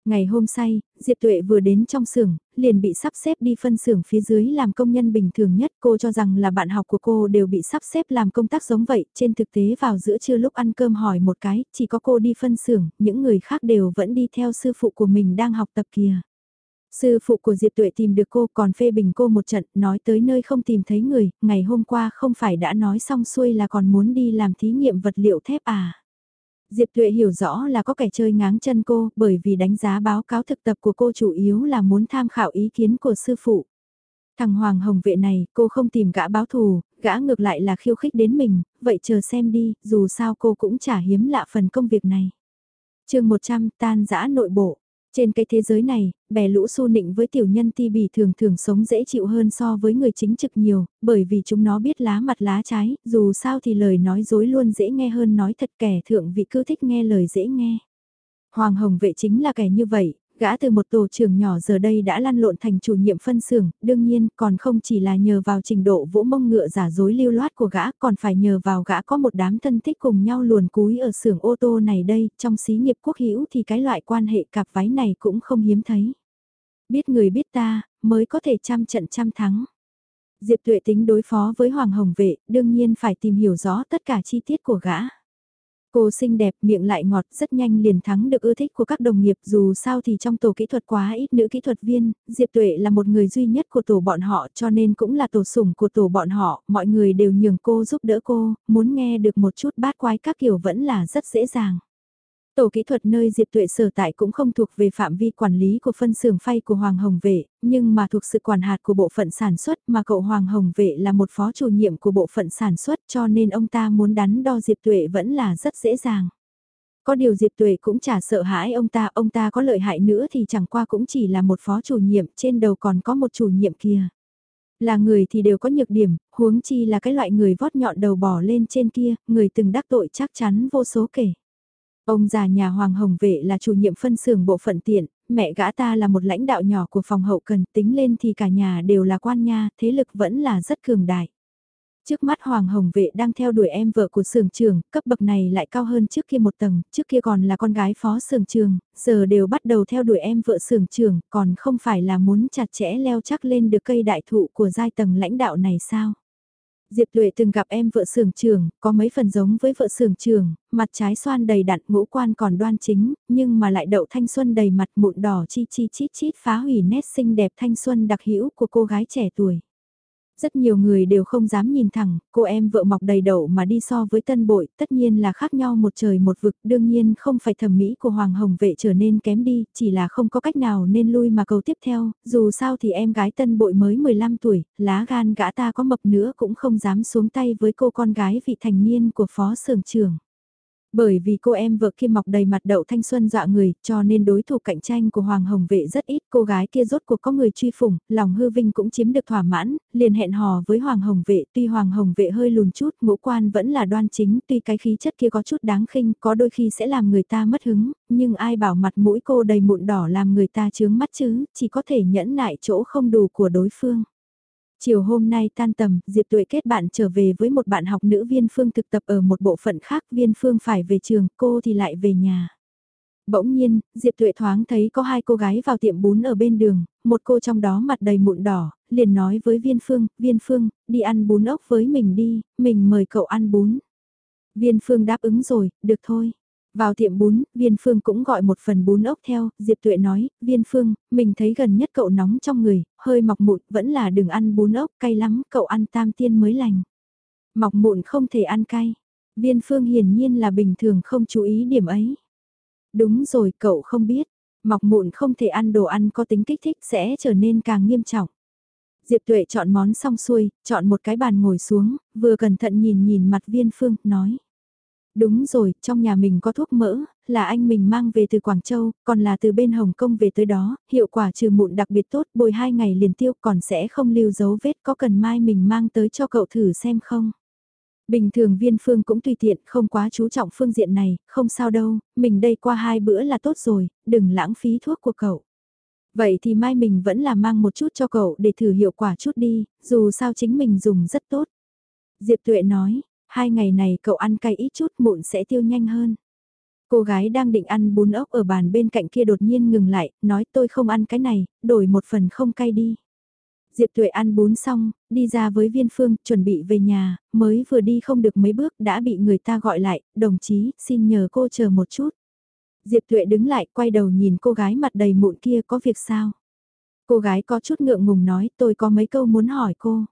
Ngày hôm say, Diệp Tuệ vừa đến trong xưởng, liền bị sắp xếp đi phân xưởng phía dưới làm công nhân bình thường nhất. Cô cho rằng là bạn học của cô đều bị sắp xếp làm công tác giống vậy. Trên thực tế vào giữa trưa lúc ăn cơm hỏi một cái, chỉ có cô đi phân xưởng, những người khác đều vẫn đi theo sư phụ của mình đang học tập kìa. Sư phụ của Diệp Tuệ tìm được cô còn phê bình cô một trận, nói tới nơi không tìm thấy người, ngày hôm qua không phải đã nói xong xuôi là còn muốn đi làm thí nghiệm vật liệu thép à. Diệp Tuệ hiểu rõ là có kẻ chơi ngáng chân cô bởi vì đánh giá báo cáo thực tập của cô chủ yếu là muốn tham khảo ý kiến của sư phụ. Thằng Hoàng Hồng vệ này cô không tìm gã báo thù, gã ngược lại là khiêu khích đến mình, vậy chờ xem đi, dù sao cô cũng chả hiếm lạ phần công việc này. chương 100 tan giã nội bộ. Trên cái thế giới này, bè lũ su nịnh với tiểu nhân ti bì thường thường sống dễ chịu hơn so với người chính trực nhiều, bởi vì chúng nó biết lá mặt lá trái, dù sao thì lời nói dối luôn dễ nghe hơn nói thật kẻ thượng vị cứ thích nghe lời dễ nghe. Hoàng Hồng vệ chính là kẻ như vậy, Gã từ một tổ trưởng nhỏ giờ đây đã lăn lộn thành chủ nhiệm phân xưởng, đương nhiên còn không chỉ là nhờ vào trình độ vỗ mông ngựa giả dối lưu loát của gã còn phải nhờ vào gã có một đám thân thích cùng nhau luồn cúi ở xưởng ô tô này đây, trong xí nghiệp quốc hữu thì cái loại quan hệ cặp váy này cũng không hiếm thấy. Biết người biết ta, mới có thể trăm trận trăm thắng. Diệp Tuệ tính đối phó với Hoàng Hồng Vệ, đương nhiên phải tìm hiểu rõ tất cả chi tiết của gã. Cô xinh đẹp miệng lại ngọt rất nhanh liền thắng được ưa thích của các đồng nghiệp dù sao thì trong tổ kỹ thuật quá ít nữ kỹ thuật viên, Diệp Tuệ là một người duy nhất của tổ bọn họ cho nên cũng là tổ sủng của tổ bọn họ, mọi người đều nhường cô giúp đỡ cô, muốn nghe được một chút bát quái các kiểu vẫn là rất dễ dàng. Tổ kỹ thuật nơi Diệp Tuệ sở tại cũng không thuộc về phạm vi quản lý của phân xưởng phay của Hoàng Hồng Vệ, nhưng mà thuộc sự quản hạt của bộ phận sản xuất mà cậu Hoàng Hồng Vệ là một phó chủ nhiệm của bộ phận sản xuất cho nên ông ta muốn đắn đo Diệp Tuệ vẫn là rất dễ dàng. Có điều Diệp Tuệ cũng chả sợ hãi ông ta, ông ta có lợi hại nữa thì chẳng qua cũng chỉ là một phó chủ nhiệm, trên đầu còn có một chủ nhiệm kia. Là người thì đều có nhược điểm, huống chi là cái loại người vót nhọn đầu bỏ lên trên kia, người từng đắc tội chắc chắn vô số kể. Ông già nhà Hoàng Hồng Vệ là chủ nhiệm phân xưởng bộ phận tiện, mẹ gã ta là một lãnh đạo nhỏ của phòng hậu cần tính lên thì cả nhà đều là quan nha, thế lực vẫn là rất cường đại. Trước mắt Hoàng Hồng Vệ đang theo đuổi em vợ của sưởng trường, cấp bậc này lại cao hơn trước kia một tầng, trước kia còn là con gái phó sưởng trường, giờ đều bắt đầu theo đuổi em vợ sưởng trường, còn không phải là muốn chặt chẽ leo chắc lên được cây đại thụ của giai tầng lãnh đạo này sao? Diệp Tuệ từng gặp em vợ sưởng trường, có mấy phần giống với vợ sưởng trường, mặt trái xoan đầy đặn ngũ quan còn đoan chính, nhưng mà lại đậu thanh xuân đầy mặt mụn đỏ chi chi chít chít phá hủy nét xinh đẹp thanh xuân đặc hữu của cô gái trẻ tuổi. Rất nhiều người đều không dám nhìn thẳng, cô em vợ mọc đầy đậu mà đi so với tân bội, tất nhiên là khác nhau một trời một vực, đương nhiên không phải thẩm mỹ của Hoàng Hồng vệ trở nên kém đi, chỉ là không có cách nào nên lui mà cầu tiếp theo, dù sao thì em gái tân bội mới 15 tuổi, lá gan gã ta có mập nữa cũng không dám xuống tay với cô con gái vị thành niên của phó sưởng trưởng. Bởi vì cô em vợ kia mọc đầy mặt đậu thanh xuân dọa người, cho nên đối thủ cạnh tranh của Hoàng Hồng Vệ rất ít, cô gái kia rốt cuộc có người truy phủng, lòng hư vinh cũng chiếm được thỏa mãn, liền hẹn hò với Hoàng Hồng Vệ, tuy Hoàng Hồng Vệ hơi lùn chút, ngũ quan vẫn là đoan chính, tuy cái khí chất kia có chút đáng khinh, có đôi khi sẽ làm người ta mất hứng, nhưng ai bảo mặt mũi cô đầy mụn đỏ làm người ta chướng mắt chứ, chỉ có thể nhẫn nại chỗ không đủ của đối phương. Chiều hôm nay tan tầm, Diệp Tuệ kết bạn trở về với một bạn học nữ viên phương thực tập ở một bộ phận khác, viên phương phải về trường, cô thì lại về nhà. Bỗng nhiên, Diệp Tuệ thoáng thấy có hai cô gái vào tiệm bún ở bên đường, một cô trong đó mặt đầy mụn đỏ, liền nói với viên phương, viên phương, đi ăn bún ốc với mình đi, mình mời cậu ăn bún. Viên phương đáp ứng rồi, được thôi. Vào tiệm bún, viên phương cũng gọi một phần bún ốc theo, Diệp Tuệ nói, viên phương, mình thấy gần nhất cậu nóng trong người, hơi mọc mụn, vẫn là đừng ăn bún ốc, cay lắm, cậu ăn tam tiên mới lành. Mọc mụn không thể ăn cay. Viên phương hiển nhiên là bình thường không chú ý điểm ấy. Đúng rồi, cậu không biết, mọc mụn không thể ăn đồ ăn có tính kích thích sẽ trở nên càng nghiêm trọng. Diệp Tuệ chọn món xong xuôi, chọn một cái bàn ngồi xuống, vừa cẩn thận nhìn nhìn mặt viên phương, nói. Đúng rồi, trong nhà mình có thuốc mỡ, là anh mình mang về từ Quảng Châu, còn là từ bên Hồng Kông về tới đó, hiệu quả trừ mụn đặc biệt tốt, bồi hai ngày liền tiêu còn sẽ không lưu dấu vết có cần mai mình mang tới cho cậu thử xem không. Bình thường viên phương cũng tùy tiện, không quá chú trọng phương diện này, không sao đâu, mình đây qua hai bữa là tốt rồi, đừng lãng phí thuốc của cậu. Vậy thì mai mình vẫn là mang một chút cho cậu để thử hiệu quả chút đi, dù sao chính mình dùng rất tốt. Diệp Tuệ nói, hai ngày này cậu ăn cay ít chút mụn sẽ tiêu nhanh hơn. Cô gái đang định ăn bún ốc ở bàn bên cạnh kia đột nhiên ngừng lại, nói tôi không ăn cái này, đổi một phần không cay đi. Diệp Tuệ ăn bún xong, đi ra với viên phương, chuẩn bị về nhà, mới vừa đi không được mấy bước đã bị người ta gọi lại, đồng chí, xin nhờ cô chờ một chút. Diệp Tuệ đứng lại, quay đầu nhìn cô gái mặt đầy mụn kia có việc sao? Cô gái có chút ngượng ngùng nói, tôi có mấy câu muốn hỏi cô.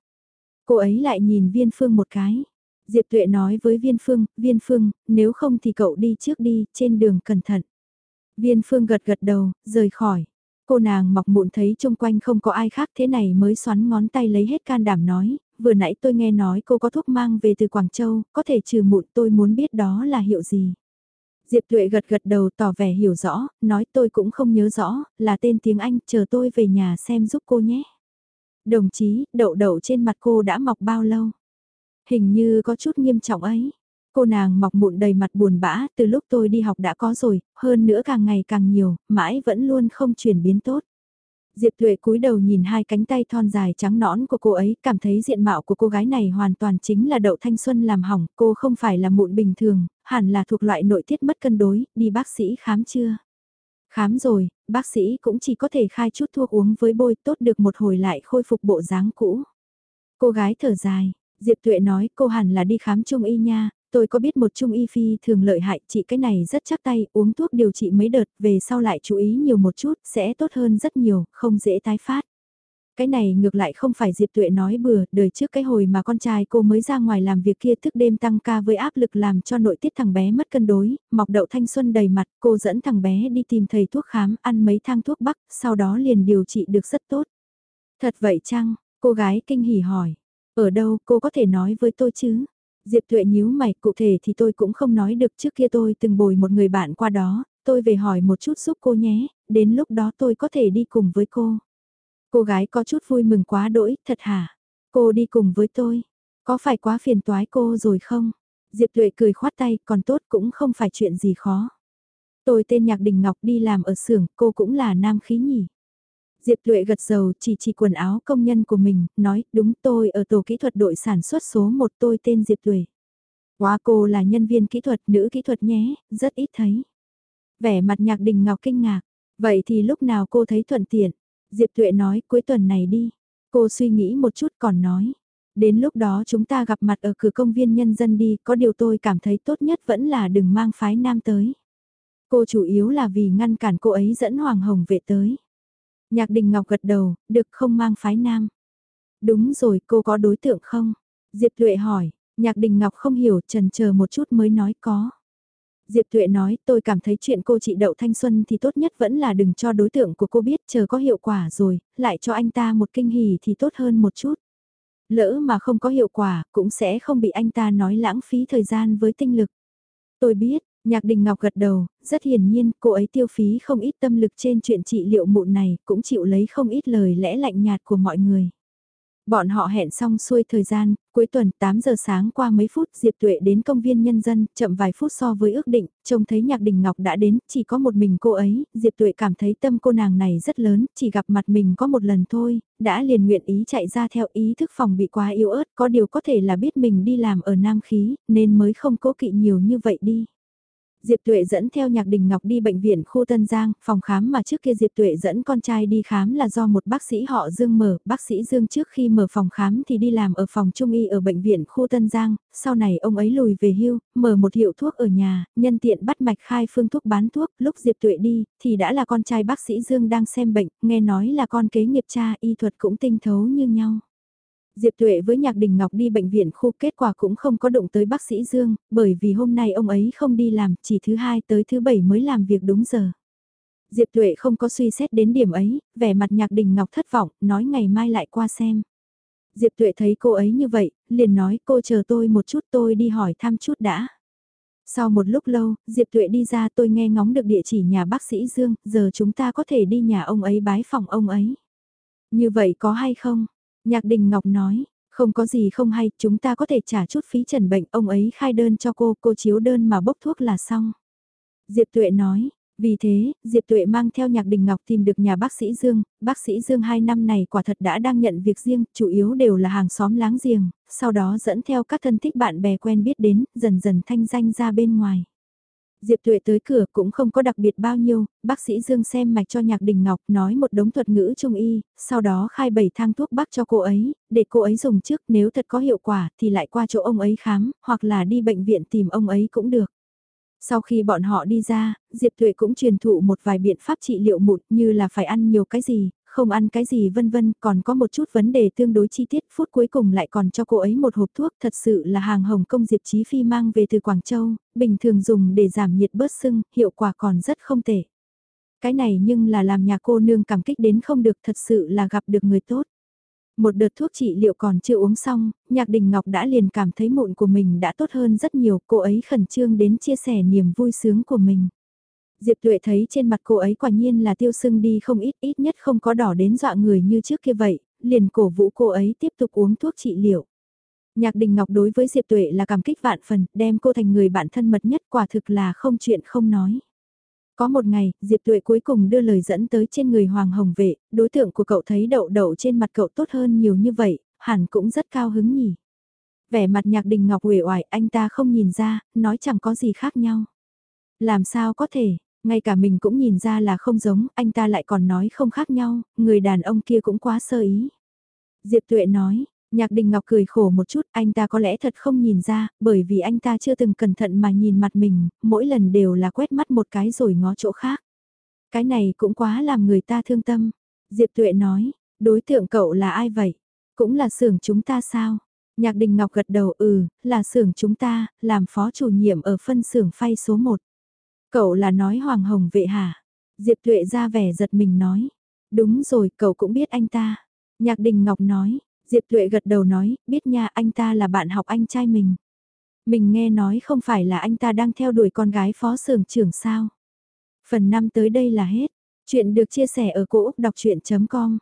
Cô ấy lại nhìn viên phương một cái. Diệp Tuệ nói với Viên Phương, Viên Phương, nếu không thì cậu đi trước đi, trên đường cẩn thận. Viên Phương gật gật đầu, rời khỏi. Cô nàng mọc mụn thấy chung quanh không có ai khác thế này mới xoắn ngón tay lấy hết can đảm nói, vừa nãy tôi nghe nói cô có thuốc mang về từ Quảng Châu, có thể trừ mụn tôi muốn biết đó là hiệu gì. Diệp Tuệ gật gật đầu tỏ vẻ hiểu rõ, nói tôi cũng không nhớ rõ, là tên tiếng Anh, chờ tôi về nhà xem giúp cô nhé. Đồng chí, đậu đậu trên mặt cô đã mọc bao lâu? Hình như có chút nghiêm trọng ấy. Cô nàng mọc mụn đầy mặt buồn bã, từ lúc tôi đi học đã có rồi, hơn nữa càng ngày càng nhiều, mãi vẫn luôn không chuyển biến tốt. Diệp Thuệ cúi đầu nhìn hai cánh tay thon dài trắng nõn của cô ấy, cảm thấy diện mạo của cô gái này hoàn toàn chính là đậu thanh xuân làm hỏng, cô không phải là mụn bình thường, hẳn là thuộc loại nội tiết mất cân đối, đi bác sĩ khám chưa? Khám rồi, bác sĩ cũng chỉ có thể khai chút thuốc uống với bôi tốt được một hồi lại khôi phục bộ dáng cũ. Cô gái thở dài, Diệp Tuệ nói cô hẳn là đi khám trung y nha, tôi có biết một trung y phi thường lợi hại, chị cái này rất chắc tay, uống thuốc điều trị mấy đợt, về sau lại chú ý nhiều một chút, sẽ tốt hơn rất nhiều, không dễ tái phát. Cái này ngược lại không phải Diệp Tuệ nói bừa, đời trước cái hồi mà con trai cô mới ra ngoài làm việc kia thức đêm tăng ca với áp lực làm cho nội tiết thằng bé mất cân đối, mọc đậu thanh xuân đầy mặt, cô dẫn thằng bé đi tìm thầy thuốc khám, ăn mấy thang thuốc bắc, sau đó liền điều trị được rất tốt. Thật vậy chăng? Cô gái kinh hỉ hỏi. Ở đâu cô có thể nói với tôi chứ? Diệp Tuệ nhíu mày, cụ thể thì tôi cũng không nói được trước kia tôi từng bồi một người bạn qua đó, tôi về hỏi một chút giúp cô nhé, đến lúc đó tôi có thể đi cùng với cô. Cô gái có chút vui mừng quá đỗi, thật hả? Cô đi cùng với tôi, có phải quá phiền toái cô rồi không? Diệp Tuệ cười khoát tay, còn tốt cũng không phải chuyện gì khó. Tôi tên Nhạc Đình Ngọc đi làm ở xưởng, cô cũng là nam khí nhỉ. Diệp Tuệ gật dầu chỉ chỉ quần áo công nhân của mình, nói, đúng tôi ở tổ kỹ thuật đội sản xuất số 1 tôi tên Diệp Tuệ. Quá cô là nhân viên kỹ thuật, nữ kỹ thuật nhé, rất ít thấy. Vẻ mặt nhạc đình ngọc kinh ngạc, vậy thì lúc nào cô thấy thuận tiện? Diệp Tuệ nói, cuối tuần này đi. Cô suy nghĩ một chút còn nói. Đến lúc đó chúng ta gặp mặt ở cửa công viên nhân dân đi, có điều tôi cảm thấy tốt nhất vẫn là đừng mang phái nam tới. Cô chủ yếu là vì ngăn cản cô ấy dẫn Hoàng Hồng về tới. Nhạc Đình Ngọc gật đầu, được không mang phái nam. Đúng rồi, cô có đối tượng không? Diệp Tuệ hỏi, Nhạc Đình Ngọc không hiểu, trần chờ một chút mới nói có. Diệp Tuệ nói, tôi cảm thấy chuyện cô chị Đậu Thanh Xuân thì tốt nhất vẫn là đừng cho đối tượng của cô biết chờ có hiệu quả rồi, lại cho anh ta một kinh hỉ thì tốt hơn một chút. Lỡ mà không có hiệu quả, cũng sẽ không bị anh ta nói lãng phí thời gian với tinh lực. Tôi biết, Nhạc Đình Ngọc gật đầu, rất hiển nhiên cô ấy tiêu phí không ít tâm lực trên chuyện trị liệu mụn này, cũng chịu lấy không ít lời lẽ lạnh nhạt của mọi người. Bọn họ hẹn xong xuôi thời gian, cuối tuần 8 giờ sáng qua mấy phút Diệp Tuệ đến công viên nhân dân, chậm vài phút so với ước định, trông thấy Nhạc Đình Ngọc đã đến, chỉ có một mình cô ấy, Diệp Tuệ cảm thấy tâm cô nàng này rất lớn, chỉ gặp mặt mình có một lần thôi, đã liền nguyện ý chạy ra theo ý thức phòng bị quá yếu ớt, có điều có thể là biết mình đi làm ở Nam Khí, nên mới không cố kỵ nhiều như vậy đi. Diệp Tuệ dẫn theo Nhạc Đình Ngọc đi bệnh viện khu Tân Giang, phòng khám mà trước kia Diệp Tuệ dẫn con trai đi khám là do một bác sĩ họ Dương mở, bác sĩ Dương trước khi mở phòng khám thì đi làm ở phòng trung y ở bệnh viện khu Tân Giang, sau này ông ấy lùi về hưu, mở một hiệu thuốc ở nhà, nhân tiện bắt mạch khai phương thuốc bán thuốc, lúc Diệp Tuệ đi, thì đã là con trai bác sĩ Dương đang xem bệnh, nghe nói là con kế nghiệp cha y thuật cũng tinh thấu như nhau. Diệp Tuệ với Nhạc Đình Ngọc đi bệnh viện khu kết quả cũng không có động tới bác sĩ Dương, bởi vì hôm nay ông ấy không đi làm, chỉ thứ hai tới thứ bảy mới làm việc đúng giờ. Diệp Tuệ không có suy xét đến điểm ấy, vẻ mặt Nhạc Đình Ngọc thất vọng, nói ngày mai lại qua xem. Diệp Tuệ thấy cô ấy như vậy, liền nói cô chờ tôi một chút tôi đi hỏi thăm chút đã. Sau một lúc lâu, Diệp Tuệ đi ra tôi nghe ngóng được địa chỉ nhà bác sĩ Dương, giờ chúng ta có thể đi nhà ông ấy bái phòng ông ấy. Như vậy có hay không? Nhạc Đình Ngọc nói, không có gì không hay, chúng ta có thể trả chút phí trần bệnh, ông ấy khai đơn cho cô, cô chiếu đơn mà bốc thuốc là xong. Diệp Tuệ nói, vì thế, Diệp Tuệ mang theo Nhạc Đình Ngọc tìm được nhà bác sĩ Dương, bác sĩ Dương hai năm này quả thật đã đang nhận việc riêng, chủ yếu đều là hàng xóm láng giềng, sau đó dẫn theo các thân thích bạn bè quen biết đến, dần dần thanh danh ra bên ngoài. Diệp Tuệ tới cửa cũng không có đặc biệt bao nhiêu, bác sĩ Dương xem mạch cho Nhạc Đình Ngọc nói một đống thuật ngữ trung y, sau đó khai bảy thang thuốc bắc cho cô ấy, để cô ấy dùng trước nếu thật có hiệu quả thì lại qua chỗ ông ấy khám, hoặc là đi bệnh viện tìm ông ấy cũng được. Sau khi bọn họ đi ra, Diệp Tuệ cũng truyền thụ một vài biện pháp trị liệu mụn như là phải ăn nhiều cái gì, không ăn cái gì vân vân, còn có một chút vấn đề tương đối chi tiết, phút cuối cùng lại còn cho cô ấy một hộp thuốc thật sự là hàng Hồng Công Diệp Chí Phi mang về từ Quảng Châu, bình thường dùng để giảm nhiệt bớt sưng, hiệu quả còn rất không tệ. Cái này nhưng là làm nhà cô nương cảm kích đến không được thật sự là gặp được người tốt. Một đợt thuốc trị liệu còn chưa uống xong, Nhạc Đình Ngọc đã liền cảm thấy mụn của mình đã tốt hơn rất nhiều, cô ấy khẩn trương đến chia sẻ niềm vui sướng của mình. Diệp Tuệ thấy trên mặt cô ấy quả nhiên là tiêu sưng đi không ít, ít nhất không có đỏ đến dọa người như trước kia vậy, liền cổ vũ cô ấy tiếp tục uống thuốc trị liệu. Nhạc Đình Ngọc đối với Diệp Tuệ là cảm kích vạn phần, đem cô thành người bạn thân mật nhất quả thực là không chuyện không nói. Có một ngày, Diệp Tuệ cuối cùng đưa lời dẫn tới trên người Hoàng Hồng Vệ, đối tượng của cậu thấy đậu đậu trên mặt cậu tốt hơn nhiều như vậy, hẳn cũng rất cao hứng nhỉ. Vẻ mặt Nhạc Đình Ngọc uể oải anh ta không nhìn ra, nói chẳng có gì khác nhau. Làm sao có thể, ngay cả mình cũng nhìn ra là không giống, anh ta lại còn nói không khác nhau, người đàn ông kia cũng quá sơ ý. Diệp Tuệ nói, Nhạc Đình Ngọc cười khổ một chút, anh ta có lẽ thật không nhìn ra, bởi vì anh ta chưa từng cẩn thận mà nhìn mặt mình, mỗi lần đều là quét mắt một cái rồi ngó chỗ khác. Cái này cũng quá làm người ta thương tâm. Diệp Tuệ nói, đối tượng cậu là ai vậy? Cũng là xưởng chúng ta sao? Nhạc Đình Ngọc gật đầu ừ, là xưởng chúng ta, làm phó chủ nhiệm ở phân xưởng phay số 1. Cậu là nói Hoàng Hồng vệ hả? Diệp Tuệ ra vẻ giật mình nói. Đúng rồi, cậu cũng biết anh ta. Nhạc Đình Ngọc nói, Diệp Tuệ gật đầu nói, biết nha anh ta là bạn học anh trai mình. Mình nghe nói không phải là anh ta đang theo đuổi con gái phó sưởng trưởng sao. Phần 5 tới đây là hết. Chuyện được chia sẻ ở cỗ đọc chuyện.com